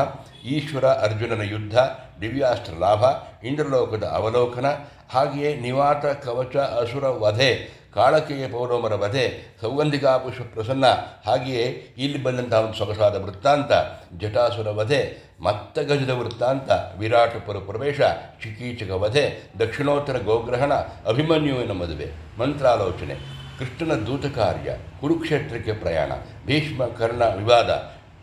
ಈಶ್ವರ ಅರ್ಜುನನ ಯುದ್ಧ, ದಿವ್ಯಾಸ್ತ್ರ ಲಾಭ, ಇಂದ್ರಲೋಕದ ಅವಲೋಕನ, ಹಾಗೆಯೇ ನಿವಾತ ಕವಚ ಅಸುರ ವಧೆ ಕಾಳಕೆಯ ಪೌರೋಮರ ವಧೆ ಸೌಗಂಧಿಕಾ ಪುಷ್ಪ ಪ್ರಸನ್ನ, ಹಾಗೆಯೇ ಇಲ್ಲಿ ಬಂದಂತಹ ಒಂದು ಸೊಗಸಾದ ವೃತ್ತಾಂತ, ಜಟಾಸುರ ವಧೆ ಮತ್ತ ಗಜದ ವೃತ್ತಾಂತ, ವಿರಾಟಪುರ ಪ್ರವೇಶ, ಚಿಕೀಚಕ ವಧೆ, ದಕ್ಷಿಣೋತ್ತರ ಗೋಗ್ರಹಣ, ಅಭಿಮನ್ಯುವಿನ ಮದುವೆ, ಮಂತ್ರಾಲೋಚನೆ, ಕೃಷ್ಣನ ದೂತ ಕಾರ್ಯ ಕುರುಕ್ಷೇತ್ರಕ್ಕೆ ಪ್ರಯಾಣ, ಭೀಷ್ಮ ಕರ್ಣ ವಿವಾದ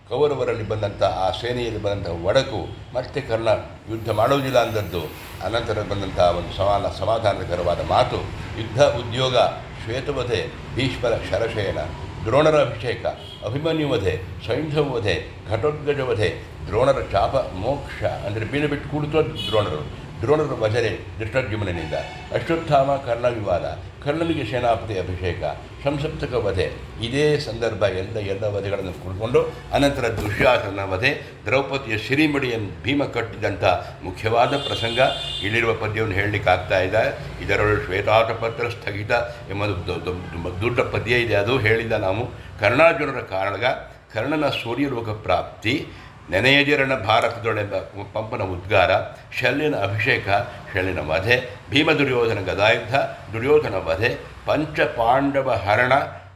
ಕೌರವರಲ್ಲಿ ಬಂದಂಥ ಆ ಸೇನೆಯಲ್ಲಿ ಬಂದಂಥ ಒಡಕು ಮತ್ತೆ ಕರ್ಣ ಯುದ್ಧ ಮಾಡೋದಿಲ್ಲ ಅಂದದ್ದು ಅನಂತರ ಬಂದಂಥ ಒಂದು ಸಮಾನ ಸಮಾಧಾನಕರವಾದ ಮಾತು, ಯುದ್ಧ ಉದ್ಯೋಗ ಶ್ವೇತವಧೆ, ಭೀಷ್ಮರ ಶರಶಯನ, ದ್ರೋಣರ ಅಭಿಷೇಕ, ಅಭಿಮನ್ಯುವಧೆ ಸೈಂಧವಧೆ ಘಟೋದ್ಗಜವಧೆ, ದ್ರೋಣರ ಚಾಪ ಮೋಕ್ಷ, ಅಂದರೆ ಬೀಳು ಬಿಟ್ಟು ಕೂಡಿತು ದ್ರೋಣರು. ದ್ರೋಣರ ವಜರೆ ದೃಷ್ಟರ್ಜುಮನಿಂದ ಅಶ್ವತ್ಥಾಮ ಕರ್ಣ ವಿವಾದ ಕರ್ಣನಿಗೆ ಸೇನಾಪತಿ ಅಭಿಷೇಕ. ಸಂಸಪ್ತಕ ವಧೆ. ಇದೇ ಸಂದರ್ಭ ಎಲ್ಲ ಎಲ್ಲ ವಧೆಗಳನ್ನು ಕುಳಿತುಕೊಂಡು ಅನಂತರ ದುಶ್ಯಾಸನ ವಧೆ. ದ್ರೌಪದಿಯ ಸಿರಿಮಡಿಯನ್ನು ಭೀಮ ಕಟ್ಟಿದಂಥ ಮುಖ್ಯವಾದ ಪ್ರಸಂಗ. ಇಲ್ಲಿರುವ ಪದ್ಯವನ್ನು ಹೇಳಲಿಕ್ಕೆ ಆಗ್ತಾ ಇದೆ. ಇದರೊಳಗೆ ಶ್ವೇತಾಟಪತ್ರ ಸ್ಥಗಿತ ಎಂಬುದು ದೊಡ್ಡ ಪದ್ಯ ಇದೆ. ಅದು ಹೇಳಿದ ನಾವು. ಕರ್ಣಾರ್ಜುನರ ಕಾರಣಗ ಕರ್ಣನ ಸೂರ್ಯಲೋಕ ಪ್ರಾಪ್ತಿ. ನೆನೆಯದಿರಣ ಭಾರತದೊಳೆಂಬ ಪಂಪನ ಉದ್ಗಾರ ಶಲ್ಯನ ಅಭಿಷೇಕ ಶಲ್ಯನ ವಧೆ ಭೀಮ ದುರ್ಯೋಧನ ಗದಾಯುದ್ಧ, ದುರ್ಯೋಧನ ವಧೆ, ಪಂಚ ಪಾಂಡವ ಹರಣ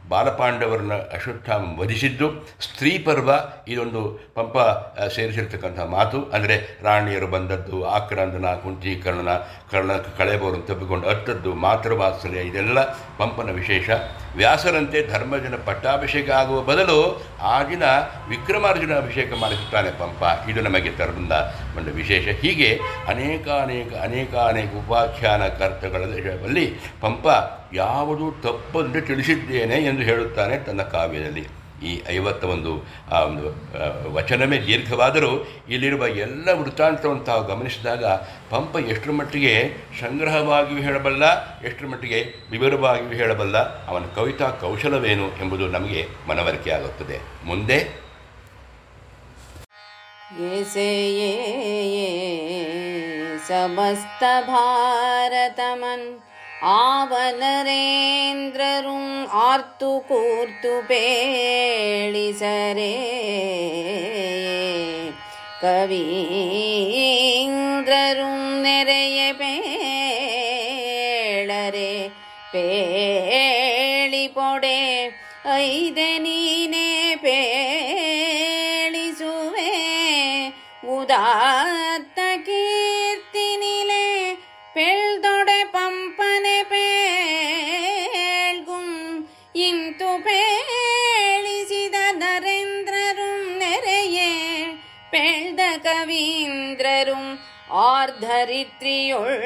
ಬಾಲಪಾಂಡವರನ್ನ ಅಶ್ವತ್ಥಾಮ ವಧಿಸಿದ್ದು, ಸ್ತ್ರೀ ಪರ್ವ ಇದೊಂದು ಪಂಪ ಸೇರಿಸಿರ್ತಕ್ಕಂಥ ಮಾತು. ಅಂದರೆ ರಾಣಿಯರು ಬಂದದ್ದು ಆಕ್ರಂದನ ಕುಂತೀಕರ್ಣನ ಕರ್ಣ ಕಳೆಬವರನ್ನು ತಪ್ಪಿಕೊಂಡು ಅತ್ತದ್ದು ಮಾತೃವಾತ್ಸಲ್ಯ ಇದೆಲ್ಲ ಪಂಪನ ವಿಶೇಷ. ವ್ಯಾಸರಂತೆ ಧರ್ಮಜನ ಪಟ್ಟಾಭಿಷೇಕ ಆಗುವ ಬದಲು ಆ ದಿನ ವಿಕ್ರಮಾರ್ಜುನ ಅಭಿಷೇಕ ಮಾಡಿಸುತ್ತಾನೆ ಪಂಪ. ಇದು ನಮಗೆ ತರದಿಂದ ಒಂದು ವಿಶೇಷ. ಹೀಗೆ ಅನೇಕ ಅನೇಕ ಅನೇಕ ಅನೇಕ ಉಪಾಖ್ಯಾನ ಕರ್ತಗಳಲ್ಲಿ ಪಂಪ ಯಾವುದು ತಪ್ಪೆಂದು ತಿಳಿಸಿದ್ದೇನೆ ಎಂದು ಹೇಳುತ್ತಾನೆ ತನ್ನ ಕಾವ್ಯದಲ್ಲಿ. ಈ ಐವತ್ತ ಒಂದು, ಆ ಒಂದು ವಚನವೇ ದೀರ್ಘವಾದರೂ ಇಲ್ಲಿರುವ ಎಲ್ಲ ವೃತ್ತಾಂತವನ್ನು ತಾವು ಗಮನಿಸಿದಾಗ ಪಂಪ ಎಷ್ಟರ ಮಟ್ಟಿಗೆ ಸಂಗ್ರಹವಾಗಿಯೂ ಹೇಳಬಲ್ಲ, ಎಷ್ಟರ ಮಟ್ಟಿಗೆ ವಿವರವಾಗಿಯೂ ಹೇಳಬಲ್ಲ, ಅವನ ಕವಿತಾ ಕೌಶಲವೇನು ಎಂಬುದು ನಮಗೆ ಮನವರಿಕೆ ಆಗುತ್ತದೆ. ಮುಂದೆ. ಸಮಸ್ತ ಭಾರತಮನ್ ಆವನರೇಂದ್ರರುಂ ಆರ್ತು ಕೂರ್ತು ಪೇಳಿಸರೆ ಕವೀಂದ್ರರುಂ ನೆರೆಯ ಪೇಳರೆ ಪೇಳಿ ಪೊಡೆ ಐದೆ ನೀನೇ ಪೇಳಿಸುವೆ ಕವೀಂದ್ರರುಂ ಆರ್ಧರಿತ್ರಿಯೊಳ್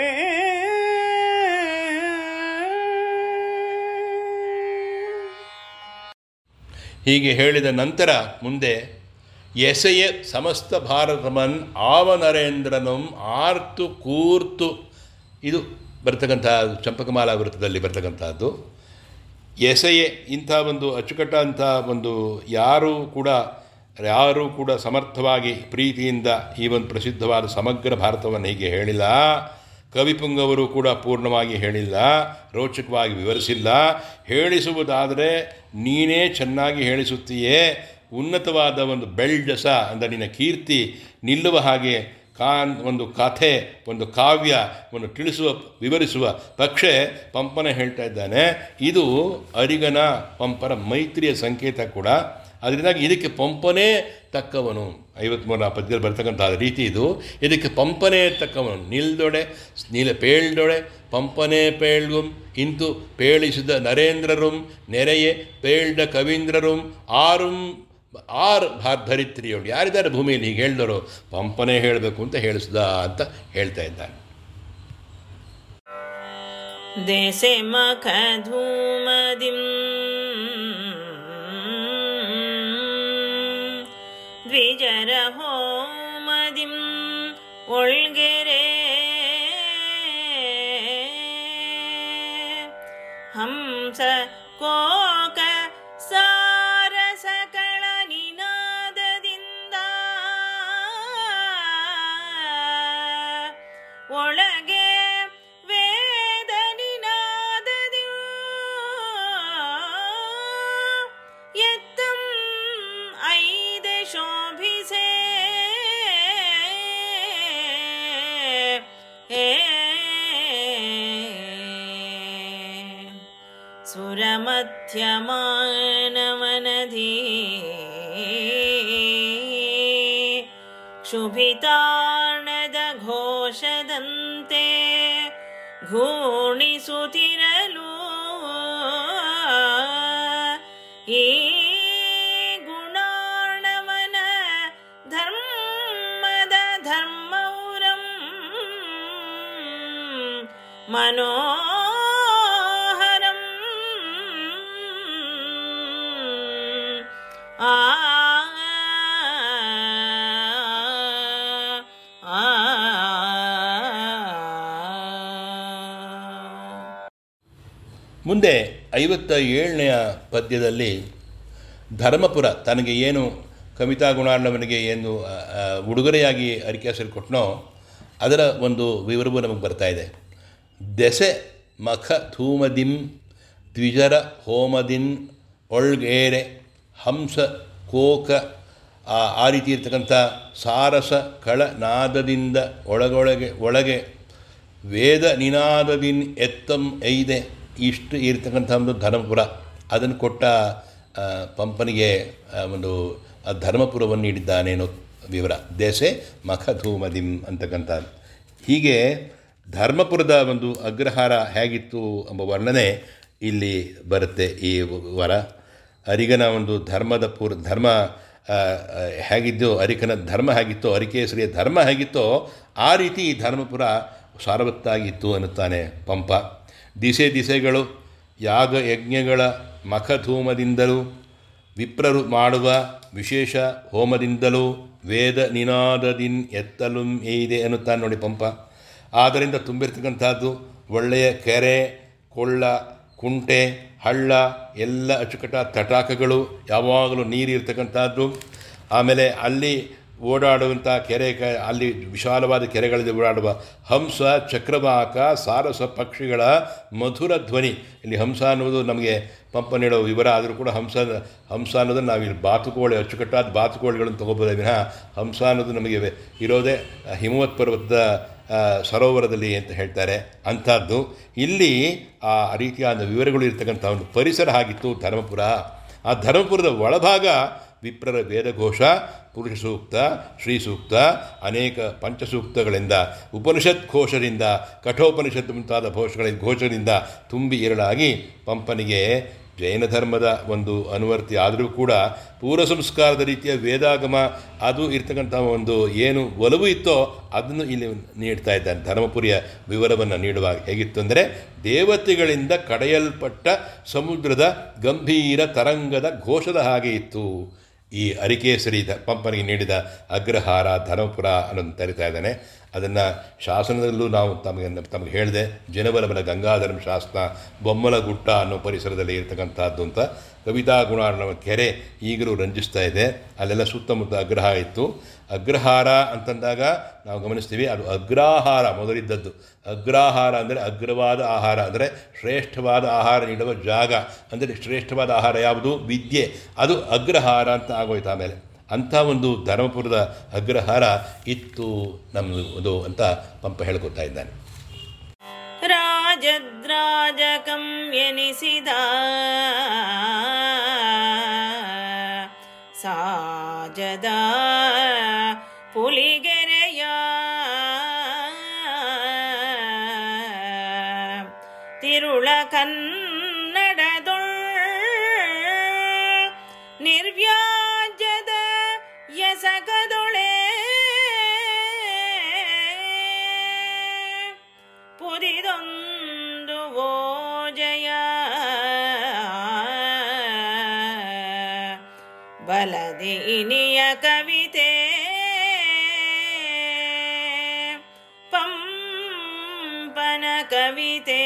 ಹೀಗೆ ಹೇಳಿದ ನಂತರ ಮುಂದೆ ಎಸೆಯ ಸಮಸ್ತ ಭಾರತಮನ್ ಆವ ನರೇಂದ್ರನಂ ಆರ್ತು ಕೂರ್ತು. ಇದು ಬರ್ತಕ್ಕಂಥ ಚಂಪಕಮಾಲಾ ವೃತ್ತದಲ್ಲಿ ಬರ್ತಕ್ಕಂಥದ್ದು ಎಸೆಯೆ ಇಂಥ ಒಂದು ಅಚ್ಚುಕಟ್ಟಾದಂಥ ಒಂದು ಯಾರೂ ಕೂಡ ಯಾರೂ ಕೂಡ ಸಮರ್ಥವಾಗಿ ಪ್ರೀತಿಯಿಂದ ಈ ಒಂದು ಪ್ರಸಿದ್ಧವಾದ ಸಮಗ್ರ ಭಾರತವನ್ನು ಹೀಗೆ ಹೇಳಿಲ್ಲ. ಕವಿಪುಂಗವರು ಕೂಡ ಪೂರ್ಣವಾಗಿ ಹೇಳಿಲ್ಲ, ರೋಚಕವಾಗಿ ವಿವರಿಸಿಲ್ಲ. ಹೇಳಿಸುವುದಾದರೆ ನೀನೇ ಚೆನ್ನಾಗಿ ಹೇಳಿಸುತ್ತೀಯೇ, ಉನ್ನತವಾದ ಒಂದು ಬೆಳ್ಜಸ ಅಂದರೆ ನಿನ್ನ ಕೀರ್ತಿ ನಿಲ್ಲುವ ಹಾಗೆ ಕಾನ್ ಒಂದು ಕಥೆ, ಒಂದು ಕಾವ್ಯ ಒಂದು ತಿಳಿಸುವ, ವಿವರಿಸುವ ಪಕ್ಷೆ ಪಂಪನ ಹೇಳ್ತಾ ಇದ್ದಾನೆ. ಇದು ಅರಿಗನ ಪಂಪರ ಮೈತ್ರಿಯ ಸಂಕೇತ ಕೂಡ. ಅದರಿಂದಾಗಿ ಇದಕ್ಕೆ ಪಂಪನೇ ತಕ್ಕವನು ಐವತ್ಮೂರನ ಪದ್ಯದಲ್ಲಿ ಬರ್ತಕ್ಕಂಥ ರೀತಿ ಇದು ಇದಕ್ಕೆ ಪಂಪನೇ ತಕ್ಕವನು ನಿಲ್ದೊಡೆ ನೀಲ ಪೇಳ್ದೊಡೆ ಪಂಪನೇ ಪೇಳ್ಗುಂ ಇಂತು ಪೇಳಿಸಿದ ನರೇಂದ್ರರುಂ ನೆರೆಯೇ ಪೇಳ್ದ ಕವೀಂದ್ರರುಂ ಆರುಂ ಆರು ಭಾರ್ಧರಿತ್ರಿಯೋಳು ಯಾರಿದ್ದಾರೆ ಭೂಮಿಯಲ್ಲಿ ಹೀಗೆ ಹೇಳಿದವರು ಪಂಪನೇ ಹೇಳಬೇಕು ಅಂತ ಹೇಳಿಸ್ದ ಅಂತ ಹೇಳ್ತಾ ಇದ್ದಾನೆ देशे मखधूमदिम् ദ്വിജര ഹോമതിം ഒൾഗരേ ഹംസ കോക സാരസകള നിനാദദിന്ദ ഒള പഥ്യമാനവനധീ ക്ഷുഭിതാണദോഷദന്തെ ഘൂണി സുതിരലൂ ഈ ഗുണാണവന മനോ ಮುಂದೆ ಐವತ್ತ ಏಳನೆಯ ಪದ್ಯದಲ್ಲಿ ಧರ್ಮಪುರ ತನಗೆ ಏನು ಕವಿತಾ ಗುಣಾರ್ಣವನಿಗೆ ಏನು ಉಡುಗೊರೆಯಾಗಿ ಅರಿಕೆ ಹೆಸರು ಕೊಟ್ಟನೋ ಅದರ ಒಂದು ವಿವರವು ನಮಗೆ ಬರ್ತಾ ಇದೆ ದೆಸೆ ಮಖ ಧೂಮದಿಂ ದ್ವಿಜರ ಹೋಮದಿನ್ ಒಳ್ಗೇರೆ ಹಂಸ, ಕೋಕ, ಆ ಆ ರೀತಿ ಇರ್ತಕ್ಕಂಥ ಸಾರಸ ಕಳ ನಾದದಿಂದ ಒಳಗೊಳಗೆ, ಒಳಗೆ ವೇದ ನಿನಾದದಿನ್ ಎತ್ತಂ ಐದೆ ಇಷ್ಟು ಇರ್ತಕ್ಕಂಥ ಒಂದು ಧರ್ಮಪುರ. ಅದನ್ನು ಕೊಟ್ಟ ಪಂಪನಿಗೆ ಒಂದು ಧರ್ಮಪುರವನ್ನು ನೀಡಿದ್ದಾನೆ ವಿವರ. ದೇಸೆ ಮಖಧೂಮದಿಂ ಅಂತಕ್ಕಂಥ ಹೀಗೆ ಧರ್ಮಪುರದ ಒಂದು ಅಗ್ರಹಾರ ಹೇಗಿತ್ತು ಎಂಬ ವರ್ಣನೆ ಇಲ್ಲಿ ಬರುತ್ತೆ ಈ ವರ. ಅರಿಗನ ಒಂದು ಧರ್ಮದ ಪೂರ್, ಧರ್ಮ ಹೇಗಿದ್ದೋ ಅರಿಕನ ಧರ್ಮ ಹೇಗಿತ್ತೋ ಅರಿಕೇಶ್ವರಿಯ ಧರ್ಮ ಹೇಗಿತ್ತೋ, ಆ ರೀತಿ ಈ ಧರ್ಮಪುರ ಸಾರವತ್ತಾಗಿತ್ತು ಅನ್ನುತ್ತಾನೆ ಪಂಪ. ದಿಸೆ ದಿಸೆಗಳು, ಯಾಗ ಯಜ್ಞಗಳ ಮಖಧೂಮದಿಂದಲೂ, ವಿಪ್ರರು ಮಾಡುವ ವಿಶೇಷ ಹೋಮದಿಂದಲೂ, ವೇದ ನಿನಾದದಿನ್ ಎತ್ತಲು ಏಯಿದೆ ಅನ್ನುತ್ತಾನೆ ನೋಡಿ ಪಂಪ. ಆದ್ದರಿಂದ ತುಂಬಿರ್ತಕ್ಕಂಥದ್ದು ಒಳ್ಳೆಯ ಕೆರೆ, ಕೊಳ್ಳ ಕುಂಟೆ, ಹಳ್ಳ, ಎಲ್ಲ ಅಚ್ಚುಕಟ್ಟ ತಟಾಕಗಳು, ಯಾವಾಗಲೂ ನೀರು ಇರ್ತಕ್ಕಂಥದ್ದು. ಆಮೇಲೆ ಅಲ್ಲಿ ಓಡಾಡುವಂಥ ಕೆರೆ ಕ, ಅಲ್ಲಿ ವಿಶಾಲವಾದ ಕೆರೆಗಳಲ್ಲಿ ಓಡಾಡುವ ಹಂಸ, ಚಕ್ರವಾಕ, ಸಾರಸ ಪಕ್ಷಿಗಳ ಮಧುರ ಧ್ವನಿ. ಇಲ್ಲಿ ಹಂಸ ಅನ್ನೋದು ನಮಗೆ ಪಂಪ ನೀಡೋ ವಿವರ, ಆದರೂ ಕೂಡ ಹಂಸ ಹಂಸ ಅನ್ನೋದನ್ನು ಇಲ್ಲಿ ಬಾತುಕೋಳಿ, ಅಚ್ಚುಕಟ್ಟಾದ ಬಾತುಕೋಳಿಗಳನ್ನು ತೊಗೋಬೋದೇ ವಿನಃ ಹಂಸ ಅನ್ನೋದು ನಮಗೆ ಇರೋದೇ ಹಿಮವತ್ ಪರ್ವತದ ಸರೋವರದಲ್ಲಿ ಅಂತ ಹೇಳ್ತಾರೆ ಅಂಥದ್ದು. ಇಲ್ಲಿ ಆ ರೀತಿಯಾದ ವಿವರಗಳು ಇರ್ತಕ್ಕಂಥ ಒಂದು ಪರಿಸರ ಆಗಿತ್ತು ಧರ್ಮಪುರ. ಆ ಧರ್ಮಪುರದ ಒಳಭಾಗ ವಿಪ್ರರ ವೇದಘೋಷ ಪುರುಷ ಸೂಕ್ತ ಶ್ರೀ ಸೂಕ್ತ ಅನೇಕ ಪಂಚಸೂಕ್ತಗಳಿಂದ ಉಪನಿಷತ್ ಘೋಷದಿಂದ ಕಠೋಪನಿಷತ್ ಮುಂತಾದ ಘೋಷಗಳಿಂದ ಘೋಷದಿಂದ ತುಂಬಿ ಇರಳಾಗಿ ಪಂಪನಿಗೆ ಜೈನ ಧರ್ಮದ ಒಂದು ಅನುವರ್ತಿ ಆದರೂ ಕೂಡ ಪೂರ್ವ ಸಂಸ್ಕಾರದ ರೀತಿಯ ವೇದಾಗಮ ಅದು ಇರ್ತಕ್ಕಂಥ ಒಂದು ಏನು ಒಲವು ಇತ್ತೋ ಅದನ್ನು ಇಲ್ಲಿ ನೀಡ್ತಾ ಇದ್ದಾನೆ. ಧರ್ಮಪುರಿಯ ವಿವರವನ್ನು ನೀಡುವಾಗ ಹೇಗಿತ್ತು ಅಂದರೆ, ದೇವತೆಗಳಿಂದ ಕಡೆಯಲ್ಪಟ್ಟ ಸಮುದ್ರದ ಗಂಭೀರ ತರಂಗದ ಘೋಷದ ಹಾಗೆ ಇತ್ತು. ಈ ಅರಿಕೇಸರಿ ಪಂಪನಿಗೆ ನೀಡಿದ ಅಗ್ರಹಾರ ಧರ್ಮಪುರ ಅನ್ನೋದು ತರಿತಾ ಇದ್ದಾನೆ. ಅದನ್ನು ಶಾಸನದಲ್ಲೂ ನಾವು ತಮಗೆ ತಮಗೆ ಹೇಳಿದೆ, ಜನಬಲಬಲ ಗಂಗಾಧರಂ ಶಾಸನ, ಬೊಮ್ಮಲಗುಟ್ಟ ಅನ್ನೋ ಪರಿಸರದಲ್ಲಿ ಇರತಕ್ಕಂಥದ್ದು ಅಂತ ಕವಿತಾ ಗುಣಾರ್ಣವ ಕೆರೆ ಈಗಲೂ ರಂಜಿಸ್ತಾ ಇದೆ. ಅಲ್ಲೆಲ್ಲ ಸುತ್ತಮುತ್ತ ಅಗ್ರಹ ಇತ್ತು. ಅಗ್ರಹಾರ ಅಂತಂದಾಗ ನಾವು ಗಮನಿಸ್ತೀವಿ, ಅದು ಅಗ್ರಾಹಾರ ಮೊದಲಿದ್ದದ್ದು. ಅಗ್ರಾಹಾರ ಅಂದರೆ ಅಗ್ರವಾದ ಆಹಾರ, ಅಂದರೆ ಶ್ರೇಷ್ಠವಾದ ಆಹಾರ ನೀಡುವ ಜಾಗ. ಅಂದರೆ ಶ್ರೇಷ್ಠವಾದ ಆಹಾರ ಯಾವುದು? ವಿದ್ಯೆ. ಅದು ಅಗ್ರಹಾರ ಅಂತ ಆಗೋಯ್ತು ಆಮೇಲೆ. ಅಂಥ ಒಂದು ಧರ್ಮಪುರದ ಅಗ್ರಹಾರ ಇತ್ತು ನಮ್ಮದು ಅಂತ ಪಂಪ ಹೇಳ್ಕೊತಾ ಇದ್ದಾನೆ. ರಾಜದ್ರಾಜಕಂ ಎನಿಸಿದ ಸಾಜದ ಪುಲಿಗೆರೆಯ ತಿರುಳ ಕನ್ನಡದೊಳ್ ನಿರ್ವ್ಯಾಜದ ಇನಿಯ ಕವಿತೆ. ಪಂಪನ ಕವಿತೆ.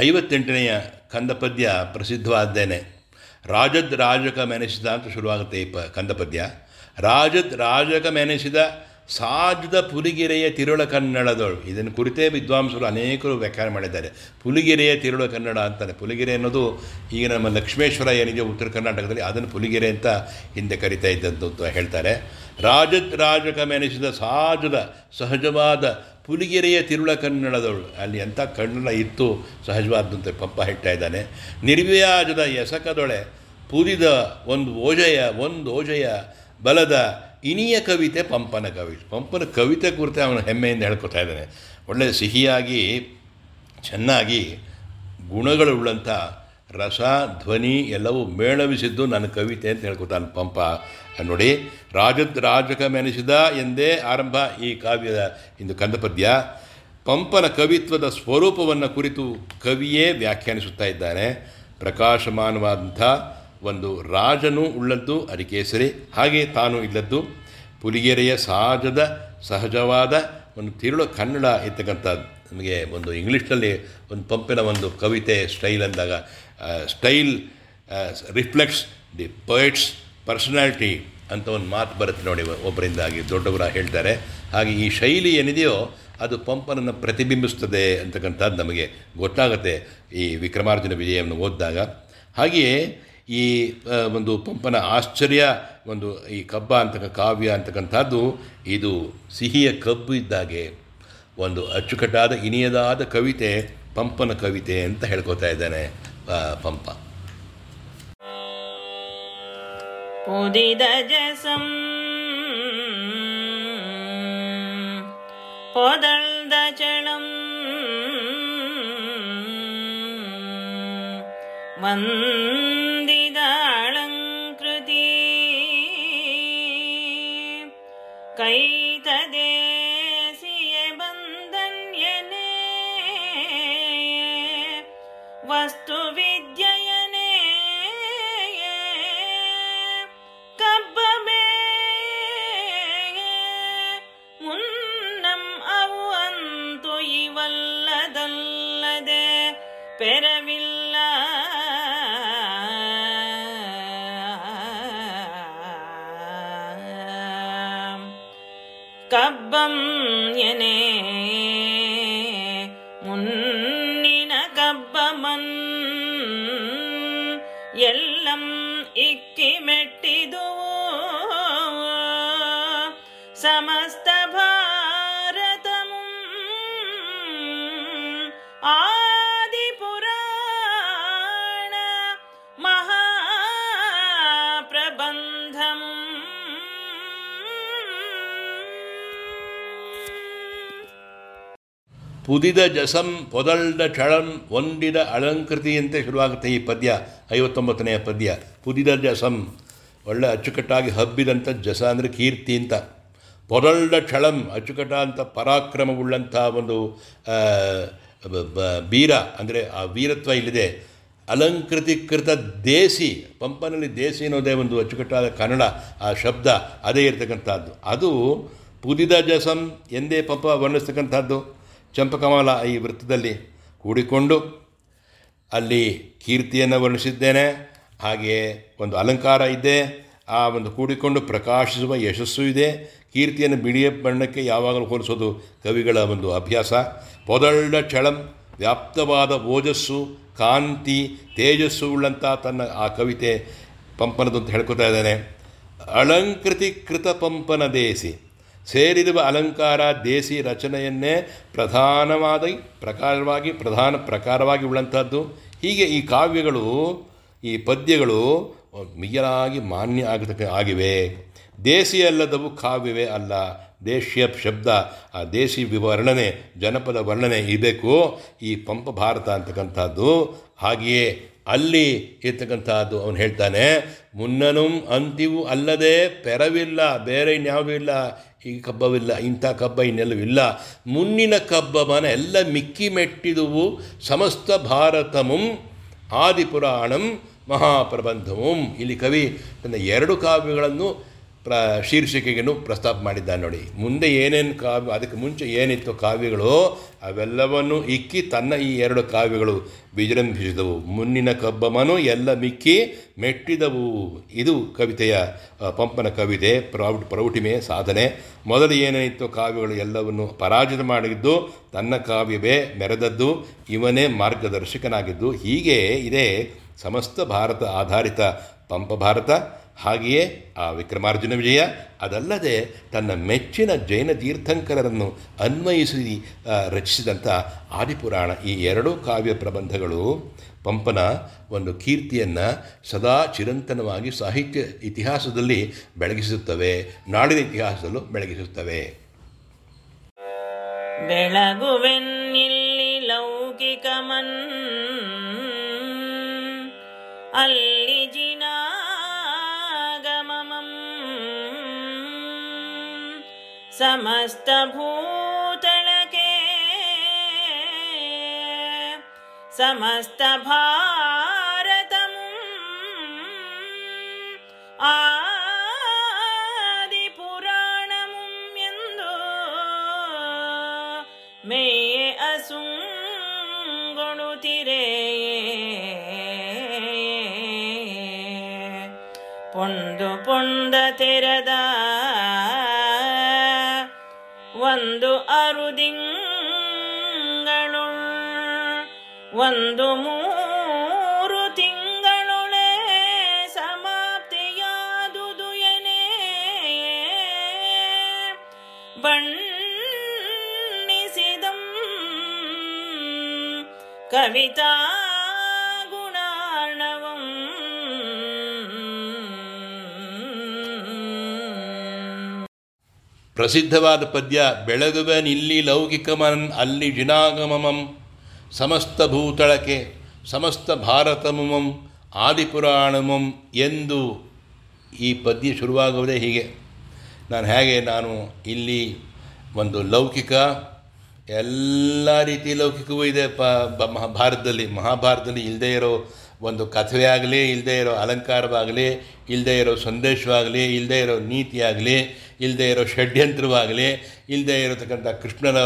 ಐವತ್ತೆಂಟನೆಯ ಕಂದಪದ್ಯ ಪ್ರಸಿದ್ಧವಾದ್ದೇನೆ. ರಾಜದ್ ರಾಜಕ ಮೆನೆಸಿದ ಅಂತ ಶುರುವಾಗುತ್ತೆ ಈ ಪ, ಕಂದಪದ್ಯ. ರಾಜದ್ ರಾಜಕ ಮೆನೆಸಿದ ಸಾಜದ ಪುಲಿಗೆರೆಯ ತಿರುಳ ಕನ್ನಡದವಳು ಇದನ್ನು ಕುರಿತೇ ವಿದ್ವಾಂಸರು ಅನೇಕರು ವ್ಯಾಖ್ಯಾನ ಮಾಡಿದ್ದಾರೆ. ಪುಲಿಗೆರೆಯ ತಿರುಳ ಕನ್ನಡ ಅಂತಾರೆ. ಪುಲಿಗೆರೆ ಅನ್ನೋದು ಈಗ ನಮ್ಮ ಲಕ್ಷ್ಮೇಶ್ವರ ಏನಿದೆ ಉತ್ತರ ಕರ್ನಾಟಕದಲ್ಲಿ, ಅದನ್ನು ಪುಲಿಗೆರೆ ಅಂತ ಹಿಂದೆ ಕರಿತಾ ಇದ್ದಂತು ಅಂತ ಹೇಳ್ತಾರೆ. ರಾಜತ್ ರಾಜಕ ಮೆನೆಸಿದ ಸಾಜದ ಸಹಜವಾದ ಪುಲಿಗೆರೆಯ ತಿರುಳ ಕನ್ನಡದವಳು ಅಲ್ಲಿ ಎಂಥ ಕನ್ನಡ ಇತ್ತು ಸಹಜವಾದಂತೆ ಪಪ್ಪ ಹೇಳ್ತಾ ಇದ್ದಾನೆ. ನಿರ್ವ್ಯಾಜದ ಎಸಕದೊಳೆ, ಪುರಿದ ಒಂದು ಓಜಯ ಒಂದು ಓಜಯ ಬಲದ ಇನಿಯ ಕವಿತೆ ಪಂಪನ ಕವಿ, ಪಂಪನ ಕವಿತೆ ಕುರಿತು ಅವನು ಹೆಮ್ಮೆಯಿಂದ ಹೇಳ್ಕೊತಾ ಇದ್ದಾನೆ. ಒಳ್ಳೆಯ ಸಿಹಿಯಾಗಿ, ಚೆನ್ನಾಗಿ ಗುಣಗಳುಳ್ಳಂಥ ರಸ, ಧ್ವನಿ ಎಲ್ಲವೂ ಮೇಳವಿಸಿದ್ದು ನನ್ನ ಕವಿತೆ ಅಂತ ಹೇಳ್ಕೊತಾನೆ ಪಂಪ. ನೋಡಿ, ರಾಜದ್ ರಾಜಕ ಮೆನೆಸಿದ ಎಂದೇ ಆರಂಭ ಈ ಕಾವ್ಯದ ಇಂದು ಕಂದಪದ್ಯ. ಪಂಪನ ಕವಿತ್ವದ ಸ್ವರೂಪವನ್ನು ಕುರಿತು ಕವಿಯೇ ವ್ಯಾಖ್ಯಾನಿಸುತ್ತಾ ಇದ್ದಾನೆ. ಪ್ರಕಾಶಮಾನವಾದಂಥ ಒಂದು ರಾಜನು ಉಳ್ಳದ್ದು ಅರಿಕೇಸರಿ, ಹಾಗೆ ತಾನು ಇಲ್ಲದ್ದು. ಪುಲಿಗೆರೆಯ ಸಹಜದ, ಸಹಜವಾದ ಒಂದು ತಿರುಳು ಕನ್ನಡ ಇರ್ತಕ್ಕಂಥದ್ದು ನಮಗೆ ಒಂದು ಇಂಗ್ಲೀಷ್ನಲ್ಲಿ ಒಂದು ಪಂಪಿನ ಒಂದು ಕವಿತೆ ಸ್ಟೈಲ್ ಅಂದಾಗ style reflects the poet's personality ಅಂತ ಒಂದು ಮಾತು ಬರುತ್ತೆ ನೋಡಿ ಒಬ್ಬರಿಂದಾಗಿ ದೊಡ್ಡವರ ಹೇಳ್ತಾರೆ. ಹಾಗೆ ಈ ಶೈಲಿ ಏನಿದೆಯೋ ಅದು ಪಂಪನನ್ನು ಪ್ರತಿಬಿಂಬಿಸ್ತದೆ ಅಂತಕ್ಕಂಥದ್ದು ನಮಗೆ ಗೊತ್ತಾಗುತ್ತೆ ಈ ವಿಕ್ರಮಾರ್ಜುನ ವಿಜಯವನ್ನು ಓದಿದಾಗ. ಹಾಗೆಯೇ ಈ ಒಂದು ಪಂಪನ ಆಶ್ಚರ್ಯ, ಒಂದು ಈ ಕಬ್ಬ ಅಂತಕ್ಕ ಕಾವ್ಯ ಅಂತಕ್ಕಂಥದ್ದು, ಇದು ಸಿಹಿಯ ಕಬ್ಬು ಇದ್ದಾಗೆ. ಒಂದು ಅಚ್ಚುಕಟ್ಟಾದ ಇನಿಯದಾದ ಕವಿತೆ, ಪಂಪನ ಕವಿತೆ ಅಂತ ಹೇಳ್ಕೊತಾ ಇದ್ದಾನೆ ಪಂಪ. ಉದಿದ ಜಸಂ ಚಳಂ ವಂದಿದ वस्तुविद्ययने कब्बमे मुन्नम् अवन्तु इवल्लदल्लदे पेरविल्ल। कब्बं यने ಸಮಸ್ತ ಭಾರತಮು ಆದಿಪುರಾಣ ಮಹಾಪ್ರಬಂಧಮು ಪುದಿದ ಜಸಂ ಪೊದಳ್ದ ಛಳಂ ಒಂದಿದ ಅಲಂಕೃತಿಯಂತೆ ಶುರುವಾಗುತ್ತೆ ಈ ಪದ್ಯ, ಐವತ್ತೊಂಬತ್ತನೆಯ ಪದ್ಯ. ಪುದಿದ ಜಸಂ ಒಳ್ಳೆ ಅಚ್ಚುಕಟ್ಟಾಗಿ ಹಬ್ಬಿದಂಥ ಜಸ ಅಂದರೆ ಕೀರ್ತಿ ಅಂತ. ಪೊದಳ್ದ ಛಳಂ ಅಂತ ಪರಾಕ್ರಮವುಳ್ಳಂಥ ಒಂದು ವೀರ ಅಂದರೆ ಆ ವೀರತ್ವ ಇಲ್ಲಿದೆ. ಅಲಂಕೃತೀಕೃತ ದೇಸಿ, ಪಂಪನಲ್ಲಿ ದೇಸಿ ಅನ್ನೋದೇ ಒಂದು ಅಚ್ಚುಕಟ್ಟಾದ ಕನ್ನಡ, ಆ ಶಬ್ದ, ಅದೇ ಇರತಕ್ಕಂಥದ್ದು. ಅದು ಪುದಿದ ಜಸಂ ಎಂದೇ ಪಂಪ ವರ್ಣಿಸ್ತಕ್ಕಂಥದ್ದು. ಚಂಪಕಮಲ ಈ ವೃತ್ತದಲ್ಲಿ ಕೂಡಿಕೊಂಡು ಅಲ್ಲಿ ಕೀರ್ತಿಯನ್ನು ವರ್ಣಿಸಿದ್ದೇನೆ. ಹಾಗೆಯೇ ಒಂದು ಅಲಂಕಾರ ಇದೆ. ಆ ಒಂದು ಕೂಡಿಕೊಂಡು ಪ್ರಕಾಶಿಸುವ ಯಶಸ್ಸು ಇದೆ. ಕೀರ್ತಿಯನ್ನು ಬಿಳಿಯ ಬಣ್ಣಕ್ಕೆ ಯಾವಾಗಲೂ ಹೋಲಿಸೋದು ಕವಿಗಳ ಒಂದು ಅಭ್ಯಾಸ. ಪೊದಳ್ಳ ಚಳಂ ವ್ಯಾಪ್ತವಾದ ಓಜಸ್ಸು, ಕಾಂತಿ, ತೇಜಸ್ಸು ಉಳ್ಳಂಥ ತನ್ನ ಆ ಕವಿತೆ ಪಂಪನದು ಅಂತ ಹೇಳ್ಕೊತಾ ಇದ್ದಾನೆ. ಅಲಂಕೃತಿಕೃತ ಪಂಪನ ದೇಸಿ, ಸೇರಿರುವ ಅಲಂಕಾರ ದೇಸಿ ರಚನೆಯನ್ನೇ ಪ್ರಧಾನವಾದ, ಪ್ರಕಾರವಾಗಿ, ಪ್ರಧಾನ ಪ್ರಕಾರವಾಗಿ ಉಳ್ಳಂಥದ್ದು ಹೀಗೆ ಈ ಕಾವ್ಯಗಳು, ಈ ಪದ್ಯಗಳು ಮಿಗಿಲಾಗಿ ಮಾನ್ಯ ಆಗತಕ್ಕ ಆಗಿವೆ. ದೇಸಿ ಅಲ್ಲದವು ಕಾವ್ಯವೇ ಅಲ್ಲ. ದೇಶೀಯ ಶಬ್ದ, ಆ ದೇಸಿ ವಿವರ್ಣನೆ, ಜನಪದ ವರ್ಣನೆ ಇರಬೇಕು. ಈ ಪಂಪ ಭಾರತ ಅಂತಕ್ಕಂಥದ್ದು. ಹಾಗೆಯೇ ಅಲ್ಲಿ ಇರ್ತಕ್ಕಂಥದ್ದು ಅವನು ಹೇಳ್ತಾನೆ, ಮುನ್ನನು ಅಂತಿವು ಅಲ್ಲದೆ ಪೆರವಿಲ್ಲ, ಬೇರೆ ಇನ್ಯಾವೂ ಇಲ್ಲ. ಈ ಕಬ್ಬವಿಲ್ಲ, ಇಂಥ ಕಬ್ಬ ಇನ್ನೆಲ್ಲವೂ ಮುನ್ನಿನ ಕಬ್ಬಮನ ಎಲ್ಲ ಮಿಕ್ಕಿ ಮೆಟ್ಟಿದುವು ಸಮಸ್ತ ಭಾರತಮುಂ ಆದಿಪುರಾಣಂ ಮಹಾಪ್ರಬಂಧಮುಂ ಇಲ್ಲಿ ಕವಿ ತನ್ನ ಎರಡು ಕಾವ್ಯಗಳನ್ನು ಪ್ರ ಶೀರ್ಷಿಕೆಗೇನು ಪ್ರಸ್ತಾಪ ಮಾಡಿದ್ದಾನೆ ನೋಡಿ. ಮುಂದೆ ಏನೇನು ಕಾವ್ಯ, ಅದಕ್ಕೆ ಮುಂಚೆ ಏನಿತ್ತು ಕಾವ್ಯಗಳು, ಅವೆಲ್ಲವನ್ನು ಇಕ್ಕಿ ತನ್ನ ಈ ಎರಡು ಕಾವ್ಯಗಳು ವಿಜೃಂಭಿಸಿದವು. ಮುನ್ನಿನ ಕಬ್ಬಮನು ಎಲ್ಲ ಮಿಕ್ಕಿ ಮೆಟ್ಟಿದವು. ಇದು ಕವಿತೆಯ ಪಂಪನ ಕವಿತೆ ಪ್ರೌಢ ಪ್ರೌಢಿಮೆ, ಸಾಧನೆ. ಮೊದಲು ಏನೇನಿತ್ತು ಕಾವ್ಯಗಳು, ಎಲ್ಲವನ್ನು ಪರಾಜಿತ ಮಾಡಿದ್ದು, ತನ್ನ ಕಾವ್ಯವೇ ಮೆರೆದದ್ದು, ಇವನೇ ಮಾರ್ಗದರ್ಶಕನಾಗಿದ್ದು. ಹೀಗೆ ಇದೆ ಸಮಸ್ತ ಭಾರತ ಆಧಾರಿತ ಪಂಪ ಭಾರತ. ಹಾಗೆಯೇ ಆ ವಿಕ್ರಮಾರ್ಜುನ ವಿಜಯ, ಅದಲ್ಲದೆ ತನ್ನ ಮೆಚ್ಚಿನ ಜೈನ ತೀರ್ಥಂಕರರನ್ನು ಅನ್ವಯಿಸಿ ರಚಿಸಿದಂಥ ಆದಿಪುರಾಣ ಈ ಎರಡೂ ಕಾವ್ಯ ಪ್ರಬಂಧಗಳು ಪಂಪನ ಒಂದು ಕೀರ್ತಿಯನ್ನು ಸದಾ ಚಿರಂತನವಾಗಿ ಸಾಹಿತ್ಯ ಇತಿಹಾಸದಲ್ಲಿ ಬೆಳಗಿಸುತ್ತವೆ, ನಾಡಿನ ಇತಿಹಾಸದಲ್ಲೂ ಬೆಳಗಿಸುತ್ತವೆ. ಬೆಳಗುವೆನ್ನಿಲ್ಲಿ ಲೌಕಿಕಮನ್ ಅಲ್ಲಿ अल्लिजिनागममम् समस्तभूतलके। समस्तभारतम्। समस्तभारतमुदिपुराणमु यन्दो। मे ಪೊಂದು ಪುಂಡ ತೆರೆದ ಒಂದು ಅರುದಿಂಗಳು ಒಂದು ಮೂರು ತಿಂಗಳೊಳೆ ಸಮಾಪ್ತಿಯಾದುದು ಎನೇ? ಬಣ್ಣಿಸಿದಂ ಕವಿತಾ ಪ್ರಸಿದ್ಧವಾದ ಪದ್ಯ, ಬೆಳಗುವನಿಲ್ಲಿ ಲೌಕಿಕಮನ್ ಅಲ್ಲಿ ಜಿನಾಗಮಮಂ, ಸಮಸ್ತ ಭೂತಳಕೆ ಸಮಸ್ತ ಭಾರತಮಮಂ, ಆದಿಪುರಾಣಮಂ ಎಂದು ಈ ಪದ್ಯ ಶುರುವಾಗುವುದೇ ಹೀಗೆ. ನಾನು ಹೇಗೆ, ನಾನು ಇಲ್ಲಿ ಒಂದು ಲೌಕಿಕ, ಎಲ್ಲ ರೀತಿ ಲೌಕಿಕವೂ ಇದೆ. ಪ, ಬ- ಮಹಾಭಾರತದಲ್ಲಿ ಮಹಾಭಾರತದಲ್ಲಿ ಇಲ್ಲದೇ ಇರೋ ಒಂದು ಕಥೆ ಆಗಲಿ ಇಲ್ಲದೇ ಇರೋ ಅಲಂಕಾರವಾಗಲಿ ಇಲ್ಲದೇ ಇರೋ ಸಂದೇಶವಾಗಲಿ ಇಲ್ಲದೇ ಇರೋ ನೀತಿಯಾಗಲಿ ಇಲ್ಲದೇ ಇರೋ ಷಡ್ಯಂತ್ರವಾಗಲಿ ಇಲ್ಲದೆ ಇರತಕ್ಕಂಥ ಕೃಷ್ಣನ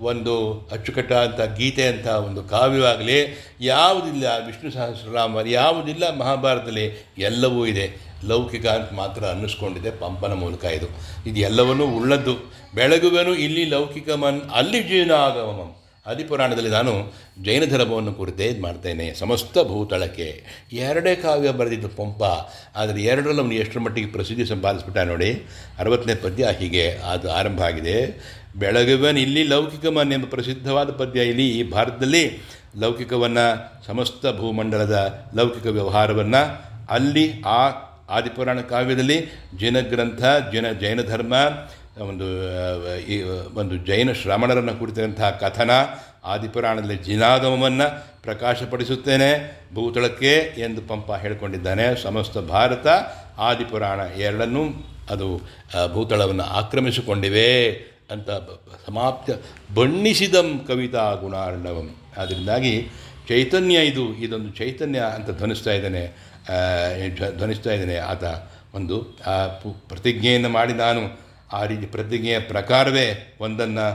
ಒಂದು ಅಚ್ಚುಕಟ್ಟಾದಂಥ ಗೀತೆ ಅಂತ ಒಂದು ಕಾವ್ಯವಾಗಲಿ, ಯಾವುದಿಲ್ಲ ವಿಷ್ಣು ಸಹಸ್ರನಾಮ ಯಾವುದಿಲ್ಲ ಮಹಾಭಾರತದಲ್ಲಿ ಎಲ್ಲವೂ ಇದೆ. ಲೌಕಿಕ ಅಂತ ಮಾತ್ರ ಅನ್ನಿಸ್ಕೊಂಡಿದೆ ಪಂಪನ ಮೂಲಕ ಇದು. ಇದು ಎಲ್ಲವನ್ನೂ ಉಳ್ಳದ್ದು. ಬೆಳಗುವೆನು ಇಲ್ಲಿ ಲೌಕಿಕ ಮನ್, ಅಲ್ಲಿ ಜೀನಾಗಮಂ ಆದಿಪುರಾಣದಲ್ಲಿ ನಾನು ಜೈನ ಧರ್ಮವನ್ನು ಕುರಿತೇ ಇದು ಮಾಡ್ತೇನೆ. ಸಮಸ್ತ ಭೂತಳಕ್ಕೆ. ಎರಡೇ ಕಾವ್ಯ ಬರೆದಿದ್ದು ಪಂಪ. ಆದರೆ ಎರಡರಲ್ಲಿ ಅವನು ಎಷ್ಟರ ಮಟ್ಟಿಗೆ ಪ್ರಸಿದ್ಧಿ ಸಂಪಾದಿಸ್ಬಿಟ್ಟ ನೋಡಿ. ಅರವತ್ತನೇ ಪದ್ಯ ಹೀಗೆ ಅದು ಆರಂಭ ಆಗಿದೆ. ಬೆಳಗುವನ್ ಇಲ್ಲಿ ಲೌಕಿಕ ಮನ್ ಎಂಬ ಪ್ರಸಿದ್ಧವಾದ ಪದ್ಯ ಇಲ್ಲಿ ಈ ಭಾರತದಲ್ಲಿ. ಲೌಕಿಕವನ್ನು, ಸಮಸ್ತ ಭೂಮಂಡಲದ ಲೌಕಿಕ ವ್ಯವಹಾರವನ್ನು ಅಲ್ಲಿ ಆ ಆದಿಪುರಾಣ ಕಾವ್ಯದಲ್ಲಿ ಜಿನ ಗ್ರಂಥ, ಜಿನ ಜೈನ ಧರ್ಮ ಒಂದು ಈ, ಒಂದು ಜೈನ ಶ್ರಮಣರನ್ನು ಕುರಿತಂತಹ ಕಥನ ಆದಿಪುರಾಣದಲ್ಲಿ ಜಿನಾಗಮವನ್ನು ಪ್ರಕಾಶಪಡಿಸುತ್ತೇನೆ. ಭೂತಳಕ್ಕೆ ಎಂದು ಪಂಪ ಹೇಳಿಕೊಂಡಿದ್ದಾನೆ. ಸಮಸ್ತ ಭಾರತ, ಆದಿಪುರಾಣ ಎರಡನ್ನೂ ಅದು ಭೂತಳವನ್ನು ಆಕ್ರಮಿಸಿಕೊಂಡಿವೆ ಅಂತ ಸಮಾಪ್ತ, ಬಣ್ಣಿಸಿದಂ ಕವಿತಾ ಗುಣಾರ್ಣವಂ. ಅದರಿಂದಾಗಿ ಚೈತನ್ಯ ಇದು, ಇದೊಂದು ಚೈತನ್ಯ ಅಂತ ಧ್ವನಿಸ್ತಾ ಇದ್ದಾನೆ. ಧ್ವನಿಸ್ತಾ ಇದ್ದಾನೆ ಆತ ಒಂದು, ಆ ಪ್ರತಿಜ್ಞೆಯನ್ನು ಮಾಡಿ ನಾನು ಆ ರೀತಿ ಪ್ರತಿಜ್ಞೆಯ ಪ್ರಕಾರವೇ ಒಂದನ್ನು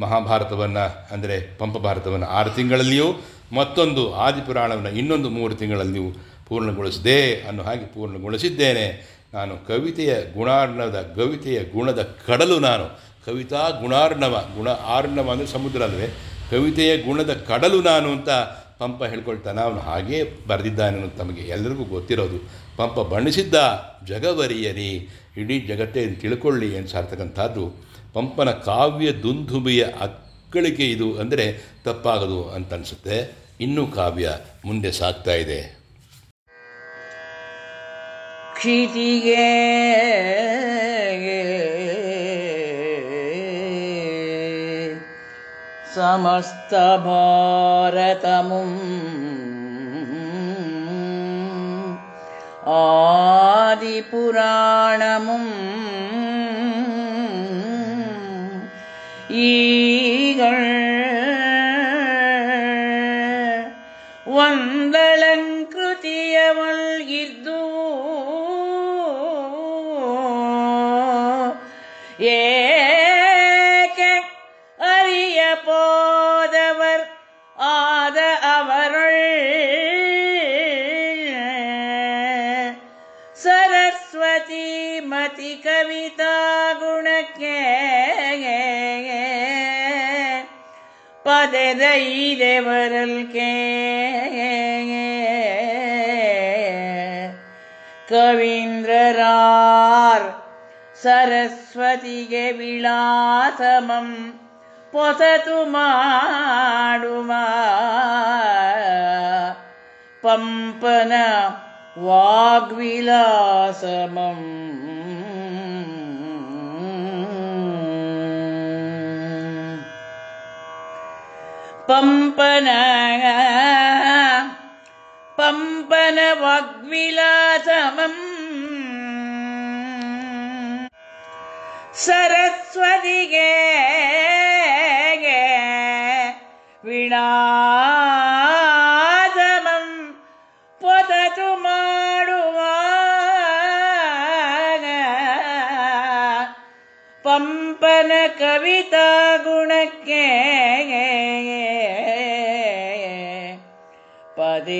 ಮಹಾಭಾರತವನ್ನು, ಅಂದರೆ ಪಂಪ ಭಾರತವನ್ನು ಆರು ತಿಂಗಳಲ್ಲಿಯೂ ಮತ್ತೊಂದು ಆದಿಪುರಾಣವನ್ನು ಇನ್ನೊಂದು ಮೂರು ತಿಂಗಳಲ್ಲಿಯೂ ಪೂರ್ಣಗೊಳಿಸಿದೆ ಅನ್ನೋ ಹಾಗೆ ಪೂರ್ಣಗೊಳಿಸಿದ್ದೇನೆ. ನಾನು ಕವಿತೆಯ ಗುಣಾರ್ಣವದ ಕವಿತೆಯ ಗುಣದ ಕಡಲು ನಾನು. ಕವಿತಾ ಗುಣಾರ್ಣವ, ಗುಣ ಆರ್ಣವ ಅಂದರೆ ಸಮುದ್ರ ಅಲ್ವೇ. ಕವಿತೆಯ ಗುಣದ ಕಡಲು ನಾನು ಅಂತ ಪಂಪ ಹೇಳ್ಕೊಳ್ತಾನೆ. ಅವನು ಹಾಗೇ ಬರೆದಿದ್ದಾನೆ ಅನ್ನೋದು ತಮಗೆ ಎಲ್ಲರಿಗೂ ಗೊತ್ತಿರೋದು. ಪಂಪ ಬಣ್ಣಿಸಿದ್ದ ಜಗವರಿಯರಿ ಇಡೀ ಜಗತ್ತೇ ತಿಳ್ಕೊಳ್ಳಿ ಅಂತ ಸಾರ್ತಕ್ಕಂಥದ್ದು. ಪಂಪನ ಕಾವ್ಯ ದುಂದುಬಿಯ ಅಕ್ಕಳಿಕೆ ಇದು ಅಂದರೆ ತಪ್ಪಾಗದು ಅಂತ ಅನಿಸುತ್ತೆ. ಇನ್ನೂ ಕಾವ್ಯ ಮುಂದೆ ಸಾಗ್ತಾ ಇದೆ. ಕ್ಷಿತಿಗೆ ಸಮಸ್ತ ಭಾರತಮುಂ ஆதிபுராணமும் ஈகள் ಪದದ ಈದೆವರಲ್ಕೆ ಕವೀಂದ್ರರಾರ್ ಸರಸ್ವತಿಗೆ ವಿಳಾಸಮಂ ಪೊಸತು ಮಾಡುವ ಪಂಪನ ವಾಗ್ವಿಲಾಸಮಂ पम्पन। पम्पनवाग्विलासमम्। सरस्वतिगे वीणा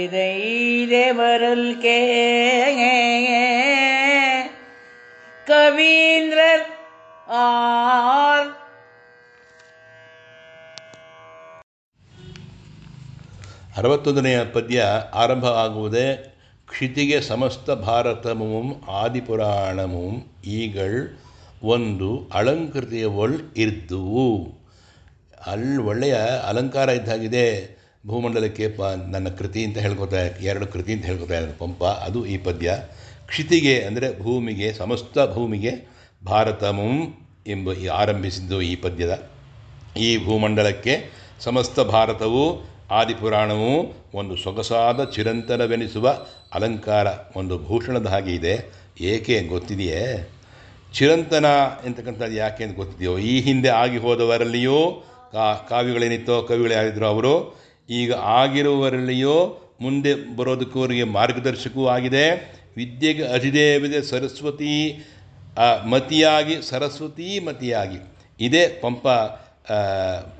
ಪದಿದೈದೆ ಕೇ ಕವೀಂದ್ರ ಆ ಅರವತ್ತೊಂದನೆಯ ಪದ್ಯ ಆರಂಭ ಆಗುವುದೇ ಕ್ಷಿತಿಗೆ ಸಮಸ್ತ ಭಾರತಮುಂ ಆದಿಪುರಾಣಮುಂ ಈಗಳ್ ಒಂದು ಅಲಂಕೃತಿಯ ಒಳ್ ಇರ್ದುವು. ಅಲ್ಲಿ ಒಳ್ಳೆಯ ಅಲಂಕಾರ ಇದ್ದಾಗಿದೆ. ಭೂಮಂಡಲಕ್ಕೆ ಪ ನನ್ನ ಕೃತಿ ಅಂತ ಹೇಳ್ಕೊತಾ ಎರಡು ಕೃತಿ ಅಂತ ಹೇಳ್ಕೊತಾ ಇದ್ದಾರೆ ಪಂಪ. ಅದು ಈ ಪದ್ಯ. ಕ್ಷಿತಿಗೆ ಅಂದರೆ ಭೂಮಿಗೆ, ಸಮಸ್ತ ಭೂಮಿಗೆ ಭಾರತಮಂ ಎಂಬ ಈ ಆರಂಭಿಸಿದ್ದು ಈ ಪದ್ಯದ. ಈ ಭೂಮಂಡಲಕ್ಕೆ ಸಮಸ್ತ ಭಾರತವು, ಆದಿಪುರಾಣವು ಒಂದು ಸೊಗಸಾದ ಚಿರಂತನವೆನಿಸುವ ಅಲಂಕಾರ, ಒಂದು ಭೂಷಣದ ಹಾಗೆ ಇದೆ. ಏಕೆ ಗೊತ್ತಿದೆಯೇ? ಚಿರಂತನ ಎಂತಕ್ಕಂಥದ್ದು ಯಾಕೆ ಅಂತ ಗೊತ್ತಿದೆಯೋ? ಈ ಹಿಂದೆ ಆಗಿ ಹೋದವರಲ್ಲಿಯೂ ಕಾ ಕಾವ್ಯಗಳೇನಿತ್ತೋ, ಕವಿಗಳು ಯಾರಿದ್ರು ಅವರು ಈಗ ಆಗಿರುವವರಲ್ಲಿಯೋ ಮುಂದೆ ಬರೋದಕ್ಕೂ ಅವರಿಗೆ ಮಾರ್ಗದರ್ಶಕವೂ ಆಗಿದೆ. ವಿದ್ಯೆಗೆ ಅಧಿದೇವಿದೆ ಸರಸ್ವತಿ ಮತಿಯಾಗಿ ಸರಸ್ವತಿ ಮತಿಯಾಗಿ. ಇದೇ ಪಂಪ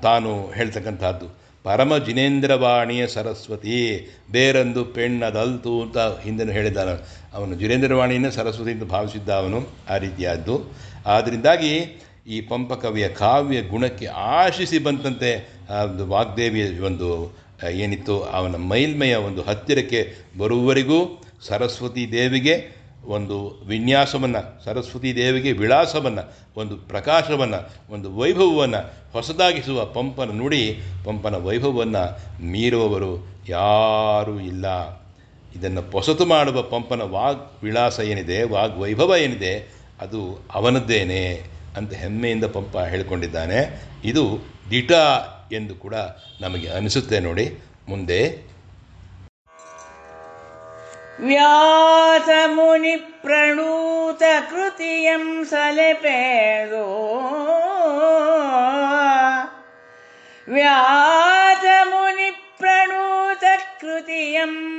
ತಾನು ಹೇಳ್ತಕ್ಕಂಥದ್ದು. ಪರಮ ಜಿನೇಂದ್ರವಾಣಿಯ ಸರಸ್ವತಿ, ಬೇರೊಂದು ಪೆಣ್ಣದಲ್ತು ಅಂತ ಹಿಂದೆನೂ ಹೇಳಿದ್ದಾನೆ. ಅವನು ಜಿನೇಂದ್ರವಾಣಿಯನ್ನೇ ಸರಸ್ವತಿ ಅಂತ ಭಾವಿಸಿದ್ದ ಅವನು ಆ ರೀತಿಯಾದ್ದು. ಆದ್ದರಿಂದಾಗಿ ಈ ಪಂಪಕವಿಯ ಕಾವ್ಯ ಗುಣಕ್ಕೆ ಆಶಿಸಿ ಬಂತಂತೆ ಒಂದು ವಾಗ್ದೇವಿಯ ಒಂದು ಏನಿತ್ತು, ಅವನ ಮೈಲ್ಮೆಯ ಒಂದು ಹತ್ತಿರಕ್ಕೆ ಬರುವವರೆಗೂ ಸರಸ್ವತಿ ದೇವಿಗೆ ಒಂದು ವಿನ್ಯಾಸವನ್ನು, ಸರಸ್ವತಿ ದೇವಿಗೆ ವಿಳಾಸವನ್ನು, ಒಂದು ಪ್ರಕಾಶವನ್ನು, ಒಂದು ವೈಭವವನ್ನು, ಹೊಸದಾಗಿಸುವ ಪಂಪನ ನುಡಿ, ಪಂಪನ ವೈಭವವನ್ನು ಮೀರುವವರು ಯಾರೂ ಇಲ್ಲ. ಇದನ್ನು ಹೊಸತು ಮಾಡುವ ಪಂಪನ ವಾಗ್ ವಿಳಾಸ ಏನಿದೆ, ವಾಗ್ ವೈಭವ ಏನಿದೆ, ಅದು ಅವನದ್ದೇನೆ ಅಂತ ಹೆಮ್ಮೆಯಿಂದ ಪಂಪ ಹೇಳಿಕೊಂಡಿದ್ದಾನೆ. ಇದು ದಿಟ ಎಂದು ಕೂಡ ನಮಗೆ ಅನಿಸುತ್ತೆ ನೋಡಿ. ಮುಂದೆ. ವ್ಯಾಸಮುನಿಪ್ರಣೂತಕೃತಿಯಂ ಪ್ರಣೂತ ಕೃತಿಯಂ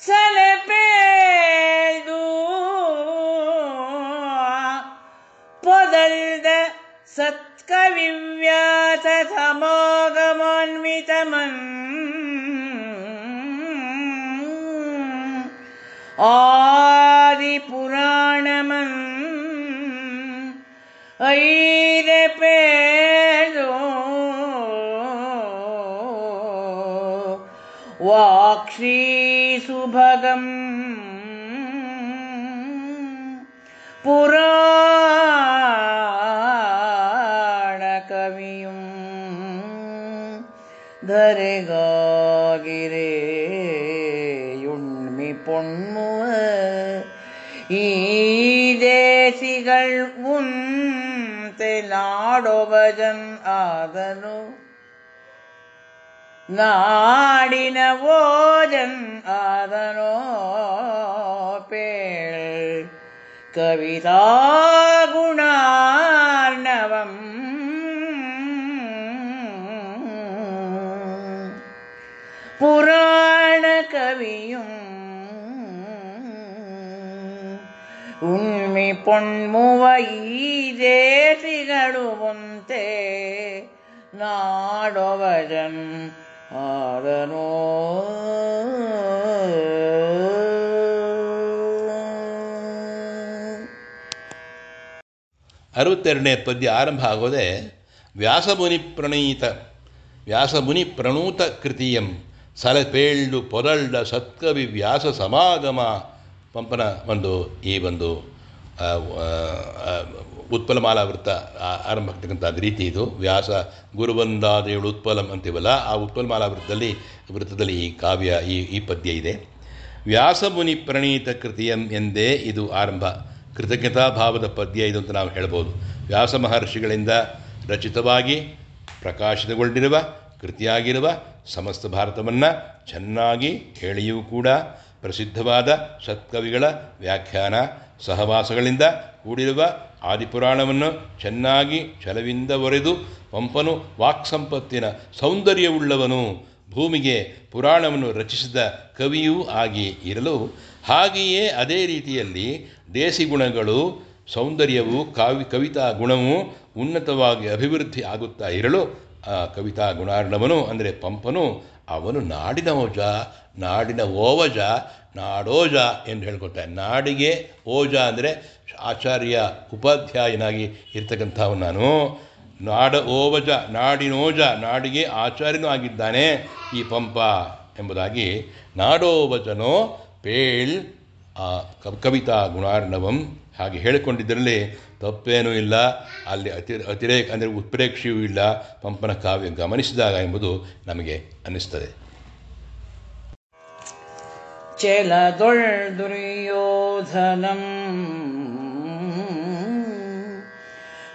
ಸಲೆಪೇದು. ಪೊದಲ್ದ ಸತ್ कविव्यासथमोगमोन्वितमन् आदिपुराणमन् ऐरपेदो वाक्षीसुभगम् पुरा ಧರೆಗಾಗಿರೆಯುಣ್ಮಿ ಪೊಣ್ಣುವ ಈ ದೇಶಿಗಳ್ ಉಂತೆ ನಾಡೋ ಭಜನ್ ಆದನು ನಾಡಿನ ಓಜನ್ ಆದನೋ ಪೇಳ್ ಕವಿತಾ ಪೊಣ್ಮುವ ಈ ದೇಶಿಗಳು ನಾಡೊವಜನ್ ಆದನೋ ಅರವತ್ತೆರಡನೇ ಪದ್ಯ ಆರಂಭ ಆಗೋದೆ ವ್ಯಾಸಮುನಿ ಪ್ರಣೀತ ವ್ಯಾಸಮುನಿ ಪ್ರಣೂತ ಕೃತಿಯಂ ಸಲಪೇಳ್ಳು ಪೊರಳ್ಳ ಸತ್ಕವಿ ವ್ಯಾಸ ಸಮಾಗಮ ಪಂಪನ ಒಂದು ಈ ಒಂದು ಆ, ಆ, ಉತ್ಪಲಮಾಲಾ ವೃತ್ತ ಆರಂಭ ಆಗ್ತಕ್ಕಂಥ ರೀತಿ ಇದು. ವ್ಯಾಸ ಗುರುವಂದಾದೇಳು ಉತ್ಪಲಂ ಅಂತೀವಲ್ಲ ಆ ಉತ್ಪಲಮಾಲಾ ವೃತ್ತದಲ್ಲಿ ವೃತ್ತದಲ್ಲಿ ಈ ಕಾವ್ಯ ಈ ಈ ಪದ್ಯ ಇದೆ. ವ್ಯಾಸಮುನಿ ಪ್ರಣೀತ ಕೃತಿಯಂ ಎಂದೇ ಇದು ಆರಂಭ. ಕೃತಜ್ಞತಾ ಭಾವದ ಪದ್ಯ ಇದು ಅಂತ ನಾವು ಹೇಳ್ಬೋದು. ವ್ಯಾಸ ಮಹರ್ಷಿಗಳಿಂದ ರಚಿತವಾಗಿ ಪ್ರಕಾಶಿತಗೊಂಡಿರುವ ಕೃತಿಯಾಗಿರುವ ಸಮಸ್ತ ಭಾರತವನ್ನು ಚೆನ್ನಾಗಿ ಹೇಳಿಯೂ ಕೂಡ ಪ್ರಸಿದ್ಧವಾದ ಸತ್ಕವಿಗಳ ವ್ಯಾಖ್ಯಾನ ಸಹವಾಸಗಳಿಂದ ಕೂಡಿರುವ ಆದಿಪುರಾಣವನ್ನು ಚೆನ್ನಾಗಿ ಛಲವಿಂದ ಒರೆದು ಪಂಪನು ವಾಕ್ಸಂಪತ್ತಿನ ಸೌಂದರ್ಯವುಳ್ಳವನು. ಭೂಮಿಗೆ ಪುರಾಣವನ್ನು ರಚಿಸಿದ ಕವಿಯೂ ಆಗಿ ಇರಲು ಹಾಗೆಯೇ ಅದೇ ರೀತಿಯಲ್ಲಿ ದೇಸಿ ಗುಣಗಳು ಸೌಂದರ್ಯವು, ಕಾವಿ, ಕವಿತಾ ಗುಣವು ಉನ್ನತವಾಗಿ ಅಭಿವೃದ್ಧಿ ಆಗುತ್ತಾ ಇರಲು ಆ ಕವಿತಾ ಗುಣಾರ್ಣವನು, ಅಂದರೆ ಪಂಪನು ಅವನು ನಾಡಿನ ಓಜ, ನಾಡಿನ ಓವಜ, ನಾಡೋಜ ಎಂದು ಹೇಳ್ಕೊಳ್ತಾನೆ ನಾಡಿಗೆ ಓಜ ಅಂದರೆ ಆಚಾರ್ಯ ಉಪಾಧ್ಯಾಯನಾಗಿ ಇರ್ತಕ್ಕಂಥವ್ ನಾನು. ನಾಡ ಓವಜ, ನಾಡಿನೋಜ, ನಾಡಿಗೆ ಆಚಾರ್ಯನೂ ಆಗಿದ್ದಾನೆ ಈ ಪಂಪ ಎಂಬುದಾಗಿ. ನಾಡೋವಚನೋ ಪೇಳ್, ಆ ಕವಿತಾ ಗುಣಾರ್ಣವಂ ಹಾಗೆ ಹೇಳಿಕೊಂಡಿದ್ದರಲ್ಲಿ ತಪ್ಪೇನೂ ಇಲ್ಲ ಅಲ್ಲಿ ಅತಿ ಅತಿರೇಕ ಅಂದರೆ ಉತ್ಪ್ರೇಕ್ಷೆಯೂ ಇಲ್ಲ ಪಂಪನ ಕಾವ್ಯ ಗಮನಿಸಿದಾಗ ಎಂಬುದು ನಮಗೆ ಅನ್ನಿಸ್ತದೆ ചെലതൊൾ ദുര്യോധനം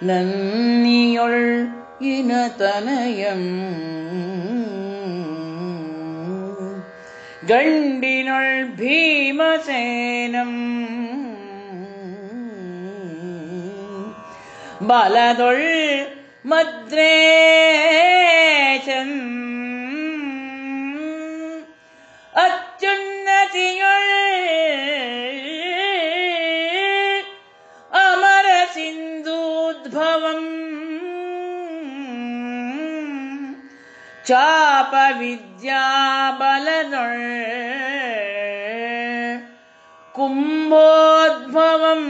നന്ദിയൊൾ ഇനതനയം ഗണ്ടിനൊൾ ഭീമസേനം பலதொள் மத்ரேஷம் அச்சுன்னதியுள் அமர சிந்தூத்பவம் சாப வித்யா பலதொள் கும்போத்பவம்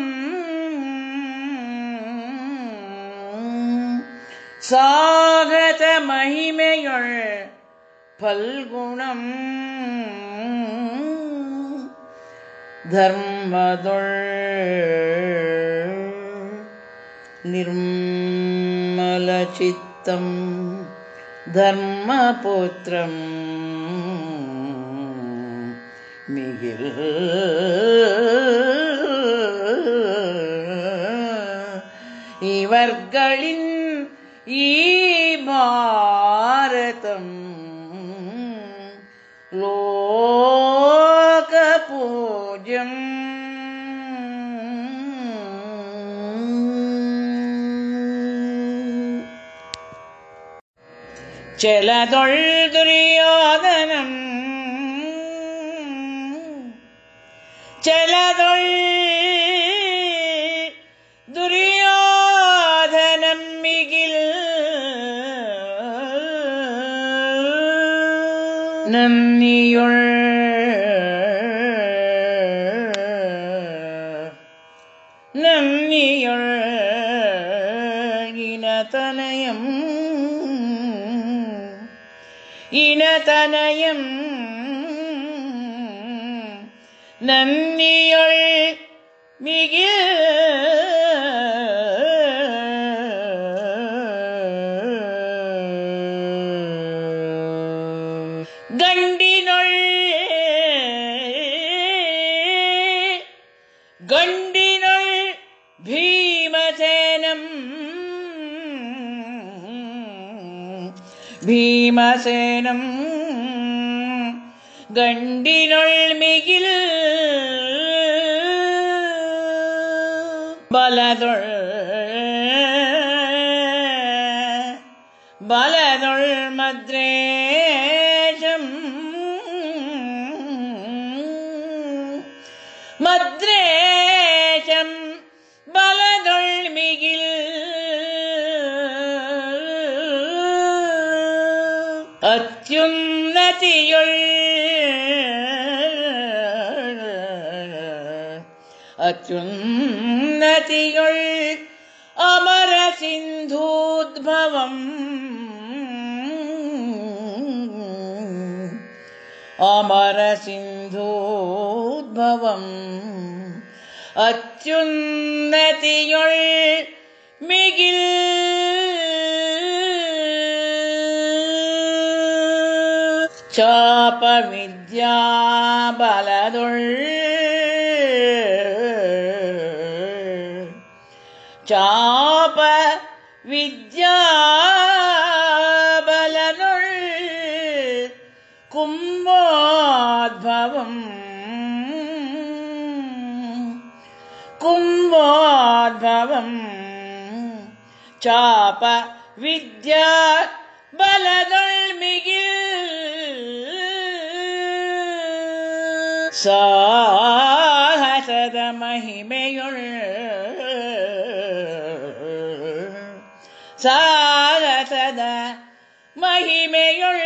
சாகத மகிமையுள் பல்குணம். தர்மதுள் நிர்மல சித்தம். தர்மபுத்திரம் மிகில் இவர்களின் ഈ ഭാരതം ലോകപൂജ്യം. ചെലതൊൾ ദുര്യോധനം. ചെലതൊൾ നീയുൾ നന്ദിയൊഴകിനതനയം ഇനതനയം. നന്ദിയൊൾ മികേ. ഭീമസേനം ഗണ്ടിനൊൾമികിൽ ബലതൊൾ ബലതൊൾ മദ്രേശം. മദ്രേ ஆம் அமர சிந்தோத்பவம் அச்சுன்னதியுள் மிகில் சாப வித்யாபலதுள் சாப வித்யா பலதொள் மிகில் சாகசத மகிமையுள் சாகசத மகிமையுள்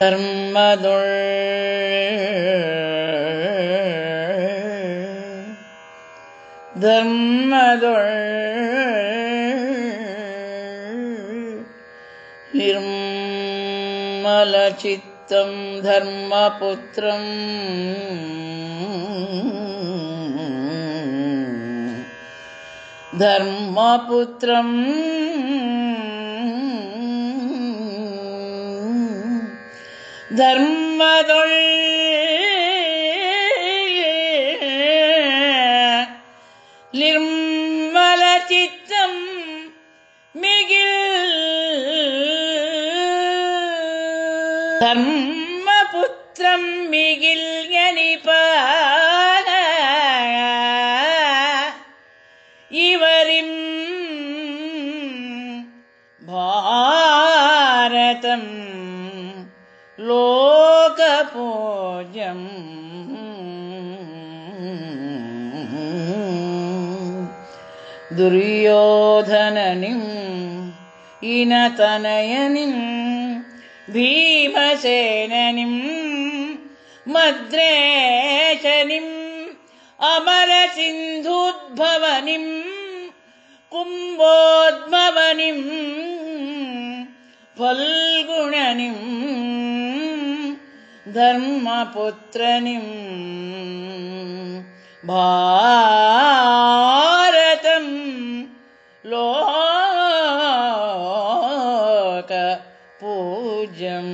धर्मदुर् धर्मदु निर्मलचित्तं धर्मपुत्रम् धर्मपुत्रम् ധർമ്മതൊള്ള दुर्योधननिम् इनतनयनिम् भीमसेननिम् मद्रेशनिम् अमरसिन्धुद्भवनिम् कुम्भोद्भवनिम् फल्गुणनिम् धर्मपुत्रनिम् भारतम् लोक पूज्यम्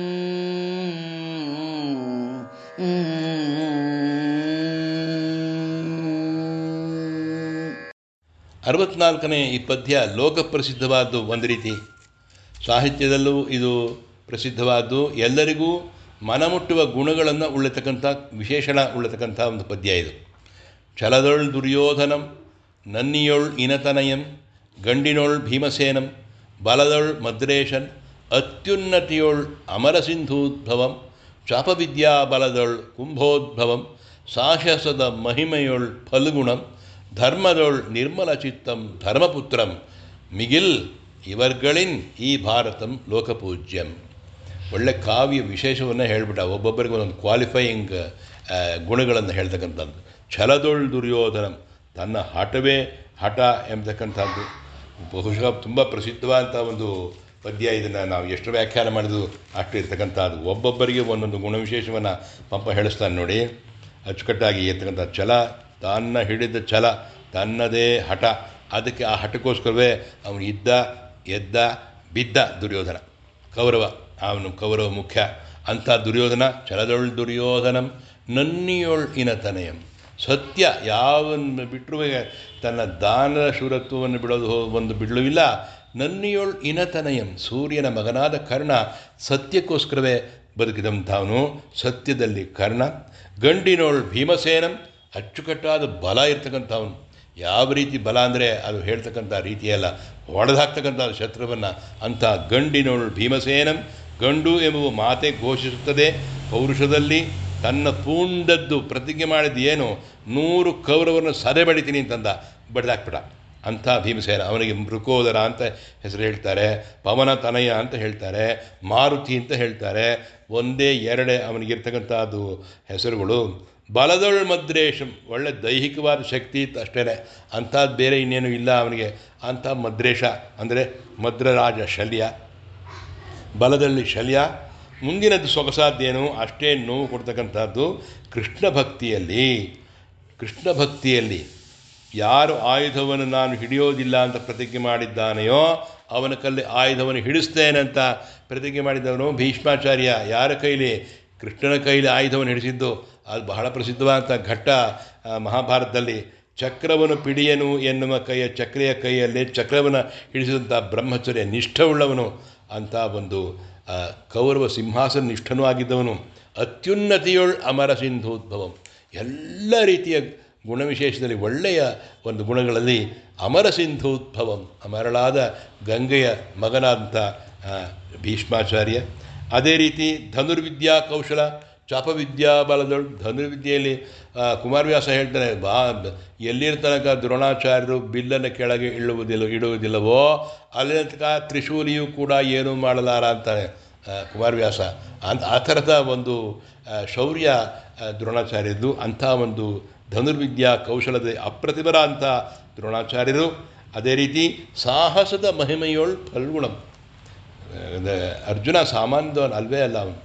ಅರವತ್ನಾಲ್ಕನೇ ಈ ಪದ್ಯ ಲೋಕಪ್ರಸಿದ್ಧವಾದ್ದು ಒಂದು ರೀತಿ ಸಾಹಿತ್ಯದಲ್ಲೂ ಇದು ಪ್ರಸಿದ್ಧವಾದ್ದು ಎಲ್ಲರಿಗೂ ಮನಮುಟ್ಟುವ ಗುಣಗಳನ್ನು ಉಳ್ಳತಕ್ಕಂಥ ವಿಶೇಷಣ ಉಳ್ಳತಕ್ಕಂಥ ಒಂದು ಪದ್ಯ ಇದು ಛಲದೊಳ್ ದುರ್ಯೋಧನಂ ನನ್ನಿಯೊಳ್ ಇನತನಯಂ ಗಂಡಿನೊಳ್ ಭೀಮಸೇನಂ ಬಲದೊಳ್ ಮದ್ರೇಶನ್ ಅತ್ಯುನ್ನತಿಯೊಳ್ ಅಮರಸಿಂಧೂದ್ಭವಂ ಚಾಪವಿದ್ಯಾ ಬಲದೊಳ್ ಕುಂಭೋದ್ಭವಂ ಸಾಹಸದ ಮಹಿಮೆಯೊಳ್ ಫಲ್ಗುಣಂ ಧರ್ಮದೊಳ್ ನಿರ್ಮಲ ಚಿತ್ತಂ ಧರ್ಮಪುತ್ರಂ ಮಿಗಿಲ್ ಇವರ್ಗಳಿನ್ ಈ ಭಾರತಂ ಲೋಕಪೂಜ್ಯಂ ಒಳ್ಳೆ ಕಾವ್ಯ ವಿಶೇಷವನ್ನು ಹೇಳ್ಬಿಟ್ಟ ಒಬ್ಬೊಬ್ಬರಿಗೆ ಒಂದೊಂದು ಕ್ವಾಲಿಫೈಯಿಂಗ್ ಗುಣಗಳನ್ನು ಹೇಳ್ತಕ್ಕಂಥದ್ದು. ಛಲದೊಳ್ ದುರ್ಯೋಧನಂ ತನ್ನ ಹಠವೇ ಹಠ ಎಂಬತಕ್ಕಂಥದ್ದು. ಬಹುಶಃ ತುಂಬ ಪ್ರಸಿದ್ಧವಾದಂಥ ಒಂದು ಪದ್ಯ ಇದನ್ನು ನಾವು ಎಷ್ಟು ವ್ಯಾಖ್ಯಾನ ಮಾಡಿದ್ರು ಅಷ್ಟು ಇರ್ತಕ್ಕಂಥದ್ದು. ಒಬ್ಬೊಬ್ಬರಿಗೆ ಒಂದೊಂದು ಗುಣವಿಶೇಷವನ್ನು ಪಂಪ ಹೇಳಿಸ್ತಾನೆ ನೋಡಿ. ಅಚ್ಚುಕಟ್ಟಾಗಿ ಇರ್ತಕ್ಕಂಥ ಛಲ, ತನ್ನ ಹಿಡಿದ ಛಲ, ತನ್ನದೇ ಹಠ. ಅದಕ್ಕೆ ಆ ಹಠಕ್ಕೋಸ್ಕರವೇ ಅವನು ಇದ್ದ, ಎದ್ದ, ಬಿದ್ದ ದುರ್ಯೋಧನ. ಕೌರವ, ಅವನು ಕೌರವ ಮುಖ್ಯ. ಅಂಥ ದುರ್ಯೋಧನ, ಛಲದೊಳ್ ದುರ್ಯೋಧನಂ, ನನ್ನಿಯೊಳ್ ಇನತನಯಂ ಸತ್ಯ ಯಾವನ್ನು ಬಿಟ್ಟರು ತನ್ನ ದಾನದ ಶೂರತ್ವವನ್ನು ಬಿಡೋದು ಒಂದು ಬಿಡಲುವಿಲ್ಲ. ನನ್ನಿಯೊಳ್ ಇನತನಯಂ, ಸೂರ್ಯನ ಮಗನಾದ ಕರ್ಣ ಸತ್ಯಕ್ಕೋಸ್ಕರವೇ ಬದುಕಿದಂಥವನು ಸತ್ಯದಲ್ಲಿ ಕರ್ಣ, ಗಂಡಿನೋಳ್ ಭೀಮಸೇನಂ, ಅಚ್ಚುಕಟ್ಟಾದ ಬಲ ಇರ್ತಕ್ಕಂಥವನು ಯಾವ ರೀತಿ ಬಲ ಅಂದರೆ ಅದು ಹೇಳ್ತಕ್ಕಂಥ ರೀತಿಯಲ್ಲ ಹೊಡೆದಾಕ್ತಕ್ಕಂಥ ಶತ್ರುವನ್ನು ಅಂಥ ಗಂಡಿನೋಳ್ ಭೀಮಸೇನಂ, ಗಂಡು ಎಂಬುವ ಮಾತೆ ಘೋಷಿಸುತ್ತದೆ. ಪೌರುಷದಲ್ಲಿ ತನ್ನ ಪೂಂಡದ್ದು ಪ್ರತಿಜ್ಞೆ ಮಾಡಿದ್ದು ಏನು? ನೂರು ಕೌರವರನ್ನು ಸದೆ ಬಡಿತೀನಿ ಅಂತಂದ. ಬಡಿದಾಕ್ಬಿಟ್ಟ. ಅಂಥ ಭೀಮಸೇನ ಅವನಿಗೆ ಮೃಕೋದರ ಅಂತ ಹೆಸರು ಹೇಳ್ತಾರೆ, ಪವನ ತನಯ ಅಂತ ಹೇಳ್ತಾರೆ, ಮಾರುತಿ ಅಂತ ಹೇಳ್ತಾರೆ. ಒಂದೇ ಎರಡೇ ಅವನಿಗಿರ್ತಕ್ಕಂಥದ್ದು ಹೆಸರುಗಳು. ಬಲದೊಳ್ ಮದ್ರೇಶಂ, ಒಳ್ಳೆ ದೈಹಿಕವಾದ ಶಕ್ತಿ ಇತ್ತು ಅಷ್ಟೇ ಅಂಥದ್ದು ಬೇರೆ ಇನ್ನೇನು ಇಲ್ಲ ಅವನಿಗೆ. ಅಂಥ ಮದ್ರೇಶ ಅಂದರೆ ಮದ್ರರಾಜ ಶಲ್ಯ. ಬಲದಲ್ಲಿ ಶಲ್ಯ ಮುಂದಿನದ್ದು ಸೊಗಸಾದ್ದೇನು? ಅಷ್ಟೇ ನೋವು ಕೊಡ್ತಕ್ಕಂಥದ್ದು ಕೃಷ್ಣ ಭಕ್ತಿಯಲ್ಲಿ. ಕೃಷ್ಣ ಭಕ್ತಿಯಲ್ಲಿ ಯಾರು ಆಯುಧವನ್ನು ನಾನು ಹಿಡಿಯೋದಿಲ್ಲ ಅಂತ ಪ್ರತಿಜ್ಞೆ ಮಾಡಿದ್ದಾನೆಯೋ ಅವನ ಕಲ್ಲಿ ಆಯುಧವನ್ನು ಅಂತ ಪ್ರತಿಜ್ಞೆ ಮಾಡಿದವನು ಭೀಷ್ಮಾಚಾರ್ಯ ಯಾರ ಕೈಲಿ? ಕೃಷ್ಣನ ಕೈಲಿ ಆಯುಧವನ್ನು ಹಿಡಿಸಿದ್ದು. ಅದು ಬಹಳ ಪ್ರಸಿದ್ಧವಾದಂಥ ಘಟ್ಟ ಮಹಾಭಾರತದಲ್ಲಿ ಚಕ್ರವನ್ನು ಪಿಡಿಯನು ಎನ್ನುವ ಕೈಯ, ಚಕ್ರೆಯ ಕೈಯಲ್ಲಿ ಚಕ್ರವನ್ನು ಹಿಡಿಸಿದಂಥ ಬ್ರಹ್ಮಚರ್ಯ ನಿಷ್ಠವುಳ್ಳವನು ಅಂತ ಒಂದು ಕೌರವ ಸಿಂಹಾಸನ ನಿಷ್ಠನೂ ಆಗಿದ್ದವನು. ಅತ್ಯುನ್ನತಿಯೊಳ್ ಅಮರ ಸಿಂಧೂದ್ಭವಂ. ಎಲ್ಲ ರೀತಿಯ ಗುಣವಿಶೇಷದಲ್ಲಿ ಒಳ್ಳೆಯ ಒಂದು ಗುಣಗಳಲ್ಲಿ ಅಮರ ಸಿಂಧೂದ್ಭವಂ. ಅಮರಳಾದ ಗಂಗೆಯ ಮಗನಾದಂಥ ಭೀಷ್ಮಾಚಾರ್ಯ. ಅದೇ ರೀತಿ ಧನುರ್ವಿದ್ಯಾ ಕೌಶಲ ಚಾಪವಿದ್ಯಾ ಬಲದೊಳು ಧನುರ್ವಿದ್ಯೆಯಲ್ಲಿ ಕುಮಾರವ್ಯಾಸ ಹೇಳ್ತಾನೆ ಬಾ ಎಲ್ಲಿರ ತನಕ ದ್ರೋಣಾಚಾರ್ಯರು ಬಿಲ್ಲನ್ನು ಕೆಳಗೆ ಇಳುವುದಿಲ್ಲ ಇಡುವುದಿಲ್ಲವೋ ಅಲ್ಲಿನ ತನಕ ತ್ರಿಶೂಲಿಯೂ ಕೂಡ ಏನೂ ಮಾಡಲಾರ? ಅಂತಾನೆ ಕುಮಾರವ್ಯಾಸ ಅಂತ ಆ ಥರದ ಒಂದು ಶೌರ್ಯ ದ್ರೋಣಾಚಾರ್ಯದ್ದು ಅಂಥ ಒಂದು ಧನುರ್ವಿದ್ಯಾ ಕೌಶಲದ ಅಪ್ರತಿಭರ ಅಂತ ದ್ರೋಣಾಚಾರ್ಯರು. ಅದೇ ರೀತಿ ಸಾಹಸದ ಮಹಿಮೆಯೋಳ್ ಫಲ್ಗುಣಂ. ಅರ್ಜುನ ಸಾಮಾನ್ಯದವನು ಅಲ್ವೇ ಅಲ್ಲ ಅವನು.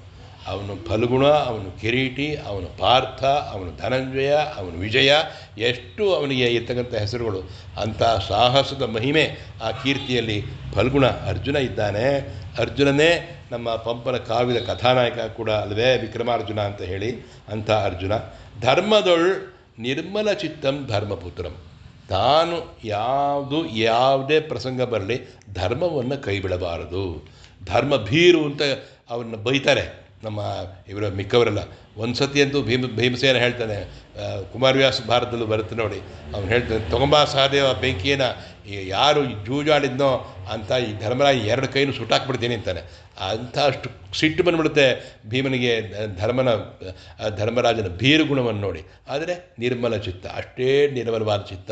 ಅವನು ಫಲ್ಗುಣ, ಅವನು ಕಿರೀಟಿ, ಅವನು ಪಾರ್ಥ, ಅವನು ಧನಂಜಯ, ಅವನು ವಿಜಯ, ಎಷ್ಟು ಅವನಿಗೆ ಇರ್ತಕ್ಕಂಥ ಹೆಸರುಗಳು, ಅಂಥ ಸಾಹಸದ ಮಹಿಮೆ ಆ ಕೀರ್ತಿಯಲ್ಲಿ ಫಲ್ಗುಣ ಅರ್ಜುನ ಇದ್ದಾನೆ. ಅರ್ಜುನನೇ ನಮ್ಮ ಪಂಪನ ಕಾವ್ಯದ ಕಥಾನಾಯಕ ಕೂಡ ಅಲ್ವೇ, ವಿಕ್ರಮಾರ್ಜುನ ಅಂತ ಹೇಳಿ, ಅಂಥ ಅರ್ಜುನ. ಧರ್ಮದೊಳ್ ನಿರ್ಮಲ ಚಿತ್ತಂ ಧರ್ಮಪುತ್ರಂ. ತಾನು ಯಾವುದು, ಯಾವುದೇ ಪ್ರಸಂಗ ಬರಲಿ, ಧರ್ಮವನ್ನು ಕೈಬಿಡಬಾರದು. ಧರ್ಮ ಭೀರು ಅಂತ ಅವನ್ನ ಬೈತಾರೆ. ನಮ್ಮ ಇವರ ಮಿಕ್ಕವರೆಲ್ಲ. ಒಂದು ಸತಿ ಅಂತೂ ಭೀಮ, ಭೀಮಸೇನ ಹೇಳ್ತಾನೆ ಕುಮಾರವ್ಯಾಸ ಭಾರತದಲ್ಲೂ ಬರುತ್ತೆ ನೋಡಿ. ಅವನು ಹೇಳ್ತಾನೆ, ತೊಗೊಂಬಾ ಸಹದೇವ ಬೆಂಕಿಯನ್ನು ಯಾರು ಜೂಜಾಡಿದ್ನೋ ಅಂತ ಈ ಧರ್ಮರಾಜ ಎರಡು ಕೈನೂ ಸುಟ್ಟಾಕ್ಬಿಡ್ತೀನಿ ಅಂತಾನೆ. ಅಂಥ ಅಷ್ಟು ಸಿಟ್ಟು ಬಂದ್ಬಿಡುತ್ತೆ ಭೀಮನಿಗೆ, ಧರ್ಮನ ಧರ್ಮರಾಜನ ಭೀರು ಗುಣವನ್ನು ನೋಡಿ. ಆದರೆ ನಿರ್ಮಲ ಚಿತ್ತ, ಅಷ್ಟೇ ನಿರ್ಮಲವಾದ ಚಿತ್ತ,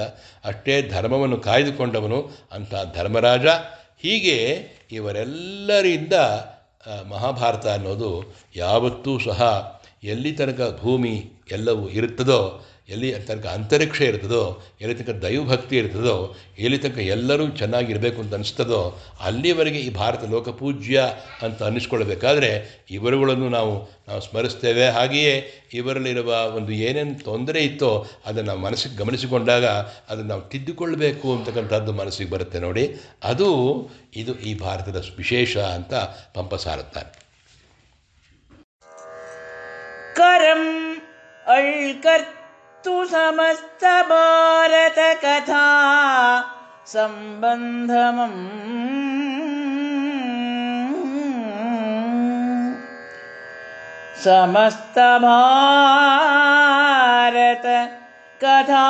ಅಷ್ಟೇ ಧರ್ಮವನ್ನು ಕಾಯ್ದುಕೊಂಡವನು ಅಂಥ ಧರ್ಮರಾಜ. ಹೀಗೆ ಇವರೆಲ್ಲರಿಂದ ಮಹಾಭಾರತ ಅನ್ನೋದು ಯಾವತ್ತೂ ಸಹ ಎಲ್ಲಿ ತನಕ ಭೂಮಿ ಎಲ್ಲವೂ ಇರುತ್ತದೋ ಎಲ್ಲಿ ತನಕ ಅಂತರಿಕ್ಷ ಇರ್ತದೋ, ಎಲ್ಲಿ ತನಕ ದೈವಭಕ್ತಿ ಇರ್ತದೋ, ಎಲ್ಲಿ ತನಕ ಎಲ್ಲರೂ ಚೆನ್ನಾಗಿರಬೇಕು ಅಂತ ಅನಿಸ್ತದೋ, ಅಲ್ಲಿವರೆಗೆ ಈ ಭಾರತ ಲೋಕಪೂಜ್ಯ ಅಂತ ಅನ್ನಿಸ್ಕೊಳ್ಬೇಕಾದ್ರೆ ಇವರುಗಳನ್ನು ನಾವು ನಾವು ಸ್ಮರಿಸ್ತೇವೆ. ಹಾಗೆಯೇ ಇವರಲ್ಲಿರುವ ಒಂದು ಏನೇನು ತೊಂದರೆ ಇತ್ತೋ, ಅದನ್ನು ಮನಸ್ಸಿಗೆ ಗಮನಿಸಿಕೊಂಡಾಗ ಅದನ್ನು ನಾವು ತಿದ್ದುಕೊಳ್ಬೇಕು ಅಂತಕ್ಕಂಥದ್ದು ಮನಸ್ಸಿಗೆ ಬರುತ್ತೆ ನೋಡಿ. ಅದು, ಇದು ಈ ಭಾರತದ ವಿಶೇಷ ಅಂತ ಪಂಪ ಸಾರುತ್ತಾನೆ ಕರಂ ಅಳ್ಕರ್ತ तु समस्तभारतकथा सम्बन्धमम् समस्तभातकथा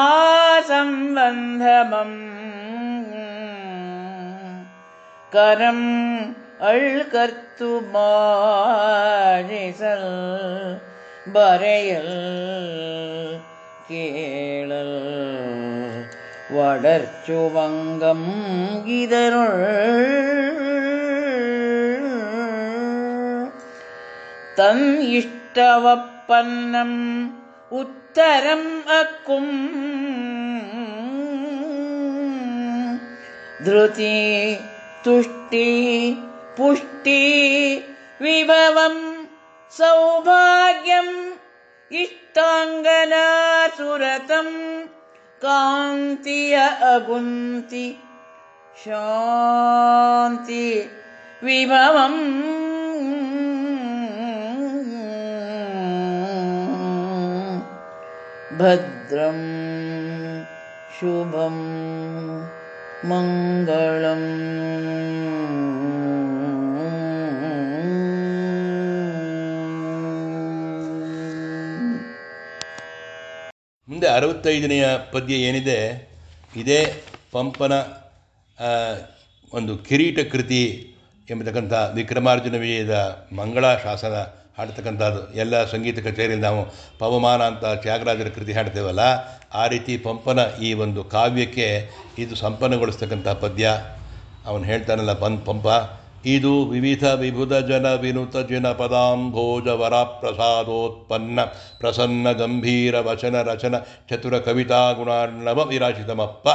सम्बन्धमम् करम् अल्कर्तु मे स കേളൽ വടർച്ചുവങ്കം ഗിതരുൾ തൻ ഇഷ്ടവപ്പന്നം ഉത്തരം അക്കും ധൃതി തുഷ്ടി പുഷ്ടി വിഭവം സൗഭാഗ്യം इष्टाङ्गना कान्तिय अगुन्ति शान्ति विभवम् भद्रं शुभं मङ्गलम् ಮುಂದೆ ಅರವತ್ತೈದನೆಯ ಪದ್ಯ ಏನಿದೆ? ಇದೇ ಪಂಪನ ಒಂದು ಕಿರೀಟ ಕೃತಿ ಎಂಬತಕ್ಕಂಥ ವಿಕ್ರಮಾರ್ಜುನ ವಿಜಯದ ಮಂಗಳ ಶಾಸನ ಹಾಡ್ತಕ್ಕಂಥದ್ದು. ಎಲ್ಲ ಸಂಗೀತ ಕಚೇರಿಯಲ್ಲಿ ನಾವು ಪವಮಾನ ಅಂತ ತ್ಯಾಗರಾಜರ ಕೃತಿ ಹಾಡ್ತೇವಲ್ಲ, ಆ ರೀತಿ ಪಂಪನ ಈ ಒಂದು ಕಾವ್ಯಕ್ಕೆ ಇದು ಸಂಪನ್ನಗೊಳಿಸ್ತಕ್ಕಂಥ ಪದ್ಯ. ಅವನು ಹೇಳ್ತಾನಲ್ಲ ಪನ್ ಪಂಪ ಇದು ವಿವಿಧ ವಿಭುಧ ಜನ ವಿನುತ ಜಿನ ಪದಾಂಭೋಜ ವರ ಪ್ರಸಾದೋತ್ಪನ್ನ ಪ್ರಸನ್ನ ಗಂಭೀರ ವಚನ ರಚನ ಚತುರ ಕವಿತಾ ಗುಣಾರ್ಣವ ವಿರಾಜಿತಮಪ್ಪ.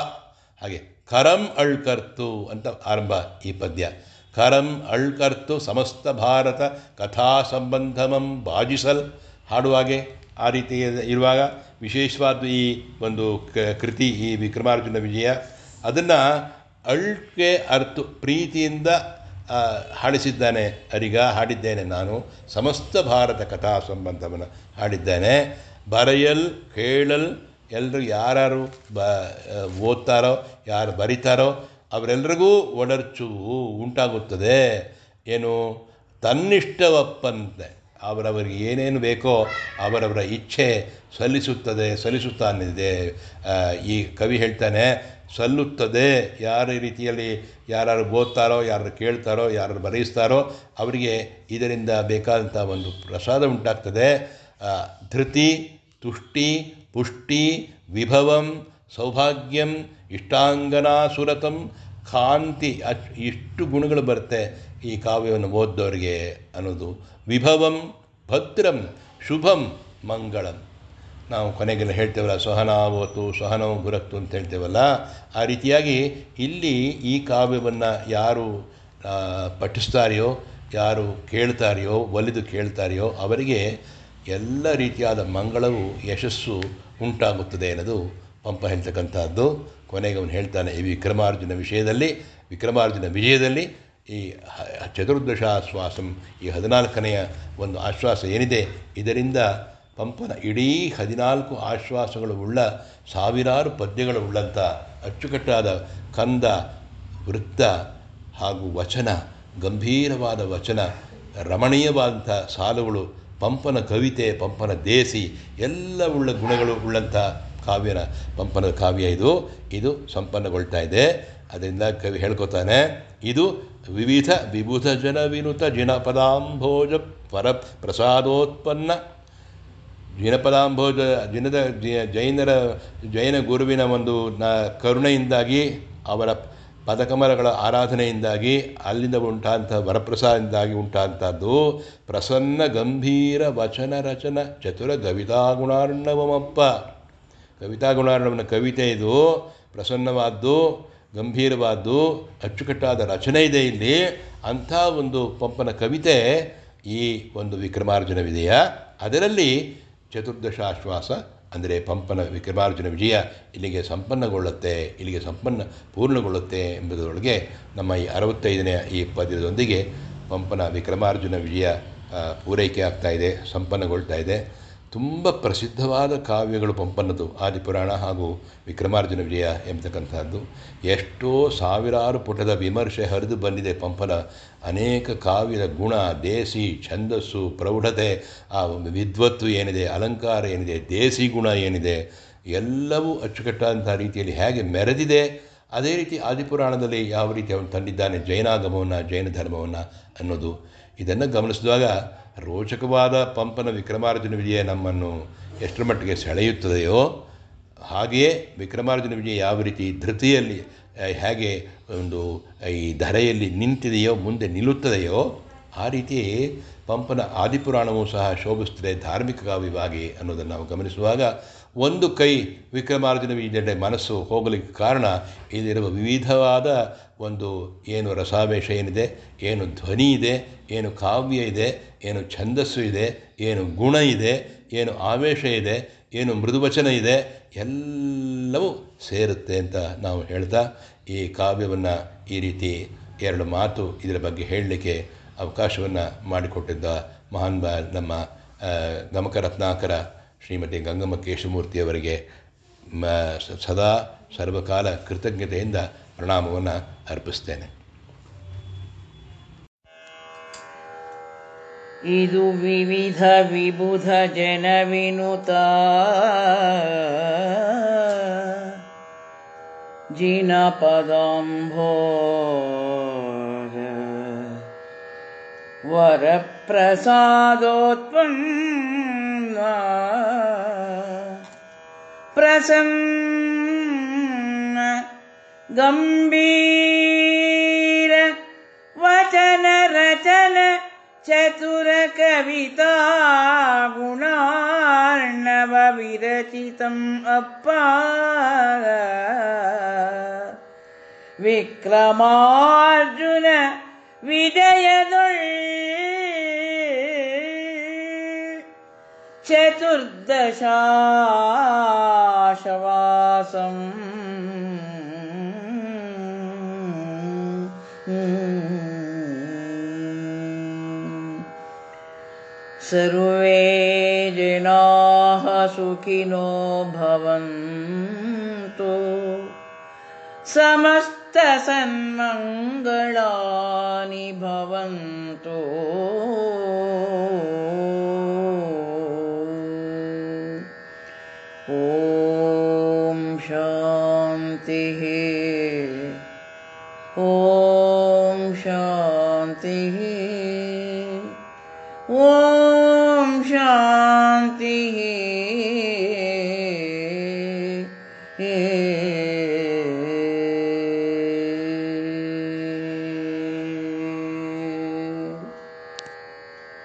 ಹಾಗೆ ಕರಂ ಅಳ್ಕರ್ತು ಅಂತ ಆರಂಭ ಈ ಪದ್ಯ. ಕರಂ ಅಳ್ಕರ್ತು ಸಮಸ್ತ ಭಾರತ ಕಥಾ ಸಂಬಂಧಮಂ ಬಾಜಿಸಲ್. ಹಾಡುವಾಗೆ ಆ ರೀತಿ ಇರುವಾಗ ವಿಶೇಷವಾದ ಈ ಒಂದು ಕೃತಿ ಈ ವಿಕ್ರಮಾರ್ಜುನ ವಿಜಯ. ಅದನ್ನು ಅಳ್ಕೆ ಅರ್ತು ಪ್ರೀತಿಯಿಂದ ಹಾಡಿಸಿದ್ದಾನೆ, ಅರಿಗ, ಹಾಡಿದ್ದೇನೆ ನಾನು. ಸಮಸ್ತ ಭಾರತ ಕಥಾ ಸಂಬಂಧವನ್ನು ಹಾಡಿದ್ದೇನೆ. ಬರೆಯಲ್, ಕೇಳಲ್ ಎಲ್ಲರೂ ಯಾರು ಬ ಓದ್ತಾರೋ, ಯಾರು ಬರಿತಾರೋ ಅವರೆಲ್ಲರಿಗೂ ಒಡರ್ಚು ಉಂಟಾಗುತ್ತದೆ. ಏನು? ತನ್ನಿಷ್ಟವಪ್ಪಂತೆ ಅವರವರಿಗೆ ಏನೇನು ಬೇಕೋ ಅವರವರ ಇಚ್ಛೆ ಸಲ್ಲಿಸುತ್ತದೆ, ಸಲ್ಲಿಸುತ್ತಾನಿದೆ. ಅನ್ನಿದೆ ಈ ಕವಿ ಹೇಳ್ತಾನೆ, ಸಲ್ಲುತ್ತದೆ. ಯಾರ ರೀತಿಯಲ್ಲಿ ಯಾರು ಓದ್ತಾರೋ, ಯಾರು ಕೇಳ್ತಾರೋ, ಯಾರು ಬರೆಯಿಸ್ತಾರೋ, ಅವರಿಗೆ ಇದರಿಂದ ಬೇಕಾದಂಥ ಒಂದು ಪ್ರಸಾದ ಉಂಟಾಗ್ತದೆ. ಧೃತಿ, ತುಷ್ಟಿ, ಪುಷ್ಟಿ, ವಿಭವಂ, ಸೌಭಾಗ್ಯಂ, ಇಷ್ಟಾಂಗನಾಸುರತಂ ಕಾಂತಿ ಅಚ್, ಇಷ್ಟು ಗುಣಗಳು ಬರುತ್ತೆ. ಈ ಕಾವ್ಯವನ್ನು ಓದ್ದವ್ರಿಗೆ ಅನ್ನೋದು ವಿಭವಂ, ಭದ್ರಂ, ಶುಭಂ, ಮಂಗಳಂ. ನಾವು ಕೊನೆಗೆಲ್ಲ ಹೇಳ್ತೇವಲ್ಲ, ಸಹನಾವತು ಸಹನವು ಗುರತ್ತು ಅಂತ ಹೇಳ್ತೇವಲ್ಲ, ಆ ರೀತಿಯಾಗಿ ಇಲ್ಲಿ ಈ ಕಾವ್ಯವನ್ನು ಯಾರು ಪಠಿಸ್ತಾರೆಯೋ, ಯಾರು ಕೇಳ್ತಾರೆಯೋ, ಒಲಿದು ಕೇಳ್ತಾರೆಯೋ, ಅವರಿಗೆ ಎಲ್ಲ ರೀತಿಯಾದ ಮಂಗಳವು ಯಶಸ್ಸು ಉಂಟಾಗುತ್ತದೆ ಅನ್ನೋದು ಪಂಪ ಹೇಳ್ತಕ್ಕಂಥದ್ದು. ಕೊನೆಗೆ ಅವನು ಹೇಳ್ತಾನೆ, ಈ ವಿಕ್ರಮಾರ್ಜುನ ವಿಷಯದಲ್ಲಿ, ವಿಕ್ರಮಾರ್ಜುನ ವಿಜಯದಲ್ಲಿ ಈ ಹ- ಚತುರ್ದಶ ಆಶ್ವಾಸಂ ಈ ಹದಿನಾಲ್ಕನೆಯ ಒಂದು ಆಶ್ವಾಸ ಏನಿದೆ? ಇದರಿಂದ ಪಂಪನ ಇಡೀ ಹದಿನಾಲ್ಕು ಆಶ್ವಾಸಗಳು ಉಳ್ಳ, ಸಾವಿರಾರು ಪದ್ಯಗಳು ಉಳ್ಳಂಥ ಅಚ್ಚುಕಟ್ಟಾದ ಕಂದ, ವೃತ್ತ ಹಾಗೂ ವಚನ, ಗಂಭೀರವಾದ ವಚನ, ರಮಣೀಯವಾದಂಥ ಸಾಲುಗಳು, ಪಂಪನ ಕವಿತೆ, ಪಂಪನ ದೇಸಿ, ಎಲ್ಲ ಉಳ್ಳ ಗುಣಗಳು ಉಳ್ಳಂಥ ಕಾವ್ಯನ ಪಂಪನ ಕಾವ್ಯ ಇದು. ಇದು ಸಂಪನ್ನಗೊಳ್ತಾ ಇದೆ. ಅದರಿಂದ ಕವಿ ಹೇಳ್ಕೊತಾನೆ, ಇದು ವಿವಿಧ ವಿಬುಧ ಜನ ವಿನುತ ಜಿನಪದಾಂಭೋಜ ಪರ ಪ್ರಸಾದೋತ್ಪನ್ನ ಜಿನಪದಾಂಭೋಜ, ಜಿನದ ಜೈನರ, ಜೈನ ಗುರುವಿನ ಒಂದು ನ, ಕರುಣೆಯಿಂದಾಗಿ, ಅವರ ಪದಕಮಲಗಳ ಆರಾಧನೆಯಿಂದಾಗಿ ಅಲ್ಲಿಂದ ಉಂಟಾದಂಥ ವರಪ್ರಸಾದದಿಂದಾಗಿ ಉಂಟಾದಂಥದ್ದು ಪ್ರಸನ್ನ ಗಂಭೀರ ವಚನ ರಚನ ಚತುರ ಕವಿತಾ ಗುಣಾರ್ಣವಮಪ್ಪ. ಕವಿತಾ ಗುಣಾರ್ಣವನ ಕವಿತೆ ಇದು. ಪ್ರಸನ್ನವಾದ್ದು. ಗಂಭೀರವಾದ್ದು, ಅಚ್ಚುಕಟ್ಟಾದ ರಚನೆ ಇದೆ ಇಲ್ಲಿ. ಅಂಥ ಒಂದು ಪಂಪನ ಕವಿತೆ ಈ ಒಂದು ವಿಕ್ರಮಾರ್ಜುನ ವಿಜಯ ಅದರಲ್ಲಿ ಚತುರ್ದಶಾಶ್ವಾಸ ಅಂದರೆ ಪಂಪನ ವಿಕ್ರಮಾರ್ಜುನ ವಿಜಯ ಇಲ್ಲಿಗೆ ಸಂಪನ್ನಗೊಳ್ಳುತ್ತೆ, ಇಲ್ಲಿಗೆ ಸಂಪನ್ನ ಪೂರ್ಣಗೊಳ್ಳುತ್ತೆ ಎಂಬುದರೊಳಗೆ ನಮ್ಮ ಈ ಅರವತ್ತೈದನೇ ಈ ಪದ್ಯದೊಂದಿಗೆ ಪಂಪನ ವಿಕ್ರಮಾರ್ಜುನ ವಿಜಯ ಪೂರೈಕೆ ಆಗ್ತಾ ಇದೆ, ಸಂಪನ್ನಗೊಳ್ತಾ ಇದೆ. ತುಂಬ ಪ್ರಸಿದ್ಧವಾದ ಕಾವ್ಯಗಳು ಪಂಪನದು ಆದಿಪುರಾಣ ಹಾಗೂ ವಿಕ್ರಮಾರ್ಜುನ ವಿಜಯ ಎಂಬತಕ್ಕಂಥದ್ದು ಎಷ್ಟೋ ಸಾವಿರಾರು ಪುಟದ ವಿಮರ್ಶೆ ಹರಿದು ಬಂದಿದೆ ಪಂಪನ. ಅನೇಕ ಕಾವ್ಯದ ಗುಣ, ದೇಸಿ, ಛಂದಸ್ಸು, ಪ್ರೌಢತೆ, ಆ ವಿದ್ವತ್ತು ಏನಿದೆ, ಅಲಂಕಾರ ಏನಿದೆ, ದೇಸಿ ಗುಣ ಏನಿದೆ, ಎಲ್ಲವೂ ಅಚ್ಚುಕಟ್ಟಾದಂಥ ರೀತಿಯಲ್ಲಿ ಹೇಗೆ ಮೆರೆದಿದೆ, ಅದೇ ರೀತಿ ಆದಿಪುರಾಣದಲ್ಲಿ ಯಾವ ರೀತಿ ಅವನು ತಂದಿದ್ದಾನೆ ಜೈನಾಗಮವನ್ನು, ಜೈನ ಧರ್ಮವನ್ನು ಅನ್ನೋದು. ಇದನ್ನು ಗಮನಿಸಿದಾಗ ರೋಚಕವಾದ ಪಂಪನ ವಿಕ್ರಮಾರ್ಜುನ ವಿಜಯ ನಮ್ಮನ್ನು ಎಷ್ಟರ ಮಟ್ಟಿಗೆ ಸೆಳೆಯುತ್ತದೆಯೋ ಹಾಗೆಯೇ ವಿಕ್ರಮಾರ್ಜುನ ವಿಜಯ ಯಾವ ರೀತಿ ಧೃತಿಯಲ್ಲಿ ಹೇಗೆ ಒಂದು ಈ ಧರೆಯಲ್ಲಿ ನಿಂತಿದೆಯೋ, ಮುಂದೆ ನಿಲ್ಲುತ್ತದೆಯೋ, ಆ ರೀತಿ ಪಂಪನ ಆದಿಪುರಾಣವು ಸಹ ಶೋಭಿಸ್ತದೆ ಧಾರ್ಮಿಕ ಕಾವ್ಯವಾಗಿ ಅನ್ನೋದನ್ನು ನಾವು ಗಮನಿಸುವಾಗ ಒಂದು ಕೈ ವಿಕ್ರಮಾರ್ಜುನ ವಿಜಯಡೆ ಮನಸ್ಸು ಹೋಗಲಿಕ್ಕೆ ಕಾರಣ ಇಲ್ಲಿರುವ ವಿವಿಧವಾದ ಒಂದು ಏನು ರಸಾವೇಶ ಏನಿದೆ, ಏನು ಧ್ವನಿ ಇದೆ, ಏನು ಕಾವ್ಯ ಇದೆ ಏನು ಛಂದಸ್ಸು ಇದೆ, ಏನು ಗುಣ ಇದೆ, ಏನು ಆವೇಶ ಇದೆ, ಏನು ಮೃದುವಚನ ಇದೆ, ಎಲ್ಲವೂ ಸೇರುತ್ತೆ ಅಂತ ನಾವು ಹೇಳ್ತಾ ಈ ಕಾವ್ಯವನ್ನು ಈ ರೀತಿ ಎರಡು ಮಾತು ಇದರ ಬಗ್ಗೆ ಹೇಳಲಿಕ್ಕೆ ಅವಕಾಶವನ್ನು ಮಾಡಿಕೊಟ್ಟಿದ್ದ ಮಹಾನ್ ಬ ನಮ್ಮ ಗಮಕ ರತ್ನಾಕರ ಶ್ರೀಮತಿ ಗಂಗಮ್ಮ ಕೇಶಮೂರ್ತಿಯವರಿಗೆ ಸದಾ ಸರ್ವಕಾಲ ಕೃತಜ್ಞತೆಯಿಂದ ಪ್ರಣಾಮವನ್ನು ಅರ್ಪಿಸ್ತೇನೆ. इदु विविधविबुधजनविनुता जिनपदम्भो वरप्रसादोत्पन्ना प्रसन्न प्रसङ्गम्बी चतुरकविता गुणार्णव विरचितम् अपार विक्रमार्जुन विजयदुल्। चतुर्दशाशवासम्। सर्वे जनाः सुखिनो भवन्तु। समस्तसन्मङ्गलानि भवन्तु। ॐ शान्तिः। ॐ